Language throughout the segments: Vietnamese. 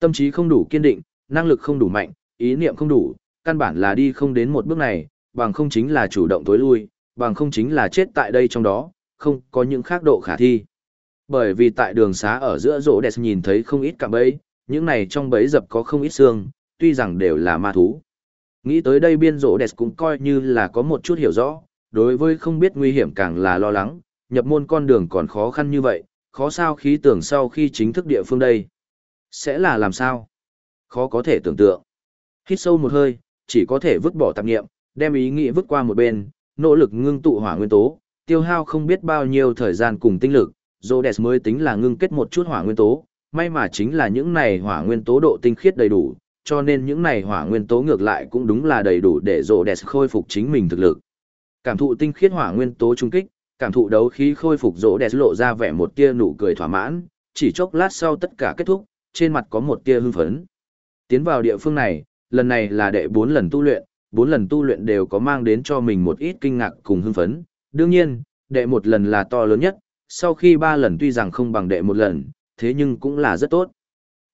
Tâm trí không đủ kiên định, năng lực không đủ mạnh, ý niệm không đủ, căn bản là đi không đến một bước này, bằng không chính là chủ động tối lui, bằng không chính là chết tại đây trong đó, không có những khác độ khả thi. Bởi vì tại đường xá ở giữa rỗ đẹp nhìn thấy không ít cạm bẫy, những này trong bẫy dập có không ít xương, tuy rằng đều là ma thú. Nghĩ tới đây biên rỗ đẹp cũng coi như là có một chút hiểu rõ, đối với không biết nguy hiểm càng là lo lắng, nhập môn con đường còn khó khăn như vậy, khó sao khí tưởng sau khi chính thức địa phương đây. Sẽ là làm sao? Khó có thể tưởng tượng. Hít sâu một hơi, chỉ có thể vứt bỏ tạp nghiệm, đem ý nghĩ vứt qua một bên, nỗ lực ngưng tụ hỏa nguyên tố, tiêu hao không biết bao nhiêu thời gian cùng tinh lực, Rhodes mới tính là ngưng kết một chút hỏa nguyên tố, may mà chính là những này hỏa nguyên tố độ tinh khiết đầy đủ, cho nên những này hỏa nguyên tố ngược lại cũng đúng là đầy đủ để Rhodes khôi phục chính mình thực lực. Cảm thụ tinh khiết hỏa nguyên tố trung kích, cảm thụ đấu khí khôi phục Rhodes lộ ra vẻ một tia nụ cười thỏa mãn, chỉ chốc lát sau tất cả kết thúc, trên mặt có một tia hưng phấn. Tiến vào địa phương này, lần này là đệ 4 lần tu luyện, 4 lần tu luyện đều có mang đến cho mình một ít kinh ngạc cùng hưng phấn. Đương nhiên, đệ một lần là to lớn nhất, sau khi ba lần tuy rằng không bằng đệ một lần, thế nhưng cũng là rất tốt.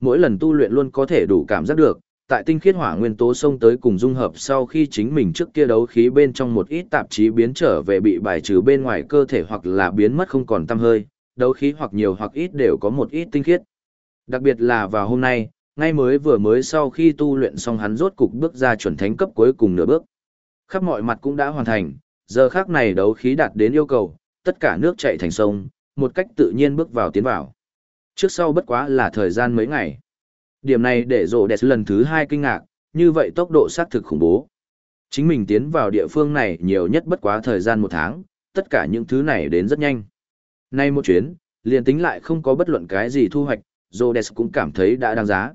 Mỗi lần tu luyện luôn có thể đủ cảm giác được, tại tinh khiết hỏa nguyên tố xông tới cùng dung hợp sau khi chính mình trước kia đấu khí bên trong một ít tạp chí biến trở về bị bài trừ bên ngoài cơ thể hoặc là biến mất không còn tăm hơi, đấu khí hoặc nhiều hoặc ít đều có một ít tinh khiết. Đặc biệt là vào hôm nay, ngay mới vừa mới sau khi tu luyện xong hắn rốt cục bước ra chuẩn thánh cấp cuối cùng nửa bước. Khắp mọi mặt cũng đã hoàn thành, giờ khác này đấu khí đạt đến yêu cầu, tất cả nước chảy thành sông, một cách tự nhiên bước vào tiến vào. Trước sau bất quá là thời gian mấy ngày. Điểm này để rộ đẹp lần thứ hai kinh ngạc, như vậy tốc độ xác thực khủng bố. Chính mình tiến vào địa phương này nhiều nhất bất quá thời gian một tháng, tất cả những thứ này đến rất nhanh. Nay một chuyến, liền tính lại không có bất luận cái gì thu hoạch, Rhodes cũng cảm thấy đã đáng giá.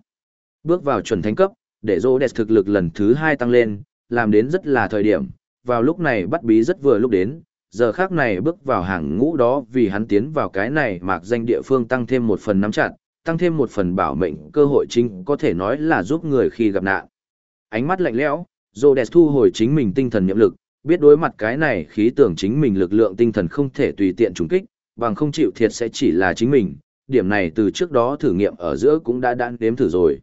Bước vào chuẩn thánh cấp, để Rhodes thực lực lần thứ hai tăng lên, làm đến rất là thời điểm, vào lúc này bắt bí rất vừa lúc đến, giờ khác này bước vào hàng ngũ đó vì hắn tiến vào cái này mạc danh địa phương tăng thêm một phần nắm chặt, tăng thêm một phần bảo mệnh cơ hội chính có thể nói là giúp người khi gặp nạn. Ánh mắt lạnh lẽo, Rhodes thu hồi chính mình tinh thần nhiệm lực, biết đối mặt cái này khí tưởng chính mình lực lượng tinh thần không thể tùy tiện trùng kích, bằng không chịu thiệt sẽ chỉ là chính mình, điểm này từ trước đó thử nghiệm ở giữa cũng đã đạn đếm thử rồi.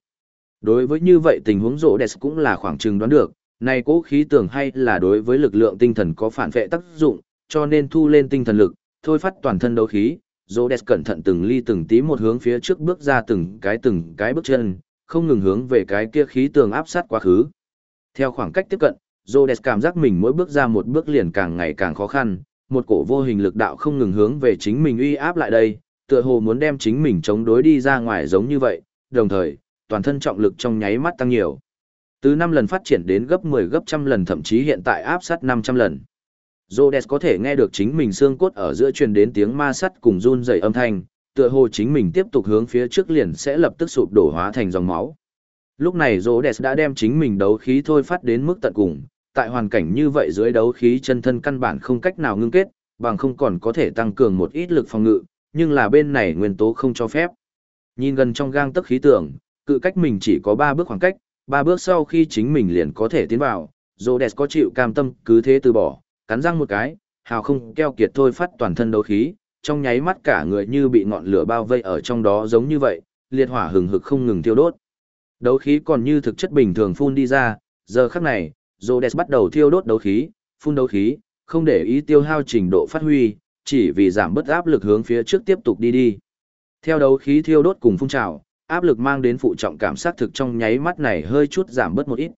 Đối với như vậy tình huống rỗ đẹp cũng là khoảng chừng đoán được, này cố khí tưởng hay là đối với lực lượng tinh thần có phản vệ tác dụng, cho nên thu lên tinh thần lực, thôi phát toàn thân đấu khí, rỗ đẹp cẩn thận từng ly từng tí một hướng phía trước bước ra từng cái từng cái bước chân, không ngừng hướng về cái kia khí tường áp sát quá khứ. Theo khoảng cách tiếp cận, Rhodes cảm giác mình mỗi bước ra một bước liền càng ngày càng khó khăn, một cổ vô hình lực đạo không ngừng hướng về chính mình uy áp lại đây, tựa hồ muốn đem chính mình chống đối đi ra ngoài giống như vậy, đồng thời, toàn thân trọng lực trong nháy mắt tăng nhiều. Từ 5 lần phát triển đến gấp 10 gấp trăm lần thậm chí hiện tại áp sát 500 lần. Rhodes có thể nghe được chính mình xương cốt ở giữa truyền đến tiếng ma sắt cùng run rẩy âm thanh, tựa hồ chính mình tiếp tục hướng phía trước liền sẽ lập tức sụp đổ hóa thành dòng máu. Lúc này Rhodes đã đem chính mình đấu khí thôi phát đến mức tận cùng, tại hoàn cảnh như vậy dưới đấu khí chân thân căn bản không cách nào ngưng kết, bằng không còn có thể tăng cường một ít lực phòng ngự, nhưng là bên này nguyên tố không cho phép. Nhìn gần trong gang tấc khí tưởng, cự cách mình chỉ có 3 bước khoảng cách, 3 bước sau khi chính mình liền có thể tiến vào, Rhodes có chịu cam tâm cứ thế từ bỏ, cắn răng một cái, hào không keo kiệt thôi phát toàn thân đấu khí, trong nháy mắt cả người như bị ngọn lửa bao vây ở trong đó giống như vậy, liệt hỏa hừng hực không ngừng thiêu đốt. Đấu khí còn như thực chất bình thường phun đi ra, giờ khắc này, Rhodes bắt đầu thiêu đốt đấu khí, phun đấu khí, không để ý tiêu hao trình độ phát huy, chỉ vì giảm bớt áp lực hướng phía trước tiếp tục đi đi. Theo đấu khí thiêu đốt cùng phun trào, áp lực mang đến phụ trọng cảm giác thực trong nháy mắt này hơi chút giảm bớt một ít.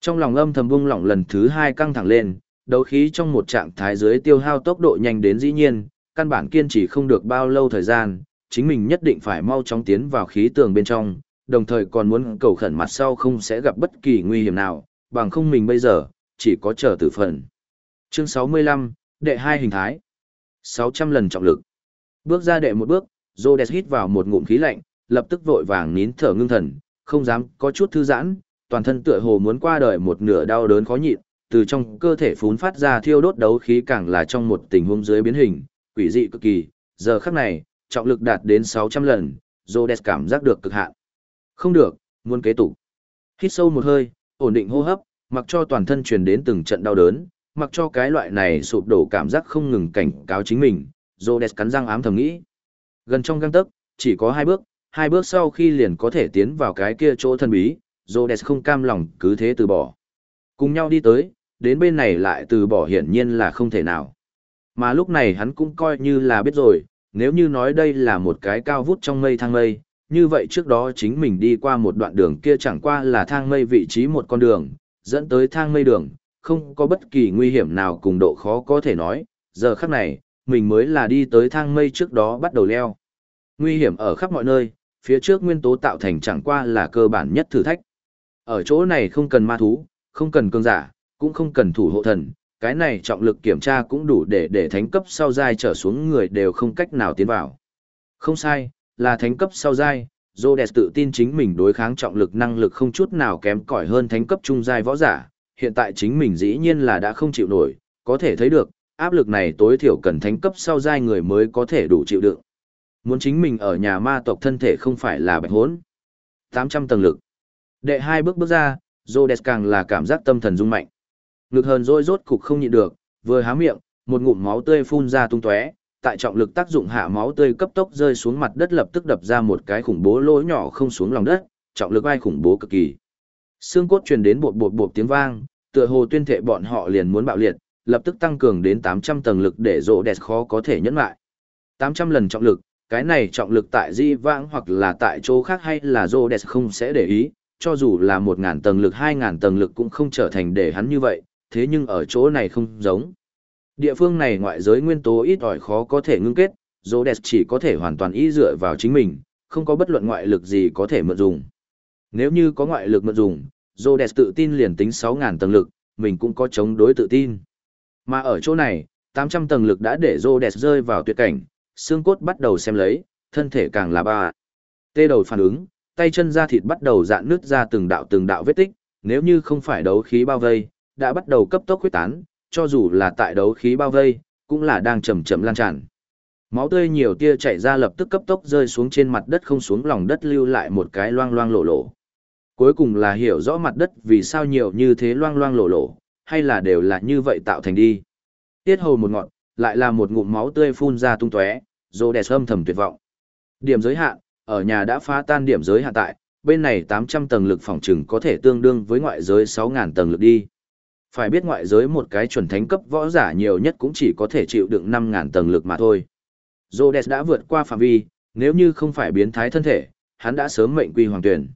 Trong lòng âm thầm bung lỏng lần thứ hai căng thẳng lên, đấu khí trong một trạng thái dưới tiêu hao tốc độ nhanh đến dĩ nhiên, căn bản kiên trì không được bao lâu thời gian, chính mình nhất định phải mau chóng tiến vào khí tường bên trong, đồng thời còn muốn cầu khẩn mặt sau không sẽ gặp bất kỳ nguy hiểm nào, bằng không mình bây giờ, chỉ có chờ tử phần. Chương 65, đệ hai hình thái. 600 lần trọng lực. Bước ra đệ một bước, Rhodes hít vào một ngụm khí lạnh, lập tức vội vàng nín thở ngưng thần, không dám có chút thư giãn, toàn thân tựa hồ muốn qua đời một nửa đau đớn khó nhịn, từ trong cơ thể phún phát ra thiêu đốt đấu khí càng là trong một tình huống dưới biến hình, quỷ dị cực kỳ, giờ khắc này, trọng lực đạt đến 600 lần, Rhodes cảm giác được cực hạn. Không được, muốn kế tục. Hít sâu một hơi, ổn định hô hấp, mặc cho toàn thân truyền đến từng trận đau đớn, mặc cho cái loại này sụp đổ cảm giác không ngừng cảnh cáo chính mình, Rhodes cắn răng ám thầm nghĩ. Gần trong găng tấc, chỉ có hai bước, hai bước sau khi liền có thể tiến vào cái kia chỗ thân bí, Rhodes không cam lòng cứ thế từ bỏ. Cùng nhau đi tới, đến bên này lại từ bỏ hiển nhiên là không thể nào. Mà lúc này hắn cũng coi như là biết rồi, nếu như nói đây là một cái cao vút trong mây thang mây, như vậy trước đó chính mình đi qua một đoạn đường kia chẳng qua là thang mây vị trí một con đường, dẫn tới thang mây đường, không có bất kỳ nguy hiểm nào cùng độ khó có thể nói, giờ khắc này, mình mới là đi tới thang mây trước đó bắt đầu leo. Nguy hiểm ở khắp mọi nơi, phía trước nguyên tố tạo thành chẳng qua là cơ bản nhất thử thách. Ở chỗ này không cần ma thú, không cần cương giả, cũng không cần thủ hộ thần, cái này trọng lực kiểm tra cũng đủ để để thánh cấp sau giai trở xuống người đều không cách nào tiến vào. Không sai, là thánh cấp sau giai, Rhodes tự tin chính mình đối kháng trọng lực năng lực không chút nào kém cỏi hơn thánh cấp trung giai võ giả, hiện tại chính mình dĩ nhiên là đã không chịu nổi, có thể thấy được, áp lực này tối thiểu cần thánh cấp sau giai người mới có thể đủ chịu đựng. Muốn chính mình ở nhà ma tộc thân thể không phải là bạch hốn. 800 tầng lực. Đệ hai bước bước ra, Rhodes càng là cảm giác tâm thần rung mạnh. Ngực hờn rồi rốt cục không nhịn được, vừa há miệng, một ngụm máu tươi phun ra tung tóe, tại trọng lực tác dụng hạ máu tươi cấp tốc rơi xuống mặt đất lập tức đập ra một cái khủng bố lỗ nhỏ không xuống lòng đất, trọng lực ai khủng bố cực kỳ. Xương cốt truyền đến bột bột bột tiếng vang, tựa hồ tuyên thệ bọn họ liền muốn bạo liệt, lập tức tăng cường đến 800 tầng lực để rộ đẹp khó có thể nhẫn lại. 800 lần trọng lực, cái này trọng lực tại di vãng hoặc là tại chỗ khác hay là rộ đẹp không sẽ để ý, cho dù là 1.000 tầng lực 2.000 tầng lực cũng không trở thành để hắn như vậy, thế nhưng ở chỗ này không giống. Địa phương này ngoại giới nguyên tố ít ỏi khó có thể ngưng kết, Rhodes chỉ có thể hoàn toàn ý dựa vào chính mình, không có bất luận ngoại lực gì có thể mượn dùng. Nếu như có ngoại lực mượn dùng, Rhodes tự tin liền tính 6.000 tầng lực, mình cũng có chống đối tự tin. Mà ở chỗ này, 800 tầng lực đã để Rhodes rơi vào tuyệt cảnh, xương cốt bắt đầu xem lấy, thân thể càng là ba. Tê đầu phản ứng, tay chân da thịt bắt đầu dạn nứt ra từng đạo từng đạo vết tích, nếu như không phải đấu khí bao vây, đã bắt đầu cấp tốc huyết tán, cho dù là tại đấu khí bao vây, cũng là đang chậm chậm lan tràn. Máu tươi nhiều tia chảy ra lập tức cấp tốc rơi xuống trên mặt đất không xuống lòng đất lưu lại một cái loang loang lộ lộ. Cuối cùng là hiểu rõ mặt đất vì sao nhiều như thế loang loang lộ lộ, hay là đều là như vậy tạo thành đi. Tiết hầu một ngọn, lại là một ngụm máu tươi phun ra tung tóe, rô đẹp âm thầm tuyệt vọng. Điểm giới hạn, ở nhà đã phá tan điểm giới hạn tại, bên này 800 tầng lực phòng trừng có thể tương đương với ngoại giới 6.000 tầng lực đi. Phải biết ngoại giới một cái chuẩn thánh cấp võ giả nhiều nhất cũng chỉ có thể chịu đựng 5.000 tầng lực mà thôi. Rhodes đã vượt qua phạm vi, nếu như không phải biến thái thân thể, hắn đã sớm mệnh quy hoàng tuyển.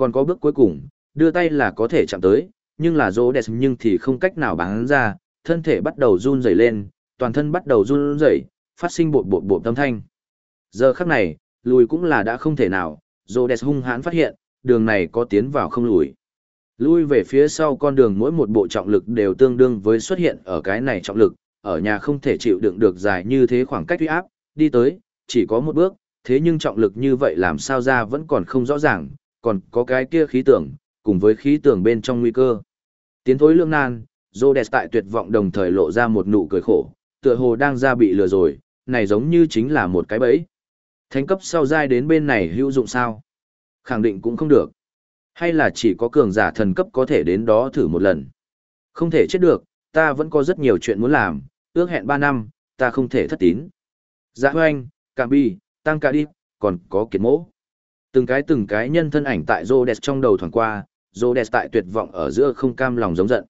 Còn có bước cuối cùng, đưa tay là có thể chạm tới, nhưng là Rhodes nhưng thì không cách nào bắn ra, thân thể bắt đầu run rẩy lên, toàn thân bắt đầu run rẩy, phát sinh bột bột bột âm thanh. Giờ khắc này, lùi cũng là đã không thể nào, Rhodes hung hãn phát hiện, đường này có tiến vào không lùi. Lui về phía sau con đường mỗi một bộ trọng lực đều tương đương với xuất hiện ở cái này trọng lực, ở nhà không thể chịu đựng được dài như thế khoảng cách uy áp, đi tới, chỉ có một bước, thế nhưng trọng lực như vậy làm sao ra vẫn còn không rõ ràng, còn có cái kia khí tưởng, cùng với khí tưởng bên trong nguy cơ. Tiến thối lương nan, Rhodes tại tuyệt vọng đồng thời lộ ra một nụ cười khổ, tựa hồ đang ra bị lừa rồi, này giống như chính là một cái bẫy. Thánh cấp sau giai đến bên này hữu dụng sao? Khẳng định cũng không được. Hay là chỉ có cường giả thần cấp có thể đến đó thử một lần? Không thể chết được, ta vẫn có rất nhiều chuyện muốn làm, ước hẹn 3 năm, ta không thể thất tín. Dạ hoanh, cà bi, tăng Cả đi, còn có kiệt mỗ. Từng cái từng cái nhân thân ảnh tại Rhodes trong đầu thoảng qua, Rhodes tại tuyệt vọng ở giữa không cam lòng giống giận.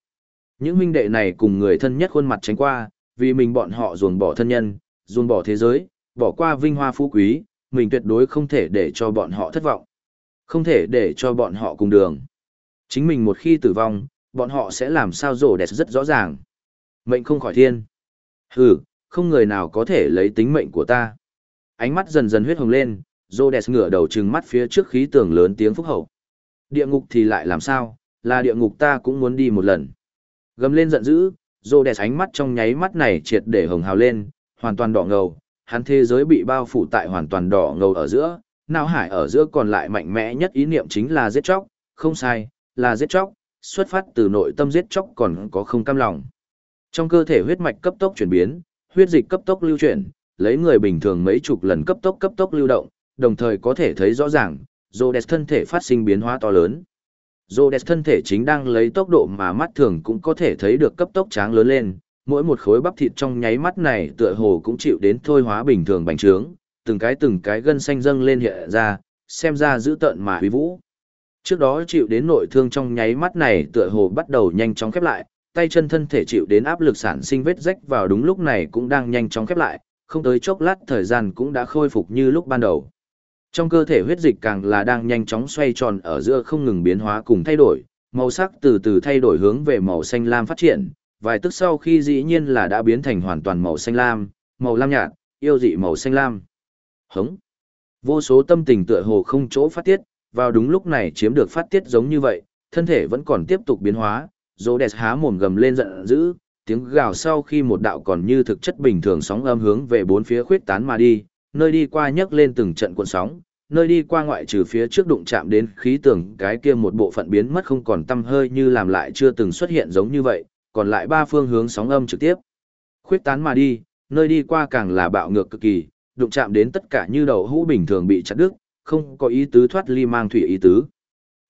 Những huynh đệ này cùng người thân nhất khuôn mặt tránh qua, vì mình bọn họ ruồng bỏ thân nhân, ruồng bỏ thế giới, bỏ qua vinh hoa phú quý, mình tuyệt đối không thể để cho bọn họ thất vọng. Không thể để cho bọn họ cùng đường. Chính mình một khi tử vong, bọn họ sẽ làm sao rổ đẹp rất rõ ràng. Mệnh không khỏi thiên. Hừ, không người nào có thể lấy tính mệnh của ta. Ánh mắt dần dần huyết hồng lên, rô ngửa đầu trừng mắt phía trước khí tường lớn tiếng phúc hậu. Địa ngục thì lại làm sao, là địa ngục ta cũng muốn đi một lần. Gầm lên giận dữ, rô ánh mắt trong nháy mắt này triệt để hồng hào lên, hoàn toàn đỏ ngầu, hắn thế giới bị bao phủ tại hoàn toàn đỏ ngầu ở giữa, não hải ở giữa còn lại mạnh mẽ nhất ý niệm chính là giết chóc, không sai, là giết chóc, xuất phát từ nội tâm giết chóc còn có không cam lòng. Trong cơ thể huyết mạch cấp tốc chuyển biến, huyết dịch cấp tốc lưu chuyển, lấy người bình thường mấy chục lần cấp tốc cấp tốc lưu động, đồng thời có thể thấy rõ ràng, Rhodes thân thể phát sinh biến hóa to lớn. Rhodes thân thể chính đang lấy tốc độ mà mắt thường cũng có thể thấy được cấp tốc tráng lớn lên, mỗi một khối bắp thịt trong nháy mắt này tựa hồ cũng chịu đến thôi hóa bình thường bành trướng, từng cái từng cái gân xanh dâng lên hiện ra, xem ra dữ tợn mà huy vũ. Trước đó chịu đến nội thương trong nháy mắt này tựa hồ bắt đầu nhanh chóng khép lại, tay chân thân thể chịu đến áp lực sản sinh vết rách vào đúng lúc này cũng đang nhanh chóng khép lại, không tới chốc lát thời gian cũng đã khôi phục như lúc ban đầu. Trong cơ thể huyết dịch càng là đang nhanh chóng xoay tròn ở giữa không ngừng biến hóa cùng thay đổi, màu sắc từ từ thay đổi hướng về màu xanh lam phát triển, vài tức sau khi dĩ nhiên là đã biến thành hoàn toàn màu xanh lam, màu lam nhạt, yêu dị màu xanh lam. Hống. Vô số tâm tình tựa hồ không chỗ phát tiết, vào đúng lúc này chiếm được phát tiết giống như vậy, thân thể vẫn còn tiếp tục biến hóa, dỗ Đẹp há mồm gầm lên giận dữ, tiếng gào sau khi một đạo còn như thực chất bình thường sóng âm hướng về bốn phía khuyết tán mà đi, nơi đi qua nhấc lên từng trận cuộn sóng, nơi đi qua ngoại trừ phía trước đụng chạm đến khí tường cái kia một bộ phận biến mất không còn tăm hơi như làm lại chưa từng xuất hiện giống như vậy, còn lại ba phương hướng sóng âm trực tiếp. Khuyết tán mà đi, nơi đi qua càng là bạo ngược cực kỳ, đụng chạm đến tất cả như đầu hũ bình thường bị chặt đứt, không có ý tứ thoát ly mang thủy ý tứ.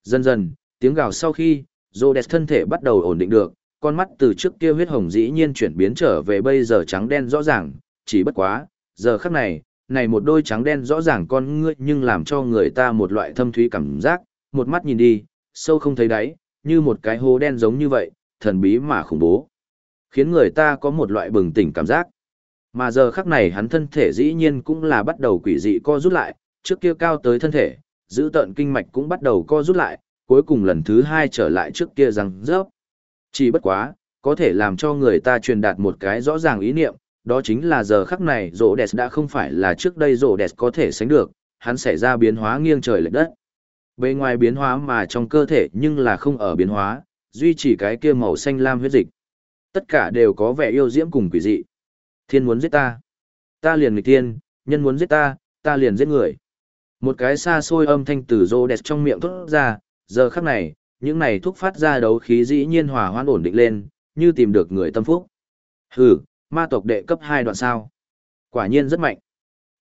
Dần dần, tiếng gào sau khi, Rhodes thân thể bắt đầu ổn định được, con mắt từ trước kia huyết hồng dĩ nhiên chuyển biến trở về bây giờ trắng đen rõ ràng, chỉ bất quá, giờ khắc này, này một đôi trắng đen rõ ràng con ngươi nhưng làm cho người ta một loại thâm thúy cảm giác, một mắt nhìn đi, sâu không thấy đáy, như một cái hố đen giống như vậy, thần bí mà khủng bố. Khiến người ta có một loại bừng tỉnh cảm giác. Mà giờ khắc này hắn thân thể dĩ nhiên cũng là bắt đầu quỷ dị co rút lại, trước kia cao tới thân thể, giữ tận kinh mạch cũng bắt đầu co rút lại, cuối cùng lần thứ hai trở lại trước kia rằng rớp. Chỉ bất quá, có thể làm cho người ta truyền đạt một cái rõ ràng ý niệm, đó chính là giờ khắc này rổ đẹp đã không phải là trước đây rổ đẹp có thể sánh được, hắn xảy ra biến hóa nghiêng trời lệch đất. Bên ngoài biến hóa mà trong cơ thể nhưng là không ở biến hóa, duy trì cái kia màu xanh lam huyết dịch. Tất cả đều có vẻ yêu diễm cùng quỷ dị. Thiên muốn giết ta. Ta liền nghịch thiên, nhân muốn giết ta, ta liền giết người. Một cái xa xôi âm thanh từ rô đẹp trong miệng thốt ra, giờ khắc này, những này thúc phát ra đấu khí dĩ nhiên hòa hoan ổn định lên, như tìm được người tâm phúc. Hừ, ma tộc đệ cấp 2 đoạn sao. Quả nhiên rất mạnh.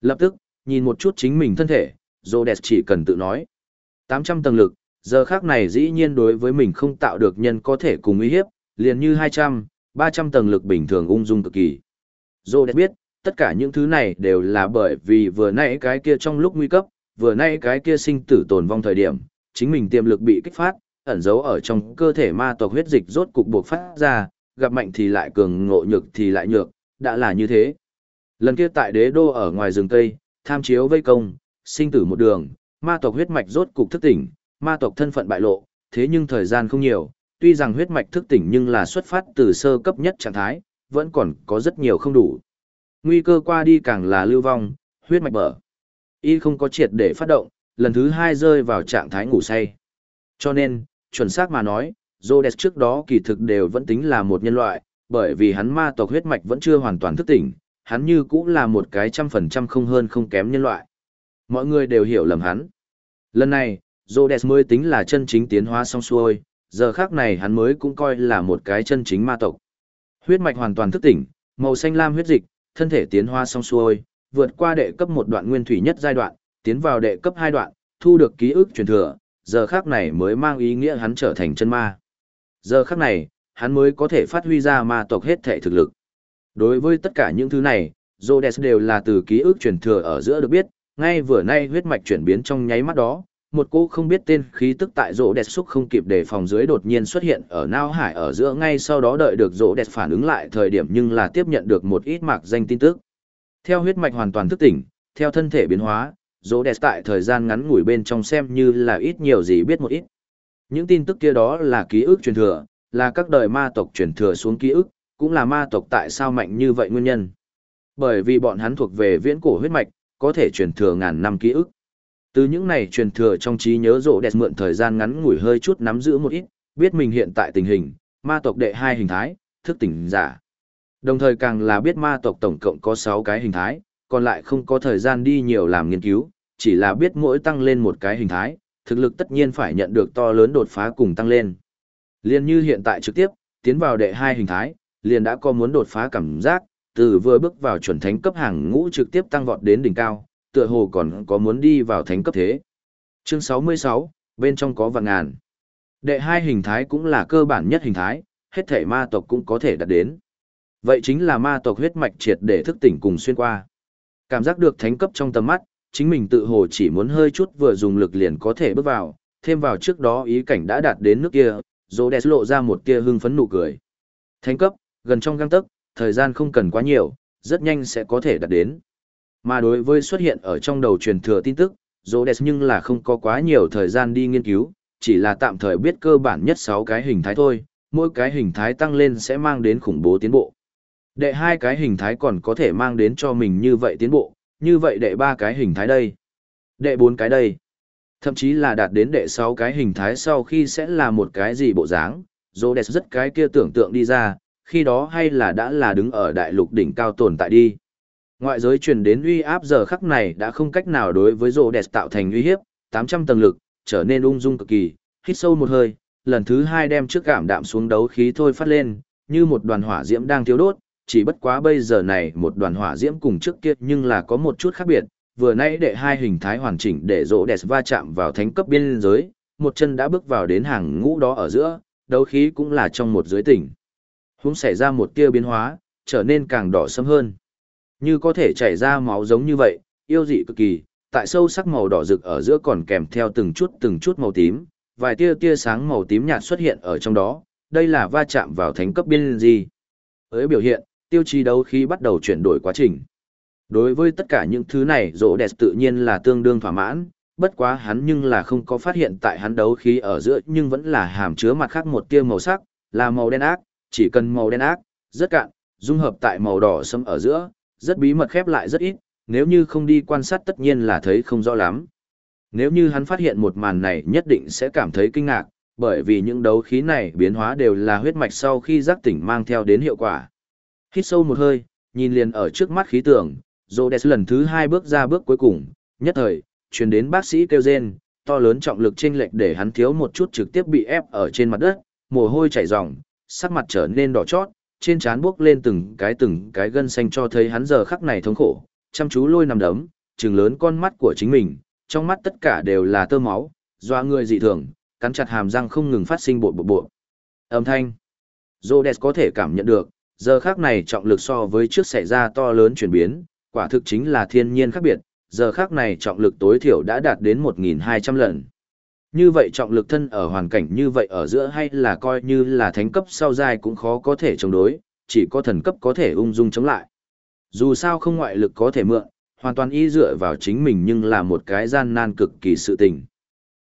Lập tức, nhìn một chút chính mình thân thể, Zodes chỉ cần tự nói. 800 tầng lực, giờ khác này dĩ nhiên đối với mình không tạo được nhân có thể cùng uy hiếp, liền như 200, 300 tầng lực bình thường ung dung cực kỳ. Zodes biết, tất cả những thứ này đều là bởi vì vừa nãy cái kia trong lúc nguy cấp, vừa nãy cái kia sinh tử tồn vong thời điểm, chính mình tiềm lực bị kích phát, ẩn giấu ở trong cơ thể ma tộc huyết dịch rốt cục buộc phát ra, gặp mạnh thì lại cường ngộ nhược thì lại nhược, đã là như thế. Lần kia tại đế đô ở ngoài rừng Tây, tham chiếu vây công, sinh tử một đường, ma tộc huyết mạch rốt cục thức tỉnh, ma tộc thân phận bại lộ, thế nhưng thời gian không nhiều, tuy rằng huyết mạch thức tỉnh nhưng là xuất phát từ sơ cấp nhất trạng thái, vẫn còn có rất nhiều không đủ. Nguy cơ qua đi càng là lưu vong, huyết mạch bở. Y không có triệt để phát động, lần thứ hai rơi vào trạng thái ngủ say. Cho nên, chuẩn xác mà nói, Rhodes trước đó kỳ thực đều vẫn tính là một nhân loại, bởi vì hắn ma tộc huyết mạch vẫn chưa hoàn toàn thức tỉnh, hắn như cũng là một cái trăm phần trăm không hơn không kém nhân loại. Mọi người đều hiểu lầm hắn. Lần này, Rhodes mới tính là chân chính tiến hóa xong xuôi, giờ khác này hắn mới cũng coi là một cái chân chính ma tộc. Huyết mạch hoàn toàn thức tỉnh, màu xanh lam huyết dịch, thân thể tiến hóa xong xuôi, vượt qua đệ cấp một đoạn nguyên thủy nhất giai đoạn, tiến vào đệ cấp hai đoạn, thu được ký ức truyền thừa, giờ khác này mới mang ý nghĩa hắn trở thành chân ma. Giờ khắc này, hắn mới có thể phát huy ra ma tộc hết thể thực lực. Đối với tất cả những thứ này, Rhodes đều là từ ký ức truyền thừa ở giữa được biết, ngay vừa nay huyết mạch chuyển biến trong nháy mắt đó, một cô không biết tên khí tức tại rỗ đẹp xúc không kịp đề phòng dưới đột nhiên xuất hiện ở nao hải ở giữa ngay sau đó đợi được rỗ đẹp phản ứng lại thời điểm nhưng là tiếp nhận được một ít mạc danh tin tức. Theo huyết mạch hoàn toàn thức tỉnh, theo thân thể biến hóa, rỗ đẹp tại thời gian ngắn ngủi bên trong xem như là ít nhiều gì biết một ít. Những tin tức kia đó là ký ức truyền thừa, là các đời ma tộc truyền thừa xuống ký ức, cũng là ma tộc tại sao mạnh như vậy nguyên nhân. Bởi vì bọn hắn thuộc về viễn cổ huyết mạch, có thể truyền thừa ngàn năm ký ức. Từ những này truyền thừa trong trí nhớ rộ đẹp mượn thời gian ngắn ngủi hơi chút nắm giữ một ít, biết mình hiện tại tình hình, ma tộc đệ hai hình thái, thức tỉnh giả. Đồng thời càng là biết ma tộc tổng cộng có 6 cái hình thái, còn lại không có thời gian đi nhiều làm nghiên cứu, chỉ là biết mỗi tăng lên một cái hình thái, thực lực tất nhiên phải nhận được to lớn đột phá cùng tăng lên. Liên như hiện tại trực tiếp, tiến vào đệ hai hình thái, liền đã có muốn đột phá cảm giác, từ vừa bước vào chuẩn thánh cấp hàng ngũ trực tiếp tăng vọt đến đỉnh cao, tựa hồ còn có muốn đi vào thánh cấp thế. Chương 66, bên trong có vạn ngàn. Đệ hai hình thái cũng là cơ bản nhất hình thái, hết thể ma tộc cũng có thể đạt đến. Vậy chính là ma tộc huyết mạch triệt để thức tỉnh cùng xuyên qua. Cảm giác được thánh cấp trong tầm mắt, chính mình tự hồ chỉ muốn hơi chút vừa dùng lực liền có thể bước vào, thêm vào trước đó ý cảnh đã đạt đến nước kia, Rhodes lộ ra một tia hưng phấn nụ cười. Thánh cấp, gần trong găng tấc, thời gian không cần quá nhiều, rất nhanh sẽ có thể đạt đến. Mà đối với xuất hiện ở trong đầu truyền thừa tin tức, Rhodes nhưng là không có quá nhiều thời gian đi nghiên cứu, chỉ là tạm thời biết cơ bản nhất 6 cái hình thái thôi, mỗi cái hình thái tăng lên sẽ mang đến khủng bố tiến bộ. Đệ hai cái hình thái còn có thể mang đến cho mình như vậy tiến bộ, như vậy đệ ba cái hình thái đây. Đệ bốn cái đây. Thậm chí là đạt đến đệ sáu cái hình thái sau khi sẽ là một cái gì bộ dáng, Rhodes rất cái kia tưởng tượng đi ra, khi đó hay là đã là đứng ở đại lục đỉnh cao tồn tại đi. Ngoại giới truyền đến uy áp giờ khắc này đã không cách nào đối với Rhodes tạo thành uy hiếp, 800 tầng lực, trở nên ung dung cực kỳ, hít sâu một hơi, lần thứ hai đem trước cảm đạm xuống đấu khí thôi phát lên, như một đoàn hỏa diễm đang thiêu đốt, chỉ bất quá bây giờ này một đoàn hỏa diễm cùng trước kia nhưng là có một chút khác biệt, vừa nãy đệ hai hình thái hoàn chỉnh để rỗ đẹp va chạm vào thánh cấp biên giới, một chân đã bước vào đến hàng ngũ đó ở giữa, đấu khí cũng là trong một giới tỉnh. Húng xảy ra một tia biến hóa, trở nên càng đỏ sẫm hơn. Như có thể chảy ra máu giống như vậy, yêu dị cực kỳ, tại sâu sắc màu đỏ rực ở giữa còn kèm theo từng chút từng chút màu tím, vài tia tia sáng màu tím nhạt xuất hiện ở trong đó, đây là va chạm vào thánh cấp biên gì. Với biểu hiện, tiêu chí đấu khí bắt đầu chuyển đổi quá trình. Đối với tất cả những thứ này rỗ đẹp tự nhiên là tương đương thỏa mãn, bất quá hắn nhưng là không có phát hiện tại hắn đấu khí ở giữa nhưng vẫn là hàm chứa mặt khác một tia màu sắc, là màu đen ác, chỉ cần màu đen ác, rất cạn, dung hợp tại màu đỏ sẫm ở giữa, rất bí mật khép lại rất ít, nếu như không đi quan sát tất nhiên là thấy không rõ lắm. Nếu như hắn phát hiện một màn này nhất định sẽ cảm thấy kinh ngạc, bởi vì những đấu khí này biến hóa đều là huyết mạch sau khi giác tỉnh mang theo đến hiệu quả. Hít sâu một hơi, nhìn liền ở trước mắt khí tượng, Rhodes lần thứ hai bước ra bước cuối cùng, nhất thời, truyền đến bác sĩ kêu rên, to lớn trọng lực chênh lệch để hắn thiếu một chút trực tiếp bị ép ở trên mặt đất, mồ hôi chảy ròng, sắc mặt trở nên đỏ chót, trên trán buốc lên từng cái từng cái gân xanh cho thấy hắn giờ khắc này thống khổ, chăm chú lôi nằm đấm, trừng lớn con mắt của chính mình, trong mắt tất cả đều là tơ máu, doa người dị thường, cắn chặt hàm răng không ngừng phát sinh bộ bộ bộ. Âm thanh. Rhodes có thể cảm nhận được, giờ khắc này trọng lực so với trước xảy ra to lớn chuyển biến, quả thực chính là thiên nhiên khác biệt, giờ khắc này trọng lực tối thiểu đã đạt đến 1.200 lần. Như vậy trọng lực thân ở hoàn cảnh như vậy ở giữa hay là coi như là thánh cấp sau dài cũng khó có thể chống đối, chỉ có thần cấp có thể ung dung chống lại. Dù sao không ngoại lực có thể mượn, hoàn toàn y dựa vào chính mình nhưng là một cái gian nan cực kỳ sự tình.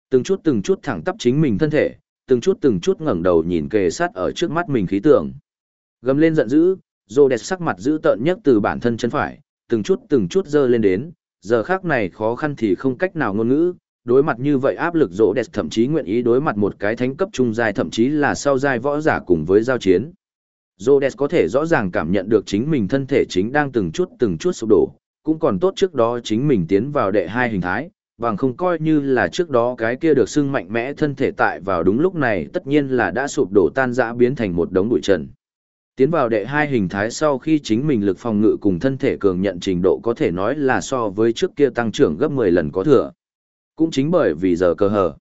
Từng chút từng chút thẳng tắp chính mình thân thể, từng chút từng chút ngẩng đầu nhìn kề sát ở trước mắt mình khí tượng. Gầm lên giận dữ, rô đẹp sắc mặt dữ tợn nhất từ bản thân chân phải, từng chút từng chút dơ lên đến, giờ khác này khó khăn thì không cách nào ngôn ngữ, đối mặt như vậy áp lực rô đẹp thậm chí nguyện ý đối mặt một cái thánh cấp trung giai thậm chí là sau giai võ giả cùng với giao chiến. Rhodes có thể rõ ràng cảm nhận được chính mình thân thể chính đang từng chút từng chút sụp đổ, cũng còn tốt trước đó chính mình tiến vào đệ hai hình thái, bằng không coi như là trước đó cái kia được xưng mạnh mẽ thân thể tại vào đúng lúc này tất nhiên là đã sụp đổ tan rã biến thành một đống bụi trần. Tiến vào đệ hai hình thái sau khi chính mình lực phòng ngự cùng thân thể cường nhận trình độ có thể nói là so với trước kia tăng trưởng gấp 10 lần có thừa. Cũng chính bởi vì giờ cơ hở.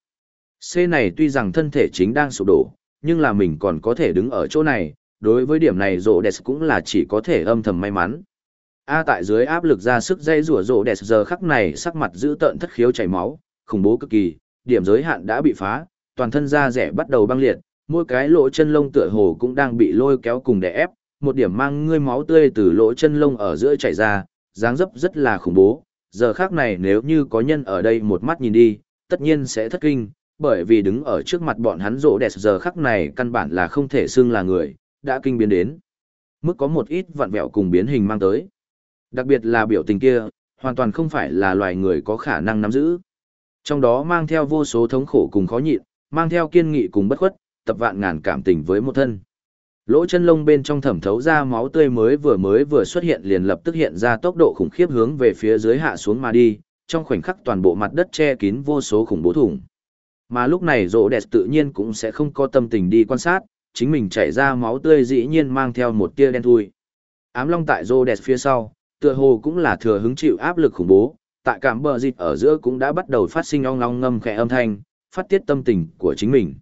C này tuy rằng thân thể chính đang sụp đổ, nhưng là mình còn có thể đứng ở chỗ này, đối với điểm này rộ đẹp cũng là chỉ có thể âm thầm may mắn. A tại dưới áp lực ra sức dây rủa rộ đẹp giờ khắc này sắc mặt giữ tợn thất khiếu chảy máu, khủng bố cực kỳ, điểm giới hạn đã bị phá, toàn thân da rẻ bắt đầu băng liệt, mỗi cái lỗ chân lông tựa hồ cũng đang bị lôi kéo cùng đè ép, một điểm mang ngươi máu tươi từ lỗ chân lông ở giữa chảy ra, dáng dấp rất là khủng bố. Giờ khắc này nếu như có nhân ở đây một mắt nhìn đi, tất nhiên sẽ thất kinh, bởi vì đứng ở trước mặt bọn hắn rộ đẹp giờ khắc này căn bản là không thể xưng là người, đã kinh biến đến. Mức có một ít vặn vẹo cùng biến hình mang tới. Đặc biệt là biểu tình kia, hoàn toàn không phải là loài người có khả năng nắm giữ. Trong đó mang theo vô số thống khổ cùng khó nhịn, mang theo kiên nghị cùng bất khuất, tập vạn ngàn cảm tình với một thân. Lỗ chân lông bên trong thẩm thấu ra máu tươi mới vừa mới vừa xuất hiện liền lập tức hiện ra tốc độ khủng khiếp hướng về phía dưới hạ xuống mà đi, trong khoảnh khắc toàn bộ mặt đất che kín vô số khủng bố thủng. Mà lúc này rỗ đẹp tự nhiên cũng sẽ không có tâm tình đi quan sát, chính mình chảy ra máu tươi dĩ nhiên mang theo một tia đen thui. Ám long tại rỗ đẹp phía sau, tựa hồ cũng là thừa hứng chịu áp lực khủng bố, tại cảm bờ dịch ở giữa cũng đã bắt đầu phát sinh ong ong ngâm khẽ âm thanh, phát tiết tâm tình của chính mình.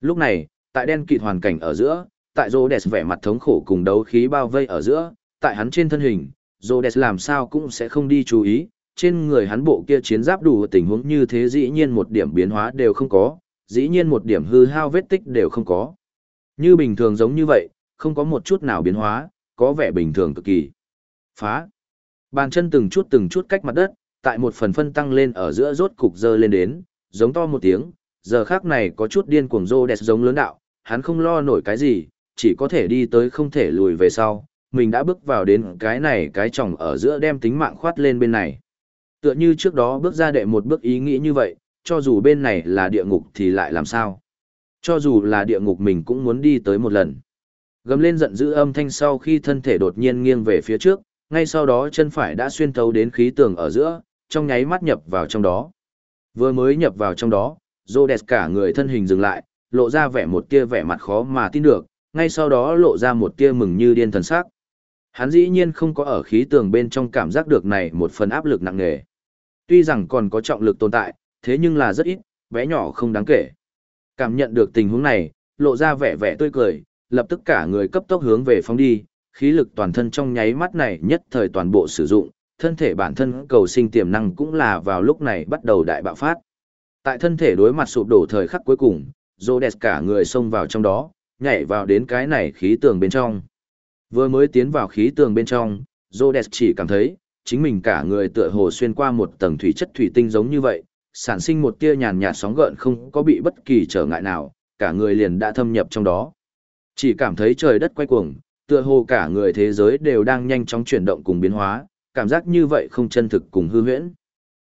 Lúc này, tại đen kịt hoàn cảnh ở giữa, tại Rhodes vẻ mặt thống khổ cùng đấu khí bao vây ở giữa, tại hắn trên thân hình, Rhodes làm sao cũng sẽ không đi chú ý, trên người hắn bộ kia chiến giáp đủ tình huống như thế dĩ nhiên một điểm biến hóa đều không có, dĩ nhiên một điểm hư hao vết tích đều không có. Như bình thường giống như vậy, không có một chút nào biến hóa, có vẻ bình thường cực kỳ. Phá. Bàn chân từng chút từng chút cách mặt đất, tại một phần phân tăng lên ở giữa rốt cục dơ lên đến, giống to một tiếng, giờ khác này có chút điên cuồng rô đẹp giống lớn đạo, hắn không lo nổi cái gì, chỉ có thể đi tới không thể lùi về sau, mình đã bước vào đến cái này cái chồng ở giữa đem tính mạng khoát lên bên này. Tựa như trước đó bước ra đệ một bước ý nghĩ như vậy, cho dù bên này là địa ngục thì lại làm sao? Cho dù là địa ngục mình cũng muốn đi tới một lần. Gầm lên giận dữ âm thanh sau khi thân thể đột nhiên nghiêng về phía trước, ngay sau đó chân phải đã xuyên thấu đến khí tường ở giữa, trong nháy mắt nhập vào trong đó. Vừa mới nhập vào trong đó, Rhodes cả người thân hình dừng lại, lộ ra vẻ một tia vẻ mặt khó mà tin được, ngay sau đó lộ ra một tia mừng như điên thần sắc. Hắn dĩ nhiên không có ở khí tường bên trong cảm giác được này một phần áp lực nặng nề. Tuy rằng còn có trọng lực tồn tại, thế nhưng là rất ít, bé nhỏ không đáng kể. Cảm nhận được tình huống này, lộ ra vẻ vẻ tươi cười, lập tức cả người cấp tốc hướng về phóng đi, khí lực toàn thân trong nháy mắt này nhất thời toàn bộ sử dụng, thân thể bản thân cầu sinh tiềm năng cũng là vào lúc này bắt đầu đại bạo phát. Tại thân thể đối mặt sụp đổ thời khắc cuối cùng, Rhodes cả người xông vào trong đó, nhảy vào đến cái này khí tường bên trong. Vừa mới tiến vào khí tường bên trong, Rhodes chỉ cảm thấy, chính mình cả người tựa hồ xuyên qua một tầng thủy chất thủy tinh giống như vậy, sản sinh một tia nhàn nhạt sóng gợn không có bị bất kỳ trở ngại nào, cả người liền đã thâm nhập trong đó. Chỉ cảm thấy trời đất quay cuồng, tựa hồ cả người thế giới đều đang nhanh chóng chuyển động cùng biến hóa, cảm giác như vậy không chân thực cùng hư huyễn.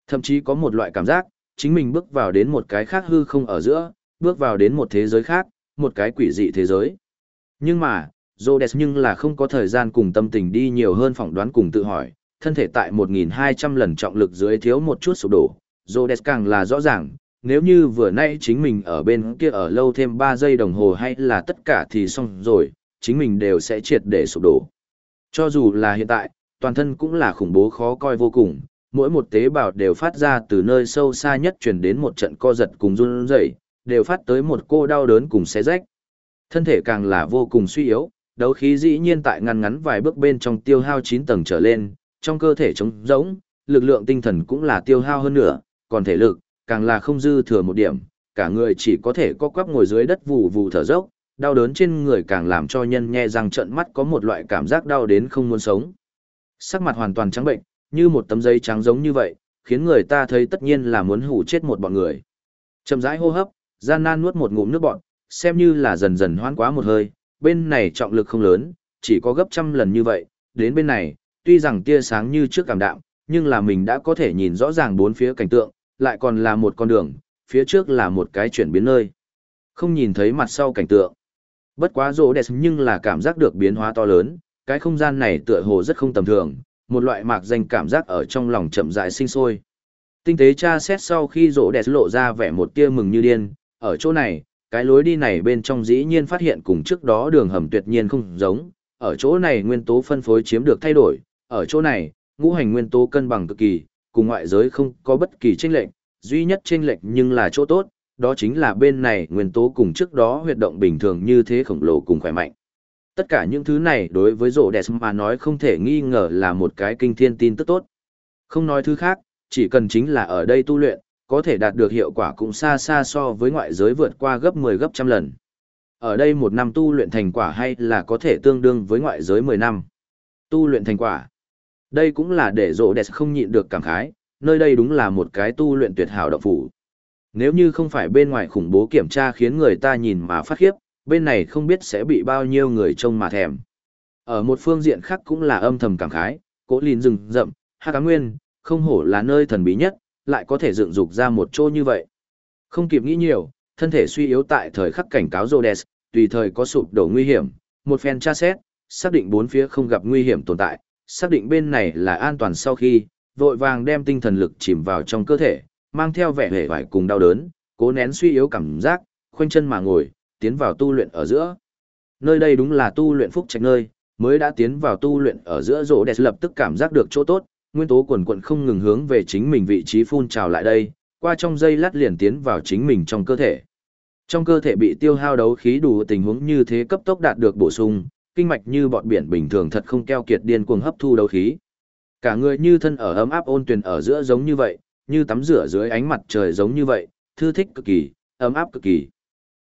Thậm chí có một loại cảm giác, chính mình bước vào đến một cái khác hư không ở giữa, bước vào đến một thế giới khác, một cái quỷ dị thế giới. Nhưng mà, Rhodes nhưng là không có thời gian cùng tâm tình đi nhiều hơn phỏng đoán cùng tự hỏi, thân thể tại 1.200 lần trọng lực dưới thiếu một chút sụp đổ. Rhodes càng là rõ ràng, nếu như vừa nay chính mình ở bên kia ở lâu thêm 3 giây đồng hồ hay là tất cả thì xong rồi, chính mình đều sẽ triệt để sụp đổ. Cho dù là hiện tại, toàn thân cũng là khủng bố khó coi vô cùng, mỗi một tế bào đều phát ra từ nơi sâu xa nhất truyền đến một trận co giật cùng run rẩy, đều phát tới một cô đau đớn cùng xé rách. Thân thể càng là vô cùng suy yếu, đấu khí dĩ nhiên tại ngăn ngắn vài bước bên trong tiêu hao 9 tầng trở lên, trong cơ thể trống rỗng, lực lượng tinh thần cũng là tiêu hao hơn nữa, còn thể lực, càng là không dư thừa một điểm, cả người chỉ có thể co quắp ngồi dưới đất vù vù thở dốc, đau đớn trên người càng làm cho nhân nghe răng trận mắt có một loại cảm giác đau đến không muốn sống. Sắc mặt hoàn toàn trắng bệnh, như một tấm giấy trắng giống như vậy, khiến người ta thấy tất nhiên là muốn hủ chết một bọn người. Chậm rãi hô hấp, gian nan nuốt một ngụm nước bọn, xem như là dần dần hoan quá một hơi, bên này trọng lực không lớn, chỉ có gấp trăm lần như vậy, đến bên này, tuy rằng tia sáng như trước cảm đạm, nhưng là mình đã có thể nhìn rõ ràng bốn phía cảnh tượng, lại còn là một con đường, phía trước là một cái chuyển biến nơi. Không nhìn thấy mặt sau cảnh tượng. Bất quá rỗ đẹp nhưng là cảm giác được biến hóa to lớn, cái không gian này tựa hồ rất không tầm thường, một loại mạc danh cảm giác ở trong lòng chậm rãi sinh sôi. Tinh tế tra xét sau khi rỗ đẹp lộ ra vẻ một tia mừng như điên, ở chỗ này, cái lối đi này bên trong dĩ nhiên phát hiện cùng trước đó đường hầm tuyệt nhiên không giống, ở chỗ này nguyên tố phân phối chiếm được thay đổi, ở chỗ này, ngũ hành nguyên tố cân bằng cực kỳ, cùng ngoại giới không có bất kỳ chênh lệch, duy nhất chênh lệch nhưng là chỗ tốt, đó chính là bên này nguyên tố cùng trước đó huyệt động bình thường như thế khổng lồ cùng khỏe mạnh. Tất cả những thứ này đối với rổ đẹp mà nói không thể nghi ngờ là một cái kinh thiên tin tức tốt. Không nói thứ khác, chỉ cần chính là ở đây tu luyện, có thể đạt được hiệu quả cũng xa xa so với ngoại giới vượt qua gấp 10 gấp trăm lần. Ở đây một năm tu luyện thành quả hay là có thể tương đương với ngoại giới 10 năm. Tu luyện thành quả. Đây cũng là để rộ đẹp không nhịn được cảm khái, nơi đây đúng là một cái tu luyện tuyệt hảo động phủ. Nếu như không phải bên ngoài khủng bố kiểm tra khiến người ta nhìn mà phát khiếp, bên này không biết sẽ bị bao nhiêu người trông mà thèm. Ở một phương diện khác cũng là âm thầm cảm khái, cố lìn rừng rậm, hạ cá nguyên, không hổ là nơi thần bí nhất, lại có thể dựng dục ra một chỗ như vậy. Không kịp nghĩ nhiều, thân thể suy yếu tại thời khắc cảnh cáo Rhodes, tùy thời có sụp đổ nguy hiểm, một phen tra xét, xác định bốn phía không gặp nguy hiểm tồn tại, xác định bên này là an toàn sau khi, vội vàng đem tinh thần lực chìm vào trong cơ thể, mang theo vẻ hề vải cùng đau đớn, cố nén suy yếu cảm giác, khoanh chân mà ngồi, tiến vào tu luyện ở giữa. Nơi đây đúng là tu luyện phúc trạch nơi, mới đã tiến vào tu luyện ở giữa rỗ đẹp lập tức cảm giác được chỗ tốt, nguyên tố quần quận không ngừng hướng về chính mình vị trí phun trào lại đây, qua trong dây lát liền tiến vào chính mình trong cơ thể. Trong cơ thể bị tiêu hao đấu khí đủ tình huống như thế cấp tốc đạt được bổ sung, kinh mạch như bọt biển bình thường thật không keo kiệt điên cuồng hấp thu đấu khí. Cả người như thân ở ấm áp ôn tuyền ở giữa giống như vậy, như tắm rửa dưới ánh mặt trời giống như vậy, thư thích cực kỳ, ấm áp cực kỳ.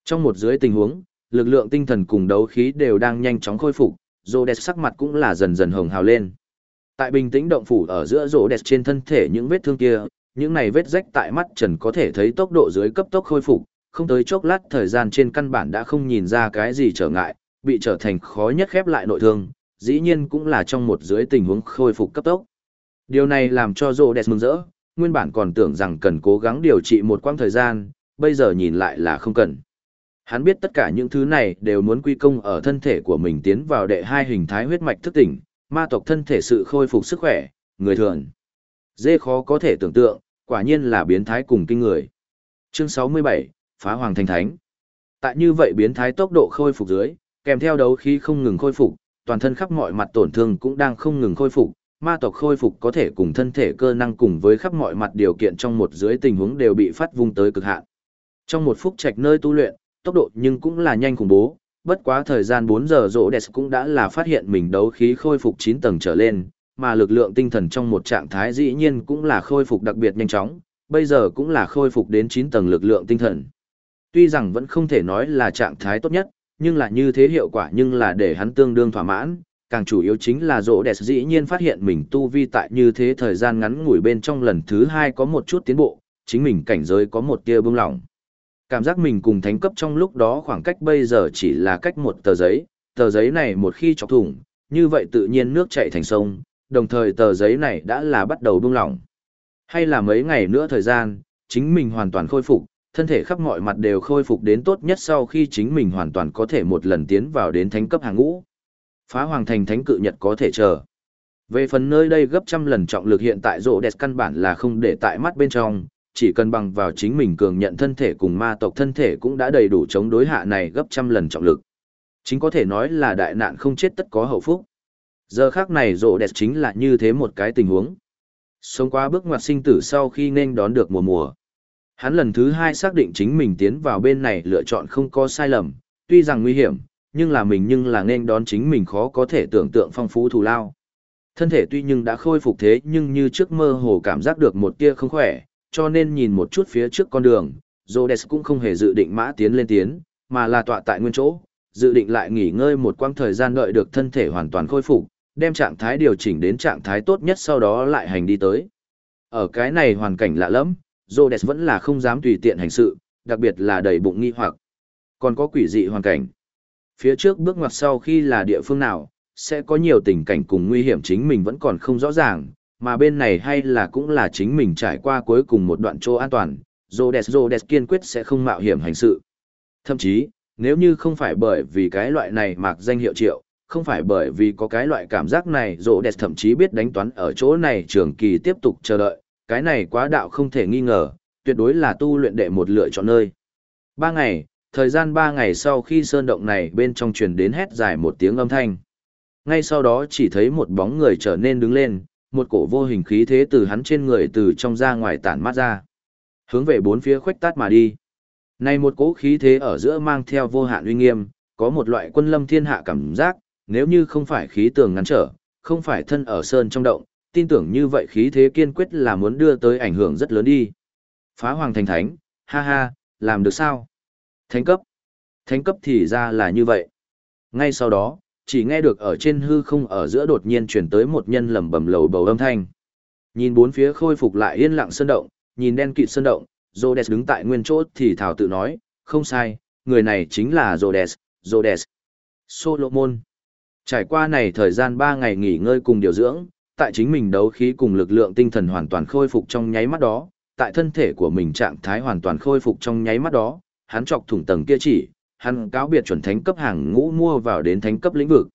Trong một dưới tình huống, lực lượng tinh thần cùng đấu khí đều đang nhanh chóng khôi phục, Rhodes sắc mặt cũng là dần dần hồng hào lên. Tại bình tĩnh động phủ ở giữa Rhodes trên thân thể những vết thương kia, những này vết rách tại mắt trần có thể thấy tốc độ dưới cấp tốc khôi phục, không tới chốc lát thời gian trên căn bản đã không nhìn ra cái gì trở ngại, bị trở thành khó nhất khép lại nội thương, dĩ nhiên cũng là trong một dưới tình huống khôi phục cấp tốc. Điều này làm cho Rhodes mừng rỡ, nguyên bản còn tưởng rằng cần cố gắng điều trị một quãng thời gian, bây giờ nhìn lại là không cần. Hắn biết tất cả những thứ này đều muốn quy công ở thân thể của mình tiến vào đệ hai hình thái huyết mạch thức tỉnh, ma tộc thân thể sự khôi phục sức khỏe, người thường. Dê khó có thể tưởng tượng, quả nhiên là biến thái cùng kinh người. Chương 67, Phá Hoàng Thành Thánh. Tại như vậy biến thái tốc độ khôi phục dưới, kèm theo đấu khí không ngừng khôi phục, toàn thân khắp mọi mặt tổn thương cũng đang không ngừng khôi phục, ma tộc khôi phục có thể cùng thân thể cơ năng cùng với khắp mọi mặt điều kiện trong một dưới tình huống đều bị phát vung tới cực hạn. Trong một phút trạch nơi tu luyện, tốc độ nhưng cũng là nhanh khủng bố, bất quá thời gian 4 giờ rỗ đẹp cũng đã là phát hiện mình đấu khí khôi phục 9 tầng trở lên, mà lực lượng tinh thần trong một trạng thái dĩ nhiên cũng là khôi phục đặc biệt nhanh chóng, bây giờ cũng là khôi phục đến 9 tầng lực lượng tinh thần. Tuy rằng vẫn không thể nói là trạng thái tốt nhất, nhưng là như thế hiệu quả nhưng là để hắn tương đương thỏa mãn, càng chủ yếu chính là rỗ đẹp dĩ nhiên phát hiện mình tu vi tại như thế thời gian ngắn ngủi bên trong lần thứ hai có một chút tiến bộ, chính mình cảnh giới có một tia bông lỏng. Cảm giác mình cùng thánh cấp trong lúc đó khoảng cách bây giờ chỉ là cách một tờ giấy, tờ giấy này một khi chọc thủng, như vậy tự nhiên nước chảy thành sông, đồng thời tờ giấy này đã là bắt đầu buông lỏng. Hay là mấy ngày nữa thời gian, chính mình hoàn toàn khôi phục, thân thể khắp mọi mặt đều khôi phục đến tốt nhất sau khi chính mình hoàn toàn có thể một lần tiến vào đến thánh cấp hàng ngũ. Phá hoàng thành thánh cự nhật có thể chờ. Về phần nơi đây gấp trăm lần trọng lực hiện tại rộ đẹp căn bản là không để tại mắt bên trong, chỉ cần bằng vào chính mình cường nhận thân thể cùng ma tộc thân thể cũng đã đầy đủ chống đối hạ này gấp trăm lần trọng lực. Chính có thể nói là đại nạn không chết tất có hậu phúc. Giờ khác này rộ đẹp chính là như thế một cái tình huống. Sống qua bước ngoặt sinh tử sau khi nên đón được mùa mùa. Hắn lần thứ hai xác định chính mình tiến vào bên này lựa chọn không có sai lầm, tuy rằng nguy hiểm, nhưng là mình nhưng là nên đón chính mình khó có thể tưởng tượng phong phú thù lao. Thân thể tuy nhưng đã khôi phục thế nhưng như trước mơ hồ cảm giác được một tia không khỏe, cho nên nhìn một chút phía trước con đường, Rhodes cũng không hề dự định mã tiến lên tiến, mà là tọa tại nguyên chỗ, dự định lại nghỉ ngơi một quãng thời gian đợi được thân thể hoàn toàn khôi phục, đem trạng thái điều chỉnh đến trạng thái tốt nhất sau đó lại hành đi tới. Ở cái này hoàn cảnh lạ lẫm, Rhodes vẫn là không dám tùy tiện hành sự, đặc biệt là đầy bụng nghi hoặc. Còn có quỷ dị hoàn cảnh. Phía trước bước ngoặt sau khi là địa phương nào, sẽ có nhiều tình cảnh cùng nguy hiểm chính mình vẫn còn không rõ ràng, mà bên này hay là cũng là chính mình trải qua cuối cùng một đoạn chỗ an toàn, Rhodes Rhodes kiên quyết sẽ không mạo hiểm hành sự. Thậm chí, nếu như không phải bởi vì cái loại này mạc danh hiệu triệu, không phải bởi vì có cái loại cảm giác này Rhodes thậm chí biết đánh toán ở chỗ này trường kỳ tiếp tục chờ đợi, cái này quá đạo không thể nghi ngờ, tuyệt đối là tu luyện đệ một lựa chọn nơi. Ba ngày, thời gian ba ngày sau khi sơn động này bên trong truyền đến hét dài một tiếng âm thanh. Ngay sau đó chỉ thấy một bóng người trở nên đứng lên, một cổ vô hình khí thế từ hắn trên người từ trong ra ngoài tản mát ra. Hướng về bốn phía khuếch tát mà đi. Này một cỗ khí thế ở giữa mang theo vô hạn uy nghiêm, có một loại quân lâm thiên hạ cảm giác, nếu như không phải khí tường ngăn trở, không phải thân ở sơn trong động, tin tưởng như vậy khí thế kiên quyết là muốn đưa tới ảnh hưởng rất lớn đi. Phá hoàng thành thánh, ha ha, làm được sao? Thánh cấp. Thánh cấp thì ra là như vậy. Ngay sau đó, chỉ nghe được ở trên hư không ở giữa đột nhiên chuyển tới một nhân lầm bầm lầu bầu âm thanh. Nhìn bốn phía khôi phục lại yên lặng sơn động, nhìn đen kịt sơn động, Rhodes đứng tại nguyên chỗ thì thảo tự nói, không sai, người này chính là Rhodes, Rhodes. Solomon. Trải qua này thời gian 3 ngày nghỉ ngơi cùng điều dưỡng, tại chính mình đấu khí cùng lực lượng tinh thần hoàn toàn khôi phục trong nháy mắt đó, tại thân thể của mình trạng thái hoàn toàn khôi phục trong nháy mắt đó, hắn chọc thủng tầng kia chỉ, hắn cáo biệt chuẩn thánh cấp hàng ngũ mua vào đến thánh cấp lĩnh vực.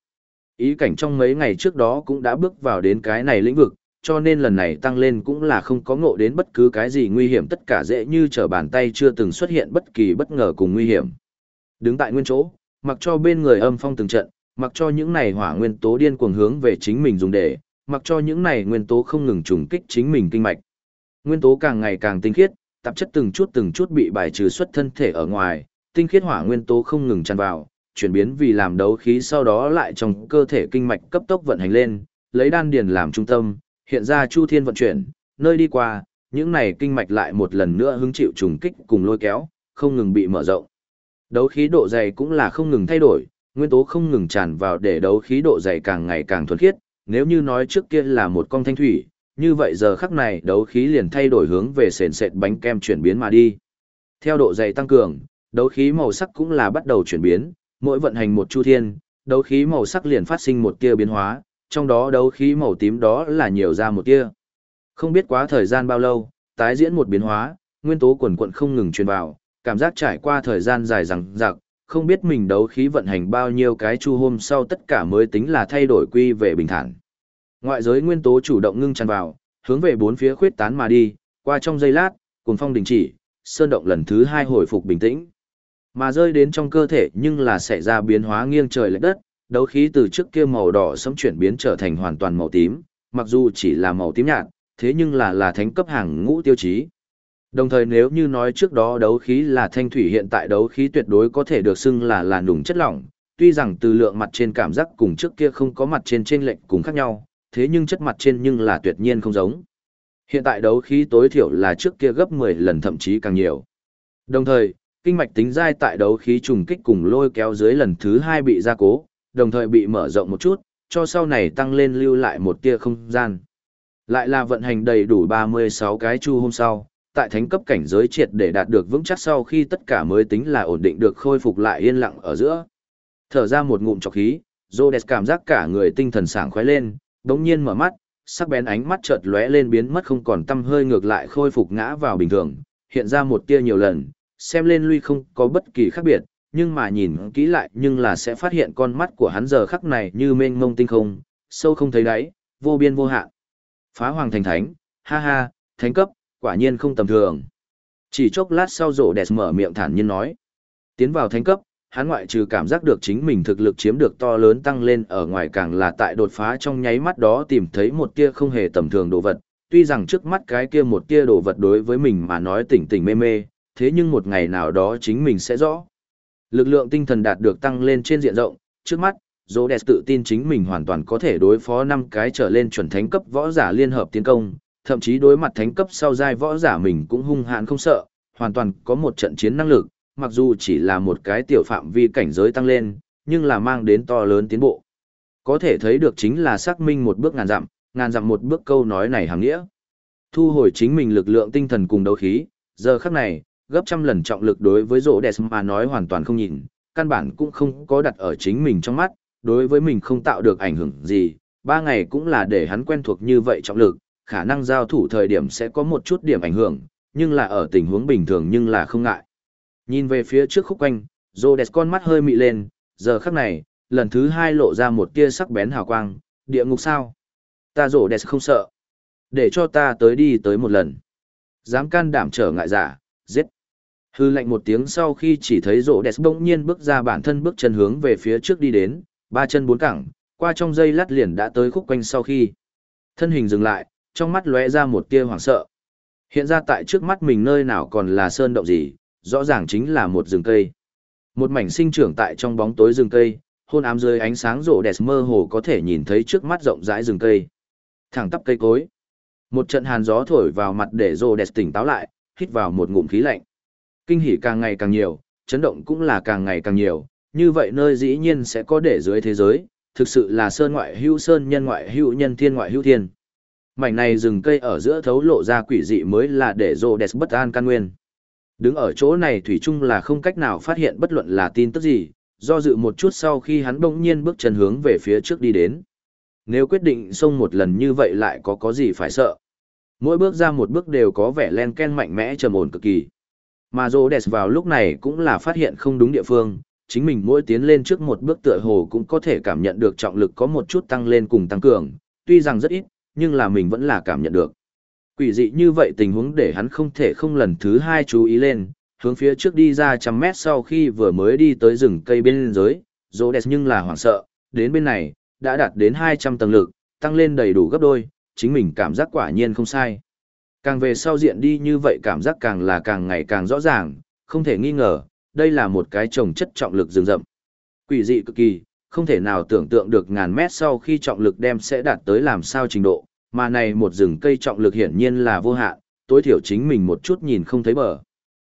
Ý cảnh trong mấy ngày trước đó cũng đã bước vào đến cái này lĩnh vực, cho nên lần này tăng lên cũng là không có ngộ đến bất cứ cái gì nguy hiểm tất cả dễ như trở bàn tay chưa từng xuất hiện bất kỳ bất ngờ cùng nguy hiểm. Đứng tại nguyên chỗ, mặc cho bên người âm phong từng trận, mặc cho những này hỏa nguyên tố điên cuồng hướng về chính mình dùng để, mặc cho những này nguyên tố không ngừng trùng kích chính mình kinh mạch. Nguyên tố càng ngày càng tinh khiết, tạp chất từng chút từng chút bị bài trừ xuất thân thể ở ngoài, tinh khiết hỏa nguyên tố không ngừng tràn vào, chuyển biến vì làm đấu khí sau đó lại trong cơ thể kinh mạch cấp tốc vận hành lên, lấy đan điền làm trung tâm, Hiện ra Chu Thiên vận chuyển, nơi đi qua, những này kinh mạch lại một lần nữa hứng chịu trùng kích cùng lôi kéo, không ngừng bị mở rộng. Đấu khí độ dày cũng là không ngừng thay đổi, nguyên tố không ngừng tràn vào để đấu khí độ dày càng ngày càng thuần khiết, nếu như nói trước kia là một con thanh thủy, như vậy giờ khắc này đấu khí liền thay đổi hướng về sền sệt bánh kem chuyển biến mà đi. Theo độ dày tăng cường, đấu khí màu sắc cũng là bắt đầu chuyển biến, mỗi vận hành một chu thiên, đấu khí màu sắc liền phát sinh một tia biến hóa, trong đó đấu khí màu tím đó là nhiều ra một tia. Không biết quá thời gian bao lâu, tái diễn một biến hóa, nguyên tố quần quận không ngừng truyền vào, cảm giác trải qua thời gian dài rằng rạc, không biết mình đấu khí vận hành bao nhiêu cái chu hôm sau tất cả mới tính là thay đổi quy về bình thản. Ngoại giới nguyên tố chủ động ngưng tràn vào, hướng về bốn phía khuyết tán mà đi, qua trong giây lát, cuồng phong đình chỉ, sơn động lần thứ hai hồi phục bình tĩnh. Mà rơi đến trong cơ thể nhưng là xảy ra biến hóa nghiêng trời lệch đất, đấu khí từ trước kia màu đỏ sẫm chuyển biến trở thành hoàn toàn màu tím, mặc dù chỉ là màu tím nhạt, thế nhưng là là thánh cấp hàng ngũ tiêu chí. Đồng thời nếu như nói trước đó đấu khí là thanh thủy hiện tại đấu khí tuyệt đối có thể được xưng là là nùng chất lỏng, tuy rằng từ lượng mặt trên cảm giác cùng trước kia không có mặt trên trên lệnh cùng khác nhau, thế nhưng chất mặt trên nhưng là tuyệt nhiên không giống. Hiện tại đấu khí tối thiểu là trước kia gấp 10 lần thậm chí càng nhiều. Đồng thời, kinh mạch tính dai tại đấu khí trùng kích cùng lôi kéo dưới lần thứ hai bị gia cố, đồng thời bị mở rộng một chút, cho sau này tăng lên lưu lại một tia không gian. Lại là vận hành đầy đủ 36 cái chu hôm sau, tại thánh cấp cảnh giới triệt để đạt được vững chắc sau khi tất cả mới tính là ổn định được khôi phục lại yên lặng ở giữa. Thở ra một ngụm trọc khí, Rhodes cảm giác cả người tinh thần sảng khoái lên, đống nhiên mở mắt, sắc bén ánh mắt chợt lóe lên biến mất không còn tâm hơi ngược lại khôi phục ngã vào bình thường, hiện ra một tia nhiều lần, xem lên lui không có bất kỳ khác biệt, nhưng mà nhìn kỹ lại nhưng là sẽ phát hiện con mắt của hắn giờ khắc này như mênh mông tinh không, sâu không thấy đáy, vô biên vô hạn. Phá hoàng thành thánh, ha ha, thánh cấp, quả nhiên không tầm thường. Chỉ chốc lát sau rổ đẹp mở miệng thản nhiên nói. Tiến vào thánh cấp, hắn ngoại trừ cảm giác được chính mình thực lực chiếm được to lớn tăng lên ở ngoài càng là tại đột phá trong nháy mắt đó tìm thấy một tia không hề tầm thường đồ vật. Tuy rằng trước mắt cái kia một tia đồ vật đối với mình mà nói tỉnh tỉnh mê mê, thế nhưng một ngày nào đó chính mình sẽ rõ. Lực lượng tinh thần đạt được tăng lên trên diện rộng, trước mắt, Rhodes tự tin chính mình hoàn toàn có thể đối phó năm cái trở lên chuẩn thánh cấp võ giả liên hợp tiến công, thậm chí đối mặt thánh cấp sau giai võ giả mình cũng hung hãn không sợ, hoàn toàn có một trận chiến năng lực, mặc dù chỉ là một cái tiểu phạm vi cảnh giới tăng lên, nhưng là mang đến to lớn tiến bộ. Có thể thấy được chính là xác minh một bước ngàn dặm, ngàn dặm một bước câu nói này hàng nghĩa. Thu hồi chính mình lực lượng tinh thần cùng đấu khí, giờ khắc này, gấp trăm lần trọng lực đối với rỗ đẹp mà nói hoàn toàn không nhìn, căn bản cũng không có đặt ở chính mình trong mắt, đối với mình không tạo được ảnh hưởng gì, ba ngày cũng là để hắn quen thuộc như vậy trọng lực, khả năng giao thủ thời điểm sẽ có một chút điểm ảnh hưởng, nhưng là ở tình huống bình thường nhưng là không ngại. Nhìn về phía trước khúc quanh, Rhodes con mắt hơi mị lên, giờ khắc này, lần thứ hai lộ ra một tia sắc bén hào quang, địa ngục sao? Ta Rhodes không sợ. Để cho ta tới đi tới một lần. Dám can đảm trở ngại giả, giết. Hư lệnh một tiếng sau khi chỉ thấy Rhodes bỗng nhiên bước ra bản thân bước chân hướng về phía trước đi đến, ba chân bốn cẳng, qua trong dây lát liền đã tới khúc quanh sau khi. Thân hình dừng lại, trong mắt lóe ra một tia hoảng sợ. Hiện ra tại trước mắt mình nơi nào còn là sơn động gì, rõ ràng chính là một rừng cây. Một mảnh sinh trưởng tại trong bóng tối rừng cây, hôn ám dưới ánh sáng rộ đẹp mơ hồ có thể nhìn thấy trước mắt rộng rãi rừng cây. Thẳng tắp cây cối. Một trận hàn gió thổi vào mặt để rộ đẹp tỉnh táo lại, hít vào một ngụm khí lạnh. Kinh hỉ càng ngày càng nhiều, chấn động cũng là càng ngày càng nhiều, như vậy nơi dĩ nhiên sẽ có để dưới thế giới, thực sự là sơn ngoại hữu sơn nhân ngoại hữu nhân thiên ngoại hữu thiên. Mảnh này rừng cây ở giữa thấu lộ ra quỷ dị mới là để rộ đẹp bất an căn nguyên. Đứng ở chỗ này Thủy Trung là không cách nào phát hiện bất luận là tin tức gì, do dự một chút sau khi hắn bỗng nhiên bước chân hướng về phía trước đi đến. Nếu quyết định xông một lần như vậy lại có có gì phải sợ. Mỗi bước ra một bước đều có vẻ len ken mạnh mẽ trầm ổn cực kỳ. Mà Rhodes vào lúc này cũng là phát hiện không đúng địa phương, chính mình mỗi tiến lên trước một bước tựa hồ cũng có thể cảm nhận được trọng lực có một chút tăng lên cùng tăng cường, tuy rằng rất ít, nhưng là mình vẫn là cảm nhận được. Quỷ dị như vậy tình huống để hắn không thể không lần thứ hai chú ý lên, hướng phía trước đi ra trăm mét sau khi vừa mới đi tới rừng cây bên dưới, Rhodes nhưng là hoảng sợ, đến bên này, đã đạt đến 200 tầng lực, tăng lên đầy đủ gấp đôi, chính mình cảm giác quả nhiên không sai. Càng về sau diện đi như vậy cảm giác càng là càng ngày càng rõ ràng, không thể nghi ngờ, đây là một cái trồng chất trọng lực rừng rậm. Quỷ dị cực kỳ, không thể nào tưởng tượng được ngàn mét sau khi trọng lực đem sẽ đạt tới làm sao trình độ, mà này một rừng cây trọng lực hiển nhiên là vô hạn, tối thiểu chính mình một chút nhìn không thấy bờ.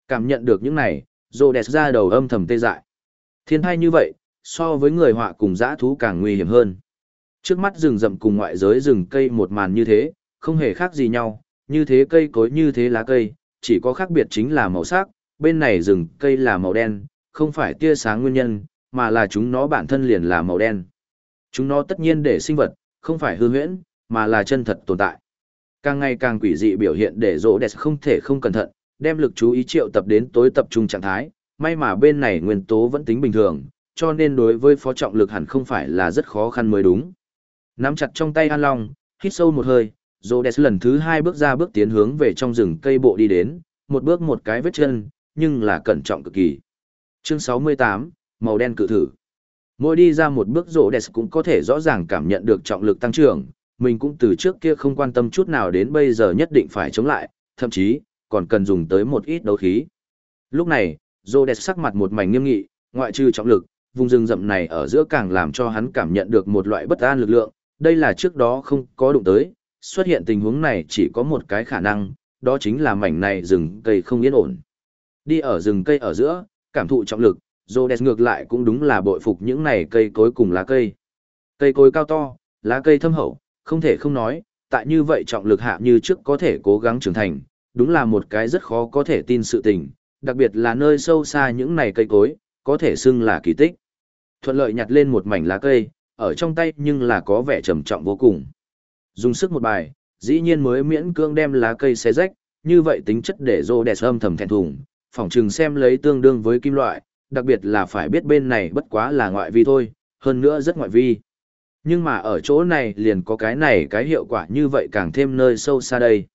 Cảm nhận được những này, Rhodes ra đầu âm thầm tê dại. Thiên thai như vậy, so với người họa cùng dã thú càng nguy hiểm hơn. Trước mắt rừng rậm cùng ngoại giới rừng cây một màn như thế, không hề khác gì nhau, như thế cây cối như thế lá cây, chỉ có khác biệt chính là màu sắc, bên này rừng cây là màu đen, không phải tia sáng nguyên nhân, mà là chúng nó bản thân liền là màu đen. Chúng nó tất nhiên để sinh vật, không phải hư huyễn, mà là chân thật tồn tại. Càng ngày càng quỷ dị biểu hiện để rỗ đẹp không thể không cẩn thận, đem lực chú ý triệu tập đến tối tập trung trạng thái, may mà bên này nguyên tố vẫn tính bình thường, cho nên đối với phó trọng lực hẳn không phải là rất khó khăn mới đúng. Nắm chặt trong tay An Long, hít sâu một hơi, Rhodes lần thứ hai bước ra bước tiến hướng về trong rừng cây bộ đi đến, một bước một cái vết chân, nhưng là cẩn trọng cực kỳ. Chương 68, màu đen cự thử. Mỗi đi ra một bước Rhodes cũng có thể rõ ràng cảm nhận được trọng lực tăng trưởng, mình cũng từ trước kia không quan tâm chút nào đến bây giờ nhất định phải chống lại, thậm chí, còn cần dùng tới một ít đấu khí. Lúc này, Rhodes sắc mặt một mảnh nghiêm nghị, ngoại trừ trọng lực, vùng rừng rậm này ở giữa càng làm cho hắn cảm nhận được một loại bất an lực lượng, đây là trước đó không có đụng tới, xuất hiện tình huống này chỉ có một cái khả năng, đó chính là mảnh này rừng cây không yên ổn. Đi ở rừng cây ở giữa, cảm thụ trọng lực, Rhodes ngược lại cũng đúng là bội phục những này cây cối cùng lá cây. Cây cối cao to, lá cây thâm hậu, không thể không nói, tại như vậy trọng lực hạ như trước có thể cố gắng trưởng thành, đúng là một cái rất khó có thể tin sự tình, đặc biệt là nơi sâu xa những này cây cối, có thể xưng là kỳ tích. Thuận lợi nhặt lên một mảnh lá cây, ở trong tay nhưng là có vẻ trầm trọng vô cùng. Dùng sức một bài, dĩ nhiên mới miễn cưỡng đem lá cây xé rách, như vậy tính chất để rô đẹp âm thầm thẹn thùng, phỏng chừng xem lấy tương đương với kim loại, đặc biệt là phải biết bên này bất quá là ngoại vi thôi, hơn nữa rất ngoại vi. Nhưng mà ở chỗ này liền có cái này cái hiệu quả như vậy càng thêm nơi sâu xa đây.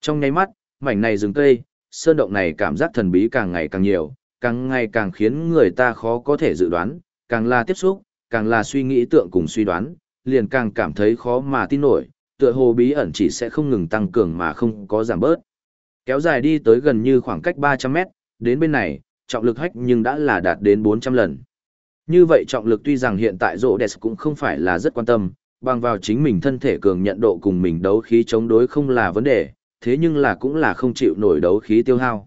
Trong nháy mắt, mảnh này rừng cây, sơn động này cảm giác thần bí càng ngày càng nhiều, càng ngày càng khiến người ta khó có thể dự đoán, càng là tiếp xúc, càng là suy nghĩ tượng cùng suy đoán, liền càng cảm thấy khó mà tin nổi, tựa hồ bí ẩn chỉ sẽ không ngừng tăng cường mà không có giảm bớt. Kéo dài đi tới gần như khoảng cách 300 mét, đến bên này, trọng lực hách nhưng đã là đạt đến 400 lần. Như vậy trọng lực tuy rằng hiện tại rộ đẹp cũng không phải là rất quan tâm, bằng vào chính mình thân thể cường nhận độ cùng mình đấu khí chống đối không là vấn đề, thế nhưng là cũng là không chịu nổi đấu khí tiêu hao.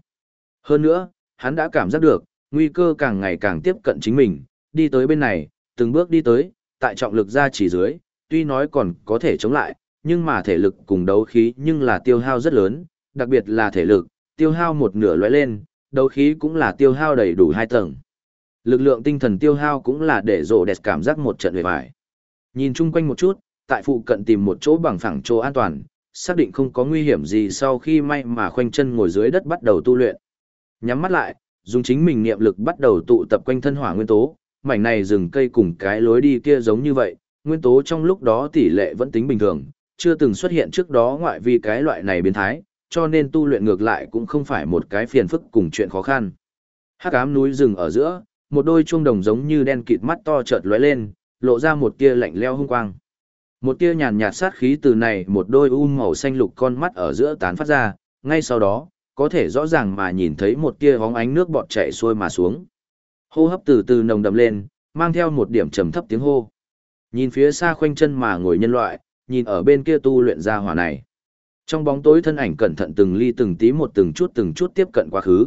Hơn nữa, hắn đã cảm giác được, nguy cơ càng ngày càng tiếp cận chính mình, đi tới bên này, từng bước đi tới, tại trọng lực ra chỉ dưới, tuy nói còn có thể chống lại, nhưng mà thể lực cùng đấu khí nhưng là tiêu hao rất lớn, đặc biệt là thể lực, tiêu hao một nửa lóe lên, đấu khí cũng là tiêu hao đầy đủ hai tầng. Lực lượng tinh thần tiêu hao cũng là để rổ đẹp cảm giác một trận hề vải. Nhìn chung quanh một chút, tại phụ cận tìm một chỗ bằng phẳng chỗ an toàn, xác định không có nguy hiểm gì sau khi may mà khoanh chân ngồi dưới đất bắt đầu tu luyện. Nhắm mắt lại, dùng chính mình niệm lực bắt đầu tụ tập quanh thân hỏa nguyên tố, mảnh này rừng cây cùng cái lối đi kia giống như vậy, nguyên tố trong lúc đó tỷ lệ vẫn tính bình thường, chưa từng xuất hiện trước đó ngoại vì cái loại này biến thái, cho nên tu luyện ngược lại cũng không phải một cái phiền phức cùng chuyện khó khăn. Hắc ám núi rừng ở giữa, một đôi chuông đồng giống như đen kịt mắt to chợt lóe lên, lộ ra một tia lạnh leo hung quang. Một tia nhàn nhạt sát khí từ này một đôi u màu xanh lục con mắt ở giữa tán phát ra, ngay sau đó, có thể rõ ràng mà nhìn thấy một tia hóng ánh nước bọt chảy xuôi mà xuống. Hô hấp từ từ nồng đậm lên, mang theo một điểm trầm thấp tiếng hô. Nhìn phía xa khoanh chân mà ngồi nhân loại, nhìn ở bên kia tu luyện ra hỏa này. Trong bóng tối thân ảnh cẩn thận từng ly từng tí một từng chút từng chút tiếp cận quá khứ.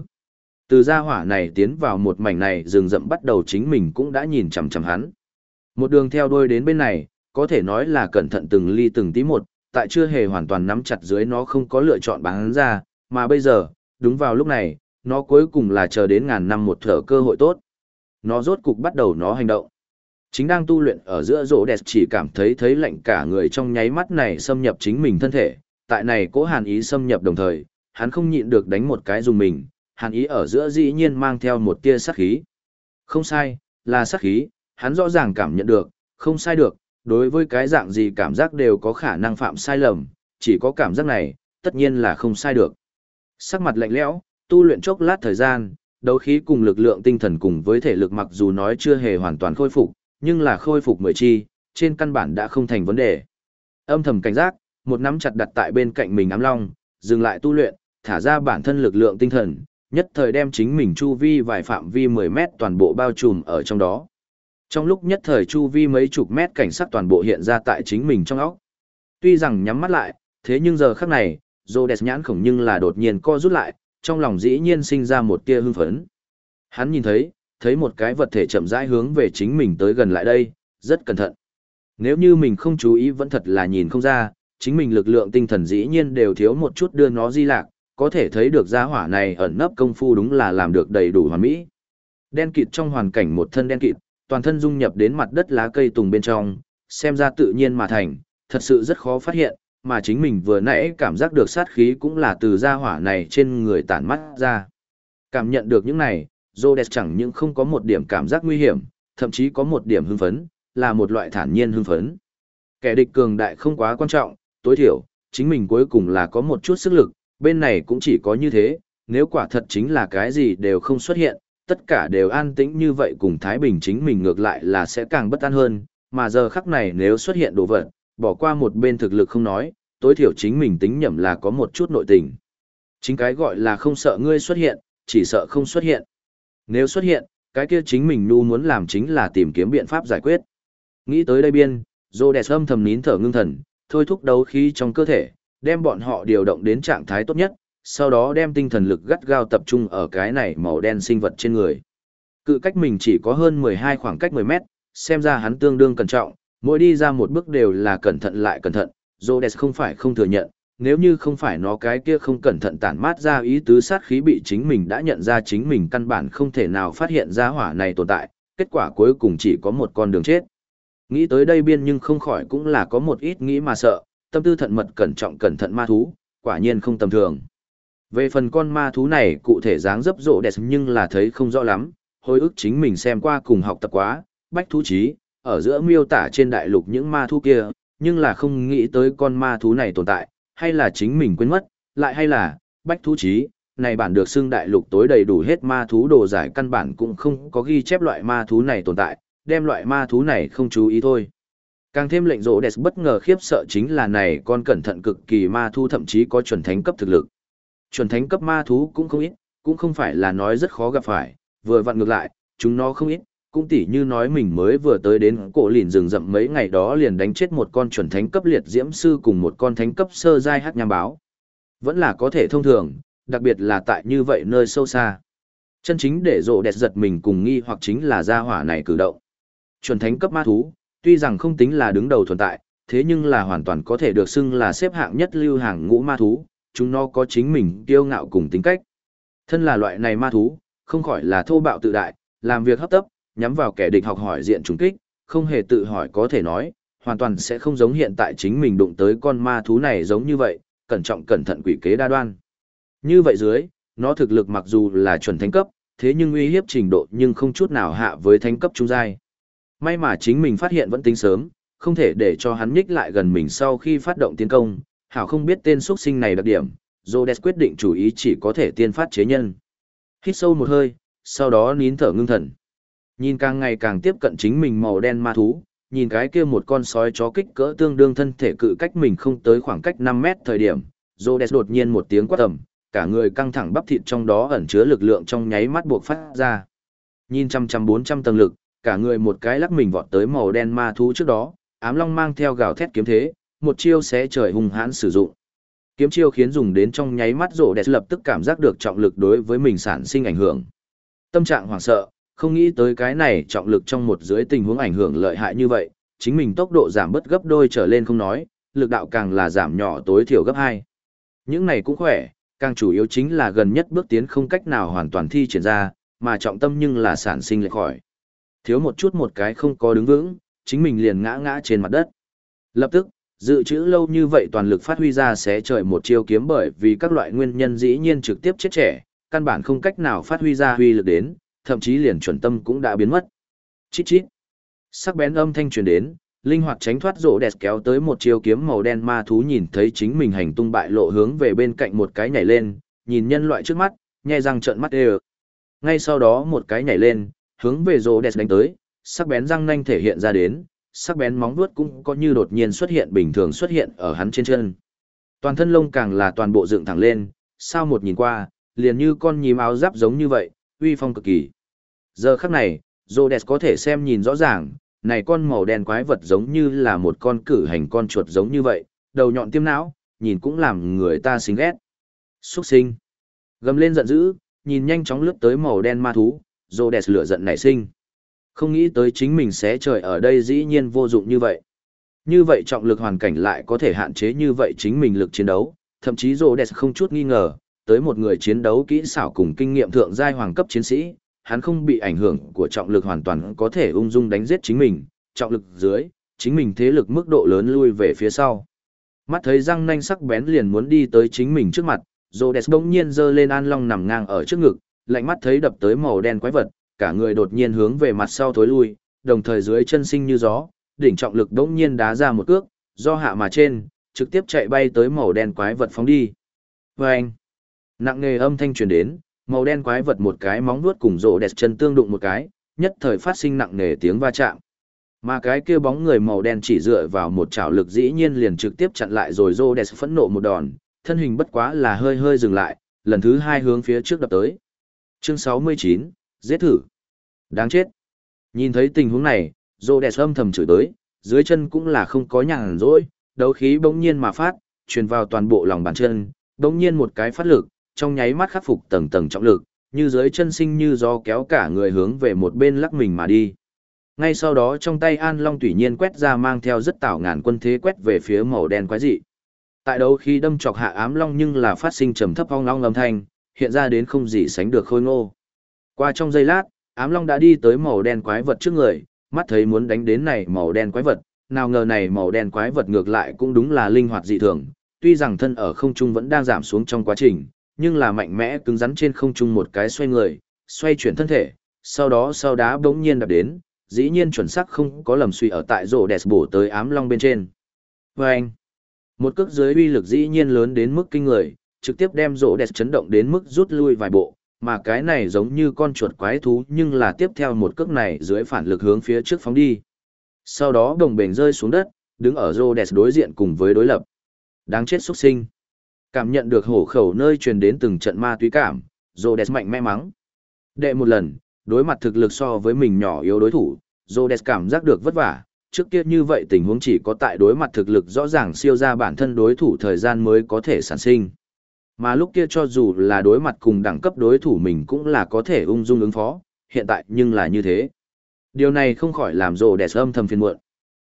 Từ gia hỏa này tiến vào một mảnh này rừng rậm bắt đầu chính mình cũng đã nhìn chằm chằm hắn. Một đường theo đuôi đến bên này, có thể nói là cẩn thận từng ly từng tí một, tại chưa hề hoàn toàn nắm chặt dưới nó không có lựa chọn bán ra, mà bây giờ, đúng vào lúc này, nó cuối cùng là chờ đến ngàn năm một thở cơ hội tốt. Nó rốt cục bắt đầu nó hành động. Chính đang tu luyện ở giữa rỗ đẹp chỉ cảm thấy thấy lạnh cả người trong nháy mắt này xâm nhập chính mình thân thể, tại này cố hàn ý xâm nhập đồng thời, hắn không nhịn được đánh một cái dùng mình, hàn ý ở giữa dĩ nhiên mang theo một tia sát khí. Không sai, là sát khí, hắn rõ ràng cảm nhận được, không sai được, đối với cái dạng gì cảm giác đều có khả năng phạm sai lầm, chỉ có cảm giác này, tất nhiên là không sai được. Sắc mặt lạnh lẽo, tu luyện chốc lát thời gian, đấu khí cùng lực lượng tinh thần cùng với thể lực mặc dù nói chưa hề hoàn toàn khôi phục, nhưng là khôi phục mười chi, trên căn bản đã không thành vấn đề. Âm thầm cảnh giác, một nắm chặt đặt tại bên cạnh mình ám long, dừng lại tu luyện, thả ra bản thân lực lượng tinh thần, nhất thời đem chính mình chu vi vài phạm vi 10 mét toàn bộ bao trùm ở trong đó. Trong lúc nhất thời chu vi mấy chục mét cảnh sát toàn bộ hiện ra tại chính mình trong óc. Tuy rằng nhắm mắt lại, thế nhưng giờ khắc này, Rhodes nhãn khổng nhưng là đột nhiên co rút lại, trong lòng dĩ nhiên sinh ra một tia hưng phấn. Hắn nhìn thấy, thấy một cái vật thể chậm rãi hướng về chính mình tới gần lại đây, rất cẩn thận. Nếu như mình không chú ý vẫn thật là nhìn không ra, chính mình lực lượng tinh thần dĩ nhiên đều thiếu một chút đưa nó di lạc, có thể thấy được gia hỏa này ẩn nấp công phu đúng là làm được đầy đủ hoàn mỹ. Đen kịt trong hoàn cảnh một thân đen kịt, toàn thân dung nhập đến mặt đất lá cây tùng bên trong, xem ra tự nhiên mà thành, thật sự rất khó phát hiện, mà chính mình vừa nãy cảm giác được sát khí cũng là từ gia hỏa này trên người tản mắt ra. Cảm nhận được những này, Rhodes chẳng những không có một điểm cảm giác nguy hiểm, thậm chí có một điểm hưng phấn, là một loại thản nhiên hưng phấn. Kẻ địch cường đại không quá quan trọng, tối thiểu, chính mình cuối cùng là có một chút sức lực, bên này cũng chỉ có như thế, nếu quả thật chính là cái gì đều không xuất hiện, tất cả đều an tĩnh như vậy cùng Thái Bình chính mình ngược lại là sẽ càng bất an hơn, mà giờ khắc này nếu xuất hiện đồ vật, bỏ qua một bên thực lực không nói, tối thiểu chính mình tính nhầm là có một chút nội tình. Chính cái gọi là không sợ ngươi xuất hiện, chỉ sợ không xuất hiện. Nếu xuất hiện, cái kia chính mình nu muốn làm chính là tìm kiếm biện pháp giải quyết. Nghĩ tới đây biên, Rhodes âm thầm nín thở ngưng thần, thôi thúc đấu khí trong cơ thể, đem bọn họ điều động đến trạng thái tốt nhất, sau đó đem tinh thần lực gắt gao tập trung ở cái này màu đen sinh vật trên người. Cự cách mình chỉ có hơn 12 khoảng cách 10 mét, xem ra hắn tương đương cẩn trọng, mỗi đi ra một bước đều là cẩn thận lại cẩn thận, Rhodes không phải không thừa nhận, nếu như không phải nó cái kia không cẩn thận tản mát ra ý tứ sát khí bị chính mình đã nhận ra chính mình căn bản không thể nào phát hiện ra hỏa này tồn tại, kết quả cuối cùng chỉ có một con đường chết. Nghĩ tới đây biên nhưng không khỏi cũng là có một ít nghĩ mà sợ, tâm tư thận mật cẩn trọng cẩn thận ma thú, quả nhiên không tầm thường. Về phần con ma thú này cụ thể dáng dấp rộ đẹp nhưng là thấy không rõ lắm, hồi ức chính mình xem qua cùng học tập quá, bách thú trí, ở giữa miêu tả trên đại lục những ma thú kia, nhưng là không nghĩ tới con ma thú này tồn tại, hay là chính mình quên mất, lại hay là, bách thú trí, này bản được xưng đại lục tối đầy đủ hết ma thú đồ giải căn bản cũng không có ghi chép loại ma thú này tồn tại, đem loại ma thú này không chú ý thôi. Càng thêm lệnh rỗ đẹp bất ngờ khiếp sợ chính là này con cẩn thận cực kỳ ma thú thậm chí có chuẩn thánh cấp thực lực. Chuẩn thánh cấp ma thú cũng không ít, cũng không phải là nói rất khó gặp phải, vừa vặn ngược lại, chúng nó không ít, cũng tỉ như nói mình mới vừa tới đến cổ lìn rừng rậm mấy ngày đó liền đánh chết một con chuẩn thánh cấp liệt diễm sư cùng một con thánh cấp sơ giai hát nham báo. Vẫn là có thể thông thường, đặc biệt là tại như vậy nơi sâu xa. Chân chính để rộ đẹp giật mình cùng nghi hoặc chính là gia hỏa này cử động. Chuẩn thánh cấp ma thú, tuy rằng không tính là đứng đầu tồn tại, thế nhưng là hoàn toàn có thể được xưng là xếp hạng nhất lưu hàng ngũ ma thú, chúng nó có chính mình kiêu ngạo cùng tính cách. Thân là loại này ma thú, không khỏi là thô bạo tự đại, làm việc hấp tấp, nhắm vào kẻ địch học hỏi diện trùng kích, không hề tự hỏi có thể nói, hoàn toàn sẽ không giống hiện tại chính mình đụng tới con ma thú này giống như vậy, cẩn trọng cẩn thận quỷ kế đa đoan. Như vậy dưới, nó thực lực mặc dù là chuẩn thánh cấp, thế nhưng uy hiếp trình độ nhưng không chút nào hạ với thánh cấp trung giai. May mà chính mình phát hiện vẫn tính sớm, không thể để cho hắn nhích lại gần mình sau khi phát động tiến công, hảo không biết tên xuất sinh này đặc điểm, Rhodes quyết định chủ ý chỉ có thể tiên phát chế nhân. Hít sâu một hơi, sau đó nín thở ngưng thần. Nhìn càng ngày càng tiếp cận chính mình màu đen ma thú, nhìn cái kia một con sói chó kích cỡ tương đương thân thể cự cách mình không tới khoảng cách 5 mét thời điểm, Rhodes đột nhiên một tiếng quát tầm, cả người căng thẳng bắp thịt trong đó ẩn chứa lực lượng trong nháy mắt buộc phát ra. Nhìn trăm trăm bốn trăm tầng lực, cả người một cái lắc mình vọt tới màu đen ma thú trước đó, ám long mang theo gào thét kiếm thế, một chiêu xé trời hung hãn sử dụng. Kiếm chiêu khiến dùng đến trong nháy mắt rộ đẹp lập tức cảm giác được trọng lực đối với mình sản sinh ảnh hưởng. Tâm trạng hoảng sợ, không nghĩ tới cái này trọng lực trong một dưới tình huống ảnh hưởng lợi hại như vậy, chính mình tốc độ giảm bớt gấp đôi trở lên không nói, lực đạo càng là giảm nhỏ tối thiểu gấp 2. Những này cũng khỏe, càng chủ yếu chính là gần nhất bước tiến không cách nào hoàn toàn thi triển ra, mà trọng tâm nhưng là sản sinh lệch khỏi. Thiếu một chút một cái không có đứng vững, chính mình liền ngã ngã trên mặt đất. Lập tức, dự trữ lâu như vậy toàn lực phát huy ra sẽ trời một chiêu kiếm bởi vì các loại nguyên nhân dĩ nhiên trực tiếp chết trẻ, căn bản không cách nào phát huy ra huy lực đến, thậm chí liền chuẩn tâm cũng đã biến mất. Chít chít. Sắc bén âm thanh truyền đến, linh hoạt tránh thoát rổ đẹp kéo tới một chiêu kiếm màu đen ma thú nhìn thấy chính mình hành tung bại lộ hướng về bên cạnh một cái nhảy lên, nhìn nhân loại trước mắt, nhẹ răng trợn mắt đều. Ngay sau đó một cái nhảy lên, hướng về rổ đẹp đánh tới, sắc bén răng nanh thể hiện ra đến, sắc bén móng vuốt cũng có như đột nhiên xuất hiện bình thường xuất hiện ở hắn trên chân. Toàn thân lông càng là toàn bộ dựng thẳng lên, sao một nhìn qua, liền như con nhím áo giáp giống như vậy, uy phong cực kỳ. Giờ khắc này, Rhodes có thể xem nhìn rõ ràng, này con màu đen quái vật giống như là một con cử hành con chuột giống như vậy, đầu nhọn tiêm não, nhìn cũng làm người ta xính ghét. Xuất sinh. Gầm lên giận dữ, nhìn nhanh chóng lướt tới màu đen ma thú, rô đẹp lửa giận nảy sinh. Không nghĩ tới chính mình sẽ trời ở đây dĩ nhiên vô dụng như vậy. Như vậy trọng lực hoàn cảnh lại có thể hạn chế như vậy chính mình lực chiến đấu, thậm chí rô không chút nghi ngờ, tới một người chiến đấu kỹ xảo cùng kinh nghiệm thượng giai hoàng cấp chiến sĩ, hắn không bị ảnh hưởng của trọng lực hoàn toàn có thể ung dung đánh giết chính mình, trọng lực dưới, chính mình thế lực mức độ lớn lui về phía sau. Mắt thấy răng nanh sắc bén liền muốn đi tới chính mình trước mặt, Rhodes bỗng nhiên giơ lên An Long nằm ngang ở trước ngực, lạnh mắt thấy đập tới màu đen quái vật, cả người đột nhiên hướng về mặt sau thối lui, đồng thời dưới chân sinh như gió, đỉnh trọng lực bỗng nhiên đá ra một cước, do hạ mà trên, trực tiếp chạy bay tới màu đen quái vật phóng đi. Vâng! Nặng nề âm thanh truyền đến, màu đen quái vật một cái móng vuốt cùng rổ đẹp chân tương đụng một cái, nhất thời phát sinh nặng nề tiếng va chạm. Mà cái kia bóng người màu đen chỉ dựa vào một chảo lực dĩ nhiên liền trực tiếp chặn lại rồi rổ đẹp phẫn nộ một đòn, thân hình bất quá là hơi hơi dừng lại, lần thứ hai hướng phía trước đập tới. Chương 69, giết thử. Đáng chết. Nhìn thấy tình huống này, rổ đẹp âm thầm chửi tới, dưới chân cũng là không có nhàn rỗi, đấu khí bỗng nhiên mà phát, truyền vào toàn bộ lòng bàn chân, bỗng nhiên một cái phát lực, trong nháy mắt khắc phục tầng tầng trọng lực, như dưới chân sinh như gió kéo cả người hướng về một bên lắc mình mà đi. Ngay sau đó trong tay An Long tùy nhiên quét ra mang theo rất tảo ngàn quân thế quét về phía màu đen quái dị. Tại đấu khi đâm chọc hạ ám long nhưng là phát sinh trầm thấp ong long âm thanh, hiện ra đến không gì sánh được khôi ngô. Qua trong giây lát, ám long đã đi tới màu đen quái vật trước người, mắt thấy muốn đánh đến này màu đen quái vật, nào ngờ này màu đen quái vật ngược lại cũng đúng là linh hoạt dị thường, tuy rằng thân ở không trung vẫn đang giảm xuống trong quá trình, nhưng là mạnh mẽ cứng rắn trên không trung một cái xoay người, xoay chuyển thân thể, sau đó sau đá bỗng nhiên đập đến, dĩ nhiên chuẩn xác không có lầm suy ở tại rổ đẹp bổ tới ám long bên trên. Và anh, một cước dưới uy lực dĩ nhiên lớn đến mức kinh người, trực tiếp đem rổ đẹp chấn động đến mức rút lui vài bộ, mà cái này giống như con chuột quái thú nhưng là tiếp theo một cước này dưới phản lực hướng phía trước phóng đi. Sau đó đồng bền rơi xuống đất, đứng ở rổ đẹp đối diện cùng với đối lập. Đáng chết xuất sinh. Cảm nhận được hổ khẩu nơi truyền đến từng trận ma túy cảm, rô đẹp mạnh mẽ mắng. Đệ một lần, đối mặt thực lực so với mình nhỏ yếu đối thủ, Rhodes cảm giác được vất vả, trước kia như vậy tình huống chỉ có tại đối mặt thực lực rõ ràng siêu ra bản thân đối thủ thời gian mới có thể sản sinh. Mà lúc kia cho dù là đối mặt cùng đẳng cấp đối thủ mình cũng là có thể ung dung ứng phó, hiện tại nhưng là như thế. Điều này không khỏi làm Rhodes âm thầm phiền muộn.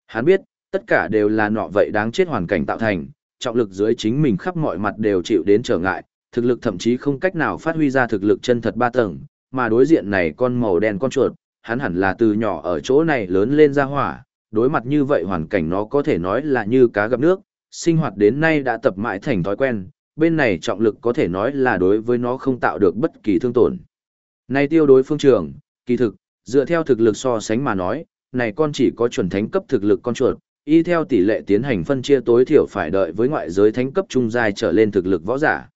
Hắn biết, tất cả đều là nọ vậy đáng chết hoàn cảnh tạo thành, trọng lực dưới chính mình khắp mọi mặt đều chịu đến trở ngại, thực lực thậm chí không cách nào phát huy ra thực lực chân thật ba tầng, mà đối diện này con màu đen con chuột, hắn hẳn là từ nhỏ ở chỗ này lớn lên ra hỏa, đối mặt như vậy hoàn cảnh nó có thể nói là như cá gặp nước, sinh hoạt đến nay đã tập mãi thành thói quen, bên này trọng lực có thể nói là đối với nó không tạo được bất kỳ thương tổn. Này tiêu đối phương trường, kỳ thực, dựa theo thực lực so sánh mà nói, này con chỉ có chuẩn thánh cấp thực lực con chuột, y theo tỷ lệ tiến hành phân chia tối thiểu phải đợi với ngoại giới thánh cấp trung giai trở lên thực lực võ giả.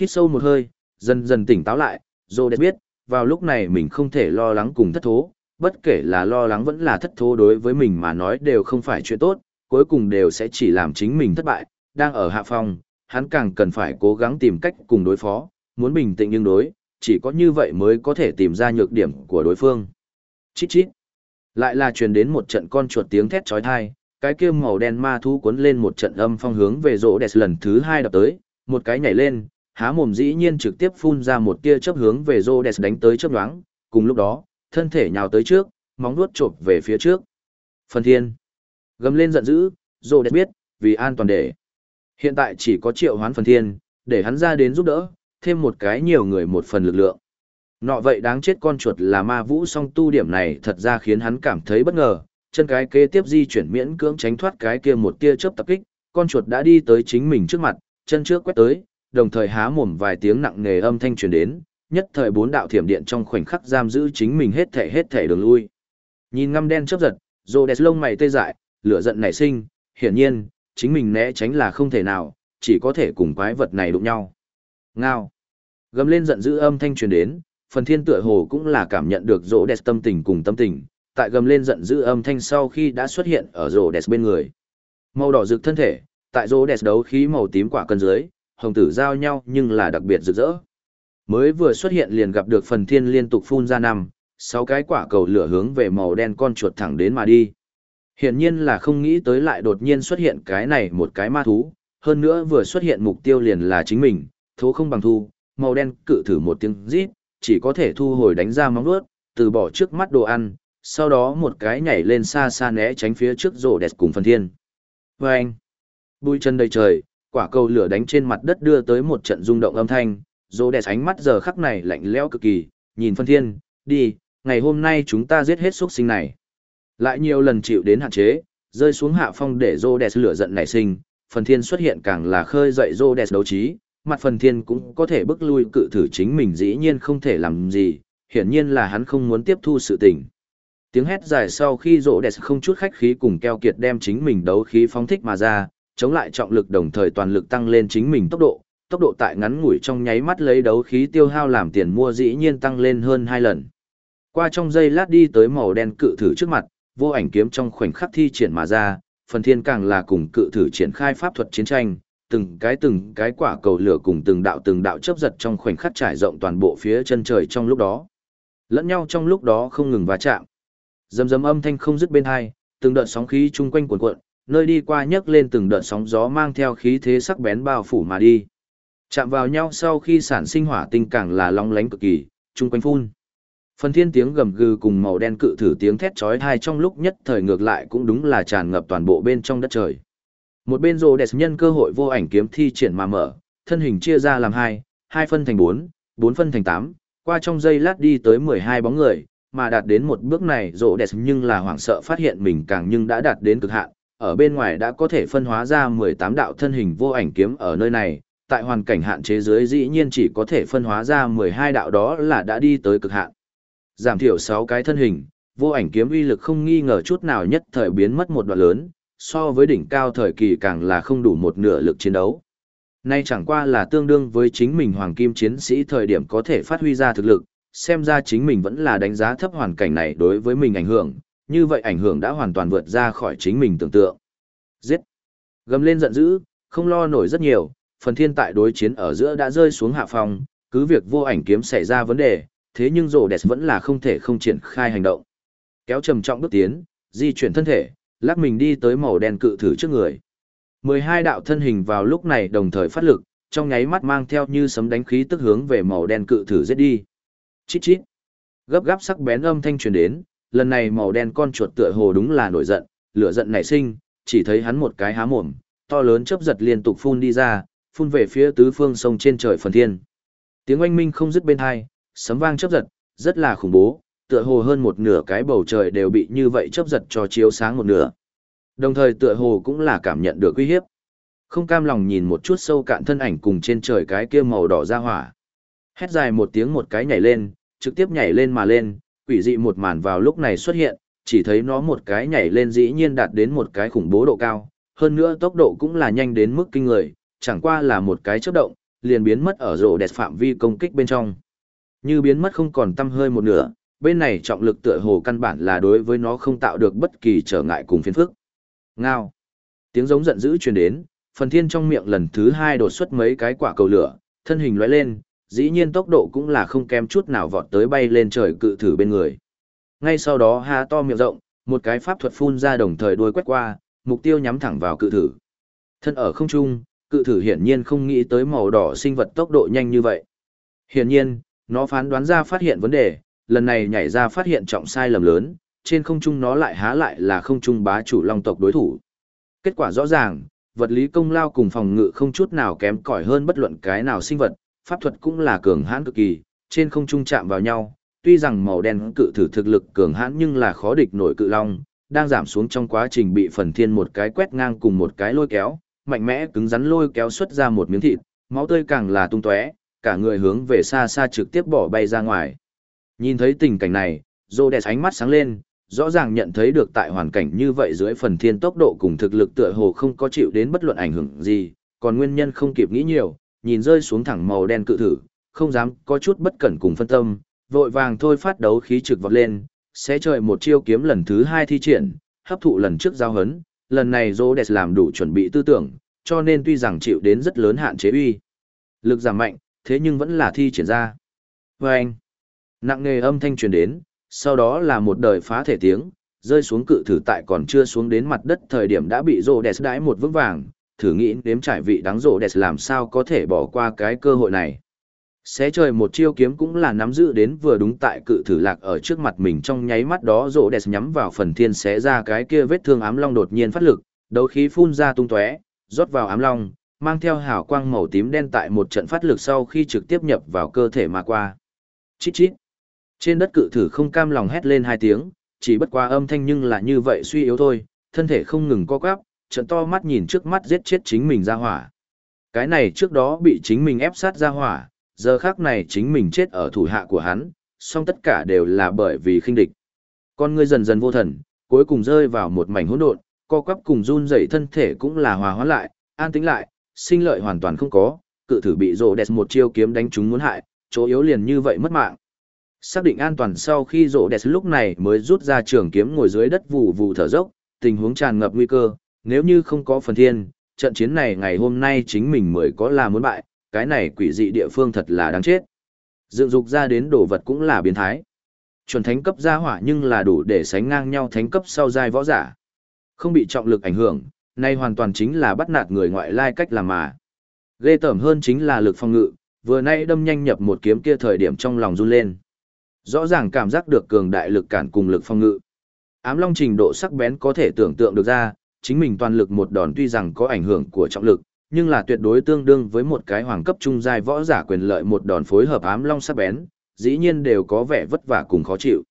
Hít sâu một hơi, dần dần tỉnh táo lại, Dô đẹp biết, vào lúc này mình không thể lo lắng cùng thất thố, bất kể là lo lắng vẫn là thất thố đối với mình mà nói đều không phải chuyện tốt, cuối cùng đều sẽ chỉ làm chính mình thất bại, đang ở hạ phong, hắn càng cần phải cố gắng tìm cách cùng đối phó, muốn bình tĩnh nhưng đối, chỉ có như vậy mới có thể tìm ra nhược điểm của đối phương. Chít chít. Lại là truyền đến một trận con chuột tiếng thét chói tai, cái kia màu đen ma thú cuốn lên một trận âm phong hướng về rỗ đẹp lần thứ hai đập tới, một cái nhảy lên, há mồm dĩ nhiên trực tiếp phun ra một tia chớp hướng về Rhodes đánh tới chớp nhoáng, cùng lúc đó, thân thể nhào tới trước, móng vuốt chộp về phía trước. Phần thiên. Gầm lên giận dữ, Rhodes biết, vì an toàn để. Hiện tại chỉ có triệu hoán phần thiên, để hắn ra đến giúp đỡ, thêm một cái nhiều người một phần lực lượng. Nọ vậy đáng chết con chuột là ma vũ song tu điểm này thật ra khiến hắn cảm thấy bất ngờ, chân cái kế tiếp di chuyển miễn cưỡng tránh thoát cái kia một tia chớp tập kích, con chuột đã đi tới chính mình trước mặt, chân trước quét tới, đồng thời há mồm vài tiếng nặng nề âm thanh truyền đến, nhất thời bốn đạo thiểm điện trong khoảnh khắc giam giữ chính mình hết thể hết thể đường lui. Nhìn ngăm đen chớp giật, rồ đẹp lông mày tê dại, lửa giận nảy sinh, hiển nhiên, chính mình né tránh là không thể nào, chỉ có thể cùng quái vật này đụng nhau. Ngao. Gầm lên giận dữ âm thanh truyền đến, phần thiên tựa hồ cũng là cảm nhận được rỗ đẹp tâm tình cùng tâm tình, tại gầm lên giận dữ âm thanh sau khi đã xuất hiện ở rổ đẹp bên người. Màu đỏ rực thân thể, tại rổ đẹp đấu khí màu tím quả cân dưới, hồng tử giao nhau nhưng là đặc biệt rực rỡ. Mới vừa xuất hiện liền gặp được phần thiên liên tục phun ra năm, sáu cái quả cầu lửa hướng về màu đen con chuột thẳng đến mà đi. Hiển nhiên là không nghĩ tới lại đột nhiên xuất hiện cái này một cái ma thú, hơn nữa vừa xuất hiện mục tiêu liền là chính mình, thú không bằng thu, màu đen cự thử một tiếng rít, chỉ có thể thu hồi đánh ra móng vuốt, từ bỏ trước mắt đồ ăn, sau đó một cái nhảy lên xa xa né tránh phía trước rổ đẹp cùng phần thiên. Và anh, bụi chân đầy trời, quả cầu lửa đánh trên mặt đất đưa tới một trận rung động âm thanh, rổ đẹp ánh mắt giờ khắc này lạnh lẽo cực kỳ, nhìn phân thiên, đi, ngày hôm nay chúng ta giết hết xuất sinh này. Lại nhiều lần chịu đến hạn chế, rơi xuống hạ phong để rổ đẹp lửa giận nảy sinh, phần thiên xuất hiện càng là khơi dậy rổ đẹp đấu trí, mặt phần thiên cũng có thể bức lui cự thử chính mình dĩ nhiên không thể làm gì, hiển nhiên là hắn không muốn tiếp thu sự tình. Tiếng hét dài sau khi rộ đẹp không chút khách khí cùng keo kiệt đem chính mình đấu khí phóng thích mà ra, chống lại trọng lực đồng thời toàn lực tăng lên chính mình tốc độ, tốc độ tại ngắn ngủi trong nháy mắt lấy đấu khí tiêu hao làm tiền mua dĩ nhiên tăng lên hơn hai lần. Qua trong giây lát đi tới màu đen cự thử trước mặt, vô ảnh kiếm trong khoảnh khắc thi triển mà ra, phần thiên càng là cùng cự thử triển khai pháp thuật chiến tranh, từng cái từng cái quả cầu lửa cùng từng đạo từng đạo chớp giật trong khoảnh khắc trải rộng toàn bộ phía chân trời trong lúc đó. Lẫn nhau trong lúc đó không ngừng va chạm. Dầm dầm âm thanh không dứt bên hai, từng đợt sóng khí chung quanh cuộn cuộn, nơi đi qua nhấc lên từng đợt sóng gió mang theo khí thế sắc bén bao phủ mà đi. Chạm vào nhau sau khi sản sinh hỏa tinh càng là long lánh cực kỳ, chung quanh phun. Phần thiên tiếng gầm gừ cùng màu đen cự thử tiếng thét chói tai trong lúc nhất thời ngược lại cũng đúng là tràn ngập toàn bộ bên trong đất trời. Một bên rồ đẹp nhân cơ hội vô ảnh kiếm thi triển mà mở, thân hình chia ra làm hai, hai phân thành bốn, bốn phân thành tám, qua trong giây lát đi tới mười hai bóng người, mà đạt đến một bước này rộ đẹp nhưng là hoảng sợ phát hiện mình càng nhưng đã đạt đến cực hạn, ở bên ngoài đã có thể phân hóa ra mười tám đạo thân hình vô ảnh kiếm ở nơi này, tại hoàn cảnh hạn chế dưới dĩ nhiên chỉ có thể phân hóa ra mười hai đạo đó là đã đi tới cực hạn. Giảm thiểu 6 cái thân hình, vô ảnh kiếm uy lực không nghi ngờ chút nào nhất thời biến mất một đoạn lớn, so với đỉnh cao thời kỳ càng là không đủ một nửa lực chiến đấu. Nay chẳng qua là tương đương với chính mình hoàng kim chiến sĩ thời điểm có thể phát huy ra thực lực, xem ra chính mình vẫn là đánh giá thấp hoàn cảnh này đối với mình ảnh hưởng, như vậy ảnh hưởng đã hoàn toàn vượt ra khỏi chính mình tưởng tượng. Giết! Gầm lên giận dữ, không lo nổi rất nhiều, phần thiên tại đối chiến ở giữa đã rơi xuống hạ phòng, cứ việc vô ảnh kiếm xảy ra vấn đề, thế nhưng rổ đẹp vẫn là không thể không triển khai hành động. Kéo trầm trọng bước tiến, di chuyển thân thể, lắc mình đi tới màu đen cự thử trước người. 12 đạo thân hình vào lúc này đồng thời phát lực, trong nháy mắt mang theo như sấm đánh khí tức hướng về màu đen cự thử giết đi. Chít chít. Gấp gáp sắc bén âm thanh truyền đến, lần này màu đen con chuột tựa hồ đúng là nổi giận, lửa giận nảy sinh, chỉ thấy hắn một cái há mồm, to lớn chớp giật liên tục phun đi ra, phun về phía tứ phương sông trên trời phần thiên. Tiếng oanh minh không dứt bên hai, sấm vang chớp giật, rất là khủng bố, tựa hồ hơn một nửa cái bầu trời đều bị như vậy chớp giật cho chiếu sáng một nửa. Đồng thời tựa hồ cũng là cảm nhận được uy hiếp. Không cam lòng nhìn một chút sâu cạn thân ảnh cùng trên trời cái kia màu đỏ ra hỏa. Hét dài một tiếng một cái nhảy lên, trực tiếp nhảy lên mà lên, quỷ dị một màn vào lúc này xuất hiện, chỉ thấy nó một cái nhảy lên dĩ nhiên đạt đến một cái khủng bố độ cao, hơn nữa tốc độ cũng là nhanh đến mức kinh người, chẳng qua là một cái chớp động, liền biến mất ở rổ đẹp phạm vi công kích bên trong. Như biến mất không còn tâm hơi một nửa, bên này trọng lực tựa hồ căn bản là đối với nó không tạo được bất kỳ trở ngại cùng phiền phức. Ngao. Tiếng giống giận dữ truyền đến, phần thiên trong miệng lần thứ hai đột xuất mấy cái quả cầu lửa, thân hình lóe lên, dĩ nhiên tốc độ cũng là không kém chút nào vọt tới bay lên trời cự thử bên người. Ngay sau đó ha to miệng rộng, một cái pháp thuật phun ra đồng thời đuôi quét qua, mục tiêu nhắm thẳng vào cự thử. Thân ở không trung, cự thử hiển nhiên không nghĩ tới màu đỏ sinh vật tốc độ nhanh như vậy. Hiển nhiên, nó phán đoán ra phát hiện vấn đề, lần này nhảy ra phát hiện trọng sai lầm lớn, trên không trung nó lại há lại là không trung bá chủ long tộc đối thủ. Kết quả rõ ràng, vật lý công lao cùng phòng ngự không chút nào kém cỏi hơn bất luận cái nào sinh vật, pháp thuật cũng là cường hãn cực kỳ, trên không trung chạm vào nhau, tuy rằng màu đen cự thử thực lực cường hãn nhưng là khó địch nổi cự long, đang giảm xuống trong quá trình bị phần thiên một cái quét ngang cùng một cái lôi kéo, mạnh mẽ cứng rắn lôi kéo xuất ra một miếng thịt, máu tươi càng là tung tóe, cả người hướng về xa xa trực tiếp bỏ bay ra ngoài. Nhìn thấy tình cảnh này, Rhodes ánh mắt sáng lên, rõ ràng nhận thấy được tại hoàn cảnh như vậy dưới phần thiên tốc độ cùng thực lực tựa hồ không có chịu đến bất luận ảnh hưởng gì, còn nguyên nhân không kịp nghĩ nhiều, nhìn rơi xuống thẳng màu đen cự thử, không dám có chút bất cẩn cùng phân tâm, vội vàng thôi phát đấu khí trực vọt lên, sẽ trời một chiêu kiếm lần thứ hai thi triển, hấp thụ lần trước giao hấn, lần này Rhodes làm đủ chuẩn bị tư tưởng, cho nên tuy rằng chịu đến rất lớn hạn chế uy. Lực giảm mạnh, thế nhưng vẫn là thi triển ra. Và anh, nặng nghề âm thanh truyền đến, sau đó là một đời phá thể tiếng, rơi xuống cự thử tại còn chưa xuống đến mặt đất thời điểm đã bị rô đái một vững vàng, thử nghĩ nếm trải vị đáng rộ đẹp làm sao có thể bỏ qua cái cơ hội này. Xé trời một chiêu kiếm cũng là nắm giữ đến vừa đúng tại cự thử lạc ở trước mặt mình trong nháy mắt đó rộ đẹp nhắm vào phần thiên xé ra cái kia vết thương ám long đột nhiên phát lực, đấu khí phun ra tung tóe, rót vào ám long, mang theo hào quang màu tím đen tại một trận phát lực sau khi trực tiếp nhập vào cơ thể mà qua. Chít chít. Trên đất cự thử không cam lòng hét lên hai tiếng, chỉ bất qua âm thanh nhưng là như vậy suy yếu thôi, thân thể không ngừng co quắp, trận to mắt nhìn trước mắt giết chết chính mình ra hỏa. Cái này trước đó bị chính mình ép sát ra hỏa, giờ khác này chính mình chết ở thủ hạ của hắn, song tất cả đều là bởi vì khinh địch. Con ngươi dần dần vô thần, cuối cùng rơi vào một mảnh hỗn độn, co quắp cùng run rẩy thân thể cũng là hòa hóa lại, an tĩnh lại, sinh lợi hoàn toàn không có, cự thử bị rồ đẹp một chiêu kiếm đánh trúng muốn hại, chỗ yếu liền như vậy mất mạng. Xác định an toàn sau khi rồ đẹp lúc này mới rút ra trường kiếm ngồi dưới đất vù vù thở dốc, tình huống tràn ngập nguy cơ, nếu như không có phần thiên, trận chiến này ngày hôm nay chính mình mới có là muốn bại, cái này quỷ dị địa phương thật là đáng chết. Dựng dục ra đến đồ vật cũng là biến thái. Chuẩn thánh cấp gia hỏa nhưng là đủ để sánh ngang nhau thánh cấp sau giai võ giả. Không bị trọng lực ảnh hưởng, nay hoàn toàn chính là bắt nạt người ngoại lai cách làm mà. Ghê tởm hơn chính là lực phòng ngự, vừa nay đâm nhanh nhập một kiếm kia thời điểm trong lòng run lên. Rõ ràng cảm giác được cường đại lực cản cùng lực phòng ngự. Ám long trình độ sắc bén có thể tưởng tượng được ra, chính mình toàn lực một đòn tuy rằng có ảnh hưởng của trọng lực, nhưng là tuyệt đối tương đương với một cái hoàng cấp trung giai võ giả quyền lợi một đòn phối hợp ám long sắc bén, dĩ nhiên đều có vẻ vất vả cùng khó chịu.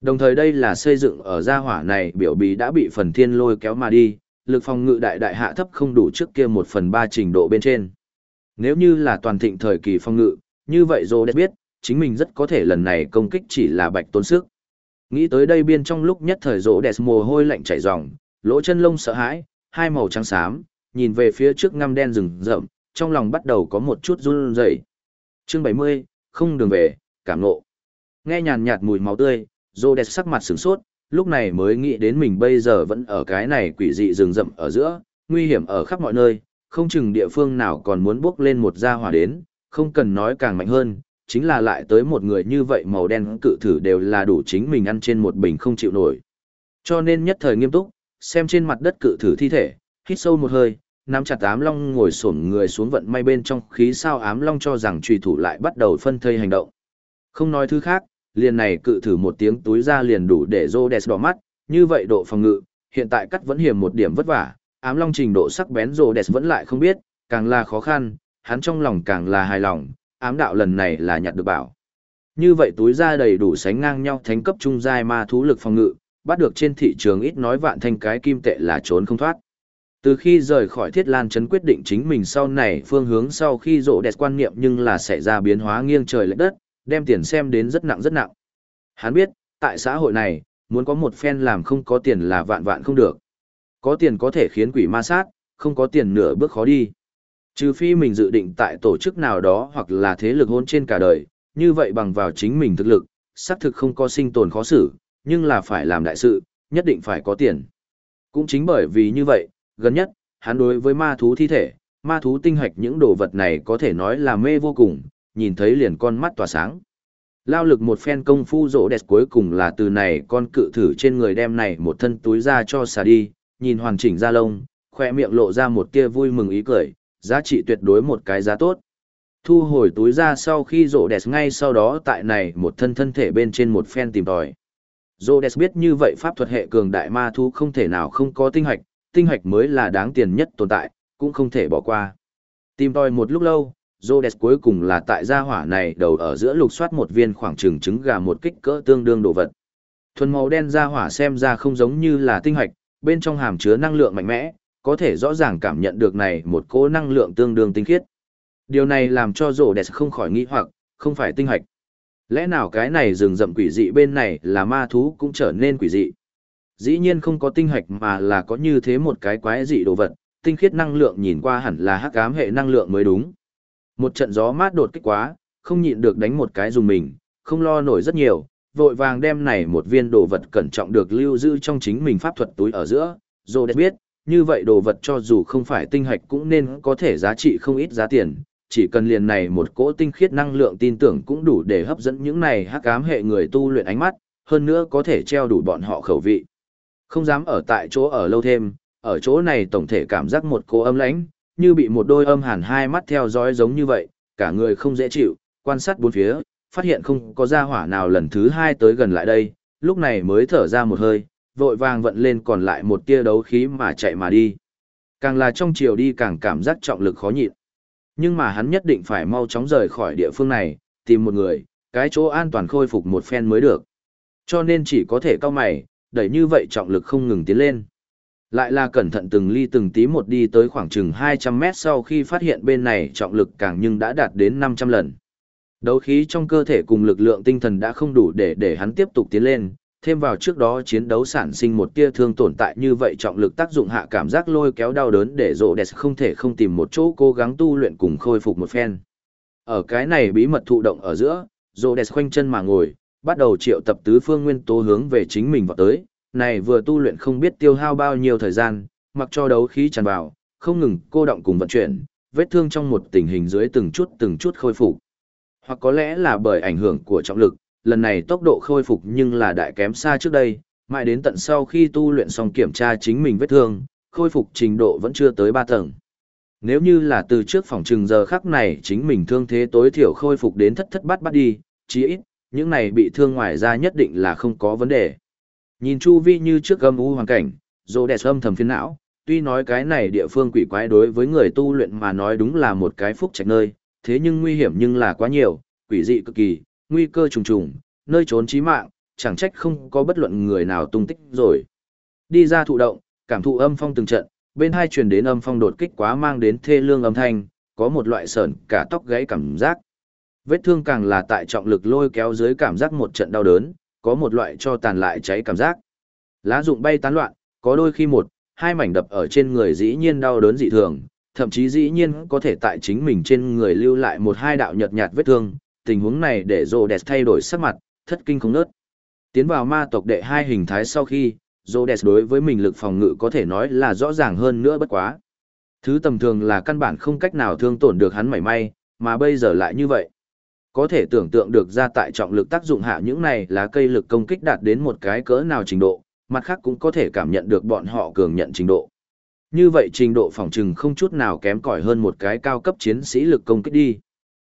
Đồng thời đây là xây dựng ở gia hỏa này biểu bì đã bị phần thiên lôi kéo mà đi, lực phòng ngự đại đại hạ thấp không đủ trước kia một phần ba trình độ bên trên. Nếu như là toàn thịnh thời kỳ phòng ngự, như vậy dô đã biết, chính mình rất có thể lần này công kích chỉ là bạch tốn sức. Nghĩ tới đây biên trong lúc nhất thời rỗ đẹp mồ hôi lạnh chảy ròng, lỗ chân lông sợ hãi, hai màu trắng xám, nhìn về phía trước ngăm đen rừng rậm, trong lòng bắt đầu có một chút run rẩy. Chương 70, không đường về, cảm ngộ. Nghe nhàn nhạt mùi máu tươi, rỗ đẹp sắc mặt sửng sốt, lúc này mới nghĩ đến mình bây giờ vẫn ở cái này quỷ dị rừng rậm ở giữa, nguy hiểm ở khắp mọi nơi, không chừng địa phương nào còn muốn bước lên một gia hỏa đến, không cần nói càng mạnh hơn, chính là lại tới một người như vậy màu đen cự thử đều là đủ chính mình ăn trên một bình không chịu nổi. Cho nên nhất thời nghiêm túc, xem trên mặt đất cự thử thi thể, hít sâu một hơi, nắm chặt ám long ngồi xổm người xuống vận may bên trong khí sao ám long cho rằng truy thủ lại bắt đầu phân thây hành động. Không nói thứ khác, liền này cự thử một tiếng túi ra liền đủ để rô đẹp đỏ mắt, như vậy độ phòng ngự, hiện tại cắt vẫn hiểm một điểm vất vả, ám long trình độ sắc bén rô đẹp vẫn lại không biết, càng là khó khăn, hắn trong lòng càng là hài lòng, ám đạo lần này là nhặt được bảo. Như vậy túi ra đầy đủ sánh ngang nhau thánh cấp trung giai ma thú lực phòng ngự, bắt được trên thị trường ít nói vạn thanh cái kim tệ là trốn không thoát. Từ khi rời khỏi Thiết Lan Trấn quyết định chính mình sau này phương hướng sau khi rộ đẹp quan niệm nhưng là sẽ ra biến hóa nghiêng trời lệch đất, đem tiền xem đến rất nặng rất nặng. Hắn biết, tại xã hội này, muốn có một phen làm không có tiền là vạn vạn không được. Có tiền có thể khiến quỷ ma sát, không có tiền nửa bước khó đi. Trừ phi mình dự định tại tổ chức nào đó hoặc là thế lực hôn trên cả đời, như vậy bằng vào chính mình thực lực, xác thực không có sinh tồn khó xử, nhưng là phải làm đại sự, nhất định phải có tiền. Cũng chính bởi vì như vậy, gần nhất, hắn đối với ma thú thi thể, ma thú tinh hạch những đồ vật này có thể nói là mê vô cùng, nhìn thấy liền con mắt tỏa sáng. Lao lực một phen công phu rỗ đẹp cuối cùng là từ này con cự thử trên người đem này một thân túi ra cho xà đi, nhìn hoàn chỉnh da lông, khoe miệng lộ ra một tia vui mừng ý cười, giá trị tuyệt đối một cái giá tốt. Thu hồi túi ra sau khi rỗ đẹp ngay sau đó tại này một thân thân thể bên trên một phen tìm tòi. Rỗ biết như vậy pháp thuật hệ cường đại ma thú không thể nào không có tinh hạch, tinh hạch mới là đáng tiền nhất tồn tại, cũng không thể bỏ qua. Tìm tòi một lúc lâu, Rhodes cuối cùng là tại gia hỏa này đầu ở giữa lục soát một viên khoảng trừng trứng gà một kích cỡ tương đương đồ vật. Thuần màu đen gia hỏa xem ra không giống như là tinh hạch, bên trong hàm chứa năng lượng mạnh mẽ, có thể rõ ràng cảm nhận được này một cỗ năng lượng tương đương tinh khiết. Điều này làm cho Rhodes không khỏi nghĩ hoặc, không phải tinh hạch. Lẽ nào cái này rừng rậm quỷ dị bên này là ma thú cũng trở nên quỷ dị? Dĩ nhiên không có tinh hạch mà là có như thế một cái quái dị đồ vật, tinh khiết năng lượng nhìn qua hẳn là hắc ám hệ năng lượng mới đúng. Một trận gió mát đột kích quá, không nhịn được đánh một cái dùng mình, không lo nổi rất nhiều, vội vàng đem này một viên đồ vật cẩn trọng được lưu giữ trong chính mình pháp thuật túi ở giữa, rồi đẹp biết, như vậy đồ vật cho dù không phải tinh hạch cũng nên có thể giá trị không ít giá tiền, chỉ cần liền này một cỗ tinh khiết năng lượng tin tưởng cũng đủ để hấp dẫn những này hắc ám hệ người tu luyện ánh mắt, hơn nữa có thể treo đủ bọn họ khẩu vị. Không dám ở tại chỗ ở lâu thêm, ở chỗ này tổng thể cảm giác một cô âm lãnh, như bị một đôi âm hàn hai mắt theo dõi giống như vậy, cả người không dễ chịu, quan sát bốn phía, phát hiện không có gia hỏa nào lần thứ hai tới gần lại đây, lúc này mới thở ra một hơi, vội vàng vận lên còn lại một tia đấu khí mà chạy mà đi. Càng là trong chiều đi càng cảm giác trọng lực khó nhịn. Nhưng mà hắn nhất định phải mau chóng rời khỏi địa phương này, tìm một người, cái chỗ an toàn khôi phục một phen mới được. Cho nên chỉ có thể cao mày, đẩy như vậy trọng lực không ngừng tiến lên. Lại là cẩn thận từng ly từng tí một đi tới khoảng chừng 200 mét sau khi phát hiện bên này trọng lực càng nhưng đã đạt đến 500 lần. Đấu khí trong cơ thể cùng lực lượng tinh thần đã không đủ để để hắn tiếp tục tiến lên, thêm vào trước đó chiến đấu sản sinh một tia thương tổn tại như vậy trọng lực tác dụng hạ cảm giác lôi kéo đau đớn để rộ đẹp không thể không tìm một chỗ cố gắng tu luyện cùng khôi phục một phen. Ở cái này bí mật thụ động ở giữa, rộ đẹp khoanh chân mà ngồi, bắt đầu triệu tập tứ phương nguyên tố hướng về chính mình vào tới, này vừa tu luyện không biết tiêu hao bao nhiêu thời gian, mặc cho đấu khí tràn vào, không ngừng cô động cùng vận chuyển, vết thương trong một tình hình dưới từng chút từng chút khôi phục. Hoặc có lẽ là bởi ảnh hưởng của trọng lực, lần này tốc độ khôi phục nhưng là đại kém xa trước đây, mãi đến tận sau khi tu luyện xong kiểm tra chính mình vết thương, khôi phục trình độ vẫn chưa tới 3 tầng. Nếu như là từ trước phòng trừng giờ khắc này chính mình thương thế tối thiểu khôi phục đến thất thất bát bát đi, chí ít, những này bị thương ngoài ra nhất định là không có vấn đề. Nhìn chu vi như trước gầm u hoàn cảnh, dô đẹp âm thầm phiên não, tuy nói cái này địa phương quỷ quái đối với người tu luyện mà nói đúng là một cái phúc trạch nơi, thế nhưng nguy hiểm nhưng là quá nhiều, quỷ dị cực kỳ, nguy cơ trùng trùng, nơi trốn chí mạng, chẳng trách không có bất luận người nào tung tích rồi. Đi ra thụ động, cảm thụ âm phong từng trận, bên hai truyền đến âm phong đột kích quá mang đến thê lương âm thanh, có một loại sởn cả tóc gãy cảm giác. Vết thương càng là tại trọng lực lôi kéo dưới cảm giác một trận đau đớn, có một loại cho tàn lại cháy cảm giác. Lá rụng bay tán loạn, có đôi khi một, hai mảnh đập ở trên người dĩ nhiên đau đớn dị thường, thậm chí dĩ nhiên có thể tại chính mình trên người lưu lại một hai đạo nhợt nhạt vết thương, tình huống này để rô đẹp thay đổi sắc mặt, thất kinh không nớt. Tiến vào ma tộc đệ hai hình thái sau khi, rô đẹp đối với mình lực phòng ngự có thể nói là rõ ràng hơn nữa bất quá. Thứ tầm thường là căn bản không cách nào thương tổn được hắn mảy may, mà bây giờ lại như vậy. Có thể tưởng tượng được ra tại trọng lực tác dụng hạ những này là cây lực công kích đạt đến một cái cỡ nào trình độ, mặt khác cũng có thể cảm nhận được bọn họ cường nhận trình độ. Như vậy trình độ phòng trừng không chút nào kém cỏi hơn một cái cao cấp chiến sĩ lực công kích đi.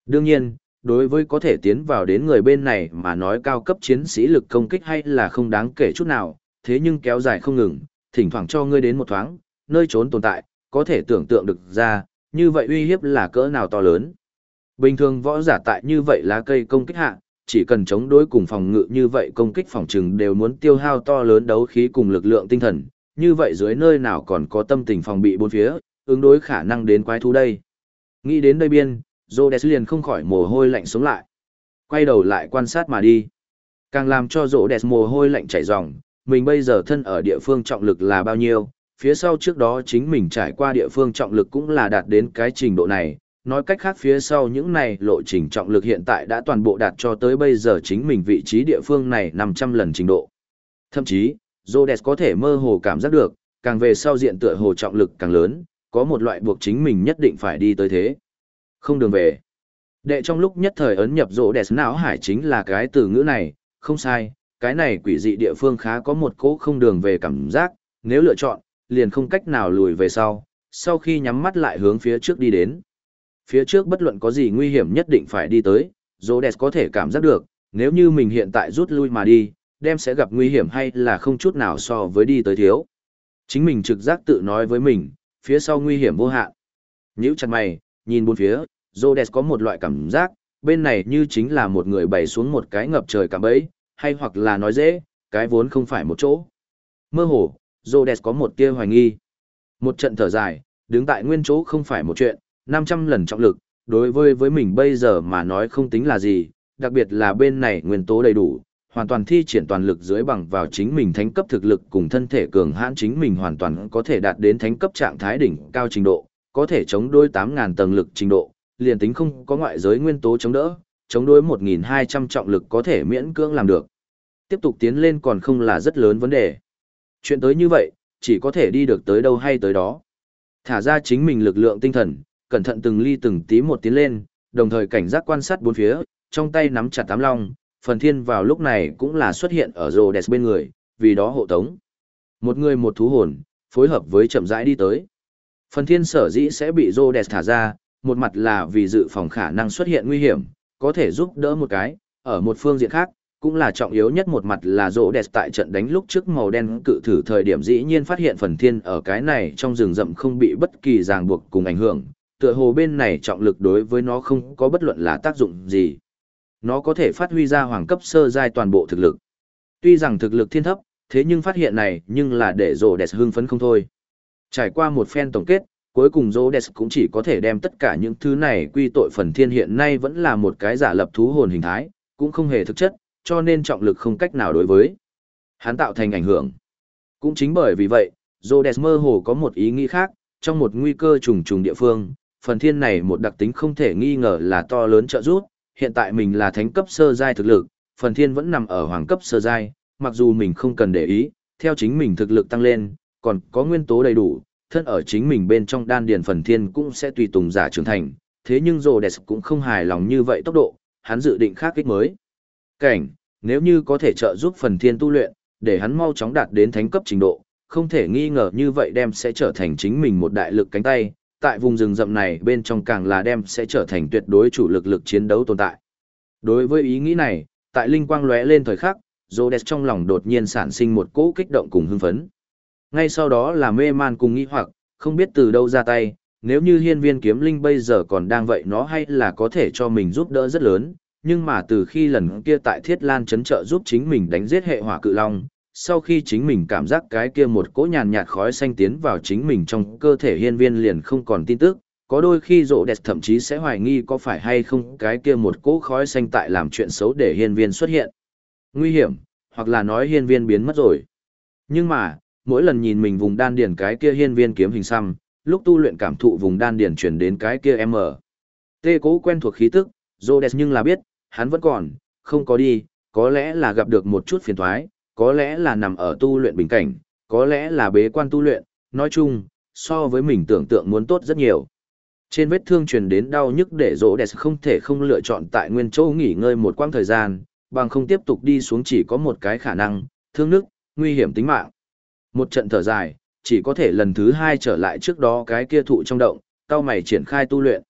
Đương nhiên, đối với có thể tiến vào đến người bên này mà nói cao cấp chiến sĩ lực công kích hay là không đáng kể chút nào, thế nhưng kéo dài không ngừng, thỉnh thoảng cho ngươi đến một thoáng, nơi trốn tồn tại, có thể tưởng tượng được ra, như vậy uy hiếp là cỡ nào to lớn. Bình thường võ giả tại như vậy lá cây công kích hạ, chỉ cần chống đối cùng phòng ngự như vậy công kích phòng trừng đều muốn tiêu hao to lớn đấu khí cùng lực lượng tinh thần, như vậy dưới nơi nào còn có tâm tình phòng bị bốn phía, ứng đối khả năng đến quái thú đây. Nghĩ đến đây biên, Rhodes liền không khỏi mồ hôi lạnh xuống lại. Quay đầu lại quan sát mà đi. Càng làm cho Rhodes mồ hôi lạnh chảy ròng, mình bây giờ thân ở địa phương trọng lực là bao nhiêu, phía sau trước đó chính mình trải qua địa phương trọng lực cũng là đạt đến cái trình độ này, nói cách khác phía sau những này lộ trình trọng lực hiện tại đã toàn bộ đạt cho tới bây giờ chính mình vị trí địa phương này 500 lần trình độ. Thậm chí, Rhodes có thể mơ hồ cảm giác được, càng về sau diện tựa hồ trọng lực càng lớn, có một loại buộc chính mình nhất định phải đi tới thế. Không đường về. Đệ trong lúc nhất thời ấn nhập rỗ đẹp não hải chính là cái từ ngữ này, không sai, cái này quỷ dị địa phương khá có một cỗ không đường về cảm giác, nếu lựa chọn, liền không cách nào lùi về sau, sau khi nhắm mắt lại hướng phía trước đi đến. Phía trước bất luận có gì nguy hiểm nhất định phải đi tới, rỗ đẹp có thể cảm giác được, nếu như mình hiện tại rút lui mà đi, đem sẽ gặp nguy hiểm hay là không chút nào so với đi tới thiếu. Chính mình trực giác tự nói với mình, phía sau nguy hiểm vô hạn. Nhữ chặt mày, nhìn bốn phía, Rhodes có một loại cảm giác, bên này như chính là một người bày xuống một cái ngập trời cảm bẫy, hay hoặc là nói dễ, cái vốn không phải một chỗ. Mơ hồ, Rhodes có một tia hoài nghi. Một trận thở dài, đứng tại nguyên chỗ không phải một chuyện, 500 lần trọng lực, đối với với mình bây giờ mà nói không tính là gì, đặc biệt là bên này nguyên tố đầy đủ, hoàn toàn thi triển toàn lực dưới bằng vào chính mình thánh cấp thực lực cùng thân thể cường hãn chính mình hoàn toàn có thể đạt đến thánh cấp trạng thái đỉnh cao trình độ, có thể chống đối 8.000 tầng lực trình độ, liền tính không có ngoại giới nguyên tố chống đỡ, chống đối 1.200 trọng lực có thể miễn cưỡng làm được. Tiếp tục tiến lên còn không là rất lớn vấn đề. Chuyện tới như vậy, chỉ có thể đi được tới đâu hay tới đó. Thả ra chính mình lực lượng tinh thần, cẩn thận từng ly từng tí một tiến lên, đồng thời cảnh giác quan sát bốn phía, trong tay nắm chặt tám long, phần thiên vào lúc này cũng là xuất hiện ở rồ đẹp bên người, vì đó hộ tống. Một người một thú hồn, phối hợp với chậm rãi đi tới. Phần thiên sở dĩ sẽ bị Rhodes thả ra, một mặt là vì dự phòng khả năng xuất hiện nguy hiểm, có thể giúp đỡ một cái, ở một phương diện khác, cũng là trọng yếu nhất một mặt là rỗ đẹp tại trận đánh lúc trước màu đen cự thử thời điểm dĩ nhiên phát hiện phần thiên ở cái này trong rừng rậm không bị bất kỳ ràng buộc cùng ảnh hưởng, tựa hồ bên này trọng lực đối với nó không có bất luận là tác dụng gì. Nó có thể phát huy ra hoàng cấp sơ giai toàn bộ thực lực. Tuy rằng thực lực thiên thấp, thế nhưng phát hiện này nhưng là để rỗ đẹp hưng phấn không thôi. Trải qua một phen tổng kết, cuối cùng Rhodes cũng chỉ có thể đem tất cả những thứ này quy tội phần thiên hiện nay vẫn là một cái giả lập thú hồn hình thái, cũng không hề thực chất, cho nên trọng lực không cách nào đối với. Hắn tạo thành ảnh hưởng. Cũng chính bởi vì vậy, Rhodes mơ hồ có một ý nghĩ khác, trong một nguy cơ trùng trùng địa phương, phần thiên này một đặc tính không thể nghi ngờ là to lớn trợ giúp, hiện tại mình là thánh cấp sơ giai thực lực, phần thiên vẫn nằm ở hoàng cấp sơ giai, mặc dù mình không cần để ý, theo chính mình thực lực tăng lên, còn có nguyên tố đầy đủ, thân ở chính mình bên trong đan điền phần thiên cũng sẽ tùy tùng giả trưởng thành, thế nhưng Rhodes cũng không hài lòng như vậy tốc độ, hắn dự định khác kích mới. Cảnh, nếu như có thể trợ giúp phần thiên tu luyện, để hắn mau chóng đạt đến thánh cấp trình độ, không thể nghi ngờ như vậy đem sẽ trở thành chính mình một đại lực cánh tay, tại vùng rừng rậm này bên trong càng là đem sẽ trở thành tuyệt đối chủ lực lực chiến đấu tồn tại. Đối với ý nghĩ này, tại linh quang lóe lên thời khắc, Rhodes trong lòng đột nhiên sản sinh một cỗ kích động cùng hưng phấn. Ngay sau đó là mê man cùng nghĩ hoặc, không biết từ đâu ra tay, nếu như hiên viên kiếm linh bây giờ còn đang vậy nó hay là có thể cho mình giúp đỡ rất lớn, nhưng mà từ khi lần kia tại Thiết Lan chấn trợ giúp chính mình đánh giết hệ hỏa cự long, sau khi chính mình cảm giác cái kia một cỗ nhàn nhạt khói xanh tiến vào chính mình trong cơ thể hiên viên liền không còn tin tức, có đôi khi rộ đẹp thậm chí sẽ hoài nghi có phải hay không cái kia một cỗ khói xanh tại làm chuyện xấu để hiên viên xuất hiện. Nguy hiểm, hoặc là nói hiên viên biến mất rồi. Nhưng mà, mỗi lần nhìn mình vùng đan điền cái kia hiên viên kiếm hình xăm, lúc tu luyện cảm thụ vùng đan điền chuyển đến cái kia M. Tê cố quen thuộc khí tức, Rhodes nhưng là biết, hắn vẫn còn, không có đi, có lẽ là gặp được một chút phiền thoái, có lẽ là nằm ở tu luyện bình cảnh, có lẽ là bế quan tu luyện, nói chung, so với mình tưởng tượng muốn tốt rất nhiều. Trên vết thương truyền đến đau nhức để Rhodes không thể không lựa chọn tại nguyên chỗ nghỉ ngơi một quãng thời gian, bằng không tiếp tục đi xuống chỉ có một cái khả năng, thương nước, nguy hiểm tính mạng. Một trận thở dài, chỉ có thể lần thứ hai trở lại trước đó cái kia thụ trong động, cao mày triển khai tu luyện.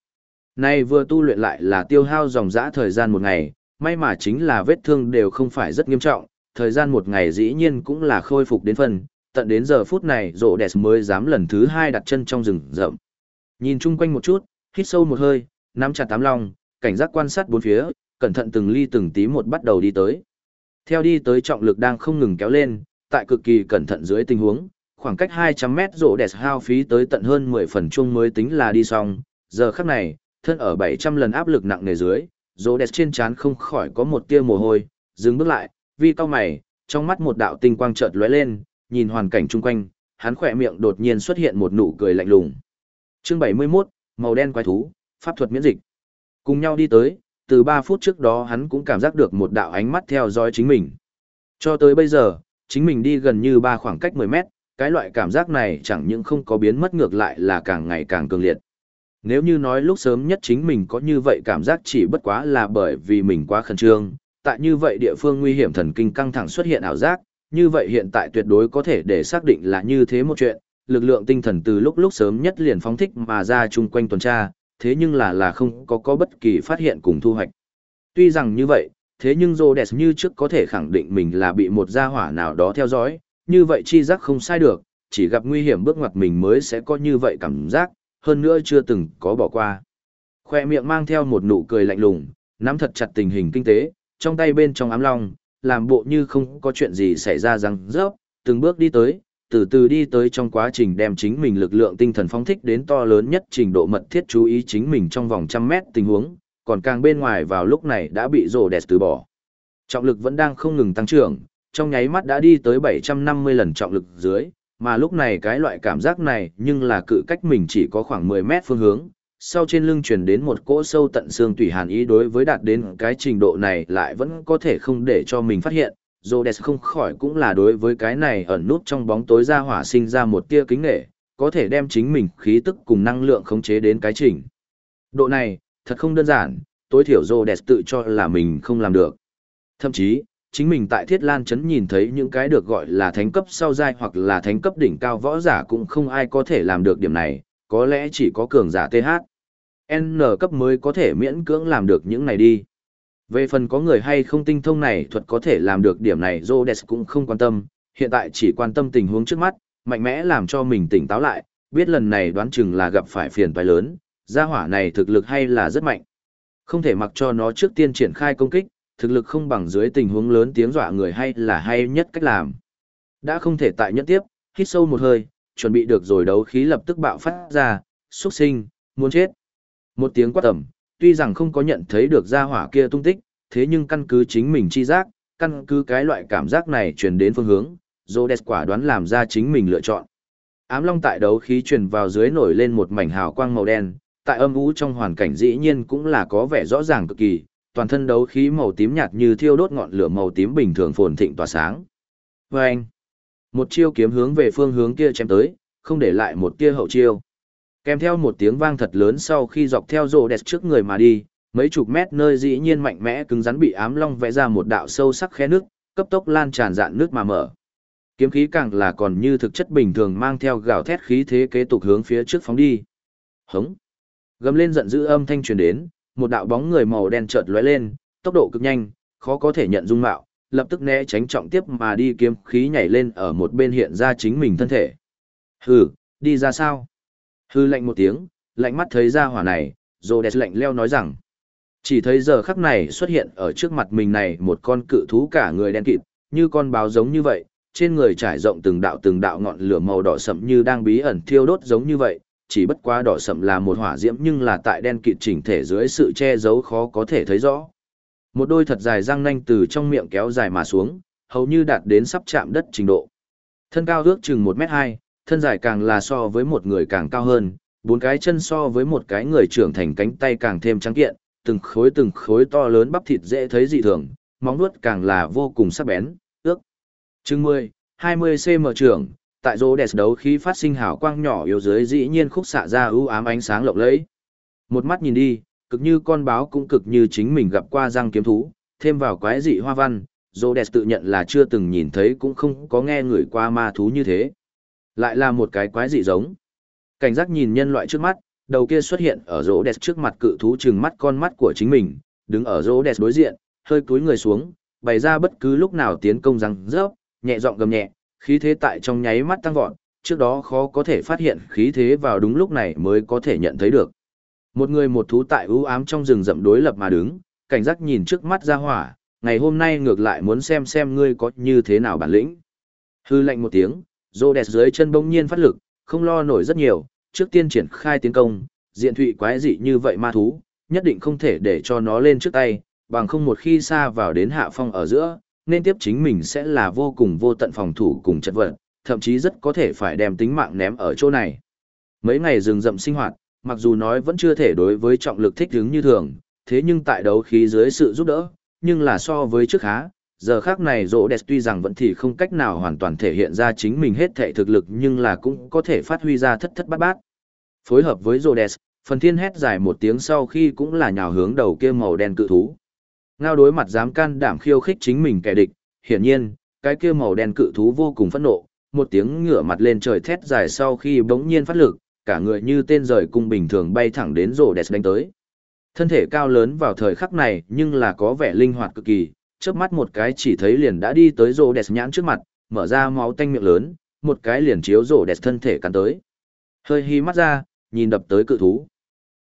Nay vừa tu luyện lại là tiêu hao dòng dã thời gian một ngày, may mà chính là vết thương đều không phải rất nghiêm trọng, thời gian một ngày dĩ nhiên cũng là khôi phục đến phần, tận đến giờ phút này rộ đẹp mới dám lần thứ hai đặt chân trong rừng rậm. Nhìn chung quanh một chút, hít sâu một hơi, nắm chặt tám long, cảnh giác quan sát bốn phía, cẩn thận từng ly từng tí một bắt đầu đi tới. Theo đi tới trọng lực đang không ngừng kéo lên, tại cực kỳ cẩn thận dưới tình huống, khoảng cách 200 mét rộ đẹp hao phí tới tận hơn 10 phần chung mới tính là đi xong, giờ khắc này, thân ở 700 lần áp lực nặng nề dưới, rộ đẹp trên trán không khỏi có một tia mồ hôi, dừng bước lại, vi cao mày, trong mắt một đạo tinh quang chợt lóe lên, nhìn hoàn cảnh chung quanh, hắn khỏe miệng đột nhiên xuất hiện một nụ cười lạnh lùng. Chương 71, màu đen quái thú, pháp thuật miễn dịch. Cùng nhau đi tới, từ 3 phút trước đó hắn cũng cảm giác được một đạo ánh mắt theo dõi chính mình. Cho tới bây giờ, chính mình đi gần như ba khoảng cách 10 mét, cái loại cảm giác này chẳng những không có biến mất ngược lại là càng ngày càng cường liệt. Nếu như nói lúc sớm nhất chính mình có như vậy cảm giác chỉ bất quá là bởi vì mình quá khẩn trương, tại như vậy địa phương nguy hiểm thần kinh căng thẳng xuất hiện ảo giác, như vậy hiện tại tuyệt đối có thể để xác định là như thế một chuyện, lực lượng tinh thần từ lúc lúc sớm nhất liền phóng thích mà ra chung quanh tuần tra, thế nhưng là là không có có bất kỳ phát hiện cùng thu hoạch. Tuy rằng như vậy, thế nhưng Rhodes như trước có thể khẳng định mình là bị một gia hỏa nào đó theo dõi, như vậy chi giác không sai được, chỉ gặp nguy hiểm bước ngoặt mình mới sẽ có như vậy cảm giác, hơn nữa chưa từng có bỏ qua. Khoe miệng mang theo một nụ cười lạnh lùng, nắm thật chặt tình hình kinh tế, trong tay bên trong ám long, làm bộ như không có chuyện gì xảy ra răng rớp, từng bước đi tới, từ từ đi tới trong quá trình đem chính mình lực lượng tinh thần phóng thích đến to lớn nhất trình độ mật thiết chú ý chính mình trong vòng trăm mét tình huống, còn càng bên ngoài vào lúc này đã bị rồ đẹp từ bỏ. Trọng lực vẫn đang không ngừng tăng trưởng, trong nháy mắt đã đi tới 750 lần trọng lực dưới, mà lúc này cái loại cảm giác này nhưng là cự cách mình chỉ có khoảng 10 mét phương hướng, sau trên lưng truyền đến một cỗ sâu tận xương tủy hàn ý đối với đạt đến cái trình độ này lại vẫn có thể không để cho mình phát hiện. Rhodes không khỏi cũng là đối với cái này ẩn nút trong bóng tối ra hỏa sinh ra một tia kính nghệ, có thể đem chính mình khí tức cùng năng lượng khống chế đến cái trình. Độ này, thật không đơn giản, tối thiểu Rhodes tự cho là mình không làm được. Thậm chí, chính mình tại Thiết Lan Trấn nhìn thấy những cái được gọi là thánh cấp sau giai hoặc là thánh cấp đỉnh cao võ giả cũng không ai có thể làm được điểm này, có lẽ chỉ có cường giả TH. N cấp mới có thể miễn cưỡng làm được những này đi. Về phần có người hay không tinh thông này thuật có thể làm được điểm này Rhodes cũng không quan tâm, hiện tại chỉ quan tâm tình huống trước mắt, mạnh mẽ làm cho mình tỉnh táo lại, biết lần này đoán chừng là gặp phải phiền toái lớn, gia hỏa này thực lực hay là rất mạnh. Không thể mặc cho nó trước tiên triển khai công kích, thực lực không bằng dưới tình huống lớn tiếng dọa người hay là hay nhất cách làm. Đã không thể tại nhẫn tiếp, hít sâu một hơi, chuẩn bị được rồi đấu khí lập tức bạo phát ra, xuất sinh, muốn chết. Một tiếng quát tầm, tuy rằng không có nhận thấy được gia hỏa kia tung tích, thế nhưng căn cứ chính mình chi giác, căn cứ cái loại cảm giác này truyền đến phương hướng, Rhodes quả đoán làm ra chính mình lựa chọn. Ám long tại đấu khí truyền vào dưới nổi lên một mảnh hào quang màu đen, tại âm u trong hoàn cảnh dĩ nhiên cũng là có vẻ rõ ràng cực kỳ, toàn thân đấu khí màu tím nhạt như thiêu đốt ngọn lửa màu tím bình thường phồn thịnh tỏa sáng. Và anh, một chiêu kiếm hướng về phương hướng kia chém tới, không để lại một tia hậu chiêu. Kèm theo một tiếng vang thật lớn sau khi dọc theo rồ đẹp trước người mà đi, mấy chục mét nơi dĩ nhiên mạnh mẽ cứng rắn bị ám long vẽ ra một đạo sâu sắc khe nước, cấp tốc lan tràn dạn nước mà mở. Kiếm khí càng là còn như thực chất bình thường mang theo gào thét khí thế kế tục hướng phía trước phóng đi. Hống. Gầm lên giận dữ âm thanh truyền đến, một đạo bóng người màu đen chợt lóe lên, tốc độ cực nhanh, khó có thể nhận dung mạo, lập tức né tránh trọng tiếp mà đi kiếm khí nhảy lên ở một bên hiện ra chính mình thân thể. Hừ, đi ra sao? Hừ lạnh một tiếng, lạnh mắt thấy ra hỏa này, rồi đẹp lạnh leo nói rằng. Chỉ thấy giờ khắc này xuất hiện ở trước mặt mình này một con cự thú cả người đen kịt, như con báo giống như vậy, trên người trải rộng từng đạo từng đạo ngọn lửa màu đỏ sậm như đang bí ẩn thiêu đốt giống như vậy, chỉ bất quá đỏ sậm là một hỏa diễm nhưng là tại đen kịt chỉnh thể dưới sự che giấu khó có thể thấy rõ. Một đôi thật dài răng nanh từ trong miệng kéo dài mà xuống, hầu như đạt đến sắp chạm đất trình độ. Thân cao ước chừng 1 mét 2 thân dài càng là so với một người càng cao hơn, bốn cái chân so với một cái người trưởng thành cánh tay càng thêm trắng kiện, từng khối từng khối to lớn bắp thịt dễ thấy dị thường, móng vuốt càng là vô cùng sắc bén, ước. Chừng 10, 20 cm trưởng, tại rô đẹp đấu khí phát sinh hào quang nhỏ yếu dưới dĩ nhiên khúc xạ ra ưu ám ánh sáng lộng lẫy. Một mắt nhìn đi, cực như con báo cũng cực như chính mình gặp qua răng kiếm thú, thêm vào quái dị hoa văn, rô đẹp tự nhận là chưa từng nhìn thấy cũng không có nghe người qua ma thú như thế. Lại là một cái quái dị giống. Cảnh giác nhìn nhân loại trước mắt, đầu kia xuất hiện ở rô đẹp trước mặt cự thú chừng mắt con mắt của chính mình, đứng ở rô đẹp đối diện, hơi cúi người xuống, bày ra bất cứ lúc nào tiến công răng rớp, nhẹ giọng gầm nhẹ, khí thế tại trong nháy mắt tăng vọt, trước đó khó có thể phát hiện khí thế vào đúng lúc này mới có thể nhận thấy được. Một người một thú tại ưu ám trong rừng rậm đối lập mà đứng, cảnh giác nhìn trước mắt ra hỏa, ngày hôm nay ngược lại muốn xem xem ngươi có như thế nào bản lĩnh. Hư lệnh một tiếng, rô đẹp dưới chân bỗng nhiên phát lực, không lo nổi rất nhiều, trước tiên triển khai tiến công, diện thụy quái dị như vậy ma thú, nhất định không thể để cho nó lên trước tay, bằng không một khi xa vào đến hạ phong ở giữa, nên tiếp chính mình sẽ là vô cùng vô tận phòng thủ cùng chất vật, thậm chí rất có thể phải đem tính mạng ném ở chỗ này. Mấy ngày rừng rậm sinh hoạt, mặc dù nói vẫn chưa thể đối với trọng lực thích ứng như thường, thế nhưng tại đấu khí dưới sự giúp đỡ, nhưng là so với trước khá, giờ khác này rỗ đẹp tuy rằng vẫn thì không cách nào hoàn toàn thể hiện ra chính mình hết thể thực lực nhưng là cũng có thể phát huy ra thất thất bát bát. Phối hợp với rỗ đẹp, phần thiên hét dài một tiếng sau khi cũng là nhào hướng đầu kia màu đen cự thú. Ngao đối mặt dám can đảm khiêu khích chính mình kẻ địch, hiển nhiên, cái kia màu đen cự thú vô cùng phẫn nộ, một tiếng ngửa mặt lên trời thét dài sau khi bỗng nhiên phát lực, cả người như tên rời cung bình thường bay thẳng đến rổ đẹp đánh tới. Thân thể cao lớn vào thời khắc này nhưng là có vẻ linh hoạt cực kỳ, chớp mắt một cái chỉ thấy liền đã đi tới rổ đẹp nhãn trước mặt, mở ra máu tanh miệng lớn, một cái liền chiếu rổ đẹp thân thể cắn tới. Hơi hi mắt ra, nhìn đập tới cự thú.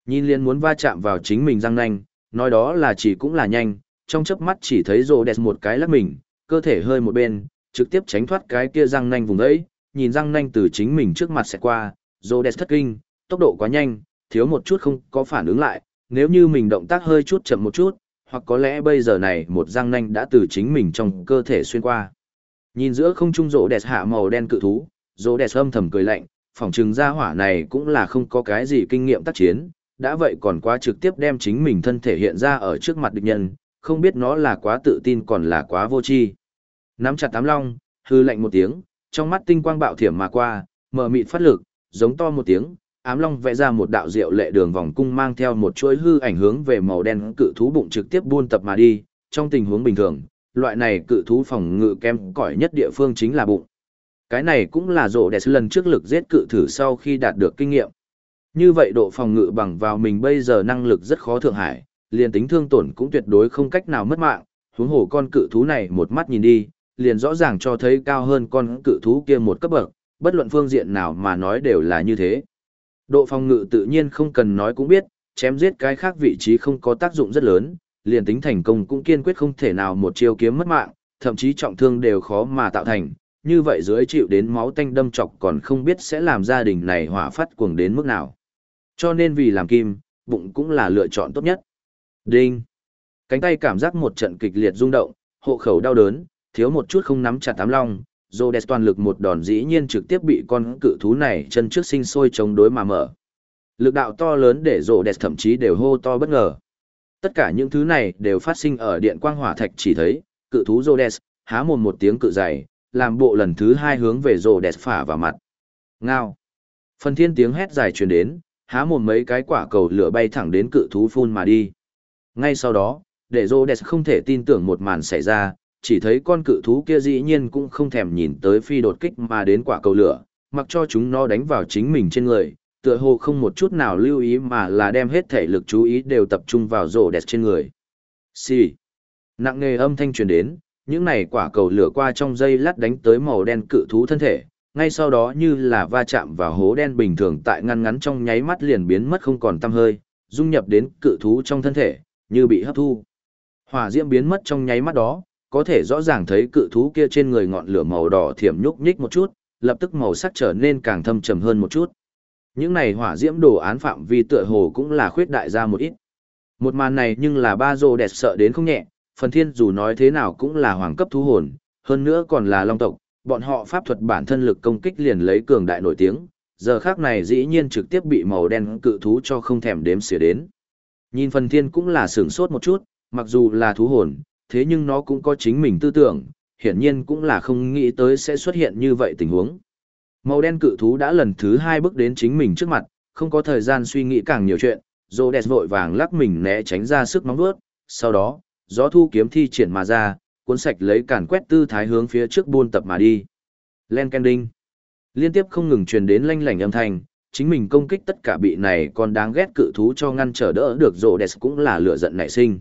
Nhìn liền muốn va chạm vào chính mình răng nanh, nói đó là chỉ cũng là nhanh, trong chớp mắt chỉ thấy rồ đẹp một cái lắc mình, cơ thể hơi một bên, trực tiếp tránh thoát cái kia răng nanh vùng ấy, nhìn răng nanh từ chính mình trước mặt sẽ qua, rồ đẹp thất kinh, tốc độ quá nhanh, thiếu một chút không có phản ứng lại, nếu như mình động tác hơi chút chậm một chút, hoặc có lẽ bây giờ này một răng nanh đã từ chính mình trong cơ thể xuyên qua. Nhìn giữa không trung rồ đẹp hạ màu đen cự thú, rồ đẹp âm thầm cười lạnh, phỏng chừng ra hỏa này cũng là không có cái gì kinh nghiệm tác chiến, đã vậy còn quá trực tiếp đem chính mình thân thể hiện ra ở trước mặt địch nhân, không biết nó là quá tự tin còn là quá vô tri. Nắm chặt tám long, hư lạnh một tiếng, trong mắt tinh quang bạo thiểm mà qua, mở mịt phát lực, giống to một tiếng, ám long vẽ ra một đạo diệu lệ đường vòng cung mang theo một chuỗi hư ảnh hướng về màu đen cự thú bụng trực tiếp buôn tập mà đi, trong tình huống bình thường, loại này cự thú phòng ngự kém cỏi nhất địa phương chính là bụng. Cái này cũng là rổ đẹp lần trước lực giết cự thử sau khi đạt được kinh nghiệm. Như vậy độ phòng ngự bằng vào mình bây giờ năng lực rất khó thượng hải, liền tính thương tổn cũng tuyệt đối không cách nào mất mạng, huống hồ con cự thú này một mắt nhìn đi, liền rõ ràng cho thấy cao hơn con cự thú kia một cấp bậc, bất luận phương diện nào mà nói đều là như thế. Độ phòng ngự tự nhiên không cần nói cũng biết, chém giết cái khác vị trí không có tác dụng rất lớn, liền tính thành công cũng kiên quyết không thể nào một chiêu kiếm mất mạng, thậm chí trọng thương đều khó mà tạo thành, như vậy dưới chịu đến máu tanh đâm chọc còn không biết sẽ làm gia đình này hỏa phát cuồng đến mức nào. Cho nên vì làm kim, bụng cũng là lựa chọn tốt nhất. Đinh! Cánh tay cảm giác một trận kịch liệt rung động, hộ khẩu đau đớn, thiếu một chút không nắm chặt tám long, Rhodes toàn lực một đòn dĩ nhiên trực tiếp bị con cự thú này chân trước sinh sôi chống đối mà mở. Lực đạo to lớn để Rhodes thậm chí đều hô to bất ngờ. Tất cả những thứ này đều phát sinh ở điện quang hỏa thạch chỉ thấy, cự thú Rhodes, há mồm một tiếng cự dày, làm bộ lần thứ hai hướng về Rhodes phả vào mặt. Ngao. Phần thiên tiếng hét dài truyền đến, há mồm mấy cái quả cầu lửa bay thẳng đến cự thú phun mà đi. Ngay sau đó, để Rhodes không thể tin tưởng một màn xảy ra, chỉ thấy con cự thú kia dĩ nhiên cũng không thèm nhìn tới phi đột kích mà đến quả cầu lửa, mặc cho chúng nó đánh vào chính mình trên người, tựa hồ không một chút nào lưu ý mà là đem hết thể lực chú ý đều tập trung vào rổ trên người. Xì. Nặng nề âm thanh truyền đến, những này quả cầu lửa qua trong dây lát đánh tới màu đen cự thú thân thể, ngay sau đó như là va chạm vào hố đen bình thường tại ngăn ngắn trong nháy mắt liền biến mất không còn tăm hơi, dung nhập đến cự thú trong thân thể, như bị hấp thu. Hỏa diễm biến mất trong nháy mắt đó, có thể rõ ràng thấy cự thú kia trên người ngọn lửa màu đỏ thiểm nhúc nhích một chút, lập tức màu sắc trở nên càng thâm trầm hơn một chút. Những này hỏa diễm đồ án phạm vi tựa hồ cũng là khuyết đại ra một ít. Một màn này nhưng là ba rô đẹp sợ đến không nhẹ, phần thiên dù nói thế nào cũng là hoàng cấp thú hồn, hơn nữa còn là long tộc, bọn họ pháp thuật bản thân lực công kích liền lấy cường đại nổi tiếng, giờ khác này dĩ nhiên trực tiếp bị màu đen cự thú cho không thèm đếm xỉa đến. Nhìn phần thiên cũng là sửng sốt một chút, mặc dù là thú hồn, thế nhưng nó cũng có chính mình tư tưởng, hiển nhiên cũng là không nghĩ tới sẽ xuất hiện như vậy tình huống. Màu đen cự thú đã lần thứ hai bước đến chính mình trước mặt, không có thời gian suy nghĩ càng nhiều chuyện, dồ đẹp vội vàng lắc mình né tránh ra sức nóng bước, sau đó, gió thu kiếm thi triển mà ra, cuốn sạch lấy càn quét tư thái hướng phía trước buôn tập mà đi. Len Kending. Liên tiếp không ngừng truyền đến lanh lảnh âm thanh, chính mình công kích tất cả bị này còn đáng ghét cự thú cho ngăn trở đỡ được rồ đẹp cũng là lửa giận nảy sinh.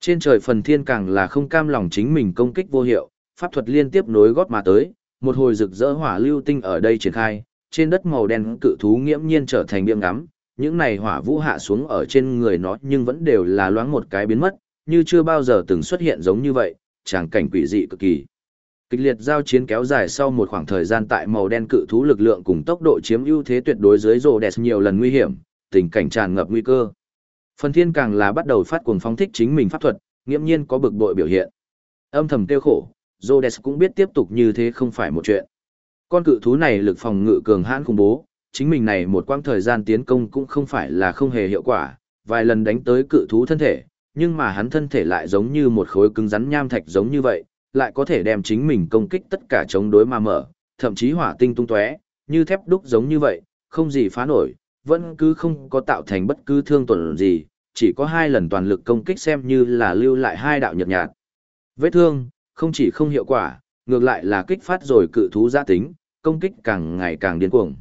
Trên trời phần thiên càng là không cam lòng chính mình công kích vô hiệu, pháp thuật liên tiếp nối gót mà tới, một hồi rực rỡ hỏa lưu tinh ở đây triển khai, trên đất màu đen cự thú nghiễm nhiên trở thành biếng ngắm, những này hỏa vũ hạ xuống ở trên người nó nhưng vẫn đều là loáng một cái biến mất, như chưa bao giờ từng xuất hiện giống như vậy, tràng cảnh quỷ dị cực kỳ. Kịch liệt giao chiến kéo dài sau một khoảng thời gian tại màu đen cự thú lực lượng cùng tốc độ chiếm ưu thế tuyệt đối dưới rồ đẹp nhiều lần nguy hiểm, tình cảnh tràn ngập nguy cơ. Phần thiên càng là bắt đầu phát cuồng phóng thích chính mình pháp thuật, nghiễm nhiên có bực bội biểu hiện. Âm thầm tiêu khổ, Rhodes cũng biết tiếp tục như thế không phải một chuyện. Con cự thú này lực phòng ngự cường hãn khủng bố, chính mình này một quãng thời gian tiến công cũng không phải là không hề hiệu quả, vài lần đánh tới cự thú thân thể, nhưng mà hắn thân thể lại giống như một khối cứng rắn nham thạch giống như vậy, lại có thể đem chính mình công kích tất cả chống đối mà mở, thậm chí hỏa tinh tung tóe, như thép đúc giống như vậy, không gì phá nổi, vẫn cứ không có tạo thành bất cứ thương tổn gì, chỉ có hai lần toàn lực công kích xem như là lưu lại hai đạo nhợt nhạt. Vết thương, không chỉ không hiệu quả, ngược lại là kích phát rồi cự thú giã tính, công kích càng ngày càng điên cuồng.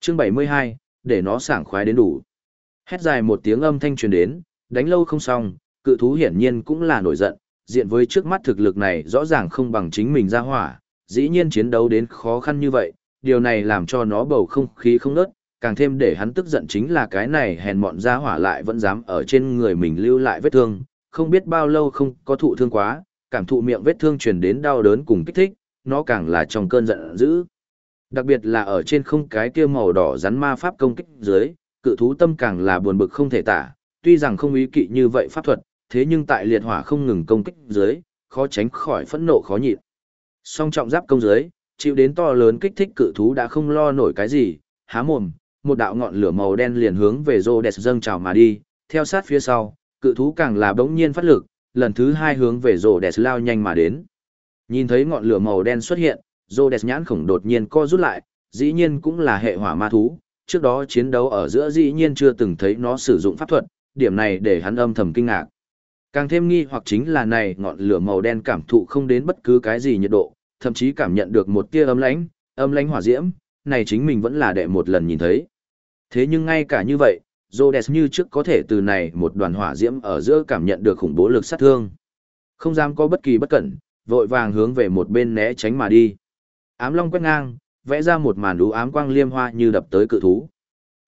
Chương 72, để nó sảng khoái đến đủ. Hét dài một tiếng âm thanh truyền đến, đánh lâu không xong, cự thú hiển nhiên cũng là nổi giận, diện với trước mắt thực lực này rõ ràng không bằng chính mình ra hỏa, dĩ nhiên chiến đấu đến khó khăn như vậy, điều này làm cho nó bầu không khí không nớt, càng thêm để hắn tức giận chính là cái này hèn mọn ra hỏa lại vẫn dám ở trên người mình lưu lại vết thương, không biết bao lâu không có thụ thương quá, cảm thụ miệng vết thương truyền đến đau đớn cùng kích thích, nó càng là trong cơn giận dữ. Đặc biệt là ở trên không cái kia màu đỏ rắn ma pháp công kích dưới, cự thú tâm càng là buồn bực không thể tả, tuy rằng không ý kỵ như vậy pháp thuật, thế nhưng tại liệt hỏa không ngừng công kích dưới, khó tránh khỏi phẫn nộ khó nhịn. Song trọng giáp công dưới, chịu đến to lớn kích thích cự thú đã không lo nổi cái gì, há mồm, một đạo ngọn lửa màu đen liền hướng về rô dâng trào mà đi, theo sát phía sau, cự thú càng là bỗng nhiên phát lực, lần thứ hai hướng về rô lao nhanh mà đến. Nhìn thấy ngọn lửa màu đen xuất hiện, rô nhãn khổng đột nhiên co rút lại, dĩ nhiên cũng là hệ hỏa ma thú, trước đó chiến đấu ở giữa dĩ nhiên chưa từng thấy nó sử dụng pháp thuật, điểm này để hắn âm thầm kinh ngạc. Càng thêm nghi hoặc chính là này ngọn lửa màu đen cảm thụ không đến bất cứ cái gì nhiệt độ, thậm chí cảm nhận được một tia ấm lãnh, ấm lãnh hỏa diễm, này chính mình vẫn là đệ một lần nhìn thấy. Thế nhưng ngay cả như vậy, Rhodes như trước có thể từ này một đoàn hỏa diễm ở giữa cảm nhận được khủng bố lực sát thương. Không dám có bất kỳ bất cẩn, vội vàng hướng về một bên né tránh mà đi. Ám long quét ngang, vẽ ra một màn đú ám quang liêm hoa như đập tới cự thú.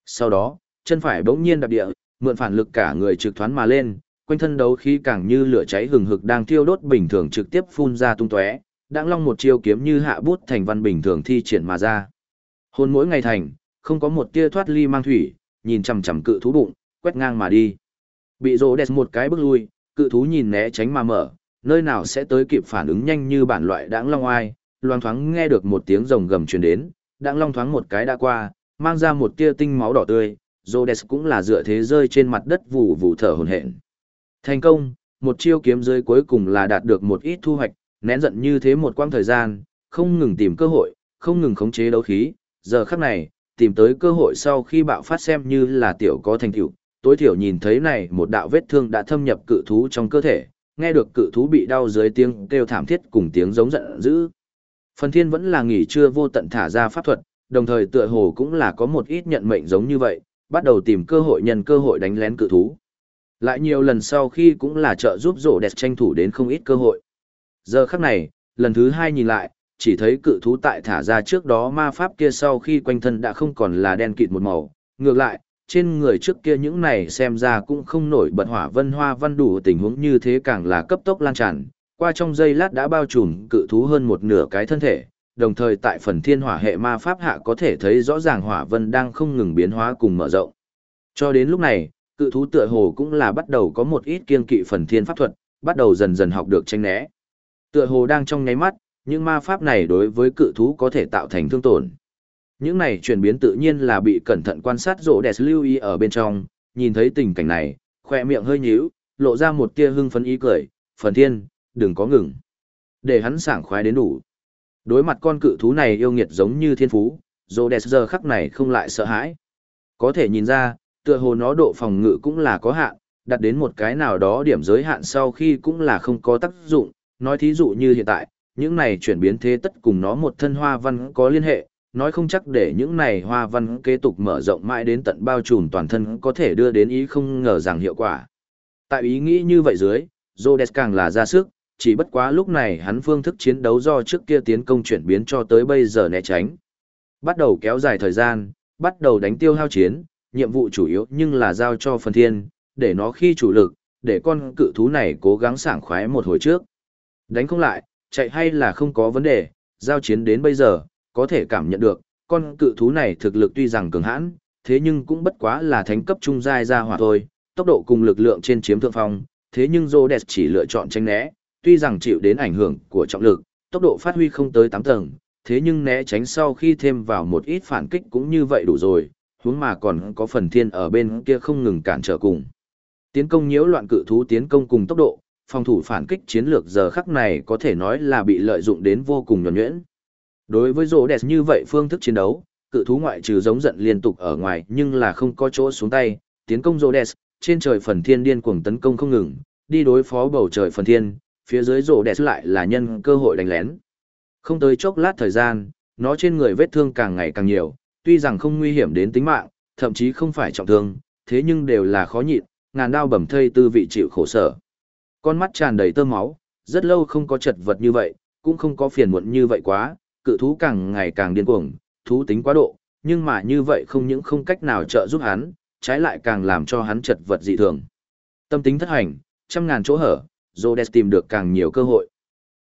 Sau đó, chân phải bỗng nhiên đạp địa, mượn phản lực cả người trực thoán mà lên, quanh thân đấu khí càng như lửa cháy hừng hực đang thiêu đốt bình thường trực tiếp phun ra tung tóe, đãng long một chiêu kiếm như hạ bút thành văn bình thường thi triển mà ra. Hôn mỗi ngày thành, không có một tia thoát ly mang thủy, nhìn chằm chằm cự thú bụng, quét ngang mà đi. Bị rồ đẹp một cái bước lui, cự thú nhìn né tránh mà mở, nơi nào sẽ tới kịp phản ứng nhanh như bản loại đãng long ai? loang thoáng nghe được một tiếng rồng gầm truyền đến, đãng long thoáng một cái đã qua, mang ra một tia tinh máu đỏ tươi, Rhodes cũng là dựa thế rơi trên mặt đất vù vù thở hổn hển. Thành công, một chiêu kiếm rơi cuối cùng là đạt được một ít thu hoạch, nén giận như thế một quãng thời gian, không ngừng tìm cơ hội, không ngừng khống chế đấu khí, giờ khắc này, tìm tới cơ hội sau khi bạo phát xem như là tiểu có thành tựu, tối thiểu nhìn thấy này một đạo vết thương đã thâm nhập cự thú trong cơ thể, nghe được cự thú bị đau dưới tiếng kêu thảm thiết cùng tiếng giống giận dữ. Phần thiên vẫn là nghỉ trưa vô tận thả ra pháp thuật, đồng thời tựa hồ cũng là có một ít nhận mệnh giống như vậy, bắt đầu tìm cơ hội nhân cơ hội đánh lén cự thú. Lại nhiều lần sau khi cũng là trợ giúp rổ đẹp tranh thủ đến không ít cơ hội. Giờ khắc này, lần thứ hai nhìn lại, chỉ thấy cự thú tại thả ra trước đó ma pháp kia sau khi quanh thân đã không còn là đen kịt một màu. Ngược lại, trên người trước kia những này xem ra cũng không nổi bật hỏa vân hoa văn đủ tình huống như thế càng là cấp tốc lan tràn, qua trong giây lát đã bao trùm cự thú hơn một nửa cái thân thể, đồng thời tại phần thiên hỏa hệ ma pháp hạ có thể thấy rõ ràng hỏa vân đang không ngừng biến hóa cùng mở rộng. Cho đến lúc này, cự thú tựa hồ cũng là bắt đầu có một ít kiên kỵ phần thiên pháp thuật, bắt đầu dần dần học được tranh né. Tựa hồ đang trong nháy mắt, những ma pháp này đối với cự thú có thể tạo thành thương tổn. Những này chuyển biến tự nhiên là bị cẩn thận quan sát rộ đẹp lưu ý ở bên trong, nhìn thấy tình cảnh này, khoe miệng hơi nhíu, lộ ra một tia hưng phấn ý cười, phần thiên, đừng có ngừng. Để hắn sảng khoái đến đủ. Đối mặt con cự thú này yêu nghiệt giống như thiên phú, rộ đẹp giờ khắc này không lại sợ hãi. Có thể nhìn ra, tựa hồ nó độ phòng ngự cũng là có hạn, đặt đến một cái nào đó điểm giới hạn sau khi cũng là không có tác dụng, nói thí dụ như hiện tại, những này chuyển biến thế tất cùng nó một thân hoa văn có liên hệ, nói không chắc để những này hoa văn kế tục mở rộng mãi đến tận bao trùm toàn thân có thể đưa đến ý không ngờ rằng hiệu quả. Tại ý nghĩ như vậy dưới, Zodes càng là ra sức, chỉ bất quá lúc này hắn phương thức chiến đấu do trước kia tiến công chuyển biến cho tới bây giờ né tránh. Bắt đầu kéo dài thời gian, bắt đầu đánh tiêu hao chiến, nhiệm vụ chủ yếu nhưng là giao cho phần thiên, để nó khi chủ lực, để con cự thú này cố gắng sảng khoái một hồi trước. Đánh không lại, chạy hay là không có vấn đề, giao chiến đến bây giờ, có thể cảm nhận được, con cự thú này thực lực tuy rằng cường hãn, thế nhưng cũng bất quá là thánh cấp trung giai ra hỏa thôi, tốc độ cùng lực lượng trên chiếm thượng phong, thế nhưng Rhodes chỉ lựa chọn tránh né, tuy rằng chịu đến ảnh hưởng của trọng lực, tốc độ phát huy không tới 8 tầng, thế nhưng né tránh sau khi thêm vào một ít phản kích cũng như vậy đủ rồi, huống mà còn có phần thiên ở bên kia không ngừng cản trở cùng. Tiến công nhiễu loạn cự thú tiến công cùng tốc độ, phòng thủ phản kích chiến lược giờ khắc này có thể nói là bị lợi dụng đến vô cùng nhuẩn nhuyễn. Đối với rổ đẹp như vậy phương thức chiến đấu, cự thú ngoại trừ giống giận liên tục ở ngoài nhưng là không có chỗ xuống tay, tiến công rổ đẹp, trên trời phần thiên điên cuồng tấn công không ngừng, đi đối phó bầu trời phần thiên, phía dưới rổ đẹp lại là nhân cơ hội đánh lén. Không tới chốc lát thời gian, nó trên người vết thương càng ngày càng nhiều, tuy rằng không nguy hiểm đến tính mạng, thậm chí không phải trọng thương, thế nhưng đều là khó nhịn, ngàn đao bầm thây tư vị chịu khổ sở. Con mắt tràn đầy tơ máu, rất lâu không có chật vật như vậy, cũng không có phiền muộn như vậy quá, cự thú càng ngày càng điên cuồng, thú tính quá độ, nhưng mà như vậy không những không cách nào trợ giúp hắn, trái lại càng làm cho hắn chật vật dị thường. Tâm tính thất hành, trăm ngàn chỗ hở, Rhodes tìm được càng nhiều cơ hội.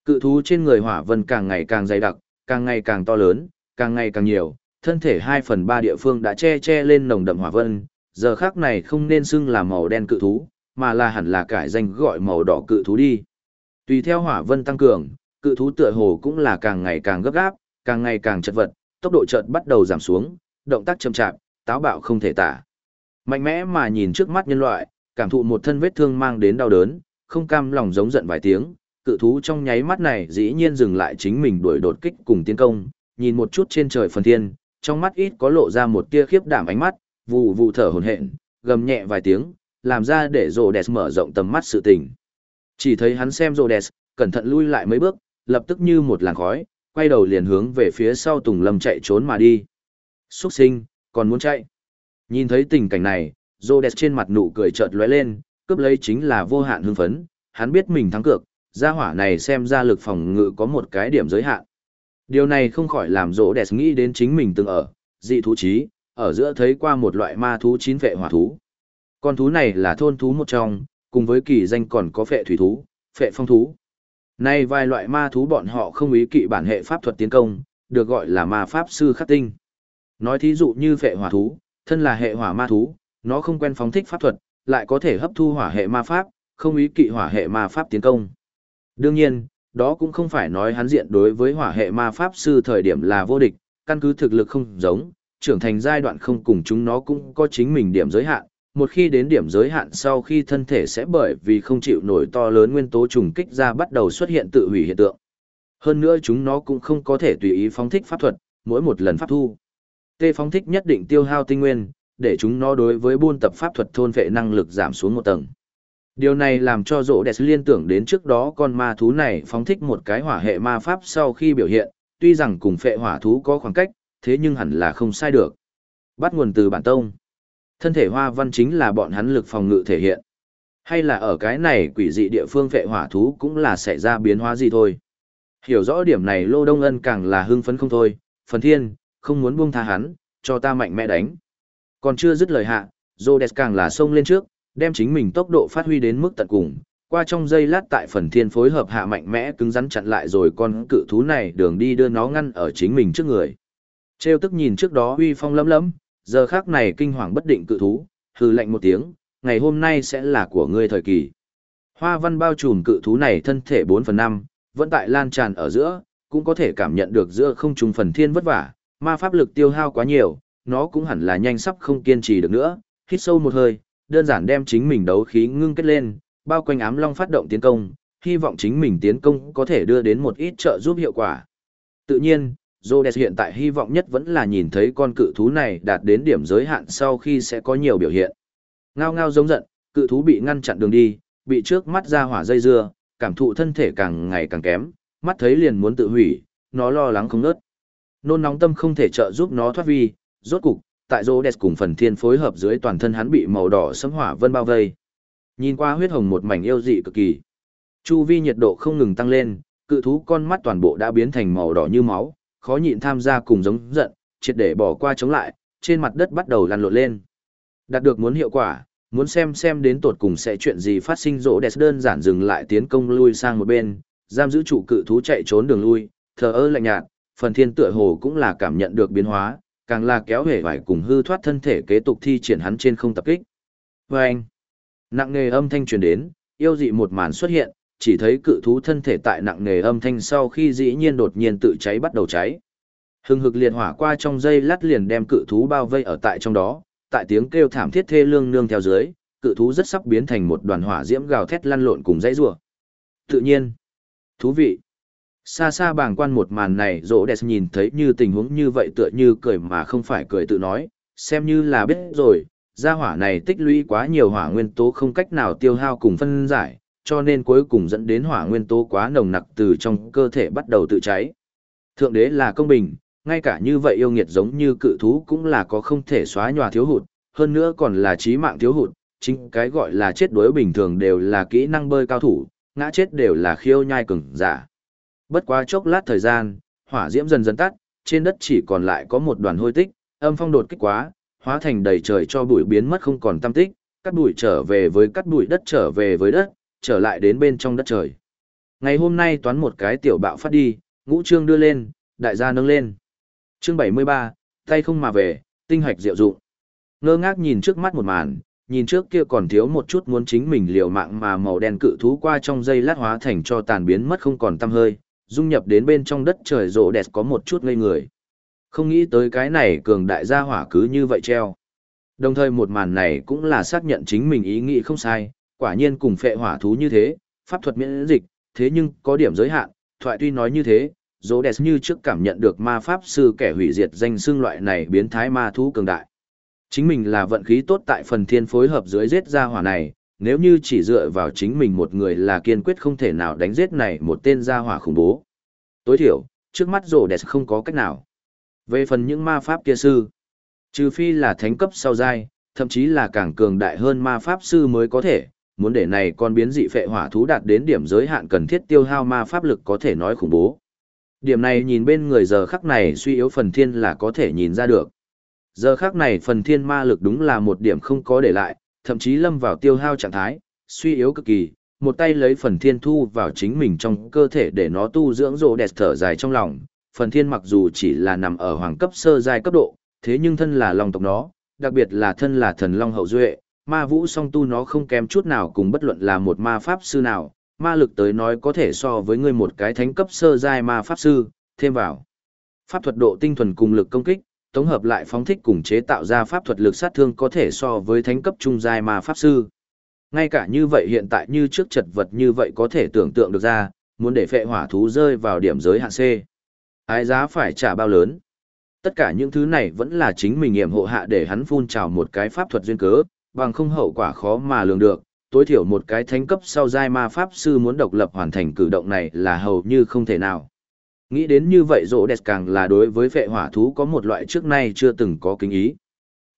Cự thú trên người hỏa vân càng ngày càng dày đặc, càng ngày càng to lớn, càng ngày càng nhiều, thân thể 2 phần 3 địa phương đã che che lên nồng đậm hỏa vân, giờ khác này không nên xưng là màu đen cự thú, mà là hẳn là cải danh gọi màu đỏ cự thú đi. Tùy theo hỏa vân tăng cường, cự thú tựa hồ cũng là càng ngày càng gấp gáp, càng ngày càng chật vật, tốc độ chợt bắt đầu giảm xuống, động tác chậm chạp, táo bạo không thể tả. Mạnh mẽ mà nhìn trước mắt nhân loại, cảm thụ một thân vết thương mang đến đau đớn, không cam lòng giống giận vài tiếng, cự thú trong nháy mắt này dĩ nhiên dừng lại chính mình đuổi đột kích cùng tiến công, nhìn một chút trên trời phần thiên, trong mắt ít có lộ ra một tia khiếp đảm ánh mắt, vụ vụ thở hổn hển, gầm nhẹ vài tiếng, làm ra để rồ đẹp mở rộng tầm mắt sự tình. Chỉ thấy hắn xem rồ đẹp, cẩn thận lui lại mấy bước, lập tức như một làn khói, quay đầu liền hướng về phía sau Tùng Lâm chạy trốn mà đi. Xuất sinh, còn muốn chạy. Nhìn thấy tình cảnh này, rồ đẹp trên mặt nụ cười chợt lóe lên, cướp lấy chính là vô hạn hưng phấn, hắn biết mình thắng cược, gia hỏa này xem ra lực phòng ngự có một cái điểm giới hạn. Điều này không khỏi làm rỗ đẹp nghĩ đến chính mình từng ở, dị thú trí, ở giữa thấy qua một loại ma thú chín vệ hỏa thú. Con thú này là thôn thú một trong, cùng với kỳ danh còn có phệ thủy thú, phệ phong thú. Nay vài loại ma thú bọn họ không ý kỵ bản hệ pháp thuật tiến công, được gọi là ma pháp sư khắc tinh. Nói thí dụ như phệ hỏa thú, thân là hệ hỏa ma thú, nó không quen phóng thích pháp thuật, lại có thể hấp thu hỏa hệ ma pháp, không ý kỵ hỏa hệ ma pháp tiến công. Đương nhiên, đó cũng không phải nói hắn diện đối với hỏa hệ ma pháp sư thời điểm là vô địch, căn cứ thực lực không giống, trưởng thành giai đoạn không cùng chúng nó cũng có chính mình điểm giới hạn. Một khi đến điểm giới hạn sau khi thân thể sẽ bởi vì không chịu nổi to lớn nguyên tố trùng kích ra bắt đầu xuất hiện tự hủy hiện tượng. Hơn nữa chúng nó cũng không có thể tùy ý phóng thích pháp thuật, mỗi một lần pháp thu. Tê phóng thích nhất định tiêu hao tinh nguyên, để chúng nó đối với buôn tập pháp thuật thôn vệ năng lực giảm xuống một tầng. Điều này làm cho rỗ đẹp liên tưởng đến trước đó con ma thú này phóng thích một cái hỏa hệ ma pháp sau khi biểu hiện, tuy rằng cùng phệ hỏa thú có khoảng cách, thế nhưng hẳn là không sai được. Bắt nguồn từ bản tông. Thân thể hoa văn chính là bọn hắn lực phòng ngự thể hiện. Hay là ở cái này quỷ dị địa phương phệ hỏa thú cũng là xảy ra biến hóa gì thôi. Hiểu rõ điểm này Lô Đông Ân càng là hưng phấn không thôi, phần thiên, không muốn buông tha hắn, cho ta mạnh mẽ đánh. Còn chưa dứt lời hạ, Rhodes càng là xông lên trước, đem chính mình tốc độ phát huy đến mức tận cùng, qua trong giây lát tại phần thiên phối hợp hạ mạnh mẽ cứng rắn chặn lại rồi con cự thú này đường đi đưa nó ngăn ở chính mình trước người. Trêu tức nhìn trước đó uy phong lấm lấm, giờ khác này kinh hoàng bất định cự thú, hừ lạnh một tiếng, ngày hôm nay sẽ là của ngươi thời kỳ. Hoa văn bao trùm cự thú này thân thể 4 phần 5, vẫn tại lan tràn ở giữa, cũng có thể cảm nhận được giữa không trùng phần thiên vất vả, ma pháp lực tiêu hao quá nhiều, nó cũng hẳn là nhanh sắp không kiên trì được nữa, hít sâu một hơi, đơn giản đem chính mình đấu khí ngưng kết lên, bao quanh ám long phát động tiến công, hy vọng chính mình tiến công có thể đưa đến một ít trợ giúp hiệu quả. Tự nhiên, Rhodes hiện tại hy vọng nhất vẫn là nhìn thấy con cự thú này đạt đến điểm giới hạn sau khi sẽ có nhiều biểu hiện. Ngao ngao giống giận, cự thú bị ngăn chặn đường đi, bị trước mắt ra hỏa dây dưa, cảm thụ thân thể càng ngày càng kém, mắt thấy liền muốn tự hủy, nó lo lắng không ngớt. Nôn nóng tâm không thể trợ giúp nó thoát vi, rốt cục, tại rô đẹp cùng phần thiên phối hợp dưới toàn thân hắn bị màu đỏ sấm hỏa vân bao vây. Nhìn qua huyết hồng một mảnh yêu dị cực kỳ. Chu vi nhiệt độ không ngừng tăng lên, cự thú con mắt toàn bộ đã biến thành màu đỏ như máu, khó nhịn tham gia cùng giống giận, triệt để bỏ qua chống lại, trên mặt đất bắt đầu lăn lộn lên. Đạt được muốn hiệu quả, muốn xem xem đến tột cùng sẽ chuyện gì phát sinh rỗ đẹp đơn giản dừng lại tiến công lui sang một bên, giam giữ trụ cự thú chạy trốn đường lui, thờ ơ lạnh nhạt, phần thiên tựa hồ cũng là cảm nhận được biến hóa càng là kéo hể vải cùng hư thoát thân thể kế tục thi triển hắn trên không tập kích. Và anh, nặng nề âm thanh truyền đến, yêu dị một màn xuất hiện, chỉ thấy cự thú thân thể tại nặng nề âm thanh sau khi dĩ nhiên đột nhiên tự cháy bắt đầu cháy. Hừng hực liệt hỏa qua trong dây lát liền đem cự thú bao vây ở tại trong đó, tại tiếng kêu thảm thiết thê lương nương theo dưới, cự thú rất sắp biến thành một đoàn hỏa diễm gào thét lăn lộn cùng dãy rủa. Tự nhiên, thú vị. Xa xa bàng quan một màn này rỗ đẹp nhìn thấy như tình huống như vậy tựa như cười mà không phải cười tự nói, xem như là biết rồi, gia hỏa này tích lũy quá nhiều hỏa nguyên tố không cách nào tiêu hao cùng phân giải, cho nên cuối cùng dẫn đến hỏa nguyên tố quá nồng nặc từ trong cơ thể bắt đầu tự cháy. Thượng đế là công bình, ngay cả như vậy yêu nghiệt giống như cự thú cũng là có không thể xóa nhòa thiếu hụt, hơn nữa còn là trí mạng thiếu hụt, chính cái gọi là chết đuối bình thường đều là kỹ năng bơi cao thủ, ngã chết đều là khiêu nhai cừng giả. Bất quá chốc lát thời gian, hỏa diễm dần dần tắt, trên đất chỉ còn lại có một đoàn hôi tích, âm phong đột kích quá, hóa thành đầy trời cho bụi biến mất không còn tâm tích, cắt bụi trở về với cắt bụi đất trở về với đất, trở lại đến bên trong đất trời. Ngày hôm nay toán một cái tiểu bạo phát đi, ngũ trương đưa lên, đại gia nâng lên. Chương 73, tay không mà về, tinh hạch diệu dụng. Ngơ ngác nhìn trước mắt một màn, nhìn trước kia còn thiếu một chút muốn chính mình liều mạng mà màu đen cự thú qua trong dây lát hóa thành cho tàn biến mất không còn tăm hơi, dung nhập đến bên trong đất trời rộ đẹp có một chút ngây người. Không nghĩ tới cái này cường đại gia hỏa cứ như vậy treo. Đồng thời một màn này cũng là xác nhận chính mình ý nghĩ không sai, quả nhiên cùng phệ hỏa thú như thế, pháp thuật miễn dịch, thế nhưng có điểm giới hạn, thoại tuy nói như thế, dỗ đẹp như trước cảm nhận được ma pháp sư kẻ hủy diệt danh xương loại này biến thái ma thú cường đại. Chính mình là vận khí tốt tại phần thiên phối hợp dưới giết gia hỏa này, nếu như chỉ dựa vào chính mình một người là kiên quyết không thể nào đánh giết này một tên gia hỏa khủng bố. Tối thiểu, trước mắt rổ đẹp không có cách nào. Về phần những ma pháp kia sư, trừ phi là thánh cấp sau giai, thậm chí là càng cường đại hơn ma pháp sư mới có thể, muốn để này con biến dị phệ hỏa thú đạt đến điểm giới hạn cần thiết tiêu hao ma pháp lực có thể nói khủng bố. Điểm này nhìn bên người giờ khắc này suy yếu phần thiên là có thể nhìn ra được. Giờ khắc này phần thiên ma lực đúng là một điểm không có để lại, thậm chí lâm vào tiêu hao trạng thái, suy yếu cực kỳ, một tay lấy phần thiên thu vào chính mình trong cơ thể để nó tu dưỡng rộ đẹp thở dài trong lòng. Phần thiên mặc dù chỉ là nằm ở hoàng cấp sơ giai cấp độ, thế nhưng thân là lòng tộc nó, đặc biệt là thân là thần long hậu duệ, ma vũ song tu nó không kém chút nào cùng bất luận là một ma pháp sư nào, ma lực tới nói có thể so với ngươi một cái thánh cấp sơ giai ma pháp sư, thêm vào. Pháp thuật độ tinh thuần cùng lực công kích, tổng hợp lại phóng thích cùng chế tạo ra pháp thuật lực sát thương có thể so với thánh cấp trung giai ma pháp sư. Ngay cả như vậy hiện tại như trước chật vật như vậy có thể tưởng tượng được ra, muốn để phệ hỏa thú rơi vào điểm giới hạn C. Ái giá phải trả bao lớn. Tất cả những thứ này vẫn là chính mình nghiệm hộ hạ để hắn phun trào một cái pháp thuật duyên cớ, bằng không hậu quả khó mà lường được, tối thiểu một cái thánh cấp sau giai ma pháp sư muốn độc lập hoàn thành cử động này là hầu như không thể nào. Nghĩ đến như vậy rỗ đẹp càng là đối với vệ hỏa thú có một loại trước nay chưa từng có kính ý.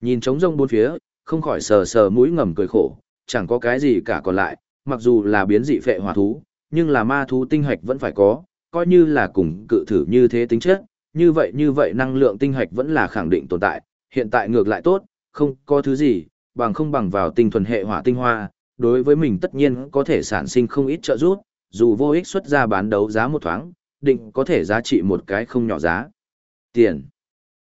Nhìn trống rông bốn phía, không khỏi sờ sờ mũi ngầm cười khổ, chẳng có cái gì cả còn lại, mặc dù là biến dị phệ hỏa thú, nhưng là ma thú tinh hạch vẫn phải có, coi như là cùng cự thử như thế tính chất, như vậy như vậy năng lượng tinh hạch vẫn là khẳng định tồn tại, hiện tại ngược lại tốt, không có thứ gì, bằng không bằng vào tinh thuần hệ hỏa tinh hoa, đối với mình tất nhiên có thể sản sinh không ít trợ giúp, dù vô ích xuất ra bán đấu giá một thoáng, định có thể giá trị một cái không nhỏ giá. Tiền.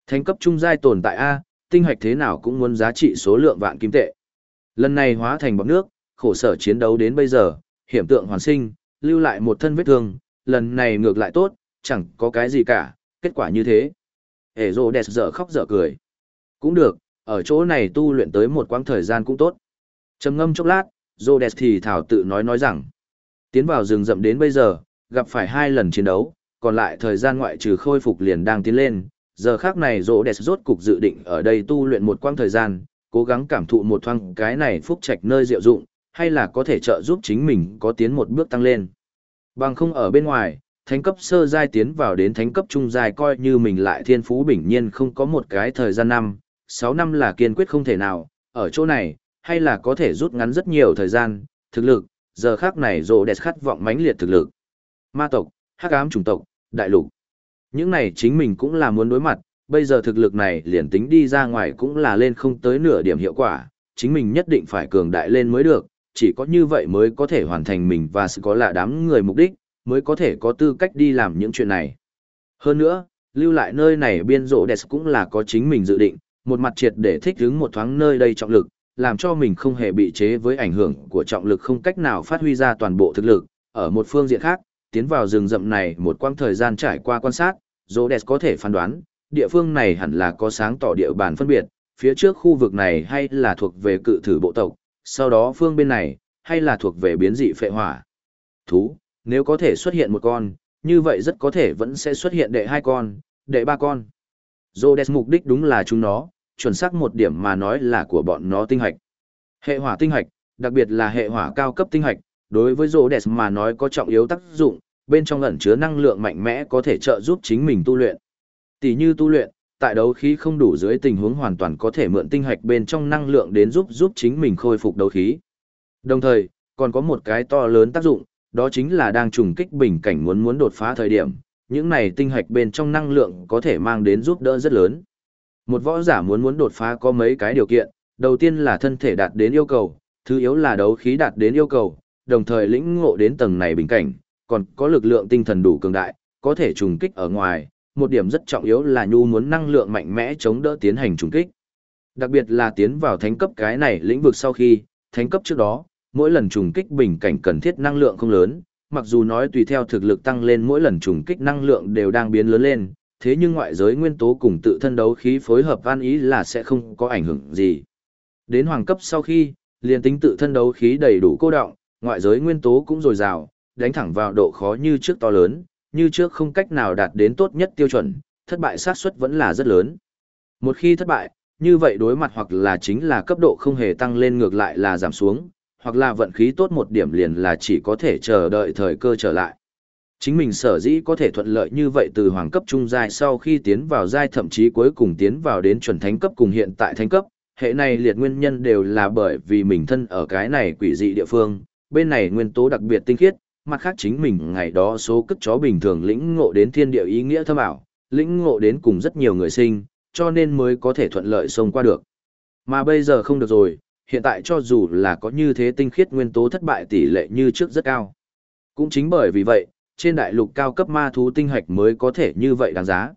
Thánh cấp trung giai tồn tại A, tinh hoạch thế nào cũng muốn giá trị số lượng vạn kim tệ. Lần này hóa thành bọc nước, khổ sở chiến đấu đến bây giờ, hiểm tượng hoàn sinh, lưu lại một thân vết thương, lần này ngược lại tốt, chẳng có cái gì cả, kết quả như thế. Hề rô đẹp dở khóc dở cười. Cũng được, ở chỗ này tu luyện tới một quãng thời gian cũng tốt. trầm ngâm chốc lát, rô đẹp thì thảo tự nói nói rằng, tiến vào rừng rậm đến bây giờ, gặp phải hai lần chiến đấu, còn lại thời gian ngoại trừ khôi phục liền đang tiến lên. Giờ khác này rỗ đẹp rốt cục dự định ở đây tu luyện một quãng thời gian, cố gắng cảm thụ một thoáng cái này phúc trạch nơi diệu dụng, hay là có thể trợ giúp chính mình có tiến một bước tăng lên. Bằng không ở bên ngoài, thánh cấp sơ giai tiến vào đến thánh cấp trung giai coi như mình lại thiên phú bình nhiên không có một cái thời gian năm, 6 năm là kiên quyết không thể nào, ở chỗ này, hay là có thể rút ngắn rất nhiều thời gian, thực lực, giờ khác này rộ đẹp khát vọng mãnh liệt thực lực. Ma tộc, hắc ám chủng tộc, đại lục. Những này chính mình cũng là muốn đối mặt, bây giờ thực lực này liền tính đi ra ngoài cũng là lên không tới nửa điểm hiệu quả, chính mình nhất định phải cường đại lên mới được, chỉ có như vậy mới có thể hoàn thành mình và sự có là đám người mục đích, mới có thể có tư cách đi làm những chuyện này. Hơn nữa, lưu lại nơi này biên rộ đẹp cũng là có chính mình dự định, một mặt triệt để thích ứng một thoáng nơi đây trọng lực, làm cho mình không hề bị chế với ảnh hưởng của trọng lực không cách nào phát huy ra toàn bộ thực lực. Ở một phương diện khác, tiến vào rừng rậm này một quãng thời gian trải qua quan sát, Rhodes có thể phán đoán, địa phương này hẳn là có sáng tỏ địa bàn phân biệt, phía trước khu vực này hay là thuộc về cự thử bộ tộc, sau đó phương bên này, hay là thuộc về biến dị phệ hỏa. Thú, nếu có thể xuất hiện một con, như vậy rất có thể vẫn sẽ xuất hiện đệ hai con, đệ ba con. Rhodes mục đích đúng là chúng nó, chuẩn xác một điểm mà nói là của bọn nó tinh hạch. Hệ hỏa tinh hạch, đặc biệt là hệ hỏa cao cấp tinh hạch, đối với Rhodes mà nói có trọng yếu tác dụng, bên trong ẩn chứa năng lượng mạnh mẽ có thể trợ giúp chính mình tu luyện. Tỷ như tu luyện, tại đấu khí không đủ dưới tình huống hoàn toàn có thể mượn tinh hạch bên trong năng lượng đến giúp giúp chính mình khôi phục đấu khí. Đồng thời, còn có một cái to lớn tác dụng, đó chính là đang trùng kích bình cảnh muốn muốn đột phá thời điểm, những này tinh hạch bên trong năng lượng có thể mang đến giúp đỡ rất lớn. Một võ giả muốn muốn đột phá có mấy cái điều kiện, đầu tiên là thân thể đạt đến yêu cầu, thứ yếu là đấu khí đạt đến yêu cầu, đồng thời lĩnh ngộ đến tầng này bình cảnh, còn có lực lượng tinh thần đủ cường đại, có thể trùng kích ở ngoài, một điểm rất trọng yếu là nhu muốn năng lượng mạnh mẽ chống đỡ tiến hành trùng kích. Đặc biệt là tiến vào thánh cấp cái này lĩnh vực sau khi, thánh cấp trước đó, mỗi lần trùng kích bình cảnh cần thiết năng lượng không lớn, mặc dù nói tùy theo thực lực tăng lên mỗi lần trùng kích năng lượng đều đang biến lớn lên, thế nhưng ngoại giới nguyên tố cùng tự thân đấu khí phối hợp van ý là sẽ không có ảnh hưởng gì. Đến hoàng cấp sau khi, liền tính tự thân đấu khí đầy đủ cô động, ngoại giới nguyên tố cũng dồi dào, đánh thẳng vào độ khó như trước to lớn, như trước không cách nào đạt đến tốt nhất tiêu chuẩn, thất bại xác suất vẫn là rất lớn. Một khi thất bại, như vậy đối mặt hoặc là chính là cấp độ không hề tăng lên ngược lại là giảm xuống, hoặc là vận khí tốt một điểm liền là chỉ có thể chờ đợi thời cơ trở lại. Chính mình sở dĩ có thể thuận lợi như vậy từ hoàng cấp trung giai sau khi tiến vào giai thậm chí cuối cùng tiến vào đến chuẩn thánh cấp cùng hiện tại thánh cấp, hệ này liệt nguyên nhân đều là bởi vì mình thân ở cái này quỷ dị địa phương, bên này nguyên tố đặc biệt tinh khiết, mặt khác chính mình ngày đó số cất chó bình thường lĩnh ngộ đến thiên địa ý nghĩa thâm ảo, lĩnh ngộ đến cùng rất nhiều người sinh, cho nên mới có thể thuận lợi xông qua được. Mà bây giờ không được rồi, hiện tại cho dù là có như thế tinh khiết nguyên tố thất bại tỷ lệ như trước rất cao. Cũng chính bởi vì vậy, trên đại lục cao cấp ma thú tinh hạch mới có thể như vậy đáng giá.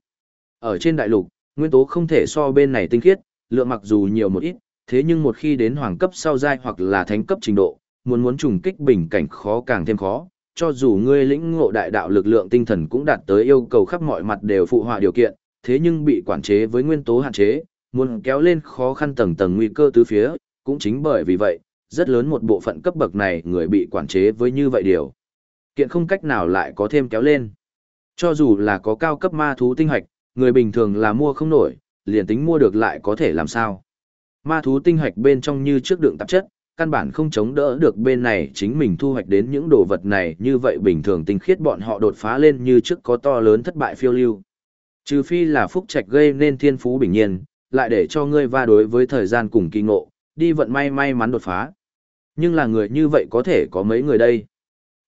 Ở trên đại lục, nguyên tố không thể so bên này tinh khiết, lượng mặc dù nhiều một ít, thế nhưng một khi đến hoàng cấp sau giai hoặc là thánh cấp trình độ, muốn muốn trùng kích bình cảnh khó càng thêm khó, cho dù ngươi lĩnh ngộ đại đạo lực lượng tinh thần cũng đạt tới yêu cầu khắp mọi mặt đều phụ họa điều kiện, thế nhưng bị quản chế với nguyên tố hạn chế, muốn kéo lên khó khăn tầng tầng nguy cơ tứ phía, cũng chính bởi vì vậy, rất lớn một bộ phận cấp bậc này người bị quản chế với như vậy điều. Kiện không cách nào lại có thêm kéo lên. Cho dù là có cao cấp ma thú tinh hạch, người bình thường là mua không nổi, liền tính mua được lại có thể làm sao. Ma thú tinh hạch bên trong như trước đựng tạp chất, căn bản không chống đỡ được bên này chính mình thu hoạch đến những đồ vật này như vậy bình thường tinh khiết bọn họ đột phá lên như trước có to lớn thất bại phiêu lưu. Trừ phi là phúc trạch gây nên thiên phú bình nhiên, lại để cho ngươi va đối với thời gian cùng kỳ ngộ, đi vận may may mắn đột phá. Nhưng là người như vậy có thể có mấy người đây.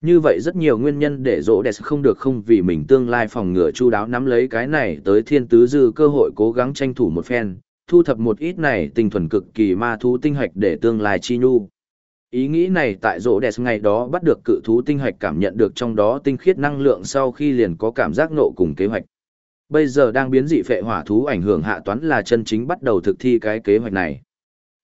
Như vậy rất nhiều nguyên nhân để rỗ đẹp không được không vì mình tương lai phòng ngừa chu đáo nắm lấy cái này tới thiên tứ dư cơ hội cố gắng tranh thủ một phen, thu thập một ít này tinh thuần cực kỳ ma thú tinh hạch để tương lai chi nhu. Ý nghĩ này tại rỗ đẹp ngày đó bắt được cự thú tinh hạch cảm nhận được trong đó tinh khiết năng lượng sau khi liền có cảm giác nộ cùng kế hoạch. Bây giờ đang biến dị phệ hỏa thú ảnh hưởng hạ toán là chân chính bắt đầu thực thi cái kế hoạch này.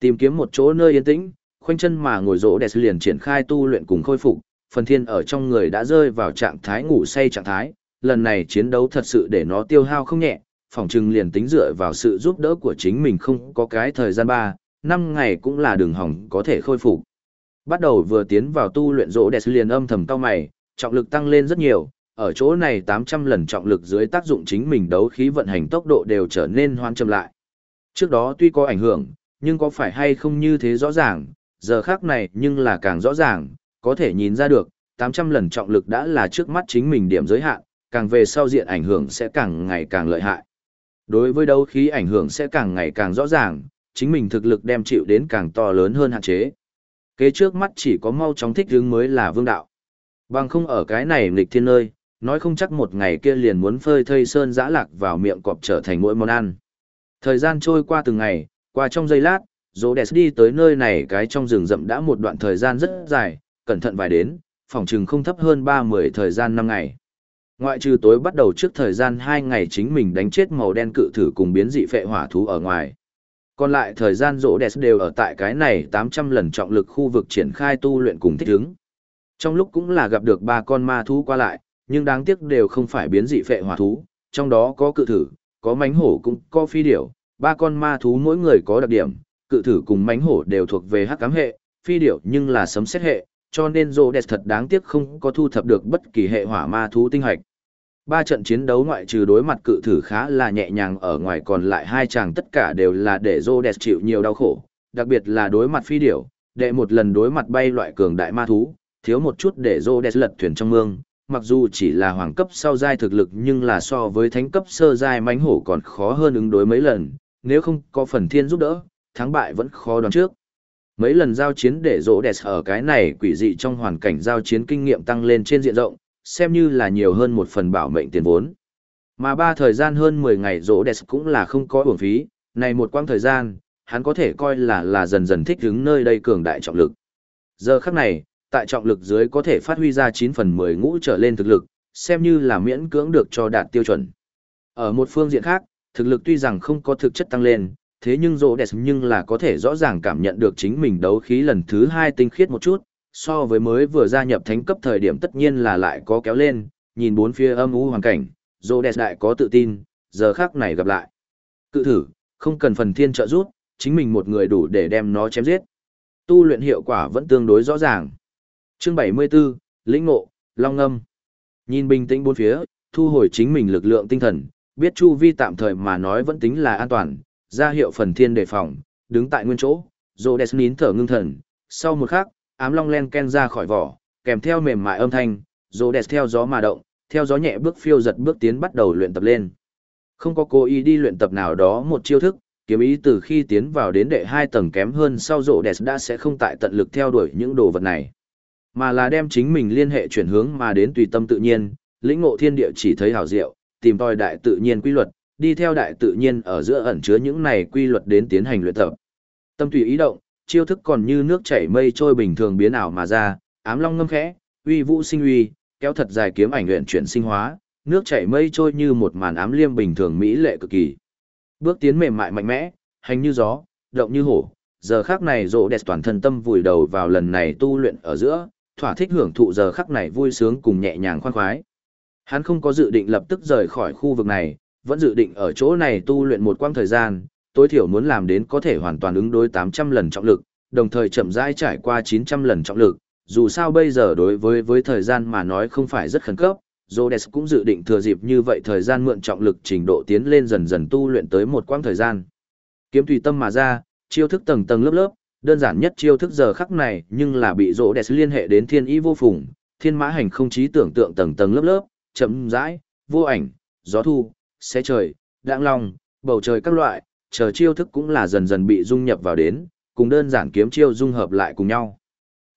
Tìm kiếm một chỗ nơi yên tĩnh, khoanh chân mà ngồi rỗ đẹp liền triển khai tu luyện cùng khôi phục, phần thiên ở trong người đã rơi vào trạng thái ngủ say trạng thái, lần này chiến đấu thật sự để nó tiêu hao không nhẹ, phòng trừng liền tính dựa vào sự giúp đỡ của chính mình không có cái thời gian ba, năm ngày cũng là đường hỏng có thể khôi phục. Bắt đầu vừa tiến vào tu luyện rỗ đẹp liền âm thầm cao mày, trọng lực tăng lên rất nhiều, ở chỗ này 800 lần trọng lực dưới tác dụng chính mình đấu khí vận hành tốc độ đều trở nên hoan chậm lại. Trước đó tuy có ảnh hưởng, nhưng có phải hay không như thế rõ ràng, giờ khác này nhưng là càng rõ ràng, có thể nhìn ra được, 800 lần trọng lực đã là trước mắt chính mình điểm giới hạn, càng về sau diện ảnh hưởng sẽ càng ngày càng lợi hại. Đối với đấu khí ảnh hưởng sẽ càng ngày càng rõ ràng, chính mình thực lực đem chịu đến càng to lớn hơn hạn chế. Kế trước mắt chỉ có mau chóng thích hướng mới là vương đạo. Bằng không ở cái này nghịch thiên nơi, nói không chắc một ngày kia liền muốn phơi thây sơn giã lạc vào miệng cọp trở thành mỗi món ăn. Thời gian trôi qua từng ngày, qua trong giây lát, dỗ đẹp đi tới nơi này cái trong rừng rậm đã một đoạn thời gian rất dài, cẩn thận vài đến, phòng trừng không thấp hơn ba mươi thời gian năm ngày. Ngoại trừ tối bắt đầu trước thời gian hai ngày chính mình đánh chết màu đen cự thử cùng biến dị phệ hỏa thú ở ngoài. Còn lại thời gian rỗ đẹp đều ở tại cái này tám trăm lần trọng lực khu vực triển khai tu luyện cùng thích ứng. Trong lúc cũng là gặp được ba con ma thú qua lại, nhưng đáng tiếc đều không phải biến dị phệ hỏa thú, trong đó có cự thử, có mánh hổ cũng có phi điểu, ba con ma thú mỗi người có đặc điểm, cự thử cùng mánh hổ đều thuộc về hắc cám hệ, phi điểu nhưng là sấm xét hệ, cho nên rô đẹp thật đáng tiếc không có thu thập được bất kỳ hệ hỏa ma thú tinh hạch. Ba trận chiến đấu ngoại trừ đối mặt cự thử khá là nhẹ nhàng ở ngoài còn lại hai chàng tất cả đều là để rô chịu nhiều đau khổ, đặc biệt là đối mặt phi điểu, đệ một lần đối mặt bay loại cường đại ma thú, thiếu một chút để rô lật thuyền trong mương, mặc dù chỉ là hoàng cấp sau giai thực lực nhưng là so với thánh cấp sơ giai mánh hổ còn khó hơn ứng đối mấy lần, nếu không có phần thiên giúp đỡ, thắng bại vẫn khó đoán trước. Mấy lần giao chiến để rỗ đẹp ở cái này quỷ dị trong hoàn cảnh giao chiến kinh nghiệm tăng lên trên diện rộng, xem như là nhiều hơn một phần bảo mệnh tiền vốn. Mà ba thời gian hơn 10 ngày rỗ đẹp cũng là không có uổng phí, này một quãng thời gian, hắn có thể coi là là dần dần thích ứng nơi đây cường đại trọng lực. Giờ khắc này, tại trọng lực dưới có thể phát huy ra 9 phần 10 ngũ trở lên thực lực, xem như là miễn cưỡng được cho đạt tiêu chuẩn. Ở một phương diện khác, thực lực tuy rằng không có thực chất tăng lên, thế nhưng rỗ đẹp nhưng là có thể rõ ràng cảm nhận được chính mình đấu khí lần thứ hai tinh khiết một chút, so với mới vừa gia nhập thánh cấp thời điểm tất nhiên là lại có kéo lên, nhìn bốn phía âm u hoàn cảnh, dô đẹp đại có tự tin, giờ khác này gặp lại. Cự thử, không cần phần thiên trợ giúp, chính mình một người đủ để đem nó chém giết. Tu luyện hiệu quả vẫn tương đối rõ ràng. Chương 74, Lĩnh ngộ, Long Ngâm. Nhìn bình tĩnh bốn phía, thu hồi chính mình lực lượng tinh thần, biết chu vi tạm thời mà nói vẫn tính là an toàn, ra hiệu phần thiên đề phòng, đứng tại nguyên chỗ, Rhodes nín thở ngưng thần, sau một khắc, ám long len ken ra khỏi vỏ, kèm theo mềm mại âm thanh, rồ đẹp theo gió mà động, theo gió nhẹ bước phiêu giật bước tiến bắt đầu luyện tập lên. Không có cố ý đi luyện tập nào đó một chiêu thức, kiếm ý từ khi tiến vào đến đệ hai tầng kém hơn sau rộ đẹp đã sẽ không tại tận lực theo đuổi những đồ vật này mà là đem chính mình liên hệ chuyển hướng mà đến tùy tâm tự nhiên lĩnh ngộ thiên địa chỉ thấy hảo diệu tìm tòi đại tự nhiên quy luật đi theo đại tự nhiên ở giữa ẩn chứa những này quy luật đến tiến hành luyện tập tâm tùy ý động chiêu thức còn như nước chảy mây trôi bình thường biến ảo mà ra ám long ngâm khẽ uy vũ sinh uy kéo thật dài kiếm ảnh luyện chuyển sinh hóa nước chảy mây trôi như một màn ám liêm bình thường mỹ lệ cực kỳ Bước tiến mềm mại mạnh mẽ, hành như gió, động như hổ, giờ khắc này rộ đẹp toàn thân tâm vùi đầu vào lần này tu luyện ở giữa, thỏa thích hưởng thụ giờ khắc này vui sướng cùng nhẹ nhàng khoan khoái. Hắn không có dự định lập tức rời khỏi khu vực này, vẫn dự định ở chỗ này tu luyện một quãng thời gian, tối thiểu muốn làm đến có thể hoàn toàn ứng đối 800 lần trọng lực, đồng thời chậm rãi trải qua 900 lần trọng lực. Dù sao bây giờ đối với với thời gian mà nói không phải rất khẩn cấp, Rhodes cũng dự định thừa dịp như vậy thời gian mượn trọng lực trình độ tiến lên dần dần tu luyện tới một quãng thời gian. Kiếm tùy tâm mà ra, chiêu thức tầng tầng lớp lớp, đơn giản nhất chiêu thức giờ khắc này nhưng là bị Rhodes liên hệ đến thiên ý vô phùng, thiên mã hành không trí tưởng tượng tầng tầng lớp lớp, chậm rãi, vô ảnh, gió thu, xé trời, đạng long, bầu trời các loại, chờ chiêu thức cũng là dần dần bị dung nhập vào đến, cùng đơn giản kiếm chiêu dung hợp lại cùng nhau.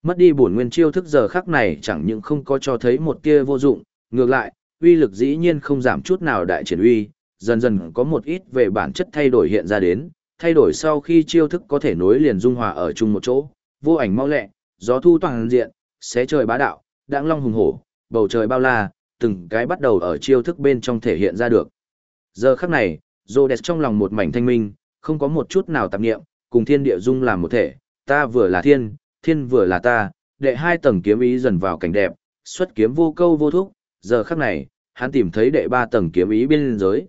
Mất đi bổn nguyên chiêu thức giờ khắc này chẳng những không có cho thấy một tia vô dụng, Ngược lại, uy lực dĩ nhiên không giảm chút nào đại triển uy, dần dần có một ít về bản chất thay đổi hiện ra đến, thay đổi sau khi chiêu thức có thể nối liền dung hòa ở chung một chỗ, vô ảnh mau lẹ, gió thu toàn diện, xé trời bá đạo, đãng long hùng hổ, bầu trời bao la, từng cái bắt đầu ở chiêu thức bên trong thể hiện ra được. Giờ khắc này, Rhodes trong lòng một mảnh thanh minh, không có một chút nào tạp niệm, cùng thiên địa dung làm một thể, ta vừa là thiên, thiên vừa là ta, đệ hai tầng kiếm ý dần vào cảnh đẹp, xuất kiếm vô câu vô thúc, giờ khắc này, hắn tìm thấy đệ ba tầng kiếm ý biên giới.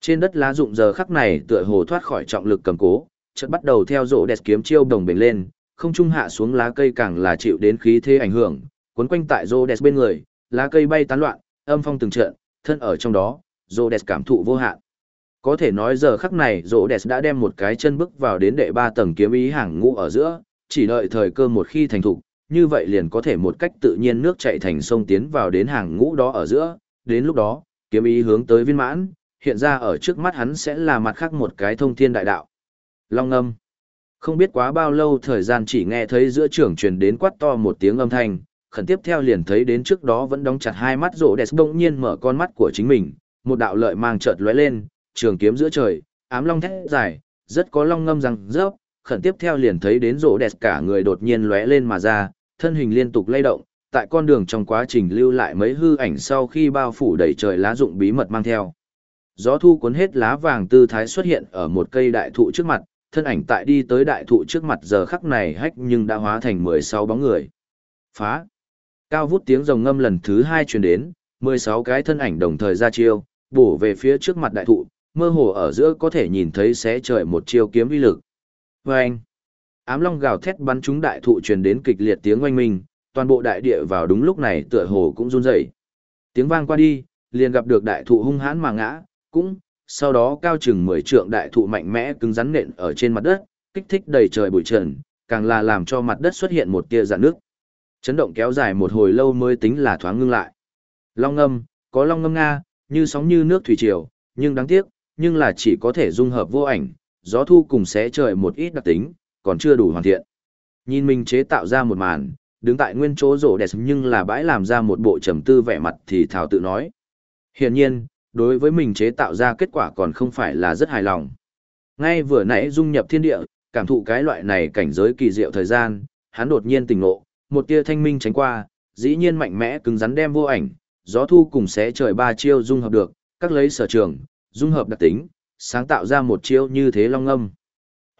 Trên đất lá dụng giờ khắc này tựa hồ thoát khỏi trọng lực cầm cố, chợt bắt đầu theo rộ đẹp kiếm chiêu đồng bền lên, không trung hạ xuống lá cây càng là chịu đến khí thế ảnh hưởng, cuốn quanh tại rô đẹp bên người, lá cây bay tán loạn, âm phong từng trận, thân ở trong đó, rô đẹp cảm thụ vô hạn. Có thể nói giờ khắc này rô đẹp đã đem một cái chân bước vào đến đệ ba tầng kiếm ý hàng ngũ ở giữa, chỉ đợi thời cơ một khi thành thục, như vậy liền có thể một cách tự nhiên nước chạy thành sông tiến vào đến hàng ngũ đó ở giữa, đến lúc đó, kiếm ý hướng tới viên mãn, hiện ra ở trước mắt hắn sẽ là mặt khác một cái thông thiên đại đạo. Long âm. Không biết quá bao lâu thời gian chỉ nghe thấy giữa trường truyền đến quát to một tiếng âm thanh, khẩn tiếp theo liền thấy đến trước đó vẫn đóng chặt hai mắt rỗ đẹp đông nhiên mở con mắt của chính mình, một đạo lợi mang chợt lóe lên, trường kiếm giữa trời, ám long thét dài, rất có long ngâm răng rớp, khẩn tiếp theo liền thấy đến rộ đẹp cả người đột nhiên lóe lên mà ra, thân hình liên tục lay động, tại con đường trong quá trình lưu lại mấy hư ảnh sau khi bao phủ đầy trời lá dụng bí mật mang theo. Gió thu cuốn hết lá vàng tư thái xuất hiện ở một cây đại thụ trước mặt, thân ảnh tại đi tới đại thụ trước mặt giờ khắc này hách nhưng đã hóa thành 16 bóng người. Phá! Cao vút tiếng rồng ngâm lần thứ hai truyền đến, 16 cái thân ảnh đồng thời ra chiêu, bổ về phía trước mặt đại thụ, mơ hồ ở giữa có thể nhìn thấy xé trời một chiêu kiếm uy lực. Vâng! Ám long gào thét bắn trúng đại thụ truyền đến kịch liệt tiếng oanh minh, toàn bộ đại địa vào đúng lúc này tựa hồ cũng run rẩy. Tiếng vang qua đi, liền gặp được đại thụ hung hãn mà ngã, cũng sau đó cao chừng 10 trượng đại thụ mạnh mẽ cứng rắn nện ở trên mặt đất, kích thích đầy trời bụi trần, càng là làm cho mặt đất xuất hiện một tia rạn nước. Chấn động kéo dài một hồi lâu mới tính là thoáng ngưng lại. Long ngâm, có long ngâm nga, như sóng như nước thủy triều, nhưng đáng tiếc, nhưng là chỉ có thể dung hợp vô ảnh, gió thu cùng xé trời một ít đặc tính, còn chưa đủ hoàn thiện. Nhìn mình chế tạo ra một màn, đứng tại nguyên chỗ rổ đẹp nhưng là bãi làm ra một bộ trầm tư vẻ mặt thì thảo tự nói. Hiển nhiên, đối với mình chế tạo ra kết quả còn không phải là rất hài lòng. Ngay vừa nãy dung nhập thiên địa, cảm thụ cái loại này cảnh giới kỳ diệu thời gian, hắn đột nhiên tỉnh ngộ, một tia thanh minh tránh qua, dĩ nhiên mạnh mẽ cứng rắn đem vô ảnh, gió thu cùng xé trời ba chiêu dung hợp được, các lấy sở trường, dung hợp đặc tính, sáng tạo ra một chiêu như thế long âm.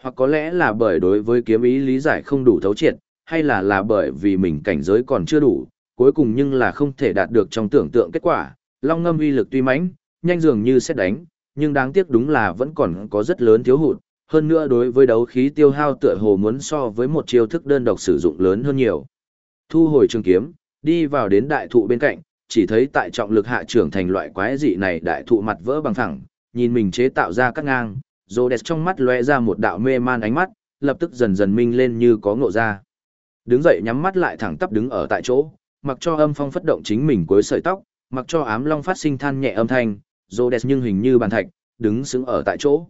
Hoặc có lẽ là bởi đối với kiếm ý lý giải không đủ thấu triệt, hay là là bởi vì mình cảnh giới còn chưa đủ, cuối cùng nhưng là không thể đạt được trong tưởng tượng kết quả. Long ngâm uy lực tuy mãnh, nhanh dường như xét đánh, nhưng đáng tiếc đúng là vẫn còn có rất lớn thiếu hụt. Hơn nữa đối với đấu khí tiêu hao tựa hồ muốn so với một chiêu thức đơn độc sử dụng lớn hơn nhiều. Thu hồi trường kiếm, đi vào đến đại thụ bên cạnh, chỉ thấy tại trọng lực hạ trưởng thành loại quái dị này đại thụ mặt vỡ bằng thẳng, nhìn mình chế tạo ra các ngang, Rhodes trong mắt lóe ra một đạo mê man ánh mắt, lập tức dần dần minh lên như có ngộ ra. Đứng dậy nhắm mắt lại thẳng tắp đứng ở tại chỗ, mặc cho âm phong phất động chính mình cuối sợi tóc, mặc cho ám long phát sinh than nhẹ âm thanh, Rhodes nhưng hình như bàn thạch, đứng sững ở tại chỗ.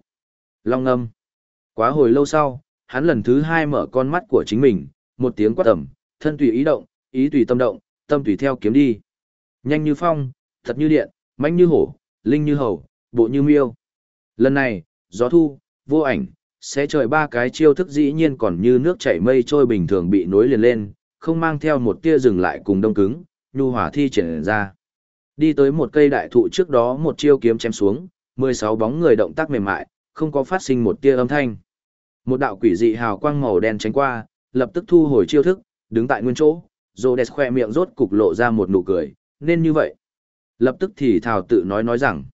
Long âm. Quá hồi lâu sau, hắn lần thứ hai mở con mắt của chính mình, một tiếng quát tầm, thân tùy ý động, ý tùy tâm động, tâm tùy theo kiếm đi. Nhanh như phong, thật như điện, mãnh như hổ, linh như hầu, bộ như miêu. Lần này, gió thu, vô ảnh, sẽ trời ba cái chiêu thức dĩ nhiên còn như nước chảy mây trôi bình thường bị nối liền lên, không mang theo một tia dừng lại cùng đông cứng, nhu hỏa thi triển ra. Đi tới một cây đại thụ trước đó một chiêu kiếm chém xuống, 16 bóng người động tác mềm mại, không có phát sinh một tia âm thanh. Một đạo quỷ dị hào quang màu đen tránh qua, lập tức thu hồi chiêu thức, đứng tại nguyên chỗ, Rhodes khoe miệng rốt cục lộ ra một nụ cười, nên như vậy. Lập tức thì thào tự nói nói rằng,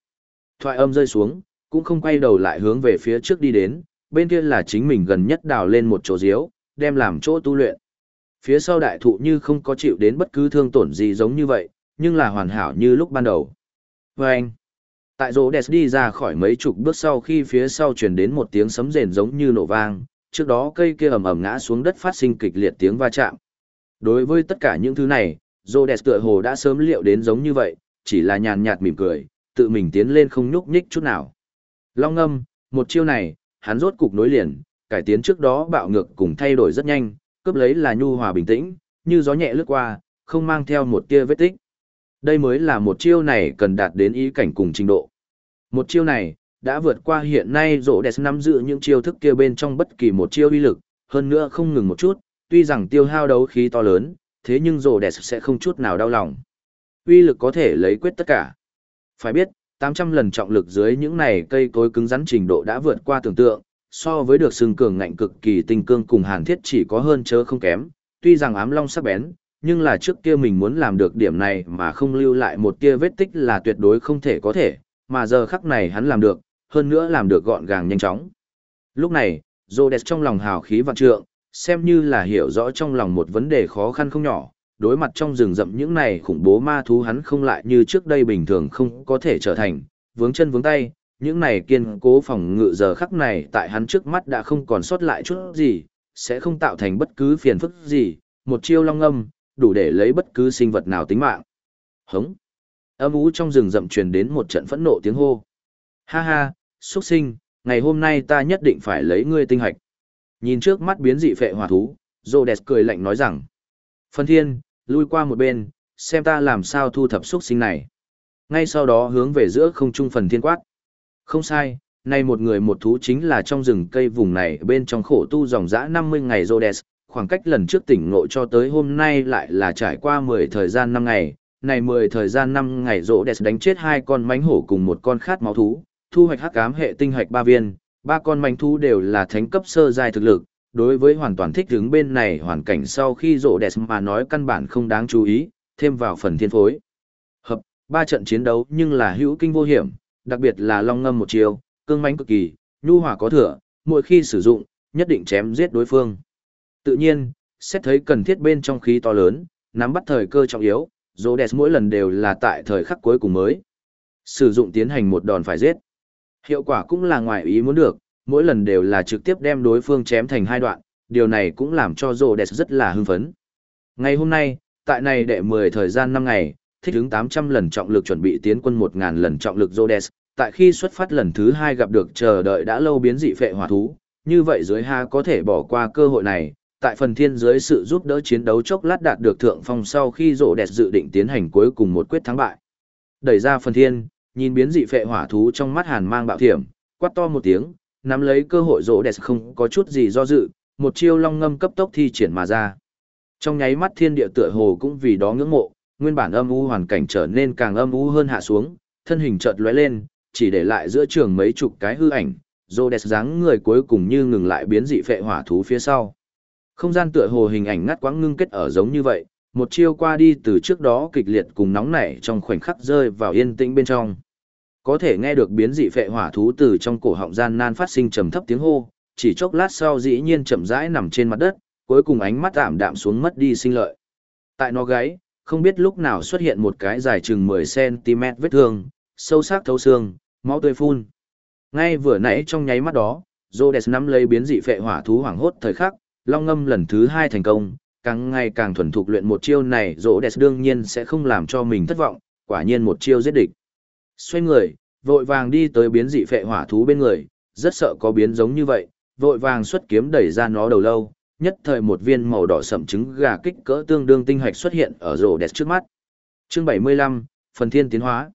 thoại âm rơi xuống, cũng không quay đầu lại hướng về phía trước đi đến, bên kia là chính mình gần nhất đào lên một chỗ diếu, đem làm chỗ tu luyện. Phía sau đại thụ như không có chịu đến bất cứ thương tổn gì giống như vậy, nhưng là hoàn hảo như lúc ban đầu. Và anh, tại rỗ đẹp đi ra khỏi mấy chục bước sau khi phía sau truyền đến một tiếng sấm rền giống như nổ vang, trước đó cây kia ầm ầm ngã xuống đất phát sinh kịch liệt tiếng va chạm. Đối với tất cả những thứ này, rỗ đẹp tựa hồ đã sớm liệu đến giống như vậy, chỉ là nhàn nhạt mỉm cười, tự mình tiến lên không nhúc nhích chút nào. Long ngâm, một chiêu này, hắn rốt cục nối liền, cải tiến trước đó bạo ngược cùng thay đổi rất nhanh, cướp lấy là nhu hòa bình tĩnh, như gió nhẹ lướt qua, không mang theo một tia vết tích. Đây mới là một chiêu này cần đạt đến ý cảnh cùng trình độ. Một chiêu này, đã vượt qua hiện nay rổ đẹp nắm giữ những chiêu thức kia bên trong bất kỳ một chiêu uy lực, hơn nữa không ngừng một chút, tuy rằng tiêu hao đấu khí to lớn, thế nhưng Rồ đẹp sẽ không chút nào đau lòng. Uy lực có thể lấy quyết tất cả. Phải biết, 800 lần trọng lực dưới những này cây cối cứng rắn trình độ đã vượt qua tưởng tượng, so với được xương cường ngạnh cực kỳ tinh cương cùng hàn thiết chỉ có hơn chớ không kém, tuy rằng ám long sắc bén, nhưng là trước kia mình muốn làm được điểm này mà không lưu lại một tia vết tích là tuyệt đối không thể có thể, mà giờ khắc này hắn làm được, hơn nữa làm được gọn gàng nhanh chóng. Lúc này, Rhodes trong lòng hào khí vạn trượng, xem như là hiểu rõ trong lòng một vấn đề khó khăn không nhỏ, đối mặt trong rừng rậm những này khủng bố ma thú hắn không lại như trước đây bình thường không có thể trở thành, vướng chân vướng tay, những này kiên cố phòng ngự giờ khắc này tại hắn trước mắt đã không còn sót lại chút gì, sẽ không tạo thành bất cứ phiền phức gì, một chiêu long âm, đủ để lấy bất cứ sinh vật nào tính mạng. Hống! Âm ú trong rừng rậm truyền đến một trận phẫn nộ tiếng hô. Ha ha, xuất sinh, ngày hôm nay ta nhất định phải lấy ngươi tinh hạch. Nhìn trước mắt biến dị phệ hỏa thú, Rhodes cười lạnh nói rằng. Phân thiên, lui qua một bên, xem ta làm sao thu thập xuất sinh này. Ngay sau đó hướng về giữa không trung phần thiên quát. Không sai, nay một người một thú chính là trong rừng cây vùng này bên trong khổ tu dòng dã 50 ngày Rhodes, khoảng cách lần trước tỉnh ngộ cho tới hôm nay lại là trải qua 10 thời gian 5 ngày, này 10 thời gian 5 ngày Rhodes đánh chết hai con mánh hổ cùng một con khát máu thú, thu hoạch hắc ám hệ tinh hoạch ba viên, ba con manh thú đều là thánh cấp sơ giai thực lực, đối với hoàn toàn thích đứng bên này hoàn cảnh sau khi rộ đẹp mà nói căn bản không đáng chú ý, thêm vào phần thiên phối. Hợp, ba trận chiến đấu nhưng là hữu kinh vô hiểm, đặc biệt là long ngâm một chiều, cương mãnh cực kỳ, nhu hòa có thừa, mỗi khi sử dụng, nhất định chém giết đối phương. Tự nhiên, xét thấy cần thiết bên trong khí to lớn, nắm bắt thời cơ trọng yếu, rộ đẹp mỗi lần đều là tại thời khắc cuối cùng mới. Sử dụng tiến hành một đòn phải giết. Hiệu quả cũng là ngoài ý muốn được, mỗi lần đều là trực tiếp đem đối phương chém thành hai đoạn, điều này cũng làm cho Rhodes rất là hưng phấn. Ngày hôm nay, tại này đệ 10 thời gian 5 ngày, thích ứng 800 lần trọng lực chuẩn bị tiến quân 1000 lần trọng lực Rhodes, tại khi xuất phát lần thứ 2 gặp được chờ đợi đã lâu biến dị phệ hỏa thú, như vậy dưới ha có thể bỏ qua cơ hội này, tại phần thiên dưới sự giúp đỡ chiến đấu chốc lát đạt được thượng phong sau khi Rhodes dự định tiến hành cuối cùng một quyết thắng bại. Đẩy ra phần thiên, nhìn biến dị phệ hỏa thú trong mắt hàn mang bạo thiểm, quát to một tiếng, nắm lấy cơ hội rỗ đẹp không có chút gì do dự, một chiêu long ngâm cấp tốc thi triển mà ra. Trong nháy mắt thiên địa tựa hồ cũng vì đó ngưỡng mộ, nguyên bản âm u hoàn cảnh trở nên càng âm u hơn hạ xuống, thân hình chợt lóe lên, chỉ để lại giữa trường mấy chục cái hư ảnh, rỗ đẹp dáng người cuối cùng như ngừng lại biến dị phệ hỏa thú phía sau. Không gian tựa hồ hình ảnh ngắt quãng ngưng kết ở giống như vậy, một chiêu qua đi từ trước đó kịch liệt cùng nóng nảy trong khoảnh khắc rơi vào yên tĩnh bên trong có thể nghe được biến dị phệ hỏa thú từ trong cổ họng gian nan phát sinh trầm thấp tiếng hô, chỉ chốc lát sau dĩ nhiên chậm rãi nằm trên mặt đất, cuối cùng ánh mắt ảm đạm xuống mất đi sinh lợi. Tại nó gáy, không biết lúc nào xuất hiện một cái dài chừng 10cm vết thương, sâu sắc thấu xương, máu tươi phun. Ngay vừa nãy trong nháy mắt đó, Rhodes nắm lấy biến dị phệ hỏa thú hoảng hốt thời khắc, long ngâm lần thứ hai thành công, càng ngày càng thuần thục luyện một chiêu này rỗ đương nhiên sẽ không làm cho mình thất vọng, quả nhiên một chiêu giết địch. Xoay người, vội vàng đi tới biến dị phệ hỏa thú bên người, rất sợ có biến giống như vậy, vội vàng xuất kiếm đẩy ra nó đầu lâu, nhất thời một viên màu đỏ sậm trứng gà kích cỡ tương đương tinh hạch xuất hiện ở rổ đẹp trước mắt. Chương 75, phần thiên tiến hóa.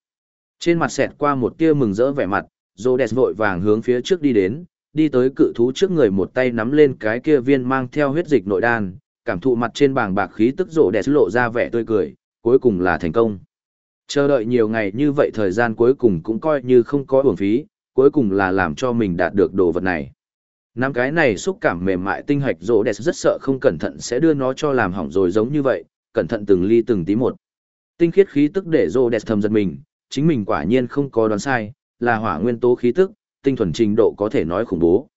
Trên mặt xẹt qua một tia mừng rỡ vẻ mặt, rổ đẹp vội vàng hướng phía trước đi đến, đi tới cự thú trước người một tay nắm lên cái kia viên mang theo huyết dịch nội đan, cảm thụ mặt trên bảng bạc khí tức rổ đẹp lộ ra vẻ tươi cười, cuối cùng là thành công. Chờ đợi nhiều ngày như vậy thời gian cuối cùng cũng coi như không có uổng phí, cuối cùng là làm cho mình đạt được đồ vật này. Năm cái này xúc cảm mềm mại tinh hạch rỗ đẹp rất sợ không cẩn thận sẽ đưa nó cho làm hỏng rồi giống như vậy, cẩn thận từng ly từng tí một. Tinh khiết khí tức để rỗ đẹp thầm giật mình, chính mình quả nhiên không có đoán sai, là hỏa nguyên tố khí tức, tinh thuần trình độ có thể nói khủng bố.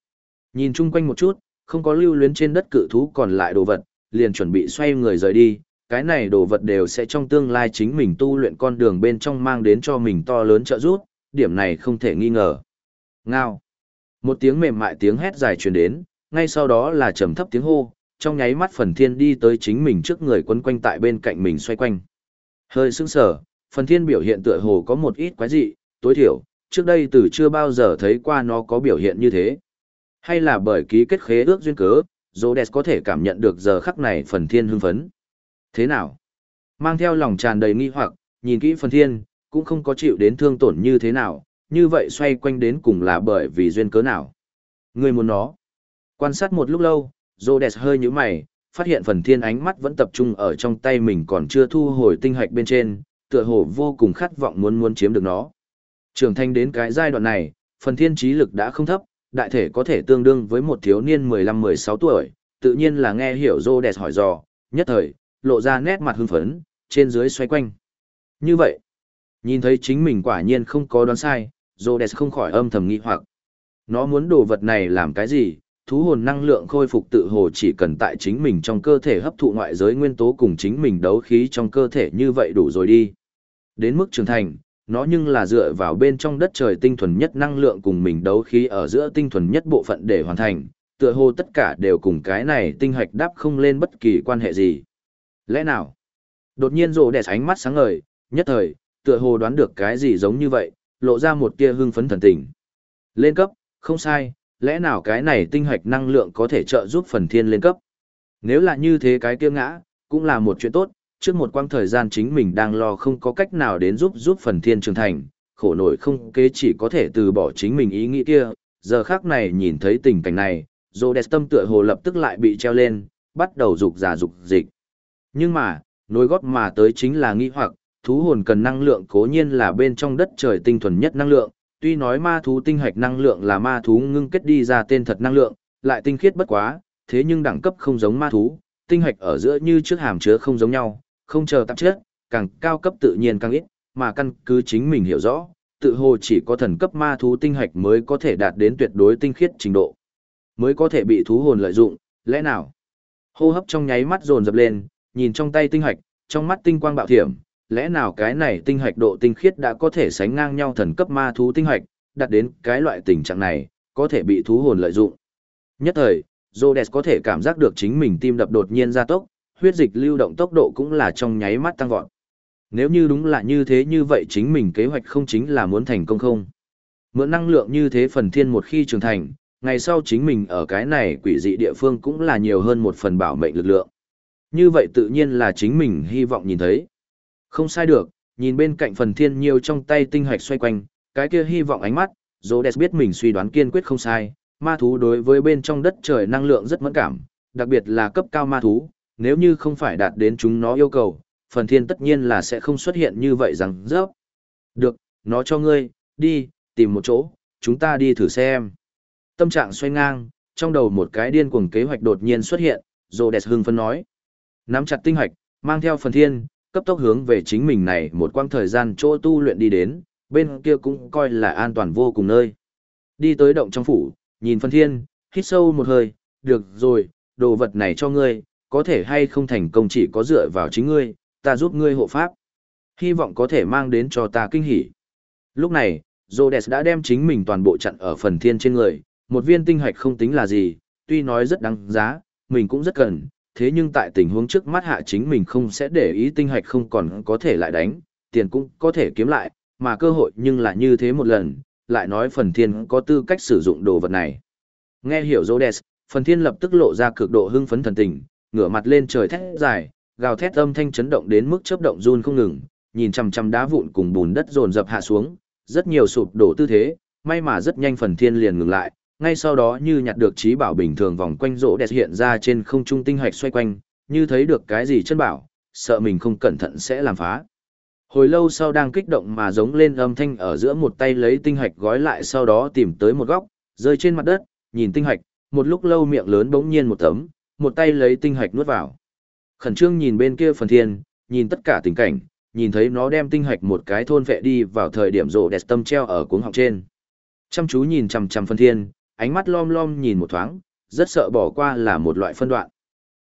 Nhìn chung quanh một chút, không có lưu luyến trên đất cự thú còn lại đồ vật, liền chuẩn bị xoay người rời đi, cái này đồ vật đều sẽ trong tương lai chính mình tu luyện con đường bên trong mang đến cho mình to lớn trợ giúp, điểm này không thể nghi ngờ. Ngao. Một tiếng mềm mại tiếng hét dài truyền đến, ngay sau đó là trầm thấp tiếng hô, trong nháy mắt phần thiên đi tới chính mình trước người quấn quanh tại bên cạnh mình xoay quanh. Hơi sững sờ, phần thiên biểu hiện tựa hồ có một ít quái dị, tối thiểu, trước đây từ chưa bao giờ thấy qua nó có biểu hiện như thế. Hay là bởi ký kết khế ước duyên cớ, Rhodes có thể cảm nhận được giờ khắc này phần thiên hưng phấn. Thế nào? Mang theo lòng tràn đầy nghi hoặc, nhìn kỹ phần thiên, cũng không có chịu đến thương tổn như thế nào, như vậy xoay quanh đến cùng là bởi vì duyên cớ nào. Người muốn nó. Quan sát một lúc lâu, Rhodes hơi nhíu mày, phát hiện phần thiên ánh mắt vẫn tập trung ở trong tay mình còn chưa thu hồi tinh hạch bên trên, tựa hồ vô cùng khát vọng muốn muốn chiếm được nó. Trưởng thành đến cái giai đoạn này, phần thiên trí lực đã không thấp, đại thể có thể tương đương với một thiếu niên 15-16 tuổi, tự nhiên là nghe hiểu Rhodes hỏi dò, nhất thời, lộ ra nét mặt hưng phấn, trên dưới xoay quanh. Như vậy, nhìn thấy chính mình quả nhiên không có đoán sai, Rhodes không khỏi âm thầm nghi hoặc. Nó muốn đồ vật này làm cái gì? Thú hồn năng lượng khôi phục tự hồ chỉ cần tại chính mình trong cơ thể hấp thụ ngoại giới nguyên tố cùng chính mình đấu khí trong cơ thể như vậy đủ rồi đi. Đến mức trưởng thành, nó nhưng là dựa vào bên trong đất trời tinh thuần nhất năng lượng cùng mình đấu khí ở giữa tinh thuần nhất bộ phận để hoàn thành, tựa hồ tất cả đều cùng cái này tinh hạch đáp không lên bất kỳ quan hệ gì. Lẽ nào? Đột nhiên rồ đẹp ánh mắt sáng ngời, nhất thời, tựa hồ đoán được cái gì giống như vậy, lộ ra một tia hưng phấn thần tình. Lên cấp, không sai, lẽ nào cái này tinh hạch năng lượng có thể trợ giúp phần thiên lên cấp? Nếu là như thế cái kia ngã, cũng là một chuyện tốt, trước một quãng thời gian chính mình đang lo không có cách nào đến giúp giúp phần thiên trưởng thành, khổ nổi không kế chỉ có thể từ bỏ chính mình ý nghĩ kia, giờ khác này nhìn thấy tình cảnh này, Rhodes tâm tựa hồ lập tức lại bị treo lên, bắt đầu dục giả dục dịch. Nhưng mà, nối gót mà tới chính là nghi hoặc, thú hồn cần năng lượng cố nhiên là bên trong đất trời tinh thuần nhất năng lượng, tuy nói ma thú tinh hạch năng lượng là ma thú ngưng kết đi ra tên thật năng lượng, lại tinh khiết bất quá, thế nhưng đẳng cấp không giống ma thú, tinh hạch ở giữa như trước hàm chứa không giống nhau, không chờ tạp chất, càng cao cấp tự nhiên càng ít, mà căn cứ chính mình hiểu rõ, tự hồ chỉ có thần cấp ma thú tinh hạch mới có thể đạt đến tuyệt đối tinh khiết trình độ, mới có thể bị thú hồn lợi dụng, lẽ nào? Hô hấp trong nháy mắt dồn dập lên, nhìn trong tay tinh hạch, trong mắt tinh quang bạo thiểm, lẽ nào cái này tinh hạch độ tinh khiết đã có thể sánh ngang nhau thần cấp ma thú tinh hạch, đạt đến cái loại tình trạng này, có thể bị thú hồn lợi dụng. Nhất thời, Rhodes có thể cảm giác được chính mình tim đập đột nhiên gia tốc, huyết dịch lưu động tốc độ cũng là trong nháy mắt tăng vọt. Nếu như đúng là như thế như vậy chính mình kế hoạch không chính là muốn thành công không? Mượn năng lượng như thế phần thiên một khi trưởng thành, ngày sau chính mình ở cái này quỷ dị địa phương cũng là nhiều hơn một phần bảo mệnh lực lượng. Như vậy tự nhiên là chính mình hy vọng nhìn thấy. Không sai được, nhìn bên cạnh phần thiên nhiều trong tay tinh hạch xoay quanh, cái kia hy vọng ánh mắt, Rhodes biết mình suy đoán kiên quyết không sai, ma thú đối với bên trong đất trời năng lượng rất mẫn cảm, đặc biệt là cấp cao ma thú, nếu như không phải đạt đến chúng nó yêu cầu, phần thiên tất nhiên là sẽ không xuất hiện như vậy rằng rớp. Được, nó cho ngươi, đi, tìm một chỗ, chúng ta đi thử xem. Tâm trạng xoay ngang, trong đầu một cái điên cuồng kế hoạch đột nhiên xuất hiện, Rhodes hưng phấn nói. Nắm chặt tinh hạch, mang theo phần thiên, cấp tốc hướng về chính mình này một quãng thời gian chỗ tu luyện đi đến, bên kia cũng coi là an toàn vô cùng nơi. Đi tới động trong phủ, nhìn phần thiên, hít sâu một hơi, được rồi, đồ vật này cho ngươi, có thể hay không thành công chỉ có dựa vào chính ngươi, ta giúp ngươi hộ pháp. Hy vọng có thể mang đến cho ta kinh hỉ. Lúc này, Rhodes đã đem chính mình toàn bộ chặn ở phần thiên trên người, một viên tinh hạch không tính là gì, tuy nói rất đáng giá, mình cũng rất cần, thế nhưng tại tình huống trước mắt hạ chính mình không sẽ để ý tinh hạch không còn có thể lại đánh, tiền cũng có thể kiếm lại, mà cơ hội nhưng là như thế một lần, lại nói phần thiên có tư cách sử dụng đồ vật này. Nghe hiểu Rhodes, phần thiên lập tức lộ ra cực độ hưng phấn thần tình, ngửa mặt lên trời thét dài, gào thét âm thanh chấn động đến mức chớp động run không ngừng, nhìn chằm chằm đá vụn cùng bùn đất dồn dập hạ xuống, rất nhiều sụp đổ tư thế, may mà rất nhanh phần thiên liền ngừng lại, ngay sau đó như nhặt được trí bảo bình thường vòng quanh rỗ đẹp hiện ra trên không trung tinh hạch xoay quanh, như thấy được cái gì chân bảo, sợ mình không cẩn thận sẽ làm phá. Hồi lâu sau đang kích động mà giống lên âm thanh ở giữa một tay lấy tinh hạch gói lại sau đó tìm tới một góc, rơi trên mặt đất, nhìn tinh hạch, một lúc lâu miệng lớn bỗng nhiên một tấm, một tay lấy tinh hạch nuốt vào. Khẩn trương nhìn bên kia phần thiên, nhìn tất cả tình cảnh, nhìn thấy nó đem tinh hạch một cái thôn vệ đi vào thời điểm rộ đẹp tâm treo ở cuống học trên. Chăm chú nhìn chằm chằm phần thiên, ánh mắt lom lom nhìn một thoáng, rất sợ bỏ qua là một loại phân đoạn.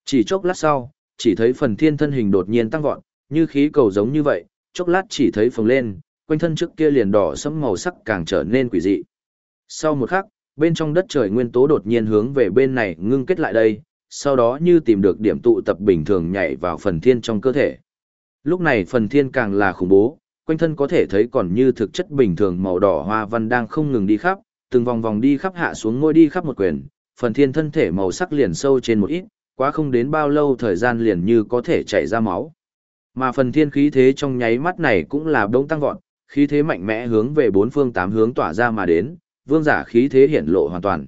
Chỉ chốc lát sau, chỉ thấy phần thiên thân hình đột nhiên tăng vọt, như khí cầu giống như vậy, chốc lát chỉ thấy phồng lên, quanh thân trước kia liền đỏ sẫm màu sắc càng trở nên quỷ dị. Sau một khắc, bên trong đất trời nguyên tố đột nhiên hướng về bên này ngưng kết lại đây, sau đó như tìm được điểm tụ tập bình thường nhảy vào phần thiên trong cơ thể. Lúc này phần thiên càng là khủng bố, quanh thân có thể thấy còn như thực chất bình thường màu đỏ hoa văn đang không ngừng đi khắp, từng vòng vòng đi khắp hạ xuống ngôi đi khắp một quyền, phần thiên thân thể màu sắc liền sâu trên một ít, quá không đến bao lâu thời gian liền như có thể chảy ra máu. Mà phần thiên khí thế trong nháy mắt này cũng là đống tăng vọt, khí thế mạnh mẽ hướng về bốn phương tám hướng tỏa ra mà đến, vương giả khí thế hiển lộ hoàn toàn.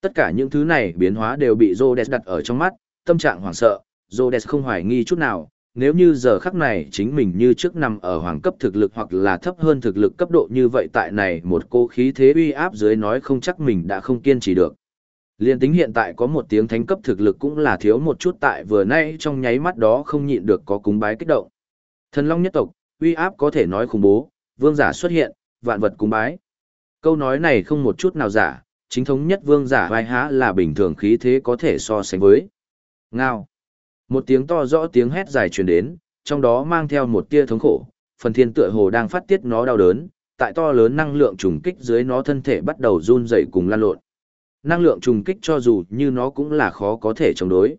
Tất cả những thứ này biến hóa đều bị Rhodes đặt ở trong mắt, tâm trạng hoảng sợ, Rhodes không hoài nghi chút nào, nếu như giờ khắc này chính mình như trước nằm ở hoàng cấp thực lực hoặc là thấp hơn thực lực cấp độ như vậy tại này một cô khí thế uy áp dưới nói không chắc mình đã không kiên trì được. Liên tính hiện tại có một tiếng thánh cấp thực lực cũng là thiếu một chút tại vừa nay trong nháy mắt đó không nhịn được có cúng bái kích động. Thần Long nhất tộc, uy áp có thể nói khủng bố, vương giả xuất hiện, vạn vật cúng bái. Câu nói này không một chút nào giả, chính thống nhất vương giả vai há là bình thường khí thế có thể so sánh với. Ngao. Một tiếng to rõ tiếng hét dài truyền đến, trong đó mang theo một tia thống khổ, phần thiên tựa hồ đang phát tiết nó đau đớn, tại to lớn năng lượng trùng kích dưới nó thân thể bắt đầu run rẩy cùng lan lộn. Năng lượng trùng kích cho dù như nó cũng là khó có thể chống đối.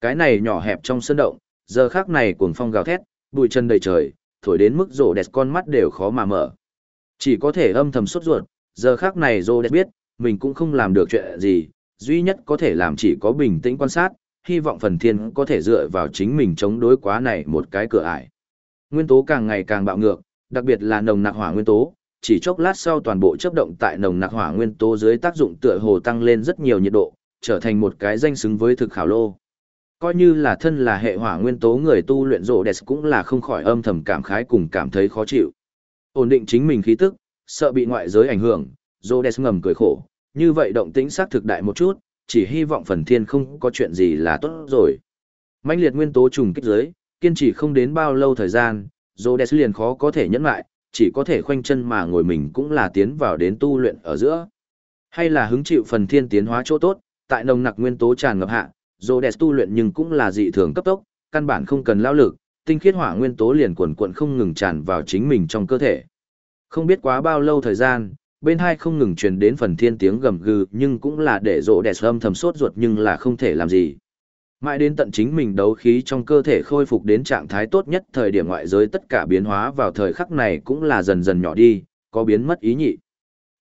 Cái này nhỏ hẹp trong sân động, giờ khác này cuồng phong gào thét, bụi chân đầy trời, thổi đến mức rổ đẹp con mắt đều khó mà mở. Chỉ có thể âm thầm sốt ruột, giờ khác này rổ đẹp biết, mình cũng không làm được chuyện gì, duy nhất có thể làm chỉ có bình tĩnh quan sát, hy vọng phần thiên có thể dựa vào chính mình chống đối quá này một cái cửa ải. Nguyên tố càng ngày càng bạo ngược, đặc biệt là nồng nặc hỏa nguyên tố, chỉ chốc lát sau toàn bộ chấp động tại nồng nặc hỏa nguyên tố dưới tác dụng tựa hồ tăng lên rất nhiều nhiệt độ, trở thành một cái danh xứng với thực khảo lô. Coi như là thân là hệ hỏa nguyên tố người tu luyện rộ đẹp cũng là không khỏi âm thầm cảm khái cùng cảm thấy khó chịu. Ổn định chính mình khí tức, sợ bị ngoại giới ảnh hưởng, rộ đẹp ngầm cười khổ, như vậy động tĩnh xác thực đại một chút, chỉ hy vọng phần thiên không có chuyện gì là tốt rồi. Mạnh liệt nguyên tố trùng kích giới, kiên trì không đến bao lâu thời gian, Rhodes liền khó có thể nhẫn lại, chỉ có thể khoanh chân mà ngồi mình cũng là tiến vào đến tu luyện ở giữa. Hay là hứng chịu phần thiên tiến hóa chỗ tốt, tại nồng nặc nguyên tố tràn ngập hạ, Rhodes tu luyện nhưng cũng là dị thường cấp tốc, căn bản không cần lao lực, tinh khiết hỏa nguyên tố liền cuồn cuộn không ngừng tràn vào chính mình trong cơ thể. Không biết quá bao lâu thời gian, bên hai không ngừng truyền đến phần thiên tiếng gầm gừ nhưng cũng là để rộ đẹp âm thầm sốt ruột nhưng là không thể làm gì. Mãi đến tận chính mình đấu khí trong cơ thể khôi phục đến trạng thái tốt nhất thời điểm ngoại giới tất cả biến hóa vào thời khắc này cũng là dần dần nhỏ đi, có biến mất ý nhị.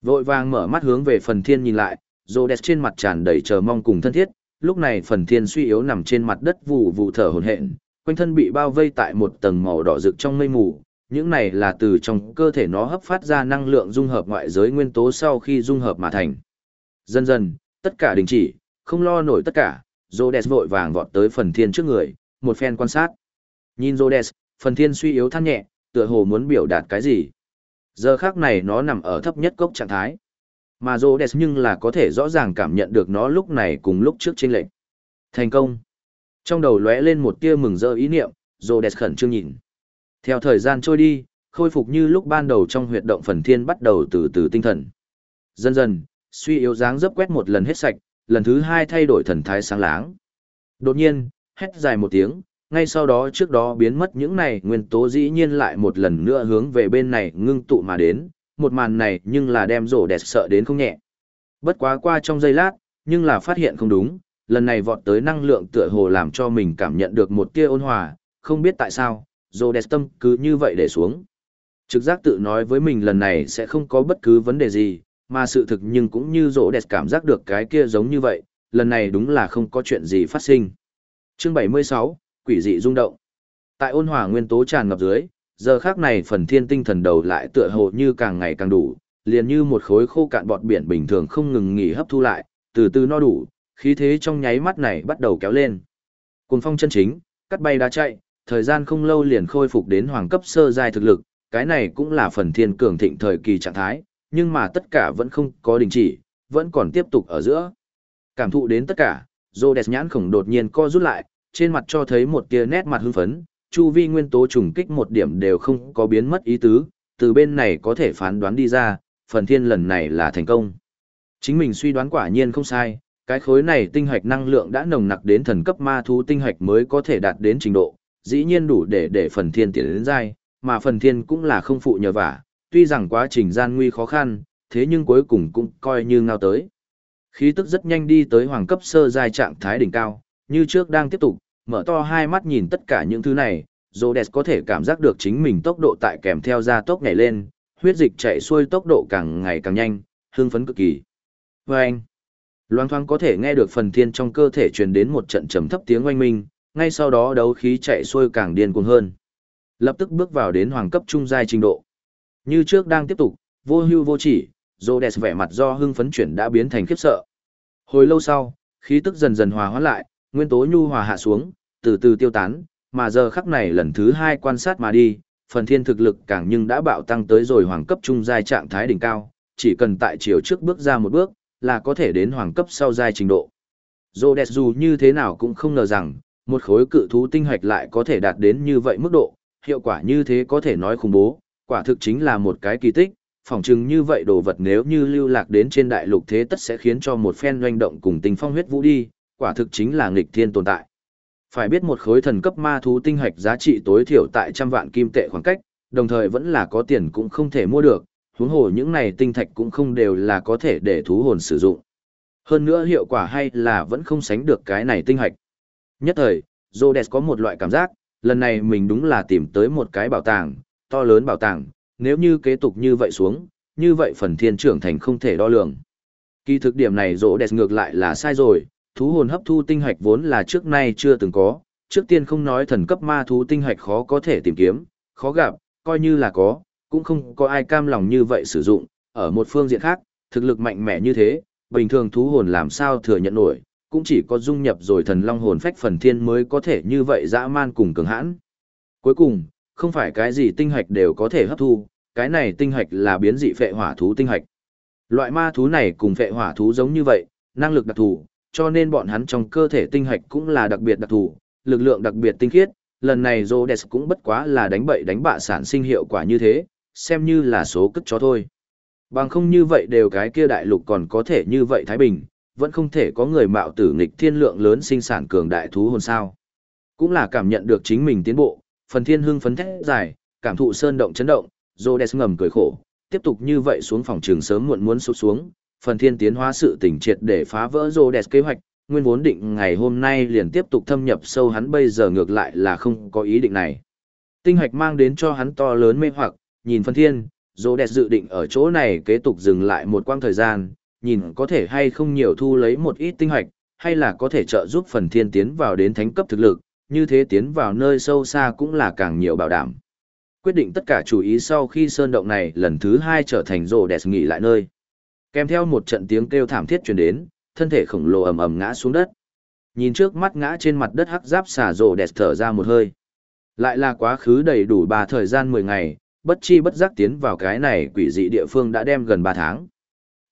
Vội vàng mở mắt hướng về phần thiên nhìn lại, rộ đẹp trên mặt tràn đầy chờ mong cùng thân thiết, lúc này phần thiên suy yếu nằm trên mặt đất vụ vụ thở hồn hện, quanh thân bị bao vây tại một tầng màu đỏ rực trong mây mù, những này là từ trong cơ thể nó hấp phát ra năng lượng dung hợp ngoại giới nguyên tố sau khi dung hợp mà thành. Dần dần, tất cả đình chỉ, không lo nổi tất cả, Rhodes vội vàng vọt tới phần thiên trước người, một phen quan sát. Nhìn Rhodes, phần thiên suy yếu than nhẹ, tựa hồ muốn biểu đạt cái gì. Giờ khác này nó nằm ở thấp nhất cốc trạng thái. Mà Rhodes nhưng là có thể rõ ràng cảm nhận được nó lúc này cùng lúc trước trên lệnh. Thành công. Trong đầu lóe lên một tia mừng rỡ ý niệm, Rhodes khẩn trương nhìn. Theo thời gian trôi đi, khôi phục như lúc ban đầu trong huyệt động phần thiên bắt đầu từ từ tinh thần. Dần dần, suy yếu dáng dấp quét một lần hết sạch, lần thứ hai thay đổi thần thái sáng láng. Đột nhiên, hét dài một tiếng, ngay sau đó trước đó biến mất những này nguyên tố dĩ nhiên lại một lần nữa hướng về bên này ngưng tụ mà đến, một màn này nhưng là đem rổ đẹp sợ đến không nhẹ. Bất quá qua trong giây lát, nhưng là phát hiện không đúng, lần này vọt tới năng lượng tựa hồ làm cho mình cảm nhận được một tia ôn hòa, không biết tại sao, Rhodes tâm cứ như vậy để xuống. Trực giác tự nói với mình lần này sẽ không có bất cứ vấn đề gì, mà sự thực nhưng cũng như Rhodes cảm giác được cái kia giống như vậy, lần này đúng là không có chuyện gì phát sinh. Chương 76, Quỷ dị rung động. Tại ôn hòa nguyên tố tràn ngập dưới, giờ khác này phần thiên tinh thần đầu lại tựa hồ như càng ngày càng đủ, liền như một khối khô cạn bọt biển bình thường không ngừng nghỉ hấp thu lại, từ từ no đủ, khí thế trong nháy mắt này bắt đầu kéo lên. Cùng phong chân chính, cắt bay đá chạy, thời gian không lâu liền khôi phục đến hoàng cấp sơ giai thực lực, cái này cũng là phần thiên cường thịnh thời kỳ trạng thái, nhưng mà tất cả vẫn không có đình chỉ, vẫn còn tiếp tục ở giữa. Cảm thụ đến tất cả, Rhodes nhãn khổng đột nhiên co rút lại, trên mặt cho thấy một tia nét mặt hưng phấn, chu vi nguyên tố trùng kích một điểm đều không có biến mất ý tứ, từ bên này có thể phán đoán đi ra, phần thiên lần này là thành công. Chính mình suy đoán quả nhiên không sai, cái khối này tinh hạch năng lượng đã nồng nặc đến thần cấp ma thú tinh hạch mới có thể đạt đến trình độ, dĩ nhiên đủ để để phần thiên tiến đến giai, mà phần thiên cũng là không phụ nhờ vả, tuy rằng quá trình gian nguy khó khăn, thế nhưng cuối cùng cũng coi như ngao tới. Khí tức rất nhanh đi tới hoàng cấp sơ giai trạng thái đỉnh cao, như trước đang tiếp tục, mở to hai mắt nhìn tất cả những thứ này, Rhodes có thể cảm giác được chính mình tốc độ tại kèm theo gia tốc nhảy lên, huyết dịch chạy xuôi tốc độ càng ngày càng nhanh, hưng phấn cực kỳ. Vâng! anh, loang thoáng có thể nghe được phần thiên trong cơ thể truyền đến một trận trầm thấp tiếng oanh minh, ngay sau đó đấu khí chạy xuôi càng điên cuồng hơn. Lập tức bước vào đến hoàng cấp trung giai trình độ. Như trước đang tiếp tục, vô hưu vô chỉ, Rhodes vẻ mặt do hưng phấn chuyển đã biến thành khiếp sợ. Hồi lâu sau, khí tức dần dần hòa hóa lại, nguyên tố nhu hòa hạ xuống, từ từ tiêu tán, mà giờ khắc này lần thứ hai quan sát mà đi, phần thiên thực lực càng nhưng đã bạo tăng tới rồi hoàng cấp trung giai trạng thái đỉnh cao, chỉ cần tại chiều trước bước ra một bước, là có thể đến hoàng cấp sau giai trình độ. Rhodes dù như thế nào cũng không ngờ rằng, một khối cự thú tinh hạch lại có thể đạt đến như vậy mức độ, hiệu quả như thế có thể nói khủng bố, quả thực chính là một cái kỳ tích, phỏng chừng như vậy đồ vật nếu như lưu lạc đến trên đại lục thế tất sẽ khiến cho một phen doanh động cùng tình phong huyết vũ đi, quả thực chính là nghịch thiên tồn tại. Phải biết một khối thần cấp ma thú tinh hạch giá trị tối thiểu tại trăm vạn kim tệ khoảng cách, đồng thời vẫn là có tiền cũng không thể mua được, huống hồ những này tinh thạch cũng không đều là có thể để thú hồn sử dụng. Hơn nữa hiệu quả hay là vẫn không sánh được cái này tinh hạch. Nhất thời, Rhodes có một loại cảm giác, lần này mình đúng là tìm tới một cái bảo tàng, to lớn bảo tàng, nếu như kế tục như vậy xuống, như vậy phần thiên trưởng thành không thể đo lường. Kỳ thực điểm này Rhodes ngược lại là sai rồi, thú hồn hấp thu tinh hạch vốn là trước nay chưa từng có, trước tiên không nói thần cấp ma thú tinh hạch khó có thể tìm kiếm, khó gặp, coi như là có, cũng không có ai cam lòng như vậy sử dụng, ở một phương diện khác, thực lực mạnh mẽ như thế, bình thường thú hồn làm sao thừa nhận nổi, cũng chỉ có dung nhập rồi thần long hồn phách phần thiên mới có thể như vậy dã man cùng cường hãn. Cuối cùng, không phải cái gì tinh hạch đều có thể hấp thu, cái này tinh hạch là biến dị phệ hỏa thú tinh hạch. Loại ma thú này cùng phệ hỏa thú giống như vậy, năng lực đặc thù, cho nên bọn hắn trong cơ thể tinh hạch cũng là đặc biệt đặc thù, lực lượng đặc biệt tinh khiết, lần này Rhodes cũng bất quá là đánh bậy đánh bạ sản sinh hiệu quả như thế, xem như là số cất chó thôi. Bằng không như vậy đều cái kia đại lục còn có thể như vậy Thái Bình, vẫn không thể có người mạo tử nghịch thiên lượng lớn sinh sản cường đại thú hồn sao. Cũng là cảm nhận được chính mình tiến bộ, phần thiên hưng phấn thét dài, cảm thụ sơn động chấn động, Rhodes ngầm cười khổ, tiếp tục như vậy xuống phòng trường sớm muộn muốn sụt xuống, phần thiên tiến hóa sự tỉnh triệt để phá vỡ Rhodes kế hoạch, nguyên vốn định ngày hôm nay liền tiếp tục thâm nhập sâu hắn bây giờ ngược lại là không có ý định này. Tinh hạch mang đến cho hắn to lớn mê hoặc, nhìn phần thiên, Rhodes dự định ở chỗ này kế tục dừng lại một quãng thời gian, nhìn có thể hay không nhiều thu lấy một ít tinh hạch, hay là có thể trợ giúp phần thiên tiến vào đến thánh cấp thực lực, như thế tiến vào nơi sâu xa cũng là càng nhiều bảo đảm. Quyết định tất cả chủ ý sau khi sơn động này lần thứ hai trở thành rồ đẹp nghỉ lại nơi. Kèm theo một trận tiếng kêu thảm thiết truyền đến, thân thể khổng lồ ầm ầm ngã xuống đất. Nhìn trước mắt ngã trên mặt đất hắc giáp xà rồ đẹp thở ra một hơi. Lại là quá khứ đầy đủ ba thời gian 10 ngày, bất chi bất giác tiến vào cái này quỷ dị địa phương đã đem gần 3 tháng.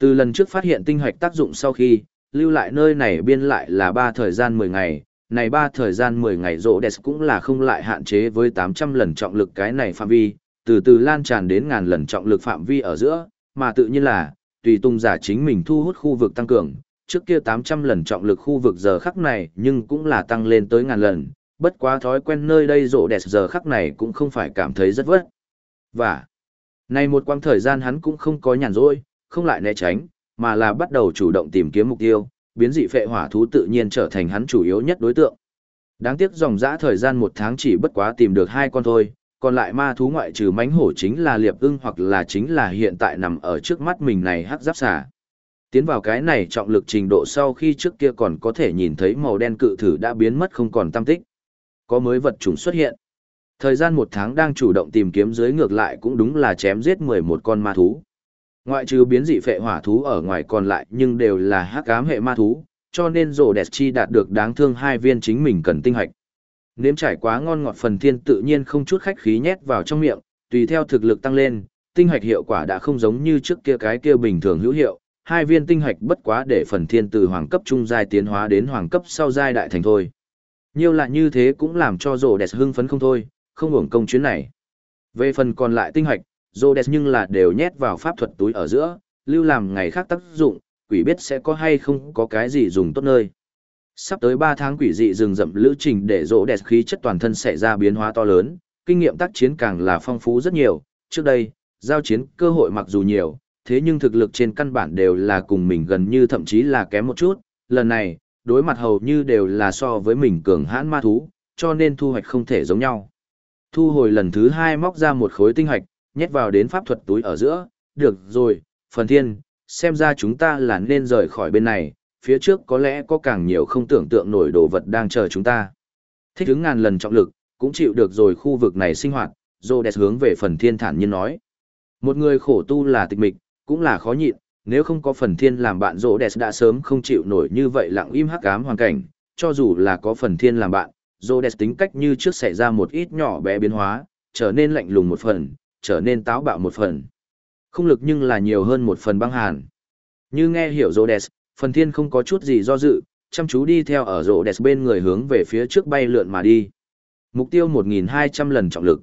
Từ lần trước phát hiện tinh hoạch tác dụng sau khi, lưu lại nơi này biên lại là 3 thời gian 10 ngày, này 3 thời gian 10 ngày rộ đẹp cũng là không lại hạn chế với 800 lần trọng lực cái này phạm vi, từ từ lan tràn đến ngàn lần trọng lực phạm vi ở giữa, mà tự nhiên là, tùy tung giả chính mình thu hút khu vực tăng cường, trước kia 800 lần trọng lực khu vực giờ khắc này nhưng cũng là tăng lên tới ngàn lần, bất quá thói quen nơi đây rộ đẹp giờ khắc này cũng không phải cảm thấy rất vất. Và, này một quãng thời gian hắn cũng không có nhàn rỗi, không lại né tránh, mà là bắt đầu chủ động tìm kiếm mục tiêu, biến dị phệ hỏa thú tự nhiên trở thành hắn chủ yếu nhất đối tượng. Đáng tiếc dòng dã thời gian một tháng chỉ bất quá tìm được hai con thôi, còn lại ma thú ngoại trừ mánh hổ chính là liệp ưng hoặc là chính là hiện tại nằm ở trước mắt mình này hắc giáp xà. Tiến vào cái này trọng lực trình độ sau khi trước kia còn có thể nhìn thấy màu đen cự thử đã biến mất không còn tâm tích. Có mới vật chủng xuất hiện. Thời gian một tháng đang chủ động tìm kiếm dưới ngược lại cũng đúng là chém giết 11 con ma thú. Ngoại trừ biến dị phệ hỏa thú ở ngoài còn lại nhưng đều là hắc ám hệ ma thú, cho nên rồ đẹp chi đạt được đáng thương hai viên chính mình cần tinh hạch. Nếm trải quá ngon ngọt phần thiên tự nhiên không chút khách khí nhét vào trong miệng, tùy theo thực lực tăng lên, tinh hạch hiệu quả đã không giống như trước kia cái kia bình thường hữu hiệu, hai viên tinh hạch bất quá để phần thiên từ hoàng cấp trung giai tiến hóa đến hoàng cấp sau giai đại thành thôi. Nhiều là như thế cũng làm cho rồ đẹp hưng phấn không thôi, không hưởng công chuyến này. Về phần còn lại tinh hạch, Rhodes nhưng là đều nhét vào pháp thuật túi ở giữa, lưu làm ngày khác tác dụng, quỷ biết sẽ có hay không có cái gì dùng tốt nơi. Sắp tới 3 tháng quỷ dị rừng rậm lữ trình để rỗ đẹp khí chất toàn thân xảy ra biến hóa to lớn, kinh nghiệm tác chiến càng là phong phú rất nhiều. Trước đây, giao chiến cơ hội mặc dù nhiều, thế nhưng thực lực trên căn bản đều là cùng mình gần như thậm chí là kém một chút. Lần này, đối mặt hầu như đều là so với mình cường hãn ma thú, cho nên thu hoạch không thể giống nhau. Thu hồi lần thứ hai móc ra một khối tinh hoạch, nhét vào đến pháp thuật túi ở giữa, được rồi, phần thiên, xem ra chúng ta là nên rời khỏi bên này, phía trước có lẽ có càng nhiều không tưởng tượng nổi đồ vật đang chờ chúng ta. Thích ứng ngàn lần trọng lực, cũng chịu được rồi khu vực này sinh hoạt, Rhodes hướng về phần thiên thản nhiên nói. Một người khổ tu là tịch mịch, cũng là khó nhịn, nếu không có phần thiên làm bạn Rhodes đã sớm không chịu nổi như vậy lặng im hắc ám hoàn cảnh, cho dù là có phần thiên làm bạn, Rhodes tính cách như trước xảy ra một ít nhỏ bé biến hóa, trở nên lạnh lùng một phần, trở nên táo bạo một phần. Không lực nhưng là nhiều hơn một phần băng hàn. Như nghe hiểu Rhodes, phần thiên không có chút gì do dự, chăm chú đi theo ở Rhodes bên người hướng về phía trước bay lượn mà đi. Mục tiêu 1.200 lần trọng lực.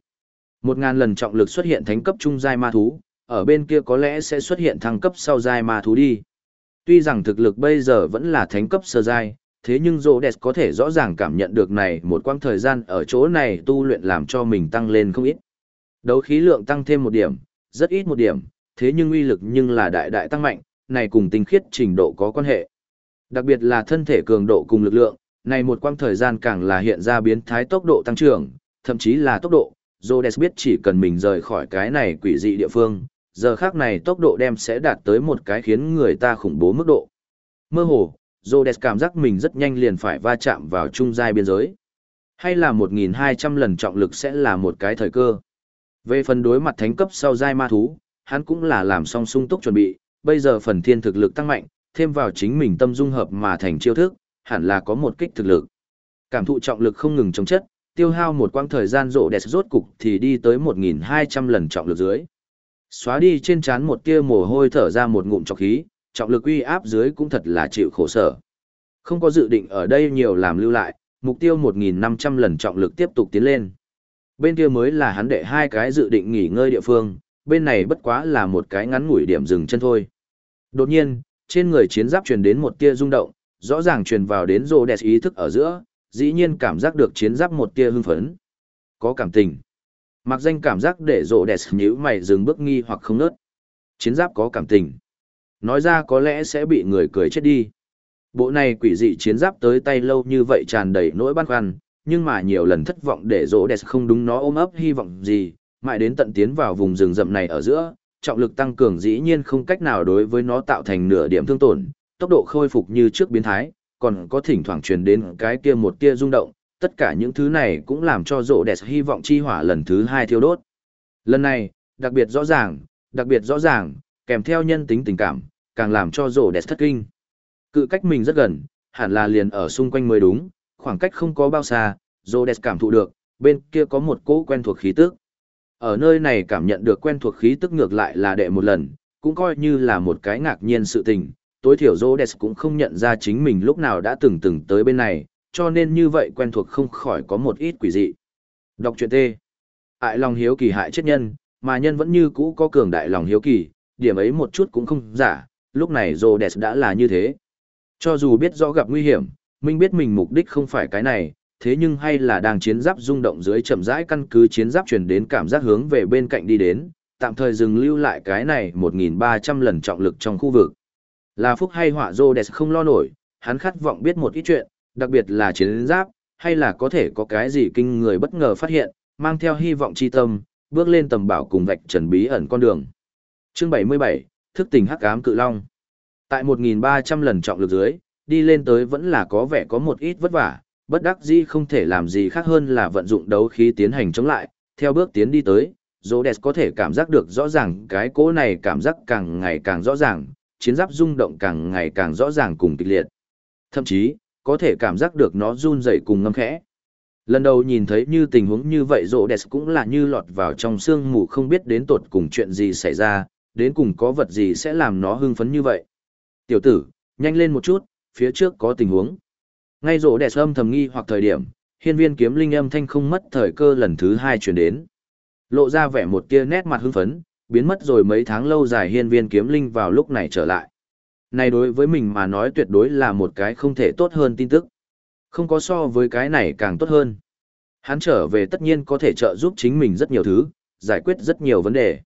1.000 lần trọng lực xuất hiện thánh cấp trung giai ma thú, ở bên kia có lẽ sẽ xuất hiện thăng cấp sau giai ma thú đi. Tuy rằng thực lực bây giờ vẫn là thánh cấp sơ giai, thế nhưng rộ đẹp có thể rõ ràng cảm nhận được này một quãng thời gian ở chỗ này tu luyện làm cho mình tăng lên không ít. Đấu khí lượng tăng thêm một điểm, rất ít một điểm, thế nhưng uy lực nhưng là đại đại tăng mạnh, này cùng tinh khiết trình độ có quan hệ. Đặc biệt là thân thể cường độ cùng lực lượng, này một quãng thời gian càng là hiện ra biến thái tốc độ tăng trưởng, thậm chí là tốc độ. Rhodes biết chỉ cần mình rời khỏi cái này quỷ dị địa phương, giờ khác này tốc độ đem sẽ đạt tới một cái khiến người ta khủng bố mức độ. Mơ hồ, Rhodes cảm giác mình rất nhanh liền phải va chạm vào trung giai biên giới. Hay là 1.200 lần trọng lực sẽ là một cái thời cơ. Về phần đối mặt thánh cấp sau giai ma thú, hắn cũng là làm xong sung túc chuẩn bị, bây giờ phần thiên thực lực tăng mạnh, thêm vào chính mình tâm dung hợp mà thành chiêu thức, hẳn là có một kích thực lực. Cảm thụ trọng lực không ngừng chống chất, tiêu hao một quãng thời gian rộ đẹp rốt cục thì đi tới 1.200 lần trọng lực dưới. Xóa đi trên trán một tia mồ hôi thở ra một ngụm trọc khí, trọng lực uy áp dưới cũng thật là chịu khổ sở. Không có dự định ở đây nhiều làm lưu lại, mục tiêu 1.500 lần trọng lực tiếp tục tiến lên. Bên kia mới là hắn đệ hai cái dự định nghỉ ngơi địa phương, bên này bất quá là một cái ngắn ngủi điểm dừng chân thôi. Đột nhiên, trên người chiến giáp truyền đến một tia rung động, rõ ràng truyền vào đến rô đẹp ý thức ở giữa, dĩ nhiên cảm giác được chiến giáp một tia hưng phấn. Có cảm tình. Mặc danh cảm giác để rô đẹp nhíu mày dừng bước nghi hoặc không nớt. Chiến giáp có cảm tình. Nói ra có lẽ sẽ bị người cười chết đi. Bộ này quỷ dị chiến giáp tới tay lâu như vậy tràn đầy nỗi băn khoăn, nhưng mà nhiều lần thất vọng để rô đẹp không đúng nó ôm ấp hy vọng gì, mãi đến tận tiến vào vùng rừng rậm này ở giữa, trọng lực tăng cường dĩ nhiên không cách nào đối với nó tạo thành nửa điểm thương tổn, tốc độ khôi phục như trước biến thái, còn có thỉnh thoảng truyền đến cái kia một tia rung động, tất cả những thứ này cũng làm cho rỗ đẹp hy vọng chi hỏa lần thứ hai thiêu đốt. Lần này, đặc biệt rõ ràng, đặc biệt rõ ràng, kèm theo nhân tính tình cảm, càng làm cho rỗ đẹp thất kinh. Cự cách mình rất gần, hẳn là liền ở xung quanh mới đúng, khoảng cách không có bao xa, Rhodes cảm thụ được, bên kia có một cỗ quen thuộc khí tức. Ở nơi này cảm nhận được quen thuộc khí tức ngược lại là đệ một lần, cũng coi như là một cái ngạc nhiên sự tình, tối thiểu Rhodes cũng không nhận ra chính mình lúc nào đã từng từng tới bên này, cho nên như vậy quen thuộc không khỏi có một ít quỷ dị. Đọc truyện T. Ại lòng hiếu kỳ hại chết nhân, mà nhân vẫn như cũ có cường đại lòng hiếu kỳ, điểm ấy một chút cũng không giả, lúc này Rhodes đã là như thế. Cho dù biết rõ gặp nguy hiểm, Minh biết mình mục đích không phải cái này, thế nhưng hay là đang chiến giáp rung động dưới chậm rãi căn cứ chiến giáp truyền đến cảm giác hướng về bên cạnh đi đến, tạm thời dừng lưu lại cái này 1.300 lần trọng lực trong khu vực. Là phúc hay họa rô đẹp không lo nổi, hắn khát vọng biết một ít chuyện, đặc biệt là chiến giáp, hay là có thể có cái gì kinh người bất ngờ phát hiện, mang theo hy vọng chi tâm, bước lên tầm bảo cùng vạch trần bí ẩn con đường. Chương 77, thức tỉnh hắc ám cự long. Tại 1.300 lần trọng lực dưới, đi lên tới vẫn là có vẻ có một ít vất vả, bất đắc dĩ không thể làm gì khác hơn là vận dụng đấu khí tiến hành chống lại, theo bước tiến đi tới, Rhodes có thể cảm giác được rõ ràng cái cỗ này cảm giác càng ngày càng rõ ràng, chiến giáp rung động càng ngày càng rõ ràng cùng kịch liệt. Thậm chí, có thể cảm giác được nó run rẩy cùng ngâm khẽ. Lần đầu nhìn thấy như tình huống như vậy Rhodes cũng là như lọt vào trong sương mù không biết đến tột cùng chuyện gì xảy ra, đến cùng có vật gì sẽ làm nó hưng phấn như vậy. Tiểu tử, nhanh lên một chút, phía trước có tình huống. Ngay rổ đẹp âm thầm nghi hoặc thời điểm, hiên viên kiếm linh âm thanh không mất thời cơ lần thứ hai chuyển đến. Lộ ra vẻ một tia nét mặt hưng phấn, biến mất rồi mấy tháng lâu dài hiên viên kiếm linh vào lúc này trở lại. Này đối với mình mà nói tuyệt đối là một cái không thể tốt hơn tin tức. Không có so với cái này càng tốt hơn. Hắn trở về tất nhiên có thể trợ giúp chính mình rất nhiều thứ, giải quyết rất nhiều vấn đề.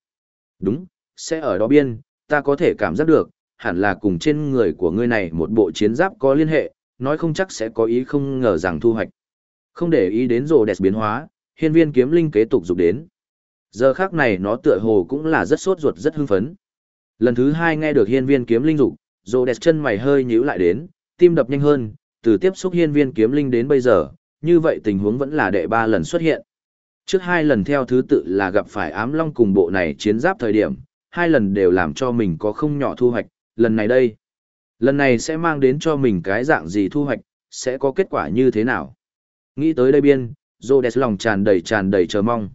Đúng, sẽ ở đó biên, ta có thể cảm giác được, hẳn là cùng trên người của ngươi này một bộ chiến giáp có liên hệ, nói không chắc sẽ có ý không ngờ rằng thu hoạch. Không để ý đến rồ đẹp biến hóa, hiên viên kiếm linh kế tục dục đến. Giờ khác này nó tựa hồ cũng là rất sốt ruột rất hưng phấn. Lần thứ hai nghe được hiên viên kiếm linh dục, rồ đẹp chân mày hơi nhíu lại đến, tim đập nhanh hơn, từ tiếp xúc hiên viên kiếm linh đến bây giờ, như vậy tình huống vẫn là đệ ba lần xuất hiện. Trước hai lần theo thứ tự là gặp phải ám long cùng bộ này chiến giáp thời điểm, hai lần đều làm cho mình có không nhỏ thu hoạch, lần này đây. Lần này sẽ mang đến cho mình cái dạng gì thu hoạch, sẽ có kết quả như thế nào. Nghĩ tới đây biên, Rhodes lòng tràn đầy tràn đầy chờ mong.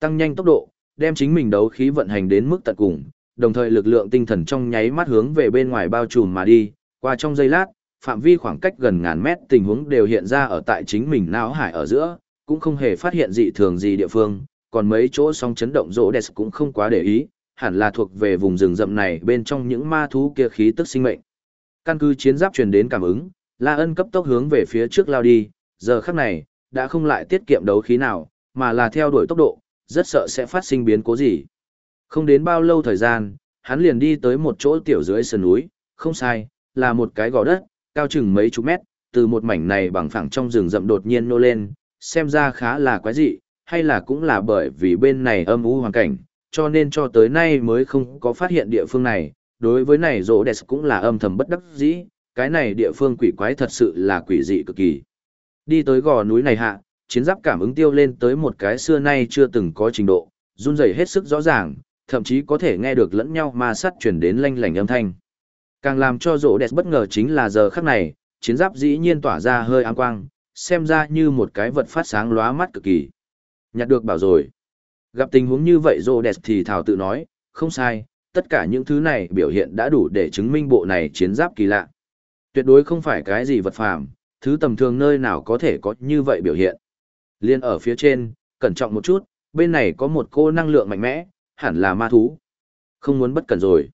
Tăng nhanh tốc độ, đem chính mình đấu khí vận hành đến mức tận cùng, đồng thời lực lượng tinh thần trong nháy mắt hướng về bên ngoài bao trùm mà đi, qua trong giây lát, phạm vi khoảng cách gần ngàn mét tình huống đều hiện ra ở tại chính mình não hải ở giữa, cũng không hề phát hiện dị thường gì địa phương, còn mấy chỗ song chấn động rỗ đẹp cũng không quá để ý, hẳn là thuộc về vùng rừng rậm này bên trong những ma thú kia khí tức sinh mệnh. Căn cứ chiến giáp truyền đến cảm ứng, La Ân cấp tốc hướng về phía trước lao đi, giờ khắc này, đã không lại tiết kiệm đấu khí nào, mà là theo đuổi tốc độ, rất sợ sẽ phát sinh biến cố gì. Không đến bao lâu thời gian, hắn liền đi tới một chỗ tiểu dưới sườn núi, không sai, là một cái gò đất, cao chừng mấy chục mét, từ một mảnh này bằng phẳng trong rừng rậm đột nhiên nô lên, xem ra khá là quái dị, hay là cũng là bởi vì bên này âm u hoàn cảnh, cho nên cho tới nay mới không có phát hiện địa phương này. Đối với này rỗ đẹp cũng là âm thầm bất đắc dĩ, cái này địa phương quỷ quái thật sự là quỷ dị cực kỳ. Đi tới gò núi này hạ, chiến giáp cảm ứng tiêu lên tới một cái xưa nay chưa từng có trình độ, run rẩy hết sức rõ ràng, thậm chí có thể nghe được lẫn nhau ma sát chuyển đến lanh lảnh âm thanh. Càng làm cho rỗ đẹp bất ngờ chính là giờ khắc này, chiến giáp dĩ nhiên tỏa ra hơi áng quang, xem ra như một cái vật phát sáng lóa mắt cực kỳ. Nhặt được bảo rồi. Gặp tình huống như vậy rỗ đẹp thì thảo tự nói, không sai, tất cả những thứ này biểu hiện đã đủ để chứng minh bộ này chiến giáp kỳ lạ. Tuyệt đối không phải cái gì vật phàm, thứ tầm thường nơi nào có thể có như vậy biểu hiện. Liên ở phía trên, cẩn trọng một chút, bên này có một cô năng lượng mạnh mẽ, hẳn là ma thú. Không muốn bất cẩn rồi.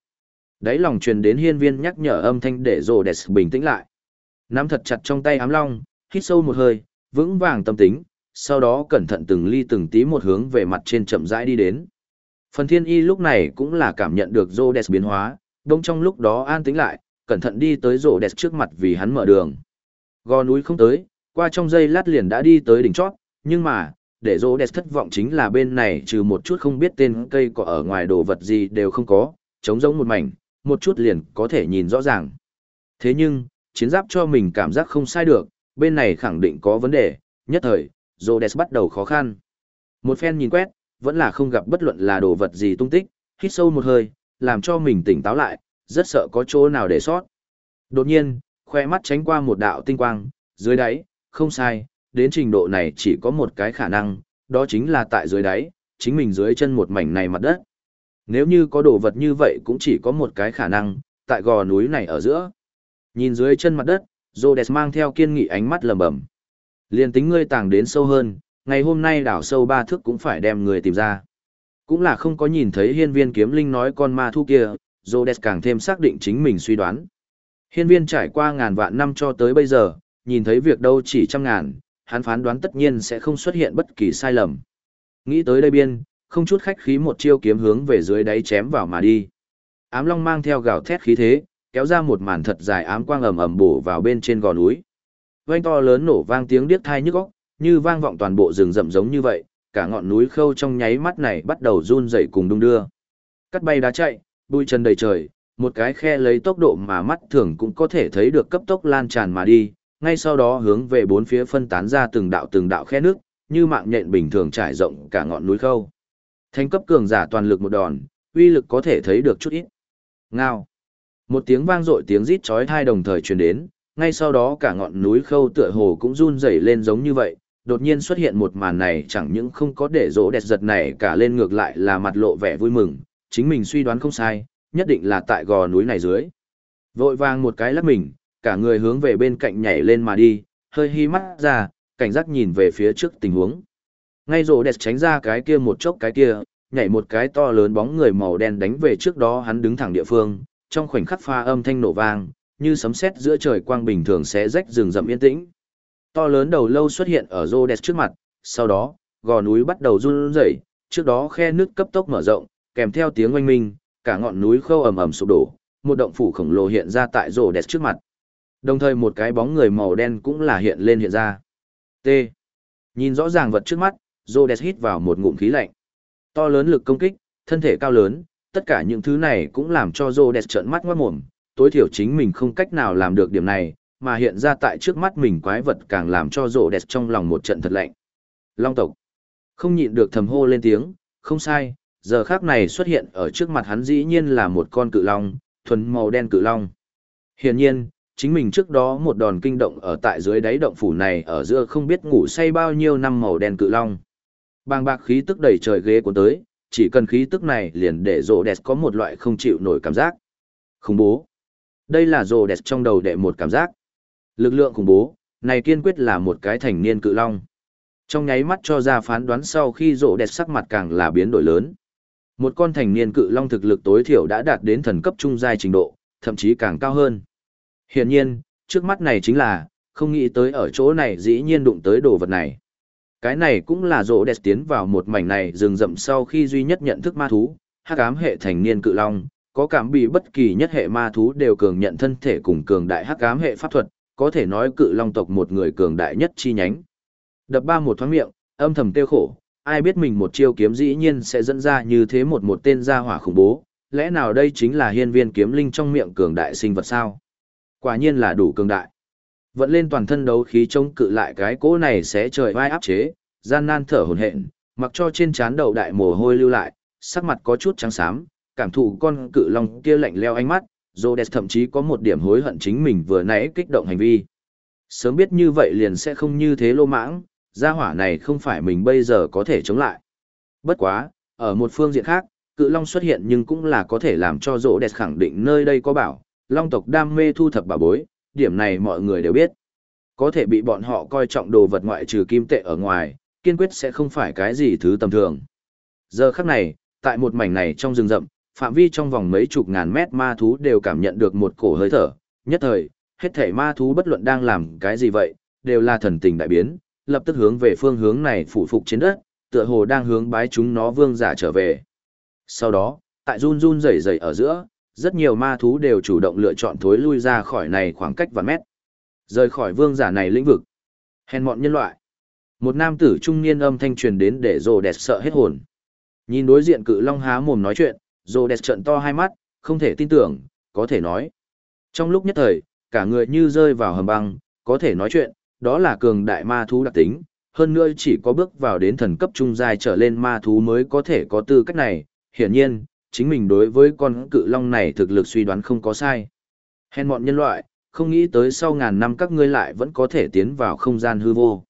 Đấy lòng truyền đến hiên viên nhắc nhở âm thanh để rồ đẹp bình tĩnh lại. Nắm thật chặt trong tay ám long, hít sâu một hơi, vững vàng tâm tính, sau đó cẩn thận từng ly từng tí một hướng về mặt trên chậm rãi đi đến. Phần thiên y lúc này cũng là cảm nhận được rô đẹp biến hóa, đông trong lúc đó an tĩnh lại, cẩn thận đi tới rô đẹp trước mặt vì hắn mở đường. Gò núi không tới, qua trong giây lát liền đã đi tới đỉnh chót, nhưng mà, để rô đẹp thất vọng chính là bên này trừ một chút không biết tên cây cỏ ở ngoài đồ vật gì đều không có, trống giống một mảnh, một chút liền có thể nhìn rõ ràng. Thế nhưng, chiến giáp cho mình cảm giác không sai được, bên này khẳng định có vấn đề, nhất thời, rô đẹp bắt đầu khó khăn. Một phen nhìn quét, vẫn là không gặp bất luận là đồ vật gì tung tích, hít sâu một hơi, làm cho mình tỉnh táo lại, rất sợ có chỗ nào để sót. Đột nhiên, khoe mắt tránh qua một đạo tinh quang, dưới đáy, không sai, đến trình độ này chỉ có một cái khả năng, đó chính là tại dưới đáy, chính mình dưới chân một mảnh này mặt đất. Nếu như có đồ vật như vậy cũng chỉ có một cái khả năng, tại gò núi này ở giữa. Nhìn dưới chân mặt đất, Rhodes mang theo kiên nghị ánh mắt lầm bầm. Liên tính ngươi tàng đến sâu hơn, ngày hôm nay đảo sâu ba thước cũng phải đem người tìm ra. Cũng là không có nhìn thấy hiên viên kiếm linh nói con ma thu kia, Rhodes càng thêm xác định chính mình suy đoán. Hiên viên trải qua ngàn vạn năm cho tới bây giờ, nhìn thấy việc đâu chỉ trăm ngàn, hắn phán đoán tất nhiên sẽ không xuất hiện bất kỳ sai lầm. Nghĩ tới đây biên, không chút khách khí một chiêu kiếm hướng về dưới đáy chém vào mà đi. Ám long mang theo gào thét khí thế, kéo ra một màn thật dài ám quang ầm ầm bổ vào bên trên gò núi. Vang to lớn nổ vang tiếng điếc thai nhức óc, như vang vọng toàn bộ rừng rậm giống như vậy, cả ngọn núi khâu trong nháy mắt này bắt đầu run rẩy cùng đung đưa. Cắt bay đá chạy, bụi trần đầy trời, một cái khe lấy tốc độ mà mắt thường cũng có thể thấy được cấp tốc lan tràn mà đi, ngay sau đó hướng về bốn phía phân tán ra từng đạo từng đạo khe nước, như mạng nhện bình thường trải rộng cả ngọn núi khâu. Thành cấp cường giả toàn lực một đòn, uy lực có thể thấy được chút ít. Ngao. Một tiếng vang dội tiếng rít chói tai đồng thời truyền đến, ngay sau đó cả ngọn núi khâu tựa hồ cũng run rẩy lên giống như vậy, đột nhiên xuất hiện một màn này chẳng những không có để rỗ đẹp giật này cả lên ngược lại là mặt lộ vẻ vui mừng, chính mình suy đoán không sai, nhất định là tại gò núi này dưới. Vội vàng một cái lắc mình, cả người hướng về bên cạnh nhảy lên mà đi, hơi hi mắt ra, cảnh giác nhìn về phía trước tình huống. Ngay rỗ đẹp tránh ra cái kia một chốc cái kia, nhảy một cái to lớn bóng người màu đen đánh về trước đó hắn đứng thẳng địa phương, trong khoảnh khắc pha âm thanh nổ vang, như sấm sét giữa trời quang bình thường sẽ rách rừng rậm yên tĩnh. To lớn đầu lâu xuất hiện ở rô đẹp trước mặt, sau đó, gò núi bắt đầu run rẩy, trước đó khe nước cấp tốc mở rộng, kèm theo tiếng oanh minh, cả ngọn núi khâu ầm ầm sụp đổ, một động phủ khổng lồ hiện ra tại rô đẹp trước mặt. Đồng thời một cái bóng người màu đen cũng là hiện lên hiện ra. T. Nhìn rõ ràng vật trước mắt, rô đẹp hít vào một ngụm khí lạnh. To lớn lực công kích, thân thể cao lớn, tất cả những thứ này cũng làm cho rô đẹp trợn mắt ngoát mồm, tối thiểu chính mình không cách nào làm được điểm này, mà hiện ra tại trước mắt mình quái vật càng làm cho rộ đẹp trong lòng một trận thật lạnh. Long tộc. Không nhịn được thầm hô lên tiếng, không sai, giờ khác này xuất hiện ở trước mặt hắn dĩ nhiên là một con cự long, thuần màu đen cự long. Hiển nhiên, chính mình trước đó một đòn kinh động ở tại dưới đáy động phủ này ở giữa không biết ngủ say bao nhiêu năm màu đen cự long. Bàng bạc khí tức đầy trời ghế của tới, chỉ cần khí tức này liền để rộ đẹp có một loại không chịu nổi cảm giác. Khủng bố. Đây là rồ đẹp trong đầu đệ một cảm giác. Lực lượng khủng bố, này kiên quyết là một cái thành niên cự long. Trong nháy mắt cho ra phán đoán sau khi rộ đẹp sắc mặt càng là biến đổi lớn. Một con thành niên cự long thực lực tối thiểu đã đạt đến thần cấp trung giai trình độ, thậm chí càng cao hơn. Hiển nhiên, trước mắt này chính là, không nghĩ tới ở chỗ này dĩ nhiên đụng tới đồ vật này. Cái này cũng là rộ đẹp tiến vào một mảnh này rừng rậm sau khi duy nhất nhận thức ma thú, hắc ám hệ thành niên cự long, có cảm bị bất kỳ nhất hệ ma thú đều cường nhận thân thể cùng cường đại hắc ám hệ pháp thuật, có thể nói cự long tộc một người cường đại nhất chi nhánh. Đập ba một thoáng miệng, âm thầm tiêu khổ, ai biết mình một chiêu kiếm dĩ nhiên sẽ dẫn ra như thế một một tên gia hỏa khủng bố, lẽ nào đây chính là hiên viên kiếm linh trong miệng cường đại sinh vật sao? Quả nhiên là đủ cường đại. Vận lên toàn thân đấu khí chống cự lại cái cỗ này sẽ trời vai áp chế, gian nan thở hổn hển, mặc cho trên trán đầu đại mồ hôi lưu lại, sắc mặt có chút trắng xám, cảm thụ con cự long kia lạnh leo ánh mắt, Rhodes thậm chí có một điểm hối hận chính mình vừa nãy kích động hành vi. Sớm biết như vậy liền sẽ không như thế lô mãng, gia hỏa này không phải mình bây giờ có thể chống lại. Bất quá, ở một phương diện khác, cự long xuất hiện nhưng cũng là có thể làm cho Rhodes khẳng định nơi đây có bảo, long tộc đam mê thu thập bảo bối, điểm này mọi người đều biết. Có thể bị bọn họ coi trọng đồ vật ngoại trừ kim tệ ở ngoài, kiên quyết sẽ không phải cái gì thứ tầm thường. Giờ khắc này, tại một mảnh này trong rừng rậm, phạm vi trong vòng mấy chục ngàn mét ma thú đều cảm nhận được một cổ hơi thở, nhất thời, hết thể ma thú bất luận đang làm cái gì vậy, đều là thần tình đại biến, lập tức hướng về phương hướng này phụ phục trên đất, tựa hồ đang hướng bái chúng nó vương giả trở về. Sau đó, tại run run rẩy rẩy ở giữa, rất nhiều ma thú đều chủ động lựa chọn thối lui ra khỏi này khoảng cách vài mét. Rời khỏi vương giả này lĩnh vực. Hèn mọn nhân loại. Một nam tử trung niên âm thanh truyền đến để rồ đẹp sợ hết hồn. Nhìn đối diện cự long há mồm nói chuyện, rồ đẹp trận to hai mắt, không thể tin tưởng, có thể nói. Trong lúc nhất thời, cả người như rơi vào hầm băng, có thể nói chuyện, đó là cường đại ma thú đặc tính, hơn nữa chỉ có bước vào đến thần cấp trung giai trở lên ma thú mới có thể có tư cách này, hiển nhiên, chính mình đối với con cự long này thực lực suy đoán không có sai. Hèn mọn nhân loại, không nghĩ tới sau ngàn năm các ngươi lại vẫn có thể tiến vào không gian hư vô.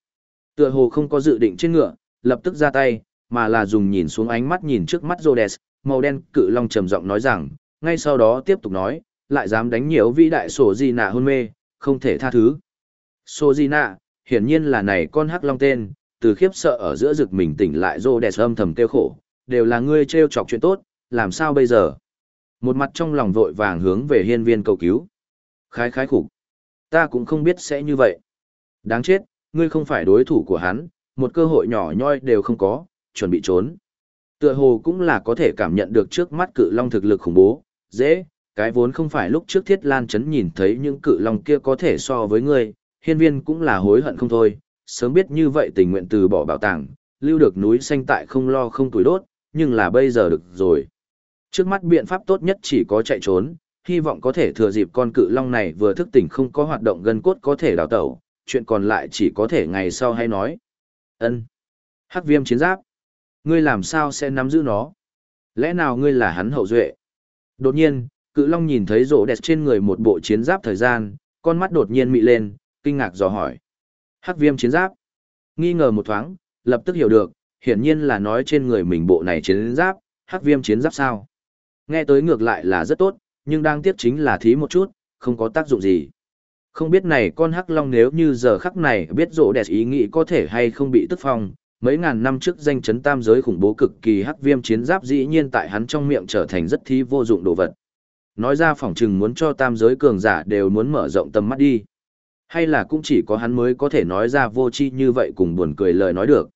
Tựa hồ không có dự định trên ngựa, lập tức ra tay, mà là dùng nhìn xuống ánh mắt nhìn trước mắt Rhodes, màu đen cự long trầm giọng nói rằng, ngay sau đó tiếp tục nói, lại dám đánh nhiều vĩ đại sổ Di nạ hôn mê, không thể tha thứ. Sổ Di nạ, hiển nhiên là này con hắc long tên, từ khiếp sợ ở giữa rực mình tỉnh lại Rhodes âm thầm tiêu khổ, đều là ngươi trêu chọc chuyện tốt, làm sao bây giờ? Một mặt trong lòng vội vàng hướng về hiên viên cầu cứu. Khái khái khủng. Ta cũng không biết sẽ như vậy. Đáng chết, ngươi không phải đối thủ của hắn, một cơ hội nhỏ nhoi đều không có, chuẩn bị trốn. Tựa hồ cũng là có thể cảm nhận được trước mắt cự long thực lực khủng bố, dễ, Cái vốn không phải lúc trước thiết lan chấn nhìn thấy những cự long kia có thể so với ngươi, hiên viên cũng là hối hận không thôi, sớm biết như vậy tình nguyện từ bỏ bảo tàng, lưu được núi xanh tại không lo không tuổi đốt, nhưng là bây giờ được rồi. Trước mắt biện pháp tốt nhất chỉ có chạy trốn, hy vọng có thể thừa dịp con cự long này vừa thức tỉnh không có hoạt động gân cốt có thể đào tẩu, chuyện còn lại chỉ có thể ngày sau hay nói. Ân, Hắc viêm chiến giáp. Ngươi làm sao sẽ nắm giữ nó? Lẽ nào ngươi là hắn hậu duệ? Đột nhiên, cự long nhìn thấy rỗ đẹp trên người một bộ chiến giáp thời gian, con mắt đột nhiên mị lên, kinh ngạc dò hỏi. Hắc viêm chiến giáp. Nghi ngờ một thoáng, lập tức hiểu được, hiển nhiên là nói trên người mình bộ này chiến giáp, hắc viêm chiến giáp sao. Nghe tới ngược lại là rất tốt, nhưng đang tiếp chính là thí một chút, không có tác dụng gì. Không biết này con hắc long nếu như giờ khắc này biết rỗ đẹp ý nghĩ có thể hay không bị tức phong, mấy ngàn năm trước danh chấn tam giới khủng bố cực kỳ hắc viêm chiến giáp dĩ nhiên tại hắn trong miệng trở thành rất thi vô dụng đồ vật. Nói ra phỏng chừng muốn cho tam giới cường giả đều muốn mở rộng tầm mắt đi. Hay là cũng chỉ có hắn mới có thể nói ra vô chi như vậy cùng buồn cười lời nói được.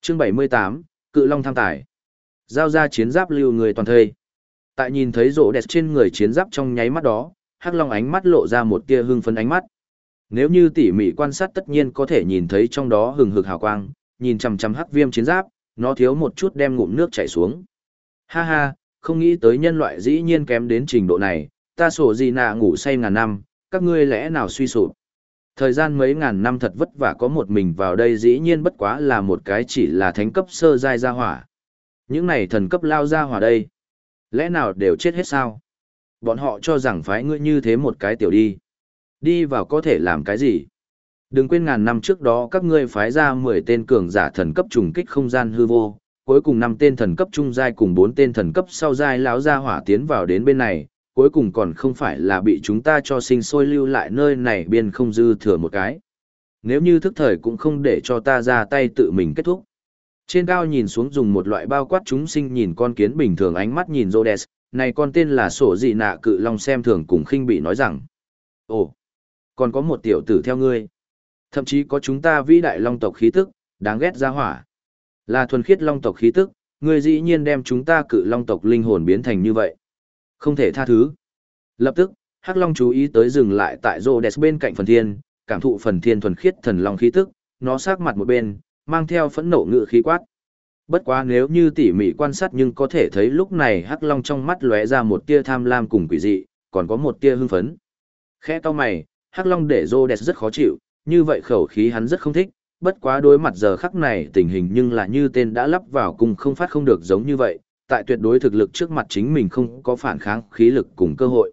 Chương 78, Cự Long tham tài. Giao ra chiến giáp lưu người toàn thây. Tại nhìn thấy rỗ đẹp trên người chiến giáp trong nháy mắt đó, Hắc Long ánh mắt lộ ra một tia hưng phấn ánh mắt. Nếu như tỉ mỉ quan sát tất nhiên có thể nhìn thấy trong đó hừng hực hào quang, nhìn chằm chằm hắc viêm chiến giáp, nó thiếu một chút đem ngụm nước chảy xuống. Ha ha, không nghĩ tới nhân loại dĩ nhiên kém đến trình độ này, ta sổ gì nạ ngủ say ngàn năm, các ngươi lẽ nào suy sụp. Thời gian mấy ngàn năm thật vất vả có một mình vào đây dĩ nhiên bất quá là một cái chỉ là thánh cấp sơ giai gia hỏa. Những này thần cấp lao gia hỏa đây. Lẽ nào đều chết hết sao? Bọn họ cho rằng phái ngươi như thế một cái tiểu đi. Đi vào có thể làm cái gì? Đừng quên ngàn năm trước đó các ngươi phái ra 10 tên cường giả thần cấp trùng kích không gian hư vô, cuối cùng năm tên thần cấp trung giai cùng bốn tên thần cấp sau giai lão gia hỏa tiến vào đến bên này, cuối cùng còn không phải là bị chúng ta cho sinh sôi lưu lại nơi này biên không dư thừa một cái. Nếu như thức thời cũng không để cho ta ra tay tự mình kết thúc. Trên cao nhìn xuống dùng một loại bao quát chúng sinh nhìn con kiến bình thường ánh mắt nhìn Rhodes, này con tên là sổ gì nạ cự long xem thường cùng khinh bị nói rằng. Ồ, còn có một tiểu tử theo ngươi. Thậm chí có chúng ta vĩ đại long tộc khí tức, đáng ghét ra hỏa. Là thuần khiết long tộc khí tức, ngươi dĩ nhiên đem chúng ta cự long tộc linh hồn biến thành như vậy. Không thể tha thứ. Lập tức, Hắc Long chú ý tới dừng lại tại Rhodes bên cạnh phần thiên, cảm thụ phần thiên thuần khiết thần long khí tức, nó sát mặt một bên, mang theo phẫn nộ ngự khí quát. Bất quá nếu như tỉ mỉ quan sát nhưng có thể thấy lúc này Hắc Long trong mắt lóe ra một tia tham lam cùng quỷ dị, còn có một tia hưng phấn. Khẽ cau mày, Hắc Long để Rhodes rất khó chịu, như vậy khẩu khí hắn rất không thích, bất quá đối mặt giờ khắc này tình hình nhưng là như tên đã lắp vào cùng không phát không được giống như vậy, tại tuyệt đối thực lực trước mặt chính mình không có phản kháng khí lực cùng cơ hội.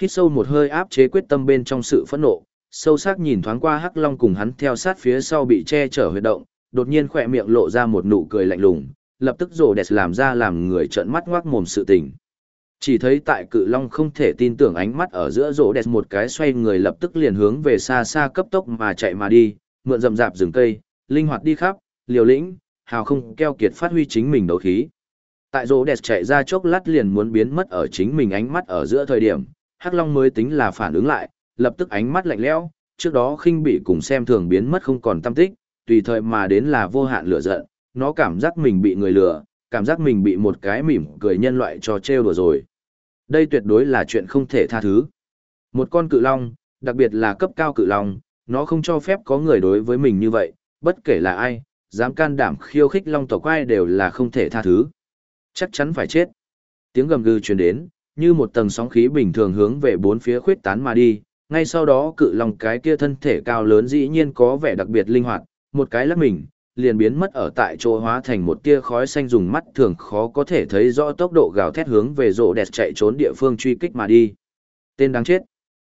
Hít sâu một hơi áp chế quyết tâm bên trong sự phẫn nộ, sâu sắc nhìn thoáng qua Hắc Long cùng hắn theo sát phía sau bị che chở huy động, đột nhiên khỏe miệng lộ ra một nụ cười lạnh lùng, lập tức rồ đẹp làm ra làm người trợn mắt ngoác mồm sự tình. Chỉ thấy tại cự long không thể tin tưởng ánh mắt ở giữa rỗ đẹp một cái xoay người lập tức liền hướng về xa xa cấp tốc mà chạy mà đi, mượn rậm rạp rừng cây, linh hoạt đi khắp, liều lĩnh, hào không keo kiệt phát huy chính mình đấu khí. Tại rỗ đẹp chạy ra chốc lát liền muốn biến mất ở chính mình ánh mắt ở giữa thời điểm, Hắc Long mới tính là phản ứng lại, lập tức ánh mắt lạnh lẽo, trước đó khinh bị cùng xem thường biến mất không còn tâm tích, tùy thời mà đến là vô hạn lửa giận, nó cảm giác mình bị người lừa, cảm giác mình bị một cái mỉm cười nhân loại cho trêu đùa rồi. Đây tuyệt đối là chuyện không thể tha thứ. Một con cự long, đặc biệt là cấp cao cự long, nó không cho phép có người đối với mình như vậy, bất kể là ai, dám can đảm khiêu khích long tộc ai đều là không thể tha thứ. Chắc chắn phải chết. Tiếng gầm gừ truyền đến, như một tầng sóng khí bình thường hướng về bốn phía khuyết tán mà đi, ngay sau đó cự long cái kia thân thể cao lớn dĩ nhiên có vẻ đặc biệt linh hoạt, một cái lắc mình, liền biến mất ở tại chỗ hóa thành một tia khói xanh dùng mắt thường khó có thể thấy rõ tốc độ gào thét hướng về rộ đẹp chạy trốn địa phương truy kích mà đi. Tên đáng chết.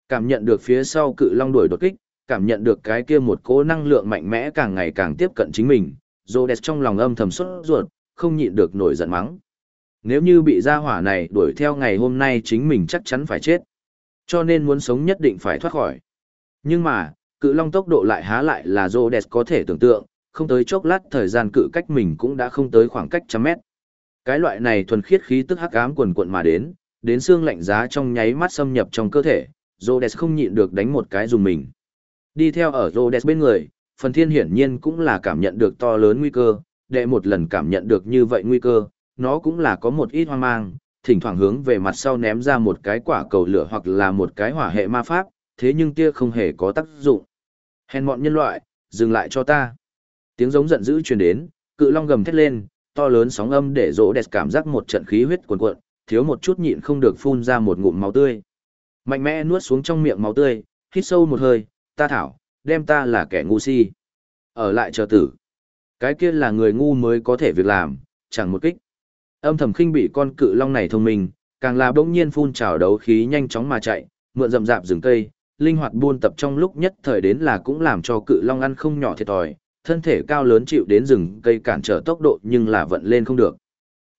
Cảm nhận được phía sau cự long đuổi đột kích, cảm nhận được cái kia một cỗ năng lượng mạnh mẽ càng ngày càng tiếp cận chính mình, rộ đẹp trong lòng âm thầm xuất ruột, không nhịn được nổi giận mắng. Nếu như bị gia hỏa này đuổi theo ngày hôm nay chính mình chắc chắn phải chết. Cho nên muốn sống nhất định phải thoát khỏi. Nhưng mà, cự long tốc độ lại há lại là Rhodes có thể tưởng tượng, không tới chốc lát thời gian cự cách mình cũng đã không tới khoảng cách trăm mét. Cái loại này thuần khiết khí tức hắc ám quần quận mà đến, đến xương lạnh giá trong nháy mắt xâm nhập trong cơ thể, Rhodes không nhịn được đánh một cái dùng mình. Đi theo ở Rhodes bên người, phần thiên hiển nhiên cũng là cảm nhận được to lớn nguy cơ, đệ một lần cảm nhận được như vậy nguy cơ, nó cũng là có một ít hoang mang, thỉnh thoảng hướng về mặt sau ném ra một cái quả cầu lửa hoặc là một cái hỏa hệ ma pháp, thế nhưng kia không hề có tác dụng. Hèn mọn nhân loại, dừng lại cho ta. Tiếng giống giận dữ truyền đến, cự long gầm thét lên, to lớn sóng âm để rỗ đẹp cảm giác một trận khí huyết cuồn cuộn, thiếu một chút nhịn không được phun ra một ngụm máu tươi. Mạnh mẽ nuốt xuống trong miệng máu tươi, hít sâu một hơi, ta thảo, đem ta là kẻ ngu si. Ở lại chờ tử. Cái kia là người ngu mới có thể việc làm, chẳng một kích. Âm thầm khinh bị con cự long này thông minh, càng là bỗng nhiên phun trào đấu khí nhanh chóng mà chạy, mượn rậm rạp rừng cây, linh hoạt buôn tập trong lúc nhất thời đến là cũng làm cho cự long ăn không nhỏ thiệt thòi, thân thể cao lớn chịu đến rừng cây cản trở tốc độ nhưng là vận lên không được.